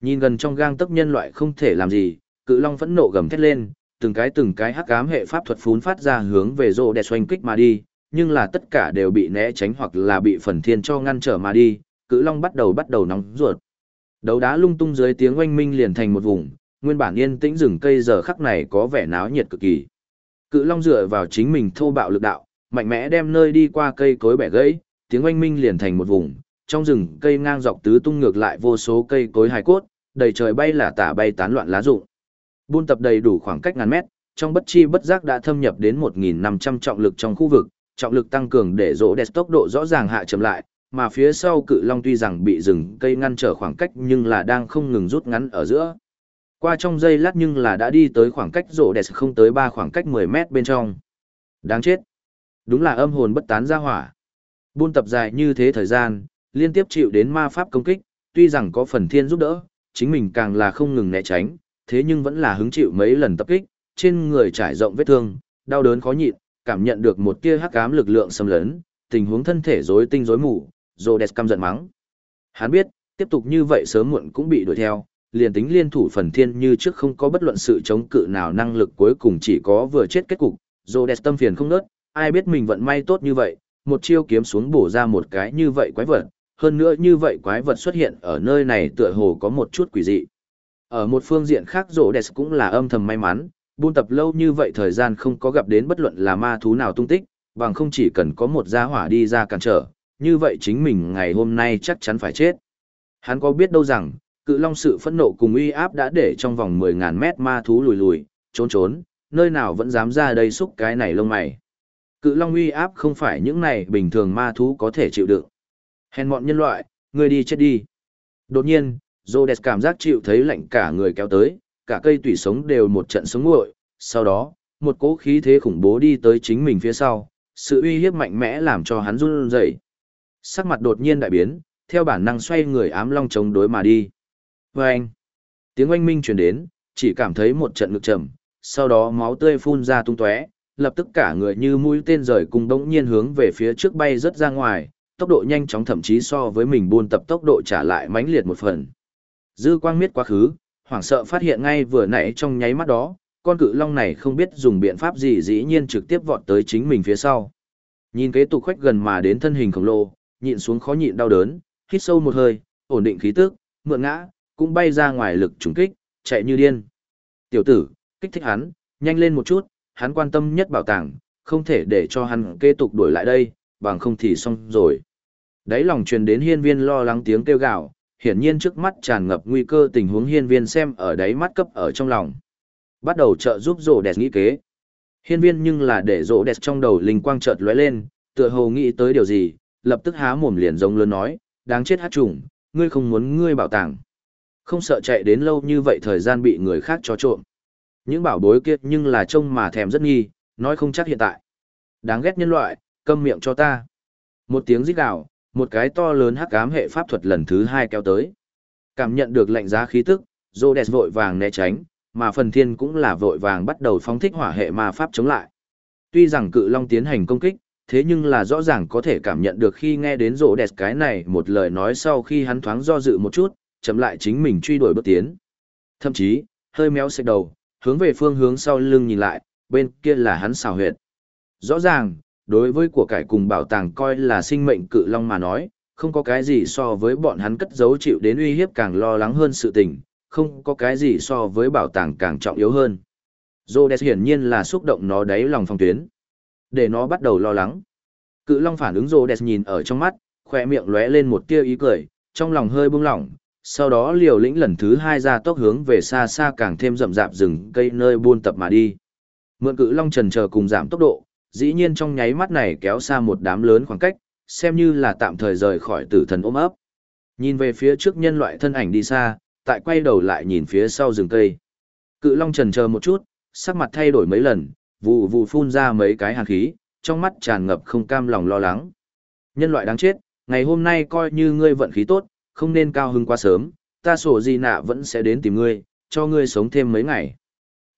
Nhìn gần trong gang tấc nhân loại không thể làm gì, cự long phẫn nộ gầm thét lên, từng cái từng cái hắc ám hệ pháp thuật phún phát ra hướng về rô đẹp xoanh kích mà đi, nhưng là tất cả đều bị né tránh hoặc là bị phần thiên cho ngăn trở mà đi, cự long bắt đầu bắt đầu nóng ruột. Đấu đá lung tung dưới tiếng oanh minh liền thành một vùng, nguyên bản yên tĩnh rừng cây giờ khắc này có vẻ náo nhiệt cực kỳ. Cự long dựa vào chính mình thô bạo lực đạo, mạnh mẽ đem nơi đi qua cây cối bẻ gãy, tiếng oanh minh liền thành một vùng, trong rừng cây ngang dọc tứ tung ngược lại vô số cây cối hài cốt, đầy trời bay là tả bay tán loạn lá rụng. Buôn tập đầy đủ khoảng cách ngàn mét, trong bất chi bất giác đã thâm nhập đến 1.500 trọng lực trong khu vực, trọng lực tăng cường để rỗ đẹp tốc độ rõ ràng hạ chậm lại, mà phía sau cự long tuy rằng bị rừng cây ngăn trở khoảng cách nhưng là đang không ngừng rút ngắn ở giữa. Qua trong giây lát nhưng là đã đi tới khoảng cách rỗ đẹp không tới ba khoảng cách 10 mét bên trong. Đáng chết. Đúng là âm hồn bất tán ra hỏa. Buôn tập dài như thế thời gian, liên tiếp chịu đến ma pháp công kích, tuy rằng có phần thiên giúp đỡ, chính mình càng là không ngừng né tránh, thế nhưng vẫn là hứng chịu mấy lần tập kích, trên người trải rộng vết thương, đau đớn khó nhịn, cảm nhận được một tia hắc ám lực lượng xâm lấn, tình huống thân thể rối tinh rối mù, Rhodes căm giận mắng. Hắn biết, tiếp tục như vậy sớm muộn cũng bị đuổi theo, liền tính liên thủ phần thiên như trước không có bất luận sự chống cự nào năng lực cuối cùng chỉ có vừa chết kết cục, Rhodes tâm phiền không nớt, ai biết mình vận may tốt như vậy, một chiêu kiếm xuống bổ ra một cái như vậy quái vật, hơn nữa như vậy quái vật xuất hiện ở nơi này tựa hồ có một chút quỷ dị. Ở một phương diện khác Rhodes cũng là âm thầm may mắn, buôn tập lâu như vậy thời gian không có gặp đến bất luận là ma thú nào tung tích, bằng không chỉ cần có một gia hỏa đi ra cản trở, như vậy chính mình ngày hôm nay chắc chắn phải chết. Hắn có biết đâu rằng, cự long sự phẫn nộ cùng uy áp đã để trong vòng 10.000 mét ma thú lùi lùi, trốn trốn, nơi nào vẫn dám ra đây xúc cái này lông mày. Cự long uy áp không phải những này bình thường ma thú có thể chịu đựng. Hèn mọn nhân loại, người đi chết đi. Đột nhiên, Rhodes cảm giác chịu thấy lạnh cả người kéo tới, cả cây tủy sống đều một trận sống nguội, sau đó, một cỗ khí thế khủng bố đi tới chính mình phía sau, sự uy hiếp mạnh mẽ làm cho hắn run rẩy. Sắc mặt đột nhiên đại biến, theo bản năng xoay người ám long chống đối mà đi. Vâng! Tiếng oanh minh truyền đến, chỉ cảm thấy một trận ngực trầm, sau đó máu tươi phun ra tung tóe, lập tức cả người như mũi tên rời cùng đống nhiên hướng về phía trước bay rất ra ngoài, tốc độ nhanh chóng thậm chí so với mình buôn tập tốc độ trả lại mãnh liệt một phần. Dư quang miết quá khứ, hoảng sợ phát hiện ngay vừa nãy trong nháy mắt đó, con cự long này không biết dùng biện pháp gì dĩ nhiên trực tiếp vọt tới chính mình phía sau. Nhìn kế tục khoách gần mà đến thân hình khổng lồ, nhịn xuống khó nhịn đau đớn, hít sâu một hơi, ổn định khí tức, mượn ngã, cũng bay ra ngoài lực trùng kích, chạy như điên. Tiểu tử, kích thích hắn, nhanh lên một chút, hắn quan tâm nhất bảo tàng, không thể để cho hắn kế tục đuổi lại đây, bằng không thì xong rồi. Đấy lòng truyền đến hiên viên lo lắng tiếng kêu gào, hiển nhiên trước mắt tràn ngập nguy cơ tình huống hiên viên xem ở đáy mắt cấp ở trong lòng. Bắt đầu trợ giúp rổ đẹp nghĩ kế. Hiên viên nhưng là để rổ đẹp trong đầu linh quang chợt lóe lên, tựa hồ nghĩ tới điều gì, lập tức há mồm liền giống lớn nói, đáng chết hát trùng, ngươi không muốn ngươi bảo tàng. Không sợ chạy đến lâu như vậy thời gian bị người khác cho trộm. Những bảo bối kia nhưng là trông mà thèm rất nghi, nói không chắc hiện tại. Đáng ghét nhân loại, câm miệng cho ta. Một tiếng rít gào, một cái to lớn hắc ám hệ pháp thuật lần thứ hai kéo tới. Cảm nhận được lệnh giá khí tức, Rhodes vội vàng né tránh, mà phần thiên cũng là vội vàng bắt đầu phóng thích hỏa hệ ma pháp chống lại. Tuy rằng cự long tiến hành công kích, thế nhưng là rõ ràng có thể cảm nhận được khi nghe đến rỗ đẹp cái này một lời nói sau khi hắn thoáng do dự một chút, chậm lại chính mình truy đuổi bước tiến. Thậm chí, hơi méo xệch đầu, hướng về phương hướng sau lưng nhìn lại, bên kia là hắn xào huyệt. Rõ ràng, đối với của cải cùng bảo tàng coi là sinh mệnh cự long mà nói, không có cái gì so với bọn hắn cất giấu chịu đến uy hiếp càng lo lắng hơn sự tình, không có cái gì so với bảo tàng càng trọng yếu hơn. Rhodes hiển nhiên là xúc động nó đáy lòng phong tuyến. Để nó bắt đầu lo lắng. Cự long phản ứng Rhodes nhìn ở trong mắt, khỏe miệng lóe lên một tia ý cười, trong lòng hơi buông lỏng, sau đó liều lĩnh lần thứ hai ra tốc hướng về xa xa càng thêm rậm rạp rừng cây nơi buôn tập mà đi. Mượn cự long trần chờ cùng giảm tốc độ, dĩ nhiên trong nháy mắt này kéo xa một đám lớn khoảng cách, xem như là tạm thời rời khỏi tử thần ôm ấp. Nhìn về phía trước nhân loại thân ảnh đi xa, tại quay đầu lại nhìn phía sau rừng cây. Cự long trần chờ một chút, sắc mặt thay đổi mấy lần, vụ vụ phun ra mấy cái hàn khí, trong mắt tràn ngập không cam lòng lo lắng. Nhân loại đáng chết, ngày hôm nay coi như ngươi vận khí tốt, không nên cao hưng quá sớm, ta sổ gì nạ vẫn sẽ đến tìm ngươi, cho ngươi sống thêm mấy ngày.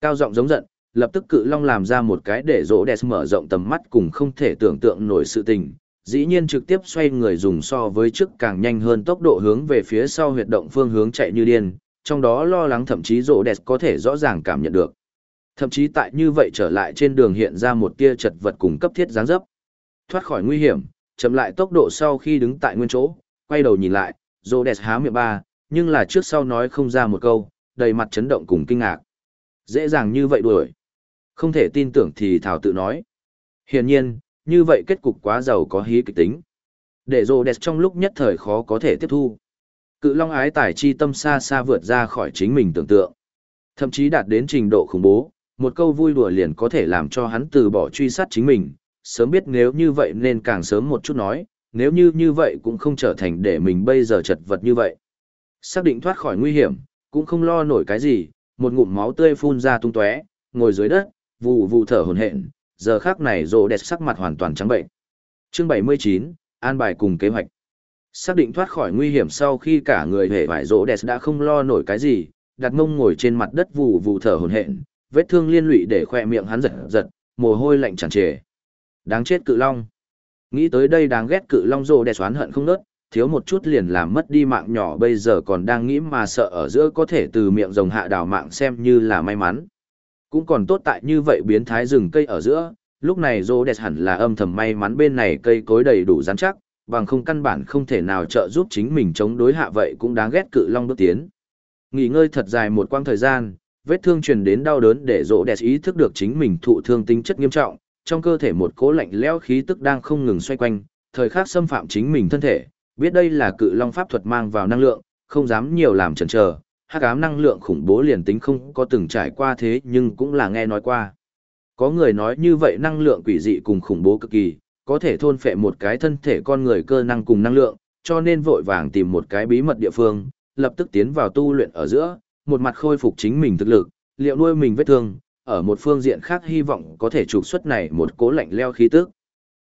Cao giọng giống giận, lập tức cự long làm ra một cái để rỗ đẹp mở rộng tầm mắt cùng không thể tưởng tượng nổi sự tình, dĩ nhiên trực tiếp xoay người dùng so với trước càng nhanh hơn tốc độ hướng về phía sau huyệt động phương hướng chạy như điên, trong đó lo lắng thậm chí rỗ đẹp có thể rõ ràng cảm nhận được. Thậm chí tại như vậy trở lại trên đường hiện ra một tia chật vật cùng cấp thiết dáng dấp. Thoát khỏi nguy hiểm, chậm lại tốc độ sau khi đứng tại nguyên chỗ, quay đầu nhìn lại, Rô đẹp há miệng ba, nhưng là trước sau nói không ra một câu, đầy mặt chấn động cùng kinh ngạc. Dễ dàng như vậy đuổi. Không thể tin tưởng thì Thảo tự nói. Hiển nhiên, như vậy kết cục quá giàu có hí kịch tính. Để Rô đẹp trong lúc nhất thời khó có thể tiếp thu. Cự long ái tài chi tâm xa xa vượt ra khỏi chính mình tưởng tượng. Thậm chí đạt đến trình độ khủng bố, một câu vui đùa liền có thể làm cho hắn từ bỏ truy sát chính mình. Sớm biết nếu như vậy nên càng sớm một chút nói, nếu như như vậy cũng không trở thành để mình bây giờ chật vật như vậy. Xác định thoát khỏi nguy hiểm, cũng không lo nổi cái gì, một ngụm máu tươi phun ra tung tóe, ngồi dưới đất, vụ vụ thở hổn hển, giờ khắc này rồ đẹp sắc mặt hoàn toàn trắng bệnh. Chương 79, an bài cùng kế hoạch. Xác định thoát khỏi nguy hiểm sau khi cả người hề vải rỗ đẹp đã không lo nổi cái gì, đặt ngông ngồi trên mặt đất vụ vụ thở hổn hển, vết thương liên lụy để khoe miệng hắn giật giật, mồ hôi lạnh tràn trề. Đáng chết cự long. Nghĩ tới đây đáng ghét cự long rồ đè xoán hận không nớt, thiếu một chút liền làm mất đi mạng nhỏ bây giờ còn đang nghĩ mà sợ ở giữa có thể từ miệng rồng hạ đào mạng xem như là may mắn. Cũng còn tốt tại như vậy biến thái rừng cây ở giữa, lúc này rô đẹp hẳn là âm thầm may mắn bên này cây cối đầy đủ rắn chắc, bằng không căn bản không thể nào trợ giúp chính mình chống đối hạ vậy cũng đáng ghét cự long bước tiến. Nghỉ ngơi thật dài một quãng thời gian, vết thương truyền đến đau đớn để rô đẹp ý thức được chính mình thụ thương tính chất nghiêm trọng, trong cơ thể một cố lạnh lẽo khí tức đang không ngừng xoay quanh, thời khắc xâm phạm chính mình thân thể, biết đây là cự long pháp thuật mang vào năng lượng, không dám nhiều làm chần chờ, hắc ám năng lượng khủng bố liền tính không có từng trải qua thế nhưng cũng là nghe nói qua. Có người nói như vậy năng lượng quỷ dị cùng khủng bố cực kỳ, có thể thôn phệ một cái thân thể con người cơ năng cùng năng lượng, cho nên vội vàng tìm một cái bí mật địa phương, lập tức tiến vào tu luyện ở giữa, một mặt khôi phục chính mình thực lực, liệu nuôi mình vết thương, ở một phương diện khác hy vọng có thể trục xuất này một cố lạnh leo khí tức.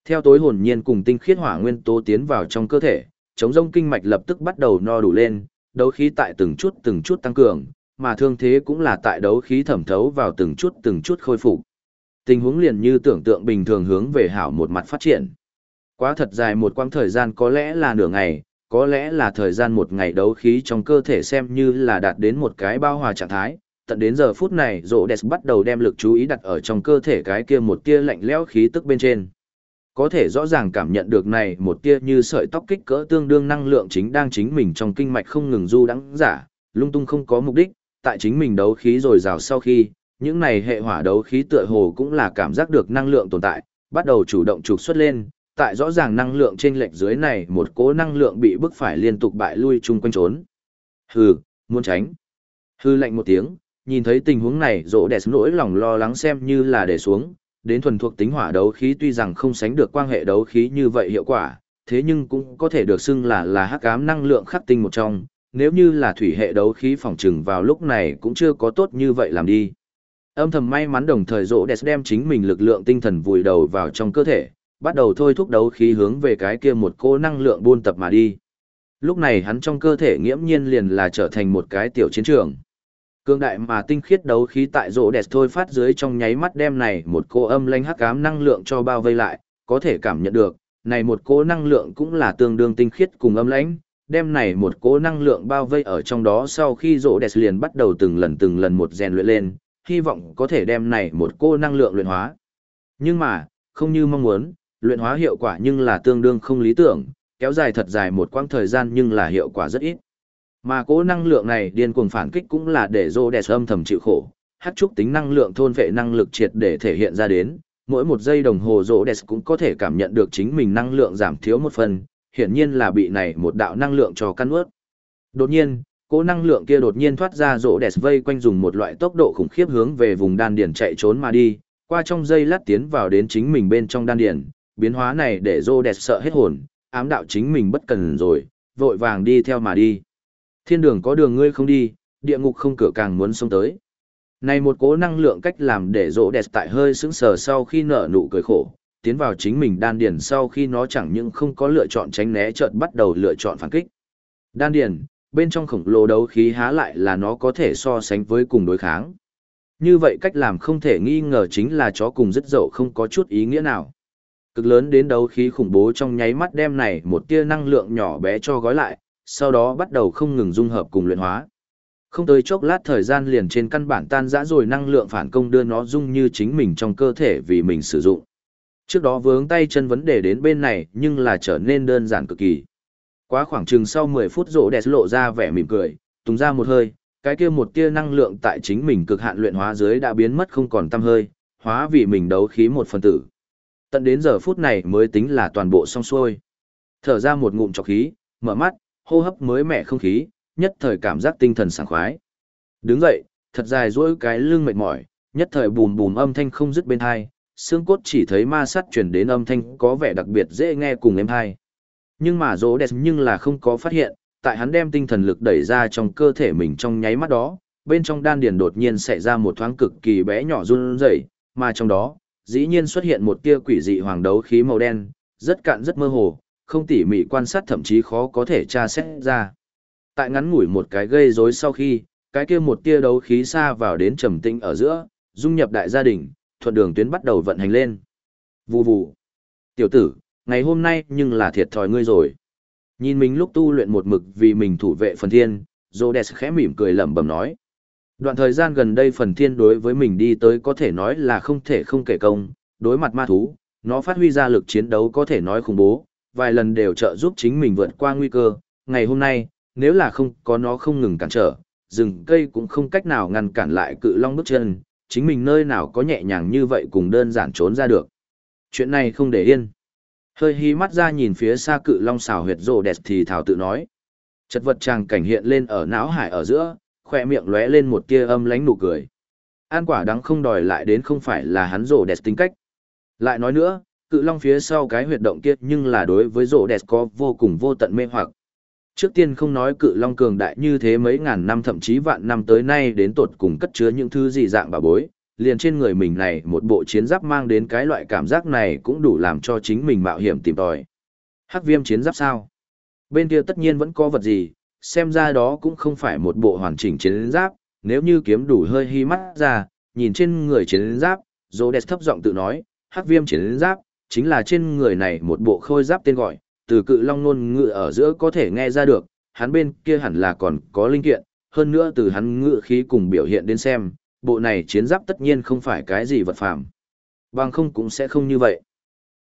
Theo tối hồn nhiên cùng tinh khiết hỏa nguyên tố tiến vào trong cơ thể, chống rông kinh mạch lập tức bắt đầu no đủ lên, đấu khí tại từng chút từng chút tăng cường, mà thương thế cũng là tại đấu khí thẩm thấu vào từng chút từng chút khôi phục. Tình huống liền như tưởng tượng bình thường hướng về hảo một mặt phát triển. Quá thật dài một quãng thời gian có lẽ là nửa ngày, có lẽ là thời gian một ngày đấu khí trong cơ thể xem như là đạt đến một cái bao hòa trạng thái. Tận đến giờ phút này, rộ đẹp bắt đầu đem lực chú ý đặt ở trong cơ thể cái kia một tia lạnh lẽo khí tức bên trên có thể rõ ràng cảm nhận được này một tia như sợi tóc kích cỡ tương đương năng lượng chính đang chính mình trong kinh mạch không ngừng du đắng giả, lung tung không có mục đích, tại chính mình đấu khí rồi rào sau khi, những này hệ hỏa đấu khí tựa hồ cũng là cảm giác được năng lượng tồn tại, bắt đầu chủ động trục xuất lên, tại rõ ràng năng lượng trên lệch dưới này một cố năng lượng bị bức phải liên tục bại lui chung quanh trốn. Hừ, muốn tránh. Hừ lạnh một tiếng, nhìn thấy tình huống này rỗ đẹp nỗi lòng lo lắng xem như là để xuống, đến thuần thuộc tính hỏa đấu khí tuy rằng không sánh được quan hệ đấu khí như vậy hiệu quả, thế nhưng cũng có thể được xưng là là hắc ám năng lượng khắc tinh một trong, nếu như là thủy hệ đấu khí phòng trừng vào lúc này cũng chưa có tốt như vậy làm đi. Âm thầm may mắn đồng thời rỗ đẹp đem chính mình lực lượng tinh thần vùi đầu vào trong cơ thể, bắt đầu thôi thúc đấu khí hướng về cái kia một cô năng lượng buôn tập mà đi. Lúc này hắn trong cơ thể nghiễm nhiên liền là trở thành một cái tiểu chiến trường. Cương đại mà tinh khiết đấu khí tại rỗ đẹp thôi phát dưới trong nháy mắt đem này một cô âm lanh hắc ám năng lượng cho bao vây lại, có thể cảm nhận được, này một cô năng lượng cũng là tương đương tinh khiết cùng âm lãnh, đem này một cô năng lượng bao vây ở trong đó sau khi rỗ đẹp liền bắt đầu từng lần từng lần một rèn luyện lên, hy vọng có thể đem này một cô năng lượng luyện hóa. Nhưng mà, không như mong muốn, luyện hóa hiệu quả nhưng là tương đương không lý tưởng, kéo dài thật dài một quãng thời gian nhưng là hiệu quả rất ít. Mà cố năng lượng này điên cuồng phản kích cũng là để rô đẹp âm thầm chịu khổ, hát trúc tính năng lượng thôn vệ năng lực triệt để thể hiện ra đến, mỗi một giây đồng hồ rô đẹp cũng có thể cảm nhận được chính mình năng lượng giảm thiếu một phần, hiển nhiên là bị này một đạo năng lượng cho căn ướt. Đột nhiên, Cỗ năng lượng kia đột nhiên thoát ra Rô đẹp vây quanh dùng một loại tốc độ khủng khiếp hướng về vùng đan điển chạy trốn mà đi, qua trong giây lát tiến vào đến chính mình bên trong đan điển. biến hóa này để Rô đẹp sợ hết hồn, ám đạo chính mình bất cần rồi, vội vàng đi theo mà đi. Thiên đường có đường ngươi không đi, địa ngục không cửa càng muốn xông tới. Này một cố năng lượng cách làm để rỗ đẹp tại hơi sững sờ sau khi nở nụ cười khổ, tiến vào chính mình đan điền sau khi nó chẳng những không có lựa chọn tránh né chợt bắt đầu lựa chọn phản kích. Đan điền, bên trong khổng lồ đấu khí há lại là nó có thể so sánh với cùng đối kháng. Như vậy cách làm không thể nghi ngờ chính là chó cùng rất dậu không có chút ý nghĩa nào. Cực lớn đến đấu khí khủng bố trong nháy mắt đem này một tia năng lượng nhỏ bé cho gói lại, sau đó bắt đầu không ngừng dung hợp cùng luyện hóa. Không tới chốc lát thời gian liền trên căn bản tan rã rồi năng lượng phản công đưa nó dung như chính mình trong cơ thể vì mình sử dụng. Trước đó vướng tay chân vấn đề đến bên này nhưng là trở nên đơn giản cực kỳ. Quá khoảng chừng sau 10 phút rỗ đẹp lộ ra vẻ mỉm cười, tung ra một hơi, cái kia một tia năng lượng tại chính mình cực hạn luyện hóa dưới đã biến mất không còn tăm hơi, hóa vì mình đấu khí một phần tử. Tận đến giờ phút này mới tính là toàn bộ xong xuôi. Thở ra một ngụm trọc khí, mở mắt, hô hấp mới mẻ không khí, nhất thời cảm giác tinh thần sảng khoái. Đứng dậy, thật dài duỗi cái lưng mệt mỏi, nhất thời bùm bùm âm thanh không dứt bên hai, xương cốt chỉ thấy ma sát truyền đến âm thanh có vẻ đặc biệt dễ nghe cùng êm hai. Nhưng mà rỗ đẹp nhưng là không có phát hiện, tại hắn đem tinh thần lực đẩy ra trong cơ thể mình trong nháy mắt đó, bên trong đan điền đột nhiên xảy ra một thoáng cực kỳ bé nhỏ run rẩy, mà trong đó, dĩ nhiên xuất hiện một tia quỷ dị hoàng đấu khí màu đen, rất cạn rất mơ hồ, không tỉ mỉ quan sát thậm chí khó có thể tra xét ra. Tại ngắn ngủi một cái gây rối sau khi, cái kia một tia đấu khí xa vào đến trầm tĩnh ở giữa, dung nhập đại gia đình, thuận đường tuyến bắt đầu vận hành lên. Vù vù. Tiểu tử, ngày hôm nay nhưng là thiệt thòi ngươi rồi. Nhìn mình lúc tu luyện một mực vì mình thủ vệ phần thiên, Rhodes khẽ mỉm cười lẩm bẩm nói. Đoạn thời gian gần đây phần thiên đối với mình đi tới có thể nói là không thể không kể công, đối mặt ma thú, nó phát huy ra lực chiến đấu có thể nói khủng bố, vài lần đều trợ giúp chính mình vượt qua nguy cơ. Ngày hôm nay, nếu là không có nó không ngừng cản trở, rừng cây cũng không cách nào ngăn cản lại cự long bước chân, chính mình nơi nào có nhẹ nhàng như vậy cùng đơn giản trốn ra được. Chuyện này không để yên. Hơi hí mắt ra nhìn phía xa cự long xào huyệt rồ đẹp thì thảo tự nói. Chật vật chàng cảnh hiện lên ở não hải ở giữa, khỏe miệng lóe lên một tia âm lánh nụ cười. An quả đắng không đòi lại đến không phải là hắn rồ đẹp tính cách. Lại nói nữa, cự long phía sau cái huyệt động kia nhưng là đối với rổ đẹp có vô cùng vô tận mê hoặc. Trước tiên không nói cự long cường đại như thế mấy ngàn năm thậm chí vạn năm tới nay đến tột cùng cất chứa những thứ gì dạng bà bối, liền trên người mình này một bộ chiến giáp mang đến cái loại cảm giác này cũng đủ làm cho chính mình mạo hiểm tìm tòi. Hắc viêm chiến giáp sao? Bên kia tất nhiên vẫn có vật gì, xem ra đó cũng không phải một bộ hoàn chỉnh chiến giáp, nếu như kiếm đủ hơi hi mắt ra, nhìn trên người chiến giáp, Rhodes thấp giọng tự nói, hắc viêm chiến giáp, chính là trên người này một bộ khôi giáp tên gọi, từ cự long nôn ngữ ở giữa có thể nghe ra được, hắn bên kia hẳn là còn có linh kiện, hơn nữa từ hắn ngữ khí cùng biểu hiện đến xem, bộ này chiến giáp tất nhiên không phải cái gì vật phàm. Bằng không cũng sẽ không như vậy.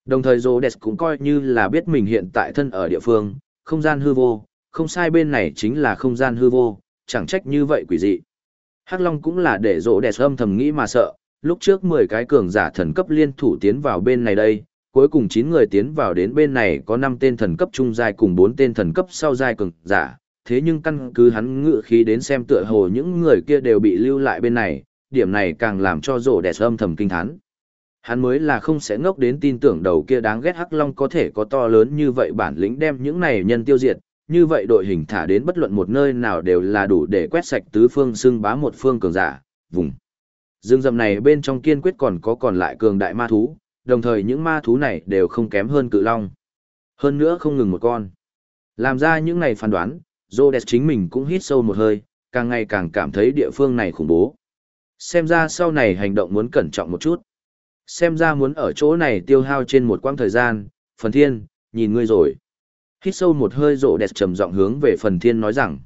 Đồng thời Rhodes cũng coi như là biết mình hiện tại thân ở địa phương, không gian hư vô, không sai bên này chính là không gian hư vô, chẳng trách như vậy quỷ dị. Hắc Long cũng là để Rhodes âm thầm nghĩ mà sợ, lúc trước 10 cái cường giả thần cấp liên thủ tiến vào bên này đây, cuối cùng 9 người tiến vào đến bên này có 5 tên thần cấp trung giai cùng 4 tên thần cấp sau giai cường giả, thế nhưng căn cứ hắn ngự khí đến xem tựa hồ những người kia đều bị lưu lại bên này, điểm này càng làm cho rổ đẹp âm thầm kinh thán. Hắn mới là không sẽ ngốc đến tin tưởng đầu kia đáng ghét Hắc Long có thể có to lớn như vậy bản lĩnh đem những này nhân tiêu diệt, như vậy đội hình thả đến bất luận một nơi nào đều là đủ để quét sạch tứ phương xưng bá một phương cường giả, vùng. Dương dầm này bên trong kiên quyết còn có còn lại cường đại ma thú, đồng thời những ma thú này đều không kém hơn cự long. Hơn nữa không ngừng một con. Làm ra những ngày phán đoán, Rhodes chính mình cũng hít sâu một hơi, càng ngày càng cảm thấy địa phương này khủng bố. Xem ra sau này hành động muốn cẩn trọng một chút. Xem ra muốn ở chỗ này tiêu hao trên một quãng thời gian, phần thiên, nhìn ngươi rồi. Hít sâu một hơi rộ đẹp trầm giọng hướng về phần thiên nói rằng.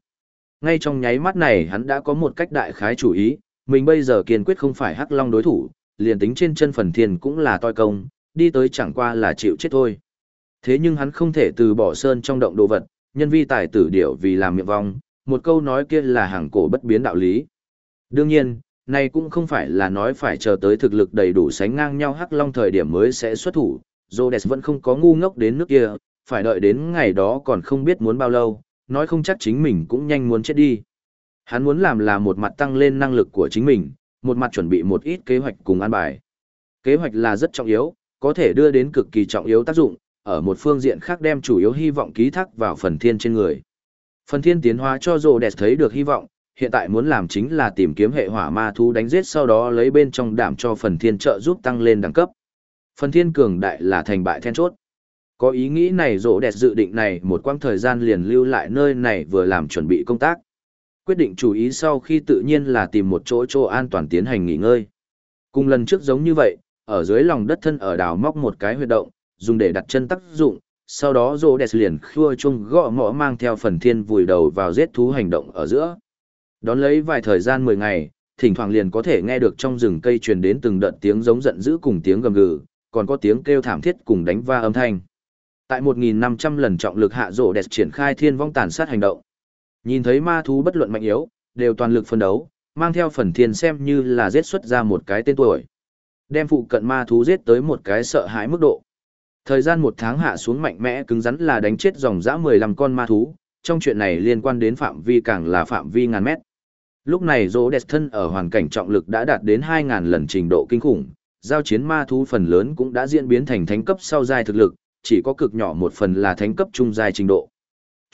Ngay trong nháy mắt này hắn đã có một cách đại khái chủ ý, mình bây giờ kiên quyết không phải hắc long đối thủ, liền tính trên chân phần thiên cũng là toi công, đi tới chẳng qua là chịu chết thôi. Thế nhưng hắn không thể từ bỏ sơn trong động đồ vật, nhân vi tài tử điểu vì làm miệng vong, một câu nói kia là hàng cổ bất biến đạo lý. Đương nhiên, này cũng không phải là nói phải chờ tới thực lực đầy đủ sánh ngang nhau Hắc Long thời điểm mới sẽ xuất thủ, Rhodes vẫn không có ngu ngốc đến nước kia, phải đợi đến ngày đó còn không biết muốn bao lâu, nói không chắc chính mình cũng nhanh muốn chết đi, Hắn muốn làm là một mặt tăng lên năng lực của chính mình, một mặt chuẩn bị một ít kế hoạch cùng an bài. Kế hoạch là rất trọng yếu, có thể đưa đến cực kỳ trọng yếu tác dụng, ở một phương diện khác đem chủ yếu hy vọng ký thác vào phần thiên trên người. Phần thiên tiến hóa cho rồ đẹp thấy được hy vọng, hiện tại muốn làm chính là tìm kiếm hệ hỏa ma thú đánh giết sau đó lấy bên trong đảm cho phần thiên trợ giúp tăng lên đẳng cấp. Phần thiên cường đại là thành bại then chốt. Có ý nghĩ này Rỗ đẹp dự định này một quãng thời gian liền lưu lại nơi này vừa làm chuẩn bị công tác. Quyết định chú ý sau khi tự nhiên là tìm một chỗ chỗ an toàn tiến hành nghỉ ngơi. Cùng lần trước giống như vậy, ở dưới lòng đất thân ở đào móc một cái huyệt động, dùng để đặt chân tác dụng, sau đó rô đẹp liền khua chung gõ ngõ mang theo phần thiên vùi đầu vào giết thú hành động ở giữa. Đón lấy vài thời gian 10 ngày, thỉnh thoảng liền có thể nghe được trong rừng cây truyền đến từng đợt tiếng giống giận dữ cùng tiếng gầm gừ, còn có tiếng kêu thảm thiết cùng đánh va âm thanh. Tại 1.500 lần trọng lực hạ rổ đẹp triển khai thiên vong tàn sát hành động. Nhìn thấy ma thú bất luận mạnh yếu, đều toàn lực phân đấu, mang theo phần thiên xem như là giết xuất ra một cái tên tuổi. Đem phụ cận ma thú giết tới một cái sợ hãi mức độ. Thời gian một tháng hạ xuống mạnh mẽ cứng rắn là đánh chết dòng dã 15 con ma thú, trong chuyện này liên quan đến phạm vi càng là phạm vi ngàn mét. Lúc này Dỗ Đẹp thân ở hoàn cảnh trọng lực đã đạt đến 2.000 lần trình độ kinh khủng, giao chiến ma thú phần lớn cũng đã diễn biến thành thánh cấp sau giai thực lực, chỉ có cực nhỏ một phần là thánh cấp trung giai trình độ.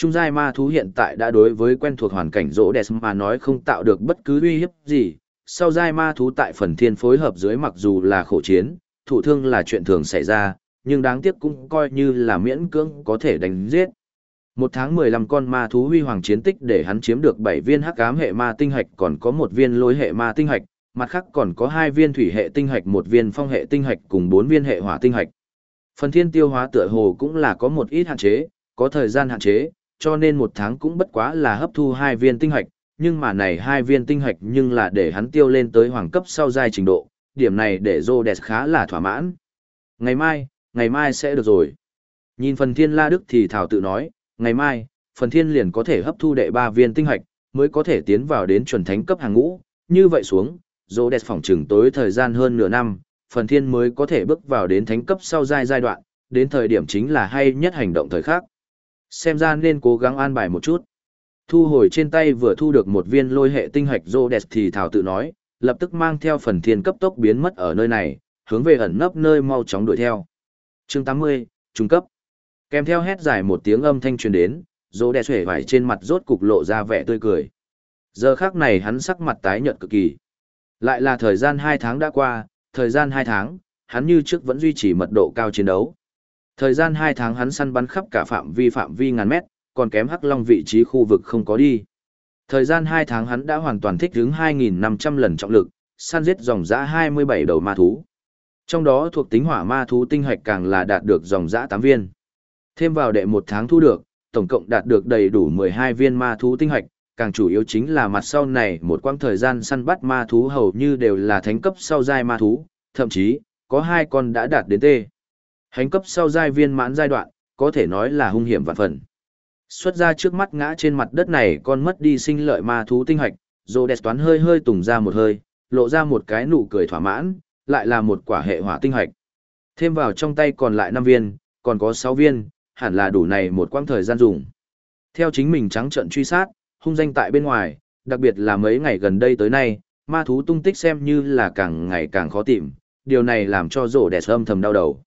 Trung giai ma thú hiện tại đã đối với quen thuộc hoàn cảnh rỗ Đẹp mà nói không tạo được bất cứ uy hiếp gì, sau giai ma thú tại phần thiên phối hợp dưới mặc dù là khổ chiến, thủ thương là chuyện thường xảy ra, nhưng đáng tiếc cũng coi như là miễn cưỡng có thể đánh giết. Một tháng 15 con ma thú huy hoàng chiến tích để hắn chiếm được 7 viên hắc ám hệ ma tinh hạch còn có một viên lôi hệ ma tinh hạch, mặt khác còn có hai viên thủy hệ tinh hạch một viên phong hệ tinh hạch cùng bốn viên hệ hỏa tinh hạch. Phần thiên tiêu hóa tựa hồ cũng là có một ít hạn chế, có thời gian hạn chế, cho nên một tháng cũng bất quá là hấp thu hai viên tinh hạch, nhưng mà này hai viên tinh hạch nhưng là để hắn tiêu lên tới hoàng cấp sau giai trình độ, điểm này để Rhodes khá là thỏa mãn. Ngày mai, ngày mai sẽ được rồi. Nhìn phần thiên la đức thì thảo tự nói, ngày mai, phần thiên liền có thể hấp thu đệ ba viên tinh hạch, mới có thể tiến vào đến chuẩn thánh cấp hàng ngũ, như vậy xuống, dô phỏng trừng tối thời gian hơn nửa năm, phần thiên mới có thể bước vào đến thánh cấp sau giai giai đoạn, đến thời điểm chính là hay nhất hành động thời khắc. Xem ra nên cố gắng an bài một chút. Thu hồi trên tay vừa thu được một viên lôi hệ tinh hạch rô đẹp thì thảo tự nói, lập tức mang theo phần thiên cấp tốc biến mất ở nơi này, hướng về ẩn nấp nơi mau chóng đuổi theo chương 80, trung cấp. Kèm theo hét dài một tiếng âm thanh truyền đến, rô đẹp xuể vải trên mặt rốt cục lộ ra vẻ tươi cười. Giờ khác này hắn sắc mặt tái nhợt cực kỳ. Lại là thời gian 2 tháng đã qua, thời gian 2 tháng, hắn như trước vẫn duy trì mật độ cao chiến đấu. Thời gian 2 tháng hắn săn bắn khắp cả phạm vi phạm vi ngàn mét, còn kém Hắc Long vị trí khu vực không có đi. Thời gian 2 tháng hắn đã hoàn toàn thích ứng 2.500 lần trọng lực, săn giết dòng dã 27 đầu ma thú. Trong đó thuộc tính hỏa ma thú tinh hạch càng là đạt được dòng dã 8 viên. Thêm vào đệ một tháng thu được, tổng cộng đạt được đầy đủ 12 viên ma thú tinh hạch, càng chủ yếu chính là mặt sau này một quãng thời gian săn bắt ma thú hầu như đều là thánh cấp sau giai ma thú, thậm chí, có hai con đã đạt đến tê. Hành cấp sau giai viên mãn giai đoạn, có thể nói là hung hiểm vạn phần. Xuất ra trước mắt ngã trên mặt đất này con mất đi sinh lợi ma thú tinh hạch, Rô Đẹp toán hơi hơi tùng ra một hơi, lộ ra một cái nụ cười thỏa mãn, lại là một quả hệ hỏa tinh hạch. Thêm vào trong tay còn lại 5 viên, còn có 6 viên, hẳn là đủ này một quãng thời gian dùng. Theo chính mình trắng trận truy sát, hung danh tại bên ngoài, đặc biệt là mấy ngày gần đây tới nay, ma thú tung tích xem như là càng ngày càng khó tìm, điều này làm cho rổ đẹp âm thầm đau đầu.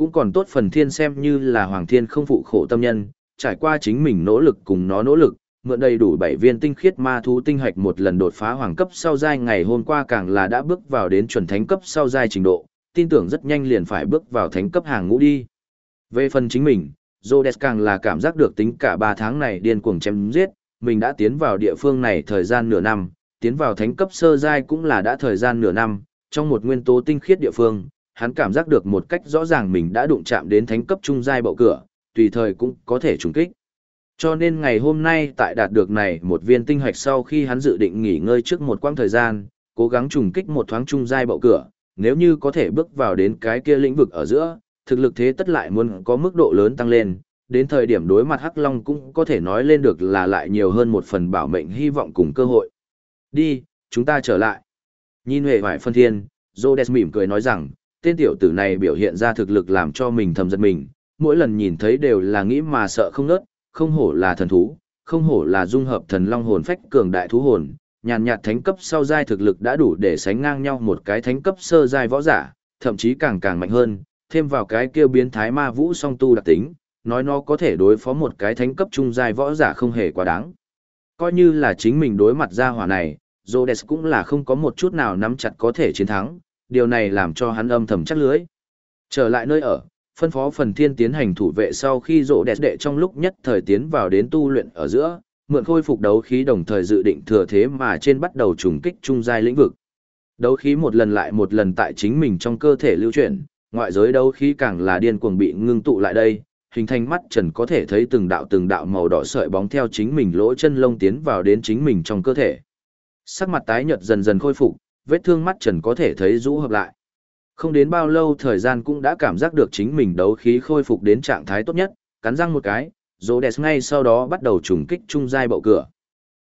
Cũng còn tốt phần thiên xem như là hoàng thiên không phụ khổ tâm nhân, trải qua chính mình nỗ lực cùng nó nỗ lực, mượn đầy đủ bảy viên tinh khiết ma thú tinh hạch một lần đột phá hoàng cấp sau giai ngày hôm qua càng là đã bước vào đến chuẩn thánh cấp sau giai trình độ, tin tưởng rất nhanh liền phải bước vào thánh cấp hàng ngũ đi. Về phần chính mình, Rhodes càng là cảm giác được tính cả ba tháng này điên cuồng chém giết, mình đã tiến vào địa phương này thời gian nửa năm, tiến vào thánh cấp sơ giai cũng là đã thời gian nửa năm, trong một nguyên tố tinh khiết địa phương, hắn cảm giác được một cách rõ ràng mình đã đụng chạm đến thánh cấp trung giai bậu cửa, tùy thời cũng có thể trùng kích. Cho nên ngày hôm nay tại đạt được này một viên tinh hạch sau khi hắn dự định nghỉ ngơi trước một quãng thời gian, cố gắng trùng kích một thoáng trung giai bậu cửa, nếu như có thể bước vào đến cái kia lĩnh vực ở giữa, thực lực thế tất lại muốn có mức độ lớn tăng lên, đến thời điểm đối mặt Hắc Long cũng có thể nói lên được là lại nhiều hơn một phần bảo mệnh hy vọng cùng cơ hội. Đi, chúng ta trở lại. Nhìn về vải phân thiên, Rhodes mỉm cười nói rằng, tên tiểu tử này biểu hiện ra thực lực làm cho mình thầm giật mình, mỗi lần nhìn thấy đều là nghĩ mà sợ không nớt, không hổ là thần thú, không hổ là dung hợp thần long hồn phách cường đại thú hồn, nhàn nhạt thánh cấp sau giai thực lực đã đủ để sánh ngang nhau một cái thánh cấp sơ giai võ giả, thậm chí càng càng mạnh hơn, thêm vào cái kia biến thái ma vũ song tu đặc tính, nói nó có thể đối phó một cái thánh cấp trung giai võ giả không hề quá đáng. Coi như là chính mình đối mặt ra hỏa này, Rhodes cũng là không có một chút nào nắm chặt có thể chiến thắng, điều này làm cho hắn âm thầm chắc lưới. Trở lại nơi ở, phân phó phần thiên tiến hành thủ vệ sau khi rộ đẹp đệ trong lúc nhất thời tiến vào đến tu luyện ở giữa, mượn khôi phục đấu khí đồng thời dự định thừa thế mà trên bắt đầu trùng kích trung giai lĩnh vực. Đấu khí một lần lại một lần tại chính mình trong cơ thể lưu chuyển, ngoại giới đấu khí càng là điên cuồng bị ngưng tụ lại đây, hình thành mắt trần có thể thấy từng đạo từng đạo màu đỏ sợi bóng theo chính mình lỗ chân lông tiến vào đến chính mình trong cơ thể. Sắc mặt tái nhợt dần dần khôi phục, vết thương mắt trần có thể thấy rũ hợp lại. Không đến bao lâu thời gian cũng đã cảm giác được chính mình đấu khí khôi phục đến trạng thái tốt nhất, cắn răng một cái, Rỗ đẹp ngay sau đó bắt đầu trùng kích trung giai bậu cửa.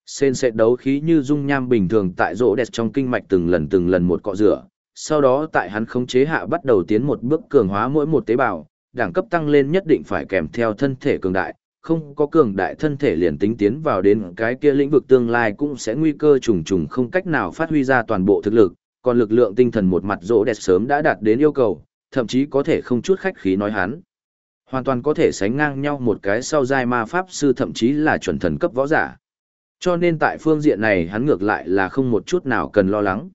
Sên sệt đấu khí như dung nham bình thường tại Rỗ đẹp trong kinh mạch từng lần từng lần một cọ rửa, sau đó tại hắn khống chế hạ bắt đầu tiến một bước cường hóa mỗi một tế bào, đẳng cấp tăng lên nhất định phải kèm theo thân thể cường đại, không có cường đại thân thể liền tính tiến vào đến cái kia lĩnh vực tương lai cũng sẽ nguy cơ trùng trùng không cách nào phát huy ra toàn bộ thực lực, còn lực lượng tinh thần một mặt rỗ đẹp sớm đã đạt đến yêu cầu, thậm chí có thể không chút khách khí nói hắn. Hoàn toàn có thể sánh ngang nhau một cái sau giai ma pháp sư thậm chí là chuẩn thần cấp võ giả. Cho nên tại phương diện này hắn ngược lại là không một chút nào cần lo lắng.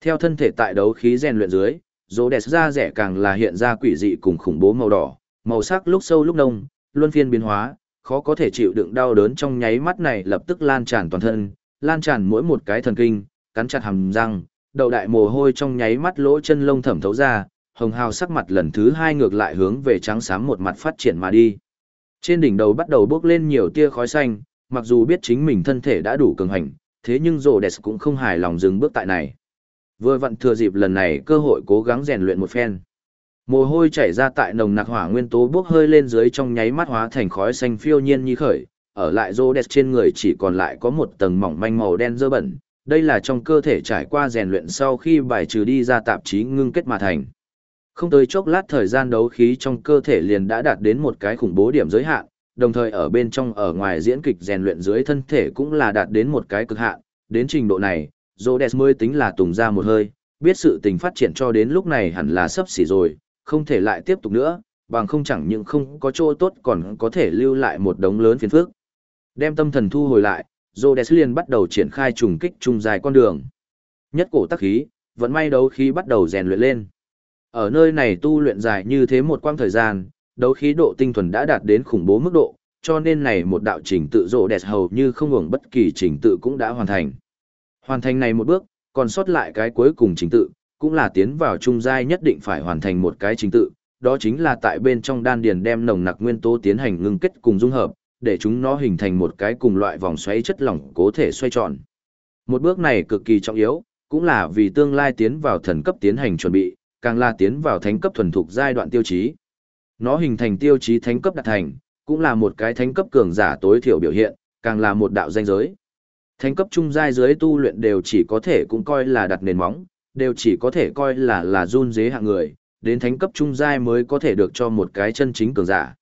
Theo thân thể tại đấu khí rèn luyện dưới, rỗ đẹp da rẻ càng là hiện ra quỷ dị cùng khủng bố màu đỏ, màu sắc lúc sâu lúc nông, luân phiên biến hóa, khó có thể chịu đựng đau đớn trong nháy mắt này lập tức lan tràn toàn thân, lan tràn mỗi một cái thần kinh, cắn chặt hàm răng, đầu đại mồ hôi trong nháy mắt lỗ chân lông thẩm thấu ra, hồng hào sắc mặt lần thứ hai ngược lại hướng về trắng xám một mặt phát triển mà đi. Trên đỉnh đầu bắt đầu bốc lên nhiều tia khói xanh, mặc dù biết chính mình thân thể đã đủ cường hành, thế nhưng rồ đẹp cũng không hài lòng dừng bước tại này. Vừa vặn thừa dịp lần này cơ hội cố gắng rèn luyện một phen. Mồ hôi chảy ra tại nồng nặc hỏa nguyên tố bốc hơi lên dưới trong nháy mắt hóa thành khói xanh phiêu nhiên như khởi, ở lại rô đẹp trên người chỉ còn lại có một tầng mỏng manh màu đen dơ bẩn, đây là trong cơ thể trải qua rèn luyện sau khi bài trừ đi ra tạp chí ngưng kết mà thành. Không tới chốc lát thời gian đấu khí trong cơ thể liền đã đạt đến một cái khủng bố điểm giới hạn, đồng thời ở bên trong ở ngoài diễn kịch rèn luyện dưới thân thể cũng là đạt đến một cái cực hạn, đến trình độ này, Rhodes mới tính là tùng ra một hơi, biết sự tình phát triển cho đến lúc này hẳn là sắp xỉ rồi, không thể lại tiếp tục nữa, bằng không chẳng những không có chỗ tốt còn có thể lưu lại một đống lớn phiền phức. Đem tâm thần thu hồi lại, Rhodes liền bắt đầu triển khai trùng kích trung dài con đường. Nhất cổ tắc khí, vẫn may đấu khí bắt đầu rèn luyện lên. Ở nơi này tu luyện dài như thế một quãng thời gian, đấu khí độ tinh thuần đã đạt đến khủng bố mức độ, cho nên này một đạo trình tự rộ đẹp hầu như không ngừng bất kỳ trình tự cũng đã hoàn thành. Hoàn thành này một bước, còn sót lại cái cuối cùng trình tự, cũng là tiến vào trung giai nhất định phải hoàn thành một cái trình tự, đó chính là tại bên trong đan điền đem nồng nặc nguyên tố tiến hành ngưng kết cùng dung hợp, để chúng nó hình thành một cái cùng loại vòng xoáy chất lỏng cố thể xoay tròn. Một bước này cực kỳ trọng yếu, cũng là vì tương lai tiến vào thần cấp tiến hành chuẩn bị, càng là tiến vào thánh cấp thuần thục giai đoạn tiêu chí. Nó hình thành tiêu chí thánh cấp đạt thành, cũng là một cái thánh cấp cường giả tối thiểu biểu hiện, càng là một đạo danh giới. Thánh cấp trung giai dưới tu luyện đều chỉ có thể cũng coi là đặt nền móng, đều chỉ có thể coi là là run dế hạng người, đến thánh cấp trung giai mới có thể được cho một cái chân chính cường giả.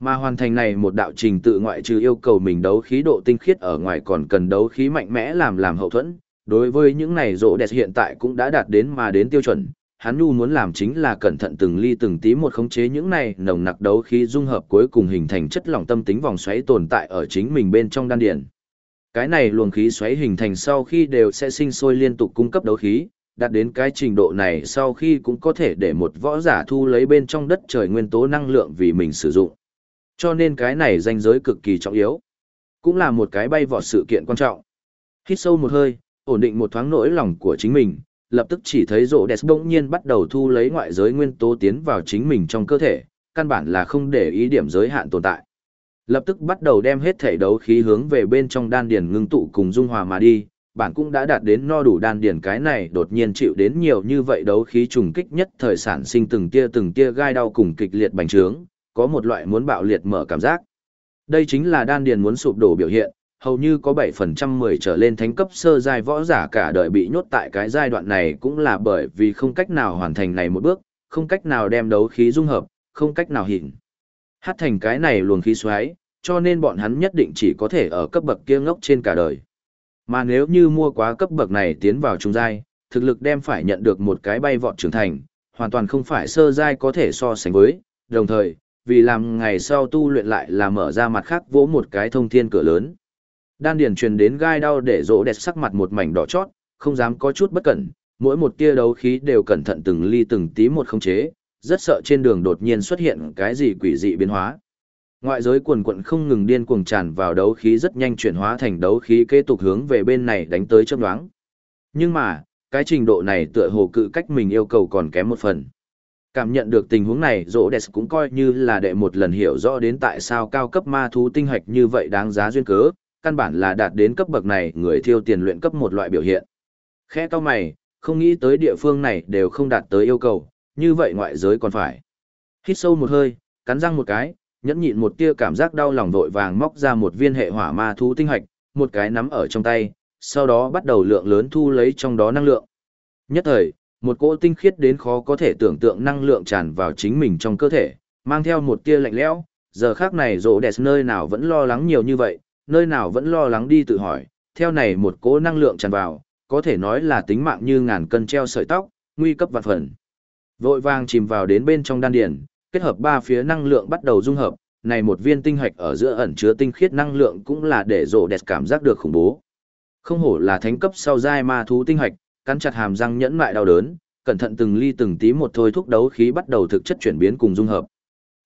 Mà hoàn thành này một đạo trình tự ngoại trừ yêu cầu mình đấu khí độ tinh khiết ở ngoài còn cần đấu khí mạnh mẽ làm làm hậu thuẫn. Đối với những này rộ đẹp hiện tại cũng đã đạt đến mà đến tiêu chuẩn, hắn nhu muốn làm chính là cẩn thận từng ly từng tí một khống chế những này nồng nặc đấu khí dung hợp cuối cùng hình thành chất lỏng tâm tính vòng xoáy tồn tại ở chính mình bên trong đan điền. Cái này luồng khí xoáy hình thành sau khi đều sẽ sinh sôi liên tục cung cấp đấu khí, đạt đến cái trình độ này sau khi cũng có thể để một võ giả thu lấy bên trong đất trời nguyên tố năng lượng vì mình sử dụng. Cho nên cái này danh giới cực kỳ trọng yếu. Cũng là một cái bay vọt sự kiện quan trọng. Hít sâu một hơi, ổn định một thoáng nỗi lòng của chính mình, lập tức chỉ thấy rộ đẹp bỗng nhiên bắt đầu thu lấy ngoại giới nguyên tố tiến vào chính mình trong cơ thể, căn bản là không để ý điểm giới hạn tồn tại. Lập tức bắt đầu đem hết thể đấu khí hướng về bên trong đan điền ngưng tụ cùng dung hòa mà đi, bản cũng đã đạt đến no đủ đan điền cái này đột nhiên chịu đến nhiều như vậy đấu khí trùng kích nhất thời sản sinh từng tia từng tia gai đau cùng kịch liệt bành trướng, có một loại muốn bạo liệt mở cảm giác. Đây chính là đan điền muốn sụp đổ biểu hiện, hầu như có 7% 10 trở lên thánh cấp sơ giai võ giả cả đời bị nhốt tại cái giai đoạn này cũng là bởi vì không cách nào hoàn thành này một bước, không cách nào đem đấu khí dung hợp, không cách nào hình. Hát thành cái này luồng khí xoáy, cho nên bọn hắn nhất định chỉ có thể ở cấp bậc kia ngốc trên cả đời. Mà nếu như mua quá cấp bậc này tiến vào trung giai, thực lực đem phải nhận được một cái bay vọt trưởng thành, hoàn toàn không phải sơ giai có thể so sánh với, đồng thời, vì làm ngày sau tu luyện lại là mở ra mặt khác vỗ một cái thông thiên cửa lớn. Đan điền truyền đến gai đau để rỗ đẹp sắc mặt một mảnh đỏ chót, không dám có chút bất cẩn, mỗi một tia đấu khí đều cẩn thận từng ly từng tí một khống chế, rất sợ trên đường đột nhiên xuất hiện cái gì quỷ dị biến hóa. Ngoại giới quần quận không ngừng điên cuồng tràn vào đấu khí rất nhanh chuyển hóa thành đấu khí kế tục hướng về bên này đánh tới chớp nhoáng. Nhưng mà, cái trình độ này tựa hồ cự cách mình yêu cầu còn kém một phần. Cảm nhận được tình huống này, Rỗ Đẹp cũng coi như là đệ một lần hiểu rõ đến tại sao cao cấp ma thú tinh hạch như vậy đáng giá duyên cớ, căn bản là đạt đến cấp bậc này người thiêu tiền luyện cấp một loại biểu hiện. khẽ to mày, không nghĩ tới địa phương này đều không đạt tới yêu cầu, như vậy ngoại giới còn phải. Hít sâu một hơi, cắn răng một cái, nhẫn nhịn một tia cảm giác đau lòng vội vàng móc ra một viên hệ hỏa ma thú tinh hạch, một cái nắm ở trong tay, sau đó bắt đầu lượng lớn thu lấy trong đó năng lượng. Nhất thời, một cỗ tinh khiết đến khó có thể tưởng tượng năng lượng tràn vào chính mình trong cơ thể, mang theo một tia lạnh lẽo. Giờ khác này rỗ đẹp nơi nào vẫn lo lắng nhiều như vậy, nơi nào vẫn lo lắng đi tự hỏi, theo này một cỗ năng lượng tràn vào, có thể nói là tính mạng như ngàn cân treo sợi tóc, nguy cấp vạn phần. Vội vàng chìm vào đến bên trong đan điền, kết hợp ba phía năng lượng bắt đầu dung hợp, này một viên tinh hạch ở giữa ẩn chứa tinh khiết năng lượng cũng là để rộ đẹp cảm giác được khủng bố. Không hổ là thánh cấp sau giai ma thú tinh hạch, cắn chặt hàm răng nhẫn mại đau đớn, cẩn thận từng ly từng tí một thôi thúc đấu khí bắt đầu thực chất chuyển biến cùng dung hợp.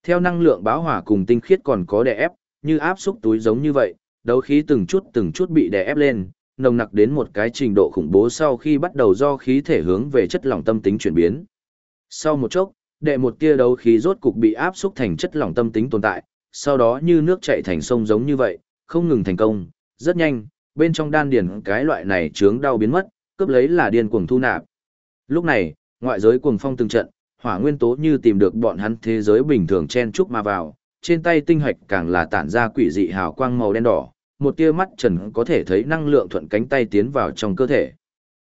Theo năng lượng báo hỏa cùng tinh khiết còn có đè ép, như áp xúc túi giống như vậy, đấu khí từng chút từng chút bị đè ép lên, nồng nặc đến một cái trình độ khủng bố sau khi bắt đầu do khí thể hướng về chất lỏng tâm tính chuyển biến. Sau một chốc, đệ một tia đấu khí rốt cục bị áp xúc thành chất lỏng tâm tính tồn tại, sau đó như nước chảy thành sông giống như vậy, không ngừng thành công, rất nhanh, bên trong đan điền cái loại này chướng đau biến mất, cướp lấy là điên cuồng thu nạp. Lúc này, ngoại giới cuồng phong từng trận, hỏa nguyên tố như tìm được bọn hắn thế giới bình thường chen chúc mà vào, trên tay tinh hạch càng là tản ra quỷ dị hào quang màu đen đỏ, một tia mắt trần có thể thấy năng lượng thuận cánh tay tiến vào trong cơ thể.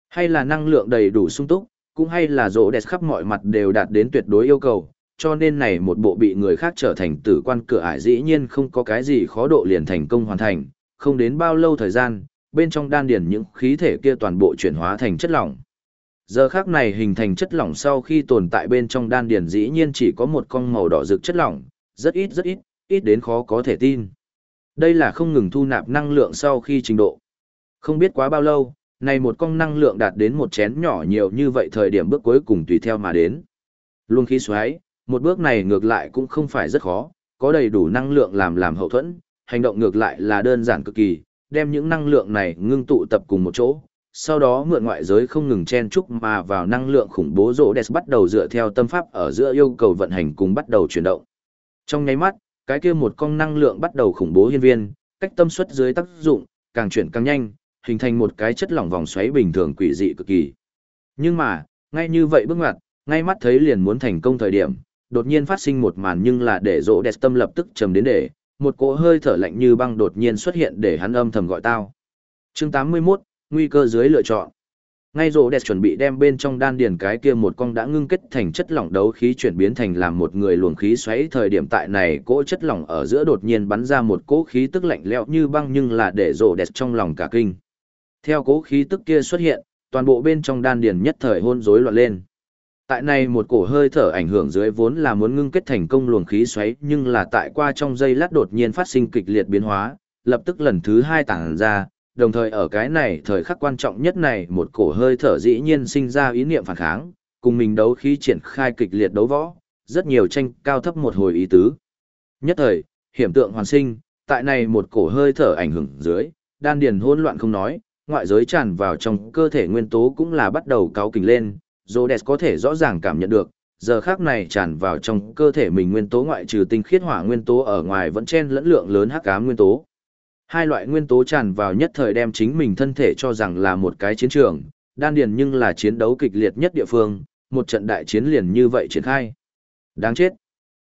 Hay là năng lượng đầy đủ sung túc, cũng hay là rỗ đẹp khắp mọi mặt đều đạt đến tuyệt đối yêu cầu, cho nên này một bộ bị người khác trở thành tử quan cửa ải dĩ nhiên không có cái gì khó độ liền thành công hoàn thành, không đến bao lâu thời gian, bên trong đan điền những khí thể kia toàn bộ chuyển hóa thành chất lỏng. Giờ khác này hình thành chất lỏng sau khi tồn tại bên trong đan điền dĩ nhiên chỉ có một con màu đỏ rực chất lỏng, rất ít rất ít, ít đến khó có thể tin. Đây là không ngừng thu nạp năng lượng sau khi trình độ. Không biết quá bao lâu, này một con năng lượng đạt đến một chén nhỏ nhiều như vậy thời điểm bước cuối cùng tùy theo mà đến. Luôn khí xoáy, một bước này ngược lại cũng không phải rất khó, có đầy đủ năng lượng làm làm hậu thuẫn, hành động ngược lại là đơn giản cực kỳ, đem những năng lượng này ngưng tụ tập cùng một chỗ, sau đó mượn ngoại giới không ngừng chen chúc mà vào năng lượng khủng bố rỗ đẹp bắt đầu dựa theo tâm pháp ở giữa yêu cầu vận hành cùng bắt đầu chuyển động. Trong nháy mắt, cái kia một con năng lượng bắt đầu khủng bố hiên viên, cách tâm suất dưới tác dụng, càng chuyển càng nhanh, hình thành một cái chất lỏng vòng xoáy bình thường quỷ dị cực kỳ. Nhưng mà, ngay như vậy bước ngoặt, ngay mắt thấy liền muốn thành công thời điểm, đột nhiên phát sinh một màn nhưng là để rỗ đẹp tâm lập tức trầm đến để, một cỗ hơi thở lạnh như băng đột nhiên xuất hiện để hắn âm thầm gọi tao. Chương 81, nguy cơ dưới lựa chọn. Ngay rỗ đẹp chuẩn bị đem bên trong đan điền cái kia một con đã ngưng kết thành chất lỏng đấu khí chuyển biến thành làm một người luồng khí xoáy thời điểm tại này cỗ chất lỏng ở giữa đột nhiên bắn ra một cỗ khí tức lạnh lẽo như băng nhưng là để rỗ đẹp trong lòng cả kinh. Theo cố khí tức kia xuất hiện, toàn bộ bên trong đan điền nhất thời hôn rối loạn lên. Tại này một cổ hơi thở ảnh hưởng dưới vốn là muốn ngưng kết thành công luồng khí xoáy, nhưng là tại qua trong giây lát đột nhiên phát sinh kịch liệt biến hóa, lập tức lần thứ hai tản ra, đồng thời ở cái này thời khắc quan trọng nhất này một cổ hơi thở dĩ nhiên sinh ra ý niệm phản kháng, cùng mình đấu khí triển khai kịch liệt đấu võ, rất nhiều tranh cao thấp một hồi ý tứ. Nhất thời, hiểm tượng hoàn sinh, tại này một cổ hơi thở ảnh hưởng dưới, đan điền hỗn loạn không nói, ngoại giới tràn vào trong cơ thể nguyên tố cũng là bắt đầu cáo kình lên, Rhodes có thể rõ ràng cảm nhận được, giờ khác này tràn vào trong cơ thể mình nguyên tố ngoại trừ tinh khiết hỏa nguyên tố ở ngoài vẫn chen lẫn lượng lớn hắc ám nguyên tố. Hai loại nguyên tố tràn vào nhất thời đem chính mình thân thể cho rằng là một cái chiến trường, đan điền nhưng là chiến đấu kịch liệt nhất địa phương, một trận đại chiến liền như vậy triển khai. Đáng chết.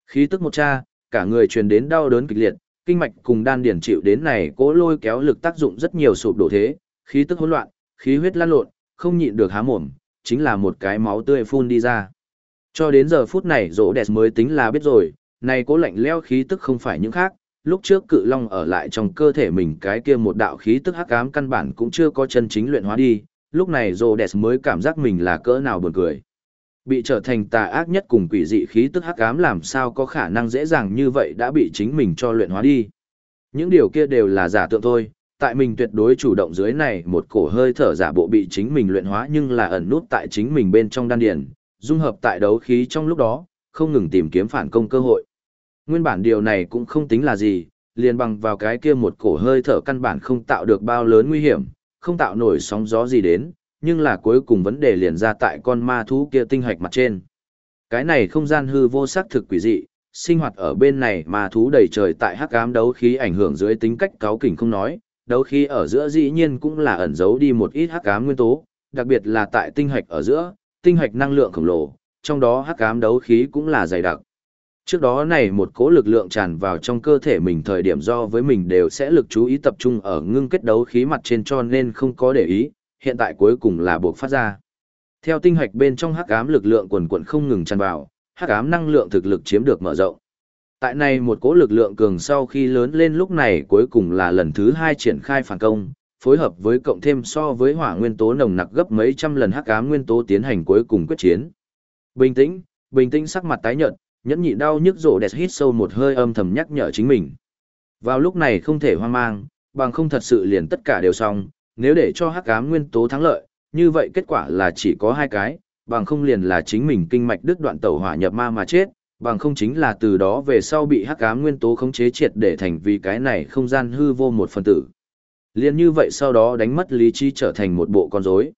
Khí tức một cha, cả người truyền đến đau đớn kịch liệt, kinh mạch cùng đan điền chịu đến này cố lôi kéo lực tác dụng rất nhiều sụp đổ thế, khí tức hỗn loạn, khí huyết lan lộn, không nhịn được há mồm, chính là một cái máu tươi phun đi ra. Cho đến giờ phút này rỗ đẹp mới tính là biết rồi, này cố lạnh leo khí tức không phải những khác, lúc trước cự long ở lại trong cơ thể mình cái kia một đạo khí tức hắc ám căn bản cũng chưa có chân chính luyện hóa đi, lúc này rỗ đẹp mới cảm giác mình là cỡ nào buồn cười. Bị trở thành tà ác nhất cùng quỷ dị khí tức hắc ám làm sao có khả năng dễ dàng như vậy đã bị chính mình cho luyện hóa đi. Những điều kia đều là giả tượng thôi, tại mình tuyệt đối chủ động dưới này một cổ hơi thở giả bộ bị chính mình luyện hóa nhưng là ẩn nút tại chính mình bên trong đan điền, dung hợp tại đấu khí trong lúc đó, không ngừng tìm kiếm phản công cơ hội. Nguyên bản điều này cũng không tính là gì, liền bằng vào cái kia một cổ hơi thở căn bản không tạo được bao lớn nguy hiểm, không tạo nổi sóng gió gì đến, nhưng là cuối cùng vấn đề liền ra tại con ma thú kia tinh hạch mặt trên. Cái này không gian hư vô sắc thực quỷ dị, sinh hoạt ở bên này ma thú đầy trời tại hắc ám đấu khí ảnh hưởng dưới tính cách cáo kỉnh không nói, đấu khí ở giữa dĩ nhiên cũng là ẩn giấu đi một ít hắc ám nguyên tố, đặc biệt là tại tinh hạch ở giữa, tinh hạch năng lượng khổng lồ, trong đó hắc ám đấu khí cũng là dày đặc. Trước đó này một cỗ lực lượng tràn vào trong cơ thể mình thời điểm do với mình đều sẽ lực chú ý tập trung ở ngưng kết đấu khí mặt trên cho nên không có để ý, hiện tại cuối cùng là buộc phát ra. Theo tinh hạch bên trong hắc ám lực lượng quần quần không ngừng tràn vào, hắc ám năng lượng thực lực chiếm được mở rộng. Tại này một cỗ lực lượng cường sau khi lớn lên lúc này cuối cùng là lần thứ hai triển khai phản công, phối hợp với cộng thêm so với hỏa nguyên tố nồng nặc gấp mấy trăm lần hắc ám nguyên tố tiến hành cuối cùng quyết chiến. Bình tĩnh, bình tĩnh sắc mặt tái nhợt, nhẫn nhịn đau nhức rộ đẹp hít sâu một hơi âm thầm nhắc nhở chính mình. Vào lúc này không thể hoang mang, bằng không thật sự liền tất cả đều xong, nếu để cho hắc ám nguyên tố thắng lợi, như vậy kết quả là chỉ có hai cái, bằng không liền là chính mình kinh mạch đứt đoạn tẩu hỏa nhập ma mà chết, bằng không chính là từ đó về sau bị hắc ám nguyên tố khống chế triệt để thành vì cái này không gian hư vô một phần tử. Liên như vậy sau đó đánh mất lý trí trở thành một bộ con rối.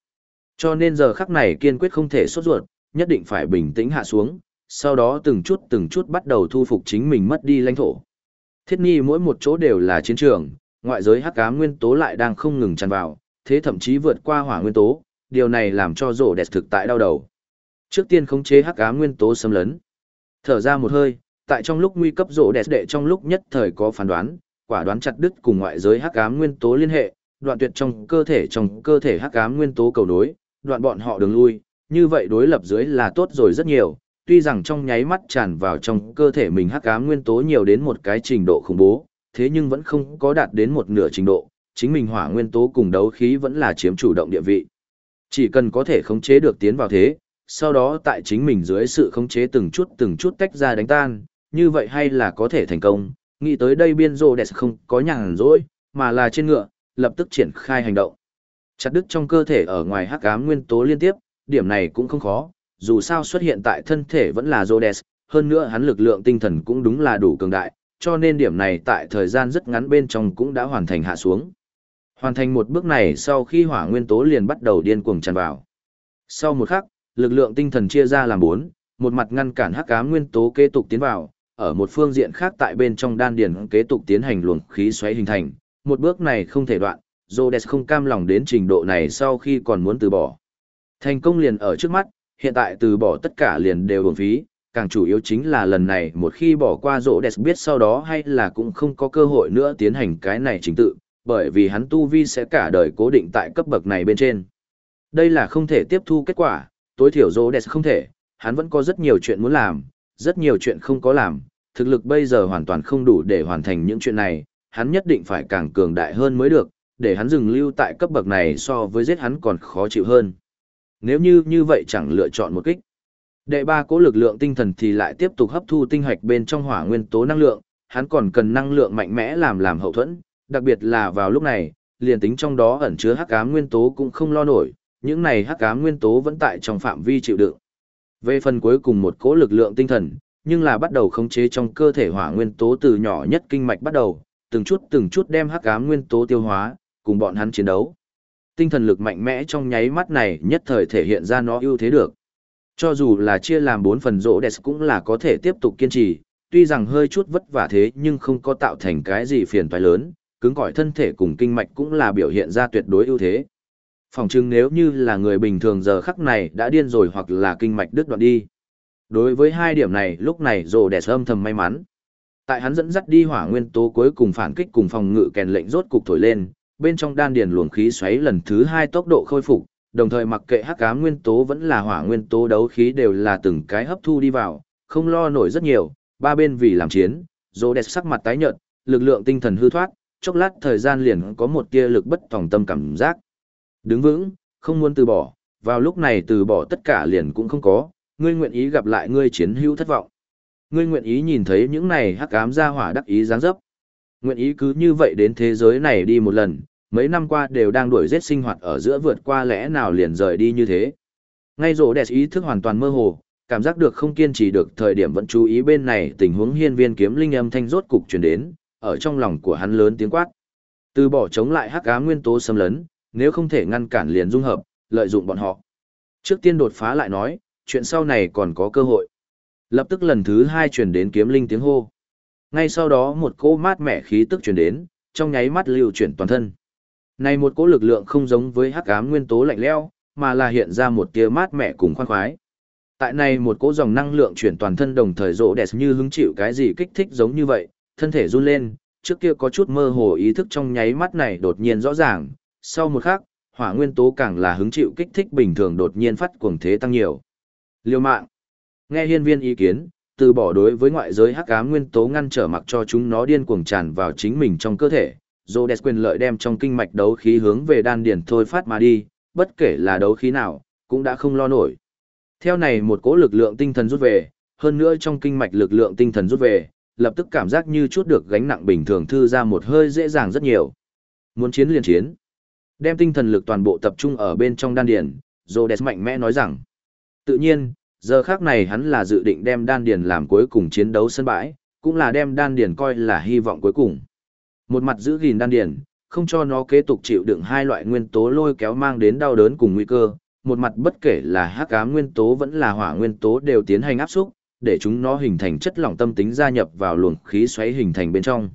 Cho nên giờ khắc này kiên quyết không thể sốt ruột, nhất định phải bình tĩnh hạ xuống, sau đó từng chút từng chút bắt đầu thu phục chính mình mất đi lãnh thổ. Thiết nghi mỗi một chỗ đều là chiến trường, ngoại giới hắc ám nguyên tố lại đang không ngừng tràn vào, thế thậm chí vượt qua hỏa nguyên tố, điều này làm cho rổ đẹp thực tại đau đầu. Trước tiên khống chế hắc ám nguyên tố xâm lấn. Thở ra một hơi, tại trong lúc nguy cấp rộ đẹp đệ trong lúc nhất thời có phán đoán, quả đoán chặt đứt cùng ngoại giới hắc ám nguyên tố liên hệ, đoạn tuyệt trong cơ thể trong cơ thể hắc ám nguyên tố cầu nối, đoạn bọn họ đường lui, như vậy đối lập dưới là tốt rồi rất nhiều, tuy rằng trong nháy mắt tràn vào trong cơ thể mình hắc ám nguyên tố nhiều đến một cái trình độ khủng bố, thế nhưng vẫn không có đạt đến một nửa trình độ, chính mình hỏa nguyên tố cùng đấu khí vẫn là chiếm chủ động địa vị. Chỉ cần có thể khống chế được tiến vào thế, sau đó tại chính mình dưới sự khống chế từng chút từng chút tách ra đánh tan, như vậy hay là có thể thành công, nghĩ tới đây biên rồ đẹp không có nhàn rỗi, mà là trên ngựa, lập tức triển khai hành động. Chặt đứt trong cơ thể ở ngoài hắc ám nguyên tố liên tiếp, điểm này cũng không khó, dù sao xuất hiện tại thân thể vẫn là Rhodes, hơn nữa hắn lực lượng tinh thần cũng đúng là đủ cường đại, cho nên điểm này tại thời gian rất ngắn bên trong cũng đã hoàn thành hạ xuống. Hoàn thành một bước này sau khi hỏa nguyên tố liền bắt đầu điên cuồng tràn vào. Sau một khắc, lực lượng tinh thần chia ra làm bốn, một mặt ngăn cản hắc ám nguyên tố kế tục tiến vào, ở một phương diện khác tại bên trong đan điền kế tục tiến hành luồng khí xoáy hình thành, một bước này không thể đoạn, Rhodes không cam lòng đến trình độ này sau khi còn muốn từ bỏ. Thành công liền ở trước mắt, hiện tại từ bỏ tất cả liền đều uổng phí, càng chủ yếu chính là lần này một khi bỏ qua rỗ đẹp biết sau đó hay là cũng không có cơ hội nữa tiến hành cái này chính tự, bởi vì hắn tu vi sẽ cả đời cố định tại cấp bậc này bên trên. Đây là không thể tiếp thu kết quả, tối thiểu rỗ đẹp không thể, hắn vẫn có rất nhiều chuyện muốn làm, rất nhiều chuyện không có làm, thực lực bây giờ hoàn toàn không đủ để hoàn thành những chuyện này, hắn nhất định phải càng cường đại hơn mới được, để hắn dừng lưu tại cấp bậc này so với giết hắn còn khó chịu hơn nếu như như vậy chẳng lựa chọn một kích. Đệ ba cố lực lượng tinh thần thì lại tiếp tục hấp thu tinh hạch bên trong hỏa nguyên tố năng lượng, hắn còn cần năng lượng mạnh mẽ làm làm hậu thuẫn, đặc biệt là vào lúc này, liền tính trong đó ẩn chứa hắc ám nguyên tố cũng không lo nổi, những này hắc ám nguyên tố vẫn tại trong phạm vi chịu đựng. Về phần cuối cùng một cố lực lượng tinh thần, nhưng là bắt đầu khống chế trong cơ thể hỏa nguyên tố từ nhỏ nhất kinh mạch bắt đầu, từng chút từng chút đem hắc ám nguyên tố tiêu hóa, cùng bọn hắn chiến đấu tinh thần lực mạnh mẽ trong nháy mắt này nhất thời thể hiện ra nó ưu thế được. Cho dù là chia làm bốn phần rỗ đẹp cũng là có thể tiếp tục kiên trì, tuy rằng hơi chút vất vả thế nhưng không có tạo thành cái gì phiền toái lớn, cứng cỏi thân thể cùng kinh mạch cũng là biểu hiện ra tuyệt đối ưu thế. Phòng chừng nếu như là người bình thường giờ khắc này đã điên rồi hoặc là kinh mạch đứt đoạn đi. Đối với hai điểm này lúc này rồ đẹp âm thầm may mắn. Tại hắn dẫn dắt đi hỏa nguyên tố cuối cùng phản kích cùng phòng ngự kèn lệnh rốt cục thổi lên, bên trong đan điền luồng khí xoáy lần thứ hai tốc độ khôi phục, đồng thời mặc kệ hắc ám nguyên tố vẫn là hỏa nguyên tố đấu khí đều là từng cái hấp thu đi vào, không lo nổi rất nhiều, ba bên vì làm chiến, rồ đẹp sắc mặt tái nhợt, lực lượng tinh thần hư thoát, chốc lát thời gian liền có một tia lực bất tòng tâm cảm giác. Đứng vững, không muốn từ bỏ, vào lúc này từ bỏ tất cả liền cũng không có, ngươi nguyện ý gặp lại ngươi chiến hữu thất vọng. Ngươi nguyện ý nhìn thấy những này hắc ám gia hỏa đắc ý dáng dấp. Nguyện ý cứ như vậy đến thế giới này đi một lần, mấy năm qua đều đang đuổi giết sinh hoạt ở giữa vượt qua lẽ nào liền rời đi như thế. Ngay rổ đẹp ý thức hoàn toàn mơ hồ, cảm giác được không kiên trì được thời điểm vẫn chú ý bên này tình huống hiên viên kiếm linh âm thanh rốt cục truyền đến, ở trong lòng của hắn lớn tiếng quát. Từ bỏ chống lại hắc ám nguyên tố xâm lấn, nếu không thể ngăn cản liền dung hợp, lợi dụng bọn họ. Trước tiên đột phá lại nói, chuyện sau này còn có cơ hội. Lập tức lần thứ hai truyền đến kiếm linh tiếng hô. Ngay sau đó một cỗ mát mẻ khí tức truyền đến, trong nháy mắt lưu chuyển toàn thân. Này một cỗ lực lượng không giống với hắc ám nguyên tố lạnh lẽo, mà là hiện ra một tia mát mẻ cùng khoan khoái. Tại này một cỗ dòng năng lượng chuyển toàn thân đồng thời rộ đẹp như hứng chịu cái gì kích thích giống như vậy, thân thể run lên, trước kia có chút mơ hồ ý thức trong nháy mắt này đột nhiên rõ ràng, sau một khắc, hỏa nguyên tố càng là hứng chịu kích thích bình thường đột nhiên phát cuồng thế tăng nhiều. Liêu mạng. Nghe hiên viên ý kiến, từ bỏ đối với ngoại giới hắc ám nguyên tố ngăn trở mặc cho chúng nó điên cuồng tràn vào chính mình trong cơ thể. Rhodes quyền lợi đem trong kinh mạch đấu khí hướng về đan điển thôi phát mà đi, bất kể là đấu khí nào, cũng đã không lo nổi. Theo này một cỗ lực lượng tinh thần rút về, hơn nữa trong kinh mạch lực lượng tinh thần rút về, lập tức cảm giác như chút được gánh nặng bình thường thư ra một hơi dễ dàng rất nhiều. Muốn chiến liền chiến. Đem tinh thần lực toàn bộ tập trung ở bên trong đan điền, Rhodes mạnh mẽ nói rằng. Tự nhiên, giờ khác này hắn là dự định đem đan điền làm cuối cùng chiến đấu sân bãi, cũng là đem đan điền coi là hy vọng cuối cùng. Một mặt giữ gìn đan điền, không cho nó kế tục chịu đựng hai loại nguyên tố lôi kéo mang đến đau đớn cùng nguy cơ, một mặt bất kể là hắc ám nguyên tố vẫn là hỏa nguyên tố đều tiến hành áp xúc, để chúng nó hình thành chất lỏng tâm tính gia nhập vào luồng khí xoáy hình thành bên trong.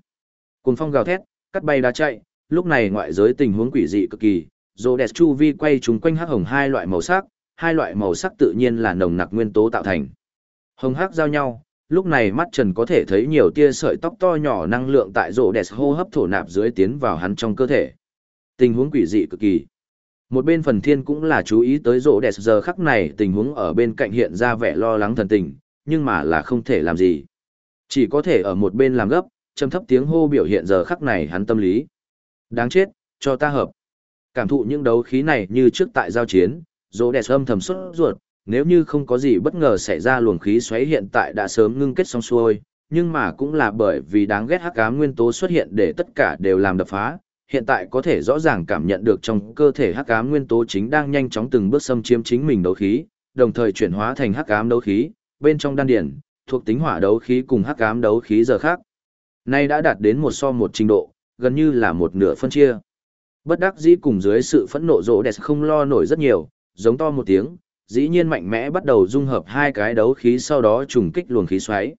Cùng phong gào thét, cắt bay đá chạy, lúc này ngoại giới tình huống quỷ dị cực kỳ, Rhodes chu vi quay chúng quanh hắc hồng hai loại màu sắc, hai loại màu sắc tự nhiên là nồng nặc nguyên tố tạo thành. Hồng hắc giao nhau, lúc này mắt trần có thể thấy nhiều tia sợi tóc to nhỏ năng lượng tại rổ đẹp hô hấp thổ nạp dưới tiến vào hắn trong cơ thể. Tình huống quỷ dị cực kỳ. Một bên phần thiên cũng là chú ý tới rổ đẹp giờ khắc này tình huống ở bên cạnh hiện ra vẻ lo lắng thần tình, nhưng mà là không thể làm gì. Chỉ có thể ở một bên làm gấp, trầm thấp tiếng hô biểu hiện giờ khắc này hắn tâm lý. Đáng chết, cho ta hợp. Cảm thụ những đấu khí này như trước tại giao chiến, dỗ đẹp âm thầm xuất ruột, nếu như không có gì bất ngờ xảy ra luồng khí xoáy hiện tại đã sớm ngưng kết xong xuôi, nhưng mà cũng là bởi vì đáng ghét hắc ám nguyên tố xuất hiện để tất cả đều làm đập phá, hiện tại có thể rõ ràng cảm nhận được trong cơ thể hắc ám nguyên tố chính đang nhanh chóng từng bước xâm chiếm chính mình đấu khí, đồng thời chuyển hóa thành hắc ám đấu khí, bên trong đan điển, thuộc tính hỏa đấu khí cùng hắc ám đấu khí giờ khác. Nay đã đạt đến một so một trình độ, gần như là một nửa phân chia. Bất đắc dĩ cùng dưới sự phẫn nộ rỗ đẹp không lo nổi rất nhiều, giống to một tiếng, dĩ nhiên mạnh mẽ bắt đầu dung hợp hai cái đấu khí sau đó trùng kích luồng khí xoáy.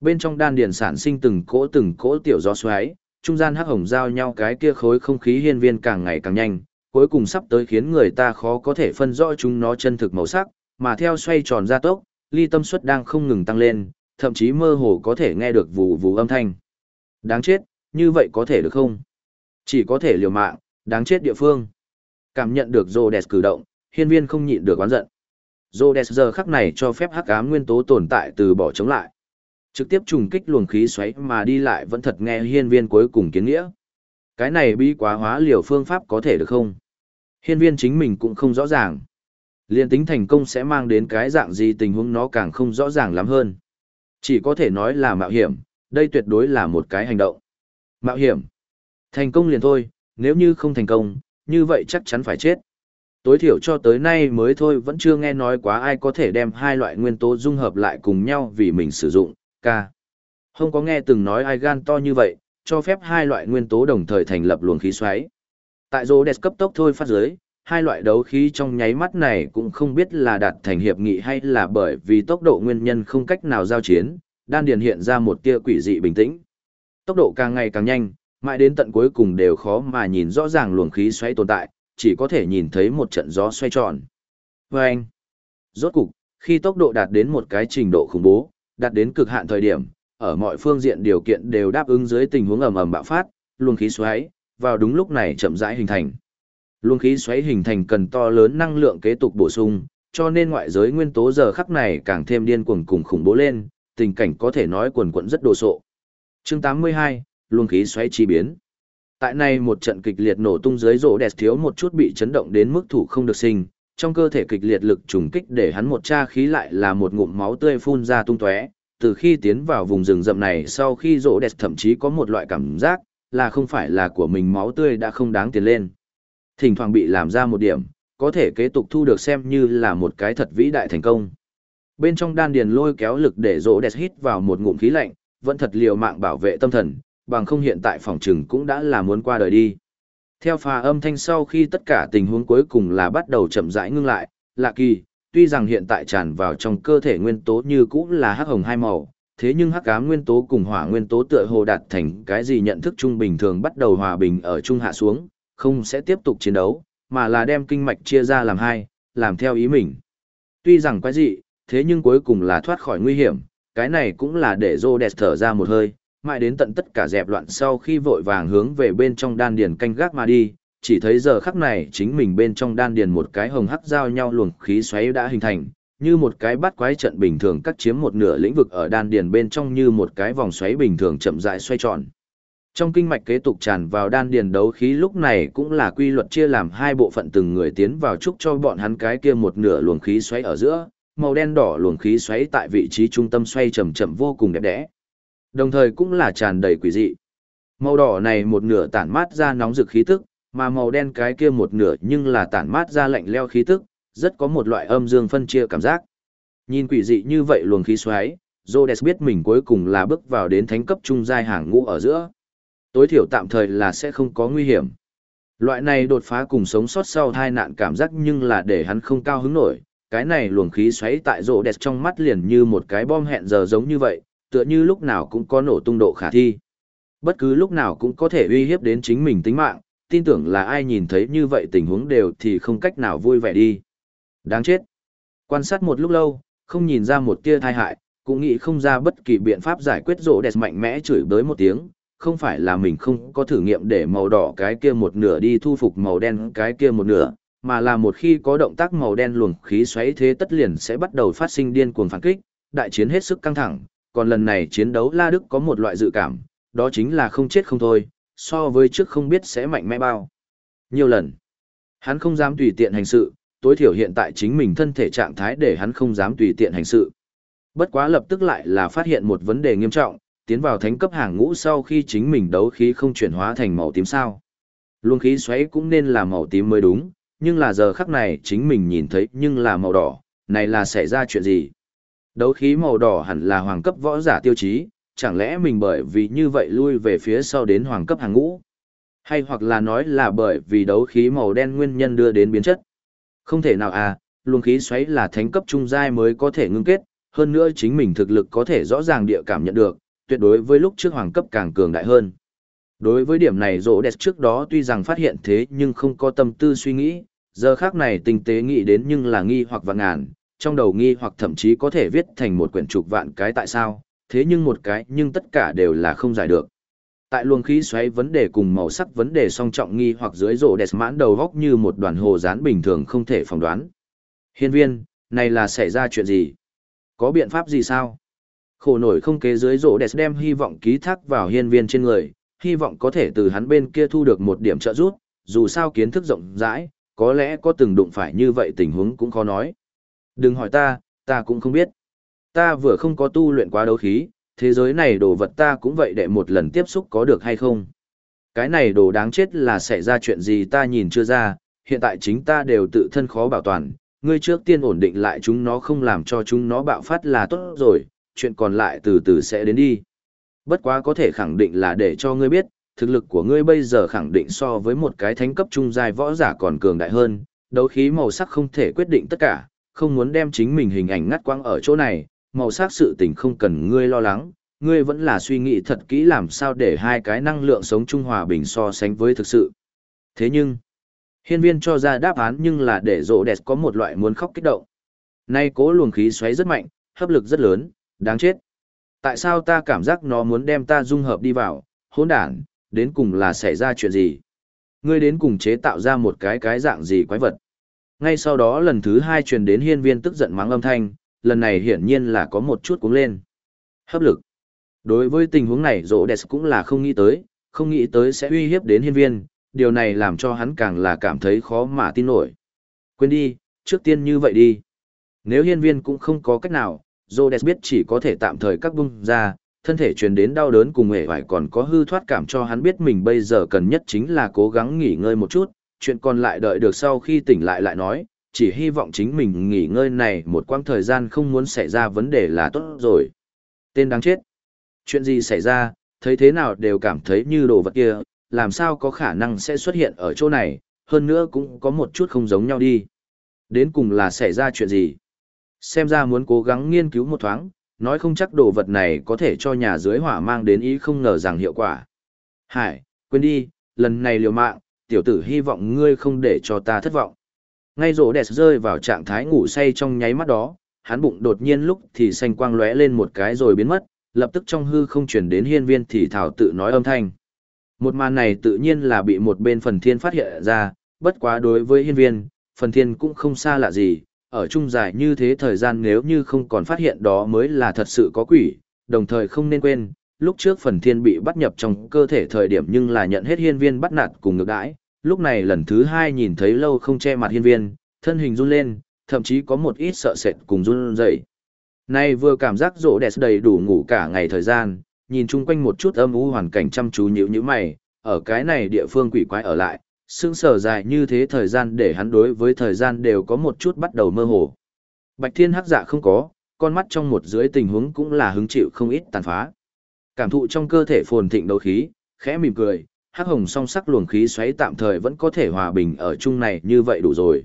Bên trong đan điền sản sinh từng cỗ từng cỗ tiểu gió xoáy, trung gian hắc hồng giao nhau cái kia khối không khí hiên viên càng ngày càng nhanh, cuối cùng sắp tới khiến người ta khó có thể phân rõ chúng nó chân thực màu sắc, mà theo xoay tròn ra tốc, ly tâm suất đang không ngừng tăng lên, thậm chí mơ hồ có thể nghe được vù vù âm thanh. Đáng chết, như vậy có thể được không? Chỉ có thể liều mạng, đáng chết địa phương. Cảm nhận được Rhodes cử động, hiên viên không nhịn được oán giận. Rhodes giờ khắc này cho phép hắc ám nguyên tố tồn tại từ bỏ chống lại. Trực tiếp trùng kích luồng khí xoáy mà đi lại vẫn thật nghe hiên viên cuối cùng kiến nghĩa. Cái này bi quá hóa liều phương pháp có thể được không? Hiên viên chính mình cũng không rõ ràng. Liên tính thành công sẽ mang đến cái dạng gì tình huống nó càng không rõ ràng lắm hơn. Chỉ có thể nói là mạo hiểm, đây tuyệt đối là một cái hành động. Mạo hiểm. Thành công liền thôi, nếu như không thành công, như vậy chắc chắn phải chết. Tối thiểu cho tới nay mới thôi vẫn chưa nghe nói quá ai có thể đem hai loại nguyên tố dung hợp lại cùng nhau vì mình sử dụng, ca. Không có nghe từng nói ai gan to như vậy, cho phép hai loại nguyên tố đồng thời thành lập luồng khí xoáy. Tại rô đẹp cấp tốc thôi phát giới, hai loại đấu khí trong nháy mắt này cũng không biết là đạt thành hiệp nghị hay là bởi vì tốc độ nguyên nhân không cách nào giao chiến, đan điền hiện ra một tia quỷ dị bình tĩnh. Tốc độ càng ngày càng nhanh, mãi đến tận cuối cùng đều khó mà nhìn rõ ràng luồng khí xoáy tồn tại, chỉ có thể nhìn thấy một trận gió xoay tròn. Vâng. rốt cục, khi tốc độ đạt đến một cái trình độ khủng bố, đạt đến cực hạn thời điểm, ở mọi phương diện điều kiện đều đáp ứng dưới tình huống ầm ầm bạo phát, luồng khí xoáy, vào đúng lúc này chậm rãi hình thành. Luồng khí xoáy hình thành cần to lớn năng lượng kế tục bổ sung, cho nên ngoại giới nguyên tố giờ khắc này càng thêm điên cuồng cùng khủng bố lên, tình cảnh có thể nói quần quẫn rất đồ sộ. Chương 82, luồng khí xoáy chi biến. Tại này một trận kịch liệt nổ tung dưới rỗ đẹp thiếu một chút bị chấn động đến mức thủ không được sinh, trong cơ thể kịch liệt lực trùng kích để hắn một tra khí lại là một ngụm máu tươi phun ra tung tóe. Từ khi tiến vào vùng rừng rậm này sau khi rỗ đẹp thậm chí có một loại cảm giác là không phải là của mình máu tươi đã không đáng tiền lên. Thỉnh thoảng bị làm ra một điểm, có thể kế tục thu được xem như là một cái thật vĩ đại thành công. Bên trong đan điền lôi kéo lực để rỗ đẹp hít vào một ngụm khí lạnh, vẫn thật liều mạng bảo vệ tâm thần, bằng không hiện tại phòng trừng cũng đã là muốn qua đời đi. Theo phà âm thanh sau khi tất cả tình huống cuối cùng là bắt đầu chậm rãi ngưng lại, lạ kỳ, tuy rằng hiện tại tràn vào trong cơ thể nguyên tố như cũ là hắc hồng hai màu, thế nhưng hắc ám nguyên tố cùng hỏa nguyên tố tựa hồ đạt thành cái gì nhận thức trung bình thường bắt đầu hòa bình ở trung hạ xuống, không sẽ tiếp tục chiến đấu, mà là đem kinh mạch chia ra làm hai, làm theo ý mình. Tuy rằng quái dị, thế nhưng cuối cùng là thoát khỏi nguy hiểm, cái này cũng là để Rhodes thở ra một hơi, mãi đến tận tất cả dẹp loạn sau khi vội vàng hướng về bên trong đan điền canh gác mà đi, chỉ thấy giờ khắc này chính mình bên trong đan điền một cái hồng hắc giao nhau luồng khí xoáy đã hình thành, như một cái bắt quái trận bình thường cắt chiếm một nửa lĩnh vực ở đan điền bên trong như một cái vòng xoáy bình thường chậm rãi xoay tròn. Trong kinh mạch kế tục tràn vào đan điền đấu khí lúc này cũng là quy luật chia làm hai bộ phận từng người tiến vào chúc cho bọn hắn cái kia một nửa luồng khí xoáy ở giữa, màu đen đỏ luồng khí xoáy tại vị trí trung tâm xoay chậm chậm vô cùng đẹp đẽ. Đồng thời cũng là tràn đầy quỷ dị. Màu đỏ này một nửa tản mát ra nóng rực khí tức, mà màu đen cái kia một nửa nhưng là tản mát ra lạnh leo khí tức, rất có một loại âm dương phân chia cảm giác. Nhìn quỷ dị như vậy luồng khí xoáy, Rhodes biết mình cuối cùng là bước vào đến thánh cấp trung giai hàng ngũ ở giữa. Tối thiểu tạm thời là sẽ không có nguy hiểm. Loại này đột phá cùng sống sót sau tai nạn cảm giác nhưng là để hắn không cao hứng nổi, cái này luồng khí xoáy tại rộ đẹp trong mắt liền như một cái bom hẹn giờ giống như vậy, tựa như lúc nào cũng có nổ tung độ khả thi. Bất cứ lúc nào cũng có thể uy hiếp đến chính mình tính mạng, tin tưởng là ai nhìn thấy như vậy tình huống đều thì không cách nào vui vẻ đi. Đáng chết. Quan sát một lúc lâu, không nhìn ra một tia thai hại, cũng nghĩ không ra bất kỳ biện pháp giải quyết rộ đẹp mạnh mẽ chửi bới một tiếng, không phải là mình không có thử nghiệm để màu đỏ cái kia một nửa đi thu phục màu đen cái kia một nửa, mà là một khi có động tác màu đen luồng khí xoáy thế tất liền sẽ bắt đầu phát sinh điên cuồng phản kích, đại chiến hết sức căng thẳng, còn lần này chiến đấu La Đức có một loại dự cảm, đó chính là không chết không thôi, so với trước không biết sẽ mạnh mẽ bao. Nhiều lần, hắn không dám tùy tiện hành sự, tối thiểu hiện tại chính mình thân thể trạng thái để hắn không dám tùy tiện hành sự. Bất quá lập tức lại là phát hiện một vấn đề nghiêm trọng, tiến vào thánh cấp hàng ngũ sau khi chính mình đấu khí không chuyển hóa thành màu tím sao. Luồng khí xoáy cũng nên là màu tím mới đúng, nhưng là giờ khắc này chính mình nhìn thấy nhưng là màu đỏ, này là xảy ra chuyện gì? Đấu khí màu đỏ hẳn là hoàng cấp võ giả tiêu chí, chẳng lẽ mình bởi vì như vậy lui về phía sau đến hoàng cấp hàng ngũ? Hay hoặc là nói là bởi vì đấu khí màu đen nguyên nhân đưa đến biến chất? Không thể nào à, luồng khí xoáy là thánh cấp trung giai mới có thể ngưng kết, hơn nữa chính mình thực lực có thể rõ ràng địa cảm nhận được, tuyệt đối với lúc trước hoàng cấp càng cường đại hơn. Đối với điểm này rỗ đẹp trước đó tuy rằng phát hiện thế nhưng không có tâm tư suy nghĩ, giờ khác này tinh tế nghĩ đến nhưng là nghi hoặc vạn ngàn, trong đầu nghi hoặc thậm chí có thể viết thành một quyển trục vạn cái tại sao, thế nhưng một cái nhưng tất cả đều là không giải được. Tại luồng khí xoáy vấn đề cùng màu sắc vấn đề song trọng nghi hoặc dưới rổ đẹp mãn đầu góc như một đoàn hồ dán bình thường không thể phỏng đoán. Hiên viên, này là xảy ra chuyện gì? Có biện pháp gì sao? Khổ nổi không kế dưới rổ đẹp đem hy vọng ký thác vào hiên viên trên người, hy vọng có thể từ hắn bên kia thu được một điểm trợ giúp, dù sao kiến thức rộng rãi, có lẽ có từng đụng phải như vậy tình huống cũng khó nói. Đừng hỏi ta, ta cũng không biết. Ta vừa không có tu luyện quá đấu khí, thế giới này đồ vật ta cũng vậy để một lần tiếp xúc có được hay không. Cái này đồ đáng chết là xảy ra chuyện gì ta nhìn chưa ra, hiện tại chính ta đều tự thân khó bảo toàn, ngươi trước tiên ổn định lại chúng nó không làm cho chúng nó bạo phát là tốt rồi, chuyện còn lại từ từ sẽ đến đi. Bất quá có thể khẳng định là để cho ngươi biết, thực lực của ngươi bây giờ khẳng định so với một cái thánh cấp trung giai võ giả còn cường đại hơn, đấu khí màu sắc không thể quyết định tất cả, không muốn đem chính mình hình ảnh ngắt quăng ở chỗ này, màu sắc sự tình không cần ngươi lo lắng, ngươi vẫn là suy nghĩ thật kỹ làm sao để hai cái năng lượng sống trung hòa bình so sánh với thực sự. Thế nhưng, hiên viên cho ra đáp án nhưng là để rộ đẹp có một loại muốn khóc kích động. Nay cố luồng khí xoáy rất mạnh, hấp lực rất lớn, đáng chết. Tại sao ta cảm giác nó muốn đem ta dung hợp đi vào, hỗn đản, đến cùng là xảy ra chuyện gì? Ngươi đến cùng chế tạo ra một cái cái dạng gì quái vật? Ngay sau đó lần thứ hai truyền đến hiên viên tức giận mắng âm thanh, lần này hiển nhiên là có một chút cuống lên. Hấp lực. Đối với tình huống này rỗ đẹp cũng là không nghĩ tới, không nghĩ tới sẽ uy hiếp đến hiên viên, điều này làm cho hắn càng là cảm thấy khó mà tin nổi. Quên đi, trước tiên như vậy đi. Nếu hiên viên cũng không có cách nào, Rhodes biết chỉ có thể tạm thời cắt bung ra, thân thể truyền đến đau đớn cùng hề vải còn có hư thoát cảm cho hắn biết mình bây giờ cần nhất chính là cố gắng nghỉ ngơi một chút, chuyện còn lại đợi được sau khi tỉnh lại lại nói, chỉ hy vọng chính mình nghỉ ngơi này một quãng thời gian không muốn xảy ra vấn đề là tốt rồi. Tên đáng chết. Chuyện gì xảy ra, thấy thế nào đều cảm thấy như đồ vật kia, làm sao có khả năng sẽ xuất hiện ở chỗ này, hơn nữa cũng có một chút không giống nhau đi. Đến cùng là xảy ra chuyện gì? Xem ra muốn cố gắng nghiên cứu một thoáng, nói không chắc đồ vật này có thể cho nhà dưới hỏa mang đến ý không ngờ rằng hiệu quả. Hải, quên đi, lần này liều mạng, tiểu tử hy vọng ngươi không để cho ta thất vọng. Ngay rổ đẹp rơi vào trạng thái ngủ say trong nháy mắt đó, hắn bụng đột nhiên lúc thì xanh quang lóe lên một cái rồi biến mất, lập tức trong hư không chuyển đến hiên viên thì thảo tự nói âm thanh. Một màn này tự nhiên là bị một bên phần thiên phát hiện ra, bất quá đối với hiên viên, phần thiên cũng không xa lạ gì, ở chung dài như thế thời gian nếu như không còn phát hiện đó mới là thật sự có quỷ, đồng thời không nên quên, lúc trước phần thiên bị bắt nhập trong cơ thể thời điểm nhưng là nhận hết hiên viên bắt nạt cùng ngược đãi, lúc này lần thứ hai nhìn thấy lâu không che mặt hiên viên, thân hình run lên, thậm chí có một ít sợ sệt cùng run rẩy. Nay vừa cảm giác rỗ đẹp đầy đủ ngủ cả ngày thời gian, nhìn chung quanh một chút âm u hoàn cảnh chăm chú nhíu nhíu mày, ở cái này địa phương quỷ quái ở lại, sững sở dài như thế thời gian để hắn đối với thời gian đều có một chút bắt đầu mơ hồ. Bạch thiên hắc dạ không có, con mắt trong một dưới tình huống cũng là hứng chịu không ít tàn phá. Cảm thụ trong cơ thể phồn thịnh đấu khí, khẽ mỉm cười, hắc hồng song sắc luồng khí xoáy tạm thời vẫn có thể hòa bình ở chung này như vậy đủ rồi.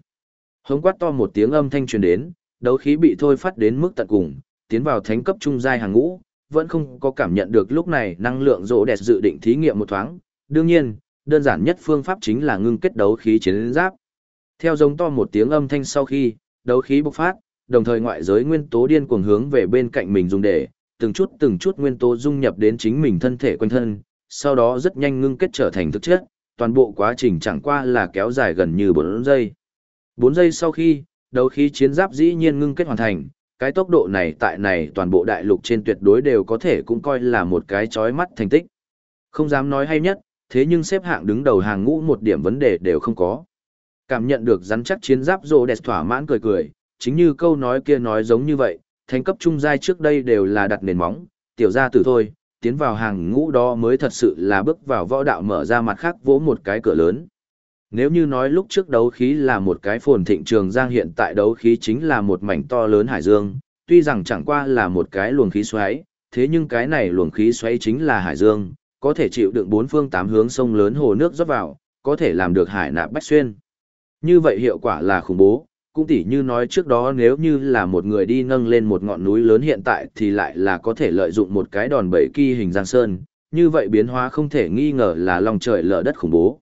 Hống quát to một tiếng âm thanh truyền đến, đấu khí bị thôi phát đến mức tận cùng, tiến vào thánh cấp trung giai hàng ngũ, vẫn không có cảm nhận được lúc này năng lượng rỗ đẹp dự định thí nghiệm một thoáng. Đương nhiên, đơn giản nhất phương pháp chính là ngưng kết đấu khí chiến giáp. Theo giống to một tiếng âm thanh sau khi, đấu khí bộc phát, đồng thời ngoại giới nguyên tố điên cuồng hướng về bên cạnh mình dùng để, từng chút từng chút nguyên tố dung nhập đến chính mình thân thể quanh thân, sau đó rất nhanh ngưng kết trở thành thực chất, toàn bộ quá trình chẳng qua là kéo dài gần như 4 giây. 4 giây sau khi, đấu khí chiến giáp dĩ nhiên ngưng kết hoàn thành, cái tốc độ này tại này toàn bộ đại lục trên tuyệt đối đều có thể cũng coi là một cái chói mắt thành tích. Không dám nói hay nhất, thế nhưng xếp hạng đứng đầu hàng ngũ một điểm vấn đề đều không có. Cảm nhận được rắn chắc chiến giáp rô đẹp thỏa mãn cười cười, chính như câu nói kia nói giống như vậy, thành cấp trung giai trước đây đều là đặt nền móng, tiểu gia tử thôi, tiến vào hàng ngũ đó mới thật sự là bước vào võ đạo mở ra mặt khác vỗ một cái cửa lớn. Nếu như nói lúc trước đấu khí là một cái phồn thịnh trường giang hiện tại đấu khí chính là một mảnh to lớn hải dương, tuy rằng chẳng qua là một cái luồng khí xoáy, thế nhưng cái này luồng khí xoáy chính là hải dương, có thể chịu đựng bốn phương tám hướng sông lớn hồ nước rót vào, có thể làm được hải nạp bách xuyên. Như vậy hiệu quả là khủng bố, cũng tỉ như nói trước đó nếu như là một người đi nâng lên một ngọn núi lớn hiện tại thì lại là có thể lợi dụng một cái đòn bẩy kỳ hình giang sơn, như vậy biến hóa không thể nghi ngờ là lòng trời lở đất khủng bố.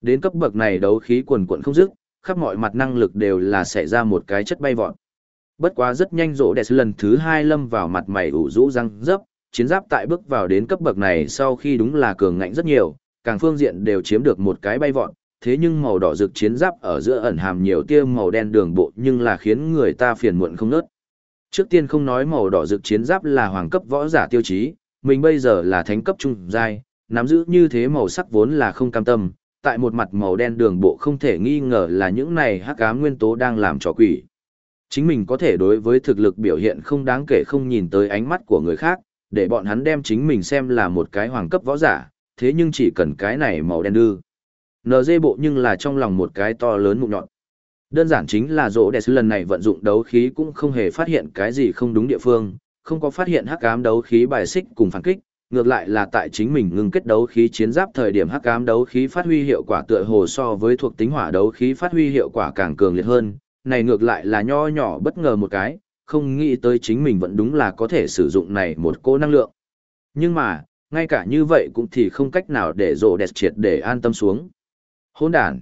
Đến cấp bậc này đấu khí quần quận không dứt, khắp mọi mặt năng lực đều là xảy ra một cái chất bay vọt. Bất quá rất nhanh rỗ đẹp lần thứ hai lâm vào mặt mày ủ rũ răng dấp, chiến giáp tại bước vào đến cấp bậc này sau khi đúng là cường ngạnh rất nhiều, càng phương diện đều chiếm được một cái bay vọt, thế nhưng màu đỏ rực chiến giáp ở giữa ẩn hàm nhiều tia màu đen đường bộ nhưng là khiến người ta phiền muộn không nớt. Trước tiên không nói màu đỏ rực chiến giáp là hoàng cấp võ giả tiêu chí, mình bây giờ là thánh cấp trung giai, nắm giữ như thế màu sắc vốn là không cam tâm, tại một mặt màu đen đường bộ không thể nghi ngờ là những này hắc ám nguyên tố đang làm trò quỷ. Chính mình có thể đối với thực lực biểu hiện không đáng kể không nhìn tới ánh mắt của người khác, để bọn hắn đem chính mình xem là một cái hoàng cấp võ giả, thế nhưng chỉ cần cái này màu đen đưa. NG bộ nhưng là trong lòng một cái to lớn mụn nhọn. Đơn giản chính là rỗ đẹp lần này vận dụng đấu khí cũng không hề phát hiện cái gì không đúng địa phương, không có phát hiện hắc ám đấu khí bài xích cùng phản kích, ngược lại là tại chính mình ngưng kết đấu khí chiến giáp thời điểm hắc ám đấu khí phát huy hiệu quả tựa hồ so với thuộc tính hỏa đấu khí phát huy hiệu quả càng cường liệt hơn, này ngược lại là nho nhỏ bất ngờ một cái, không nghĩ tới chính mình vẫn đúng là có thể sử dụng này một cô năng lượng. Nhưng mà, ngay cả như vậy cũng thì không cách nào để rộ đẹp triệt để an tâm xuống. Hôn đàn.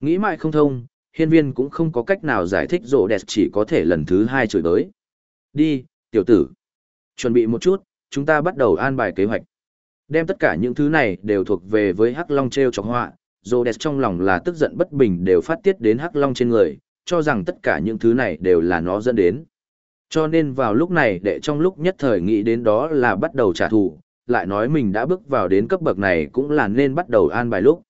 Nghĩ mãi không thông, hiên viên cũng không có cách nào giải thích rộ đẹp chỉ có thể lần thứ hai chửi tới. Đi, tiểu tử. Chuẩn bị một chút, chúng ta bắt đầu an bài kế hoạch. Đem tất cả những thứ này đều thuộc về với Hắc Long treo chọc họa, Rhodes trong lòng là tức giận bất bình đều phát tiết đến Hắc Long trên người, cho rằng tất cả những thứ này đều là nó dẫn đến. Cho nên vào lúc này để trong lúc nhất thời nghĩ đến đó là bắt đầu trả thù, lại nói mình đã bước vào đến cấp bậc này cũng là nên bắt đầu an bài lúc.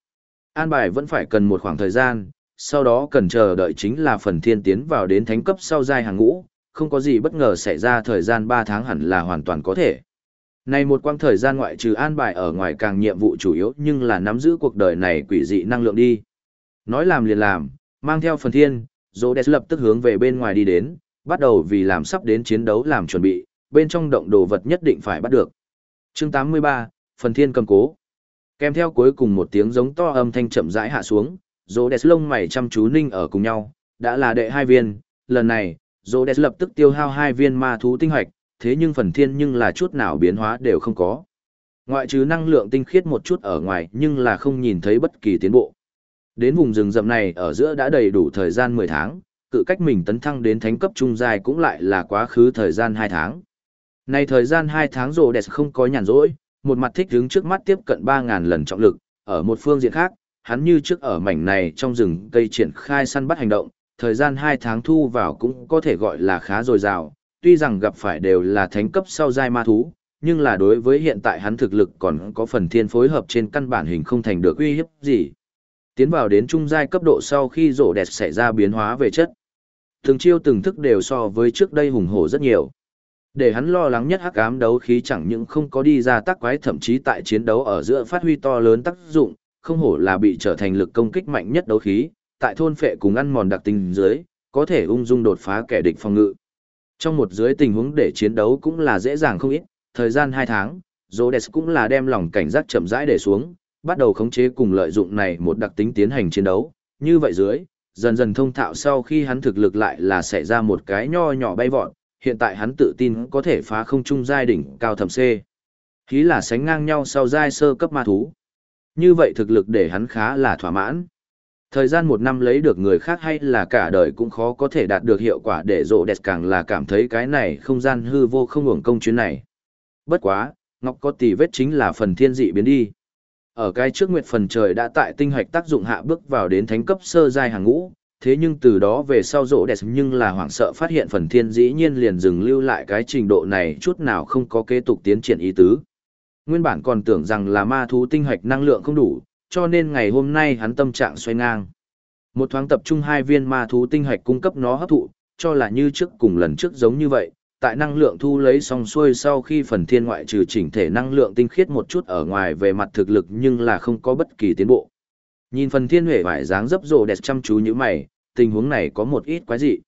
An bài vẫn phải cần một khoảng thời gian, sau đó cần chờ đợi chính là phần thiên tiến vào đến thánh cấp sau giai hàng ngũ, không có gì bất ngờ xảy ra thời gian 3 tháng hẳn là hoàn toàn có thể. Này một quãng thời gian ngoại trừ an bài ở ngoài càng nhiệm vụ chủ yếu nhưng là nắm giữ cuộc đời này quỷ dị năng lượng đi. Nói làm liền làm, mang theo phần thiên, Rhodes lập tức hướng về bên ngoài đi đến, bắt đầu vì làm sắp đến chiến đấu làm chuẩn bị, bên trong động đồ vật nhất định phải bắt được. Chương 83, phần thiên cầm cố. Kèm theo cuối cùng một tiếng giống to âm thanh chậm rãi hạ xuống, Rhodes lông mày chăm chú ninh ở cùng nhau, đã là đệ hai viên, lần này, Rhodes lập tức tiêu hao hai viên ma thú tinh hoạch, thế nhưng phần thiên nhưng là chút nào biến hóa đều không có. Ngoại trừ năng lượng tinh khiết một chút ở ngoài nhưng là không nhìn thấy bất kỳ tiến bộ. Đến vùng rừng rậm này ở giữa đã đầy đủ thời gian 10 tháng, cự cách mình tấn thăng đến thánh cấp trung dài cũng lại là quá khứ thời gian 2 tháng. Này thời gian 2 tháng rồ đẹp không có nhàn rỗi, một mặt thích đứng trước mắt tiếp cận 3.000 lần trọng lực, ở một phương diện khác, hắn như trước ở mảnh này trong rừng cây triển khai săn bắt hành động, thời gian 2 tháng thu vào cũng có thể gọi là khá dồi dào, tuy rằng gặp phải đều là thánh cấp sau giai ma thú, nhưng là đối với hiện tại hắn thực lực còn có phần thiên phối hợp trên căn bản hình không thành được uy hiếp gì. Tiến vào đến trung giai cấp độ sau khi rổ đẹp xảy ra biến hóa về chất. Từng chiêu từng thức đều so với trước đây hùng hổ rất nhiều. Để hắn lo lắng nhất hắc ám đấu khí chẳng những không có đi ra tác quái thậm chí tại chiến đấu ở giữa phát huy to lớn tác dụng, không hổ là bị trở thành lực công kích mạnh nhất đấu khí, tại thôn phệ cùng ăn mòn đặc tình dưới, có thể ung dung đột phá kẻ địch phòng ngự. Trong một dưới tình huống để chiến đấu cũng là dễ dàng không ít, thời gian 2 tháng, Rhodes cũng là đem lòng cảnh giác chậm rãi để xuống, bắt đầu khống chế cùng lợi dụng này một đặc tính tiến hành chiến đấu. Như vậy dưới, dần dần thông thạo sau khi hắn thực lực lại là xảy ra một cái nho nhỏ bay vọt, hiện tại hắn tự tin có thể phá không trung giai đỉnh cao thầm C. Khí là sánh ngang nhau sau giai sơ cấp ma thú. Như vậy thực lực để hắn khá là thỏa mãn. Thời gian một năm lấy được người khác hay là cả đời cũng khó có thể đạt được hiệu quả để rộ đẹp càng là cảm thấy cái này không gian hư vô không hưởng công chuyến này. Bất quá, Ngọc có tỷ vết chính là phần thiên dị biến đi. Ở cái trước nguyệt phần trời đã tại tinh hoạch tác dụng hạ bước vào đến thánh cấp sơ giai hàng ngũ, thế nhưng từ đó về sau rộ đẹp nhưng là hoảng sợ phát hiện phần thiên dĩ nhiên liền dừng lưu lại cái trình độ này chút nào không có kế tục tiến triển ý tứ. Nguyên bản còn tưởng rằng là ma thú tinh hoạch năng lượng không đủ, cho nên ngày hôm nay hắn tâm trạng xoay ngang. Một thoáng tập trung hai viên ma thú tinh hạch cung cấp nó hấp thụ, cho là như trước cùng lần trước giống như vậy, tại năng lượng thu lấy xong xuôi sau khi phần thiên ngoại trừ chỉnh thể năng lượng tinh khiết một chút ở ngoài về mặt thực lực nhưng là không có bất kỳ tiến bộ. Nhìn phần thiên huệ vải dáng dấp rộ đẹp chăm chú như mày, tình huống này có một ít quái dị.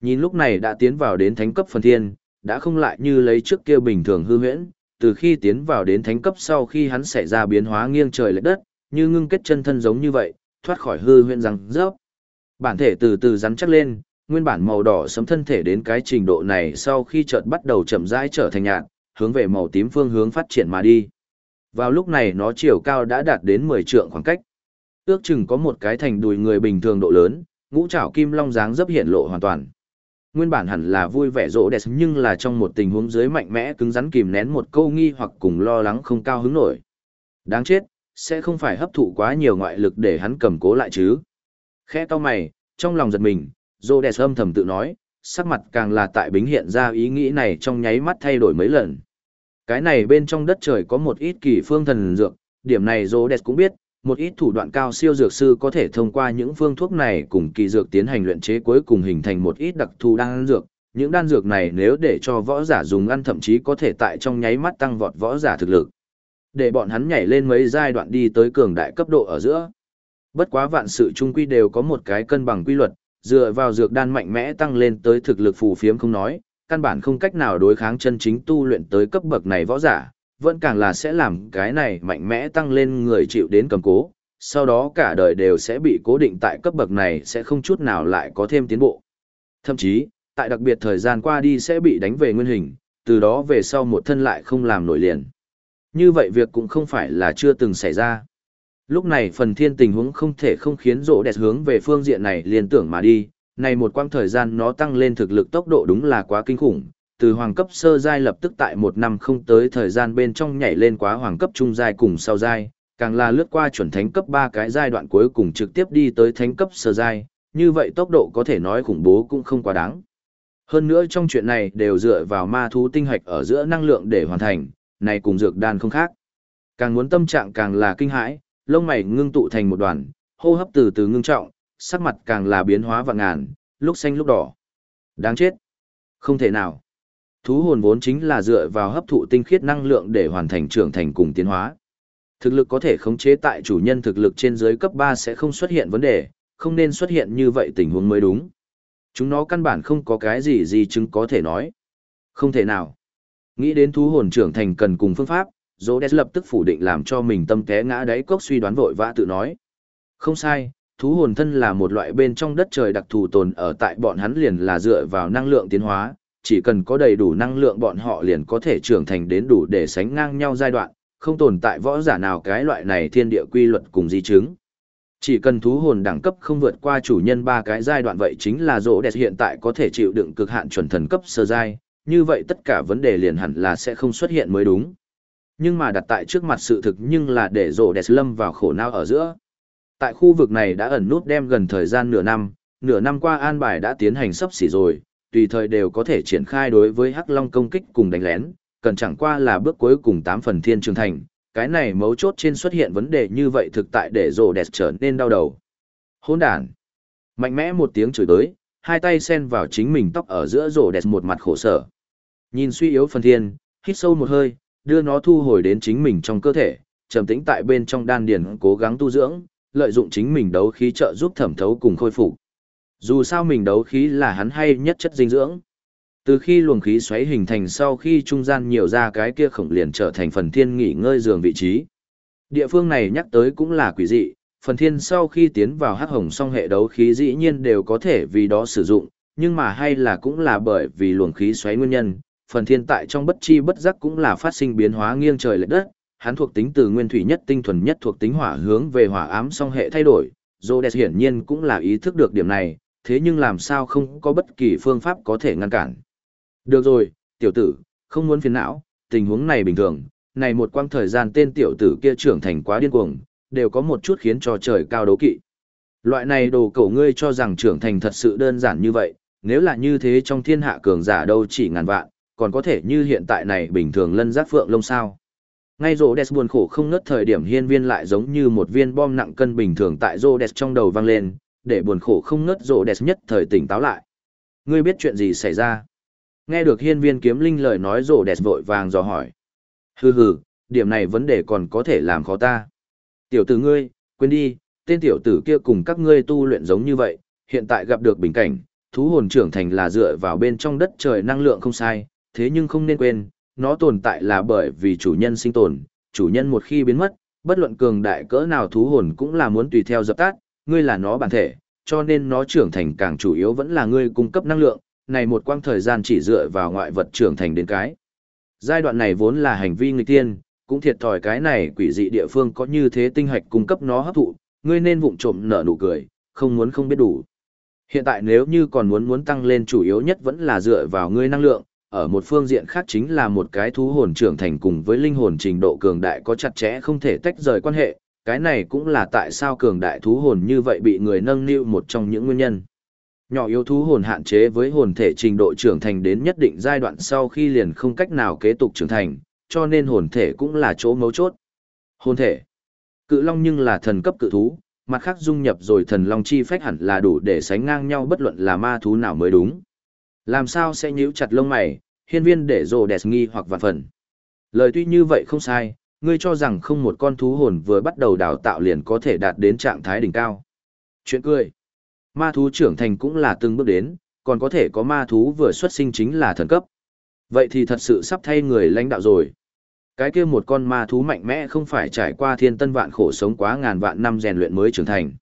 Nhìn lúc này đã tiến vào đến thánh cấp phần thiên, đã không lại như lấy trước kia bình thường hư huyễn, từ khi tiến vào đến thánh cấp sau khi hắn xảy ra biến hóa nghiêng trời lệch đất, như ngưng kết chân thân giống như vậy, thoát khỏi hư huyễn răng rớp. Bản thể từ từ rắn chắc lên, nguyên bản màu đỏ sấm thân thể đến cái trình độ này sau khi chợt bắt đầu chậm rãi trở thành nhạt, hướng về màu tím phương hướng phát triển mà đi. Vào lúc này nó chiều cao đã đạt đến 10 trượng khoảng cách. Ước chừng có một cái thành đùi người bình thường độ lớn, ngũ trảo kim long dáng dấp hiện lộ hoàn toàn. Nguyên bản hẳn là vui vẻ rỗ đẹp nhưng là trong một tình huống dưới mạnh mẽ cứng rắn kìm nén một câu nghi hoặc cùng lo lắng không cao hứng nổi. Đáng chết, sẽ không phải hấp thụ quá nhiều ngoại lực để hắn cầm cố lại chứ. Khẽ to mày, trong lòng giật mình, Rhodes âm thầm tự nói, sắc mặt càng là tại bính hiện ra ý nghĩ này trong nháy mắt thay đổi mấy lần. Cái này bên trong đất trời có một ít kỳ phương thần dược, điểm này Rhodes cũng biết, một ít thủ đoạn cao siêu dược sư có thể thông qua những phương thuốc này cùng kỳ dược tiến hành luyện chế cuối cùng hình thành một ít đặc thù đan dược. Những đan dược này nếu để cho võ giả dùng ăn thậm chí có thể tại trong nháy mắt tăng vọt võ giả thực lực để bọn hắn nhảy lên mấy giai đoạn đi tới cường đại cấp độ ở giữa. Bất quá vạn sự chung quy đều có một cái cân bằng quy luật, dựa vào dược đan mạnh mẽ tăng lên tới thực lực phù phiếm không nói, căn bản không cách nào đối kháng chân chính tu luyện tới cấp bậc này võ giả, vẫn càng là sẽ làm cái này mạnh mẽ tăng lên người chịu đến cầm cố, sau đó cả đời đều sẽ bị cố định tại cấp bậc này sẽ không chút nào lại có thêm tiến bộ. Thậm chí, tại đặc biệt thời gian qua đi sẽ bị đánh về nguyên hình, từ đó về sau một thân lại không làm nổi liền. Như vậy việc cũng không phải là chưa từng xảy ra. Lúc này phần thiên tình huống không thể không khiến rộ đẹp hướng về phương diện này liên tưởng mà đi, này một quãng thời gian nó tăng lên thực lực tốc độ đúng là quá kinh khủng, từ hoàng cấp sơ giai lập tức tại một năm không tới thời gian bên trong nhảy lên quá hoàng cấp trung giai cùng sau giai, càng là lướt qua chuẩn thánh cấp ba cái giai đoạn cuối cùng trực tiếp đi tới thánh cấp sơ giai, như vậy tốc độ có thể nói khủng bố cũng không quá đáng. Hơn nữa trong chuyện này đều dựa vào ma thú tinh hạch ở giữa năng lượng để hoàn thành, này cùng dược đan không khác. Càng muốn tâm trạng càng là kinh hãi, lông mày ngưng tụ thành một đoàn, hô hấp từ từ ngưng trọng, sắc mặt càng là biến hóa vạn ngàn, lúc xanh lúc đỏ. Đáng chết. Không thể nào. Thú hồn vốn chính là dựa vào hấp thụ tinh khiết năng lượng để hoàn thành trưởng thành cùng tiến hóa. Thực lực có thể khống chế tại chủ nhân thực lực trên dưới cấp 3 sẽ không xuất hiện vấn đề, không nên xuất hiện như vậy tình huống mới đúng. Chúng nó căn bản không có cái gì gì chứng có thể nói. Không thể nào. Nghĩ đến thú hồn trưởng thành cần cùng phương pháp, Rhodes lập tức phủ định làm cho mình tâm té ngã đáy cốc suy đoán vội vã tự nói. Không sai, thú hồn thân là một loại bên trong đất trời đặc thù tồn ở tại bọn hắn liền là dựa vào năng lượng tiến hóa, chỉ cần có đầy đủ năng lượng bọn họ liền có thể trưởng thành đến đủ để sánh ngang nhau giai đoạn, không tồn tại võ giả nào cái loại này thiên địa quy luật cùng di chứng. Chỉ cần thú hồn đẳng cấp không vượt qua chủ nhân ba cái giai đoạn vậy chính là rỗ đẹp hiện tại có thể chịu đựng cực hạn chuẩn thần cấp sơ giai, như vậy tất cả vấn đề liền hẳn là sẽ không xuất hiện mới đúng. Nhưng mà đặt tại trước mặt sự thực nhưng là để rổ đẹp lâm vào khổ não ở giữa. Tại khu vực này đã ẩn nút đem gần thời gian nửa năm, nửa năm qua an bài đã tiến hành sắp xỉ rồi, tùy thời đều có thể triển khai đối với Hắc Long công kích cùng đánh lén, cần chẳng qua là bước cuối cùng tám phần thiên trường thành, cái này mấu chốt trên xuất hiện vấn đề như vậy thực tại để rổ đẹp trở nên đau đầu. Hôn đàn. Mạnh mẽ một tiếng chửi tới, hai tay sen vào chính mình tóc ở giữa rổ đẹp một mặt khổ sở. Nhìn suy yếu phần thiên, hít sâu một hơi, đưa nó thu hồi đến chính mình trong cơ thể, trầm tĩnh tại bên trong đan điền cố gắng tu dưỡng, lợi dụng chính mình đấu khí trợ giúp thẩm thấu cùng khôi phục. Dù sao mình đấu khí là hắn hay nhất chất dinh dưỡng. Từ khi luồng khí xoáy hình thành sau khi trung gian nhiều ra cái kia khổng liền trở thành phần thiên nghỉ ngơi giường vị trí. Địa phương này nhắc tới cũng là quỷ dị, phần thiên sau khi tiến vào hắc hồng song hệ đấu khí dĩ nhiên đều có thể vì đó sử dụng, nhưng mà hay là cũng là bởi vì luồng khí xoáy nguyên nhân, phần thiên tại trong bất chi bất giác cũng là phát sinh biến hóa nghiêng trời lệch đất, hắn thuộc tính từ nguyên thủy nhất tinh thuần nhất thuộc tính hỏa hướng về hỏa ám song hệ thay đổi, Rhodes hiển nhiên cũng là ý thức được điểm này, thế nhưng làm sao không có bất kỳ phương pháp có thể ngăn cản. Được rồi, tiểu tử, không muốn phiền não, tình huống này bình thường, này một quãng thời gian tên tiểu tử kia trưởng thành quá điên cuồng, đều có một chút khiến cho trời cao đấu kỵ. Loại này đồ cổ ngươi cho rằng trưởng thành thật sự đơn giản như vậy, nếu là như thế trong thiên hạ cường giả đâu chỉ ngàn vạn, còn có thể như hiện tại này bình thường lân giác phượng lông sao. Ngay rô đẹp buồn khổ không nớt thời điểm hiên viên lại giống như một viên bom nặng cân bình thường tại rô đẹp trong đầu vang lên, để buồn khổ không nớt rô đẹp nhất thời tỉnh táo lại. Ngươi biết chuyện gì xảy ra? Nghe được hiên viên kiếm linh lời nói rổ đẹp vội vàng dò hỏi. Hừ hừ, điểm này vấn đề còn có thể làm khó ta. Tiểu tử ngươi, quên đi, tên tiểu tử kia cùng các ngươi tu luyện giống như vậy, hiện tại gặp được bình cảnh, thú hồn trưởng thành là dựa vào bên trong đất trời năng lượng không sai, thế nhưng không nên quên, nó tồn tại là bởi vì chủ nhân sinh tồn, chủ nhân một khi biến mất, bất luận cường đại cỡ nào thú hồn cũng là muốn tùy theo dập tắt, ngươi là nó bản thể, cho nên nó trưởng thành càng chủ yếu vẫn là ngươi cung cấp năng lượng, này một quãng thời gian chỉ dựa vào ngoại vật trưởng thành đến cái. Giai đoạn này vốn là hành vi nghịch tiên, cũng thiệt thòi cái này quỷ dị địa phương có như thế tinh hạch cung cấp nó hấp thụ, ngươi nên vụng trộm nở nụ cười, không muốn không biết đủ. Hiện tại nếu như còn muốn muốn tăng lên chủ yếu nhất vẫn là dựa vào ngươi năng lượng, ở một phương diện khác chính là một cái thú hồn trưởng thành cùng với linh hồn trình độ cường đại có chặt chẽ không thể tách rời quan hệ, cái này cũng là tại sao cường đại thú hồn như vậy bị người nâng niu một trong những nguyên nhân. Nhỏ yếu thú hồn hạn chế với hồn thể trình độ trưởng thành đến nhất định giai đoạn sau khi liền không cách nào kế tục trưởng thành, cho nên hồn thể cũng là chỗ mấu chốt. Hồn thể. Cự long nhưng là thần cấp cự thú, mặt khác dung nhập rồi thần long chi phách hẳn là đủ để sánh ngang nhau bất luận là ma thú nào mới đúng. Làm sao sẽ nhíu chặt lông mày, hiên viên để rồ đẹp nghi hoặc vạn phần. Lời tuy như vậy không sai, ngươi cho rằng không một con thú hồn vừa bắt đầu đào tạo liền có thể đạt đến trạng thái đỉnh cao. Chuyện cười. Ma thú trưởng thành cũng là từng bước đến, còn có thể có ma thú vừa xuất sinh chính là thần cấp. Vậy thì thật sự sắp thay người lãnh đạo rồi. Cái kia một con ma thú mạnh mẽ không phải trải qua thiên tân vạn khổ sống quá ngàn vạn năm rèn luyện mới trưởng thành.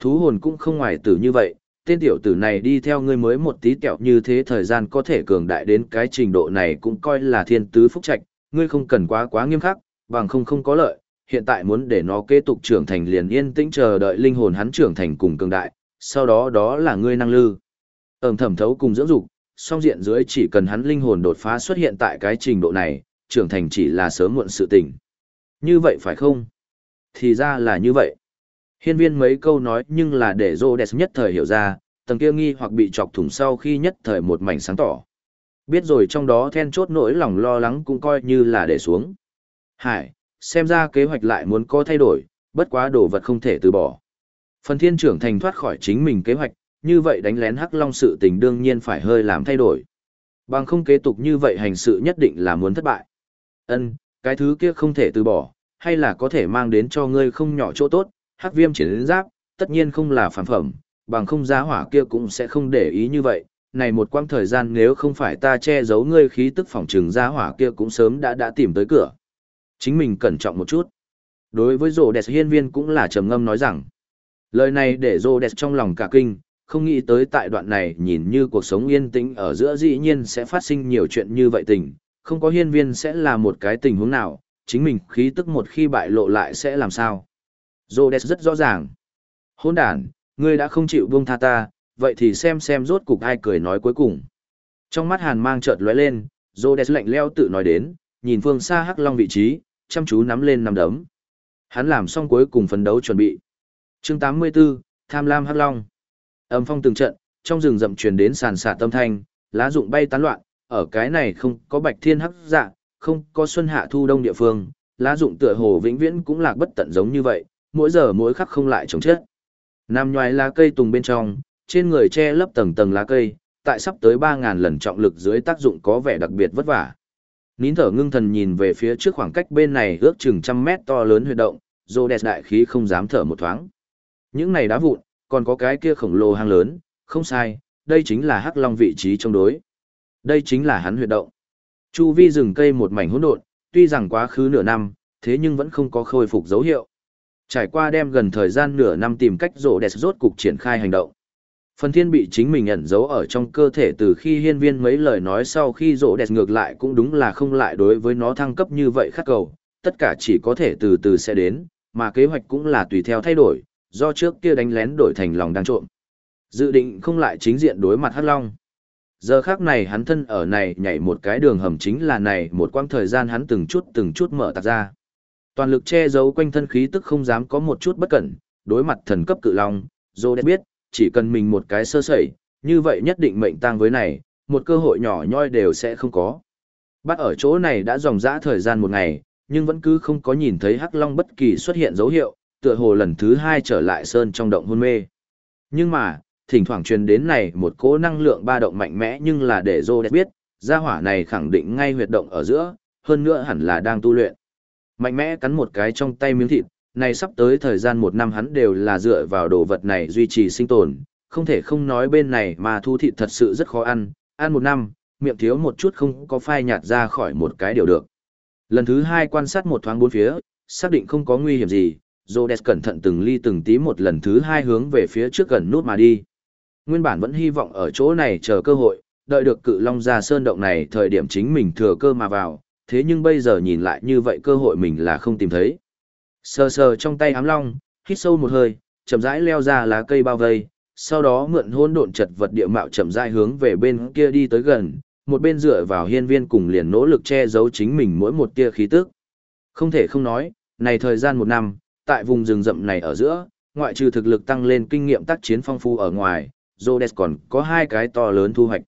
Thú hồn cũng không ngoài tử như vậy, tên tiểu tử này đi theo ngươi mới một tí kẹo như thế thời gian có thể cường đại đến cái trình độ này cũng coi là thiên tứ phúc trạch, ngươi không cần quá quá nghiêm khắc, bằng không không có lợi, hiện tại muốn để nó kế tục trưởng thành liền yên tĩnh chờ đợi linh hồn hắn trưởng thành cùng cường đại, sau đó đó là ngươi năng lư. Ẩm thẩm thấu cùng dưỡng dục, song diện dưới chỉ cần hắn linh hồn đột phá xuất hiện tại cái trình độ này, trưởng thành chỉ là sớm muộn sự tình. Như vậy phải không? Thì ra là như vậy. Hiên viên mấy câu nói nhưng là để Rhodes nhất thời hiểu ra, tầng kia nghi hoặc bị chọc thủng sau khi nhất thời một mảnh sáng tỏ. Biết rồi trong đó then chốt nỗi lòng lo lắng cũng coi như là để xuống. Hải, xem ra kế hoạch lại muốn có thay đổi, bất quá đồ vật không thể từ bỏ. Phần thiên trưởng thành thoát khỏi chính mình kế hoạch, như vậy đánh lén hắc long sự tình đương nhiên phải hơi làm thay đổi. Bằng không kế tục như vậy hành sự nhất định là muốn thất bại. Ân, cái thứ kia không thể từ bỏ, hay là có thể mang đến cho ngươi không nhỏ chỗ tốt, hắc viêm chiến giáp, tất nhiên không là phản phẩm, bằng không giá hỏa kia cũng sẽ không để ý như vậy. Này một quãng thời gian nếu không phải ta che giấu ngươi khí tức phòng trừng giá hỏa kia cũng sớm đã đã tìm tới cửa. Chính mình cẩn trọng một chút. Đối với rồ đẹp hiên viên cũng là trầm ngâm nói rằng, lời này để rồ đẹp trong lòng cả kinh, không nghĩ tới tại đoạn này nhìn như cuộc sống yên tĩnh ở giữa dĩ nhiên sẽ phát sinh nhiều chuyện như vậy tình, không có hiên viên sẽ là một cái tình huống nào, chính mình khí tức một khi bại lộ lại sẽ làm sao. Rhodes rất rõ ràng. Hôn đàn, ngươi đã không chịu buông tha ta, vậy thì xem xem rốt cục ai cười nói cuối cùng. Trong mắt hàn mang chợt lóe lên, Rhodes lạnh leo tự nói đến, nhìn phương xa hắc long vị trí, chăm chú nắm lên nắm đấm. Hắn làm xong cuối cùng phấn đấu chuẩn bị. Chương 84, Tham lam hắc long. Âm phong từng trận, trong rừng rậm truyền đến sàn sạt tâm thanh, lá rụng bay tán loạn, ở cái này không có bạch thiên hắc dạ, không có xuân hạ thu đông địa phương, lá rụng tựa hồ vĩnh viễn cũng lạc bất tận giống như vậy, mỗi giờ mỗi khắc không lại chống chết. Nam nhoài lá cây tùng bên trong, trên người che lấp tầng tầng lá cây, tại sắp tới 3.000 lần trọng lực dưới tác dụng có vẻ đặc biệt vất vả. Nín thở ngưng thần nhìn về phía trước khoảng cách bên này ước chừng trăm mét to lớn huy động, Rhodes đại khí không dám thở một thoáng. Những này đá vụn, còn có cái kia khổng lồ hang lớn, không sai, đây chính là hắc long vị trí trong đối. Đây chính là hắn huyệt động. Chu vi rừng cây một mảnh hỗn độn, tuy rằng quá khứ nửa năm, thế nhưng vẫn không có khôi phục dấu hiệu. Trải qua đem gần thời gian nửa năm tìm cách rộ đẹp rốt cục triển khai hành động. Phần thiên bị chính mình ẩn giấu ở trong cơ thể từ khi hiên viên mấy lời nói sau khi rộ đẹp ngược lại cũng đúng là không lại đối với nó thăng cấp như vậy khắc cầu, tất cả chỉ có thể từ từ sẽ đến, mà kế hoạch cũng là tùy theo thay đổi, do trước kia đánh lén đổi thành lòng đang trộm. Dự định không lại chính diện đối mặt Hắc Long. Giờ khác này hắn thân ở này nhảy một cái đường hầm chính là này một quãng thời gian hắn từng chút từng chút mở tạc ra. Toàn lực che giấu quanh thân khí tức không dám có một chút bất cẩn, đối mặt thần cấp cự long, Rhodes biết, chỉ cần mình một cái sơ sẩy, như vậy nhất định mệnh tang với này, một cơ hội nhỏ nhoi đều sẽ không có. Bắt ở chỗ này đã dòng dã thời gian một ngày, nhưng vẫn cứ không có nhìn thấy Hắc Long bất kỳ xuất hiện dấu hiệu, tựa hồ lần thứ hai trở lại sơn trong động hôn mê. Nhưng mà, thỉnh thoảng truyền đến này một cỗ năng lượng ba động mạnh mẽ nhưng là để Rô biết, gia hỏa này khẳng định ngay huyệt động ở giữa, hơn nữa hẳn là đang tu luyện. Mạnh mẽ cắn một cái trong tay miếng thịt, này sắp tới thời gian một năm hắn đều là dựa vào đồ vật này duy trì sinh tồn, không thể không nói bên này mà thu thịt thật sự rất khó ăn, ăn một năm, miệng thiếu một chút không có phai nhạt ra khỏi một cái điều được. Lần thứ hai quan sát một thoáng bốn phía, xác định không có nguy hiểm gì, Rhodes cẩn thận từng ly từng tí một lần thứ hai hướng về phía trước gần nút mà đi. Nguyên bản vẫn hy vọng ở chỗ này chờ cơ hội, đợi được cự long ra sơn động này thời điểm chính mình thừa cơ mà vào, thế nhưng bây giờ nhìn lại như vậy cơ hội mình là không tìm thấy. Sờ sờ trong tay ám long, hít sâu một hơi, chậm rãi leo ra lá cây bao vây, sau đó mượn hỗn độn chật vật địa mạo chậm rãi hướng về bên kia đi tới gần, một bên dựa vào hiên viên cùng liền nỗ lực che giấu chính mình mỗi một tia khí tức. Không thể không nói, này thời gian một năm, tại vùng rừng rậm này ở giữa, ngoại trừ thực lực tăng lên kinh nghiệm tác chiến phong phú ở ngoài, Rhodes còn có hai cái to lớn thu hoạch.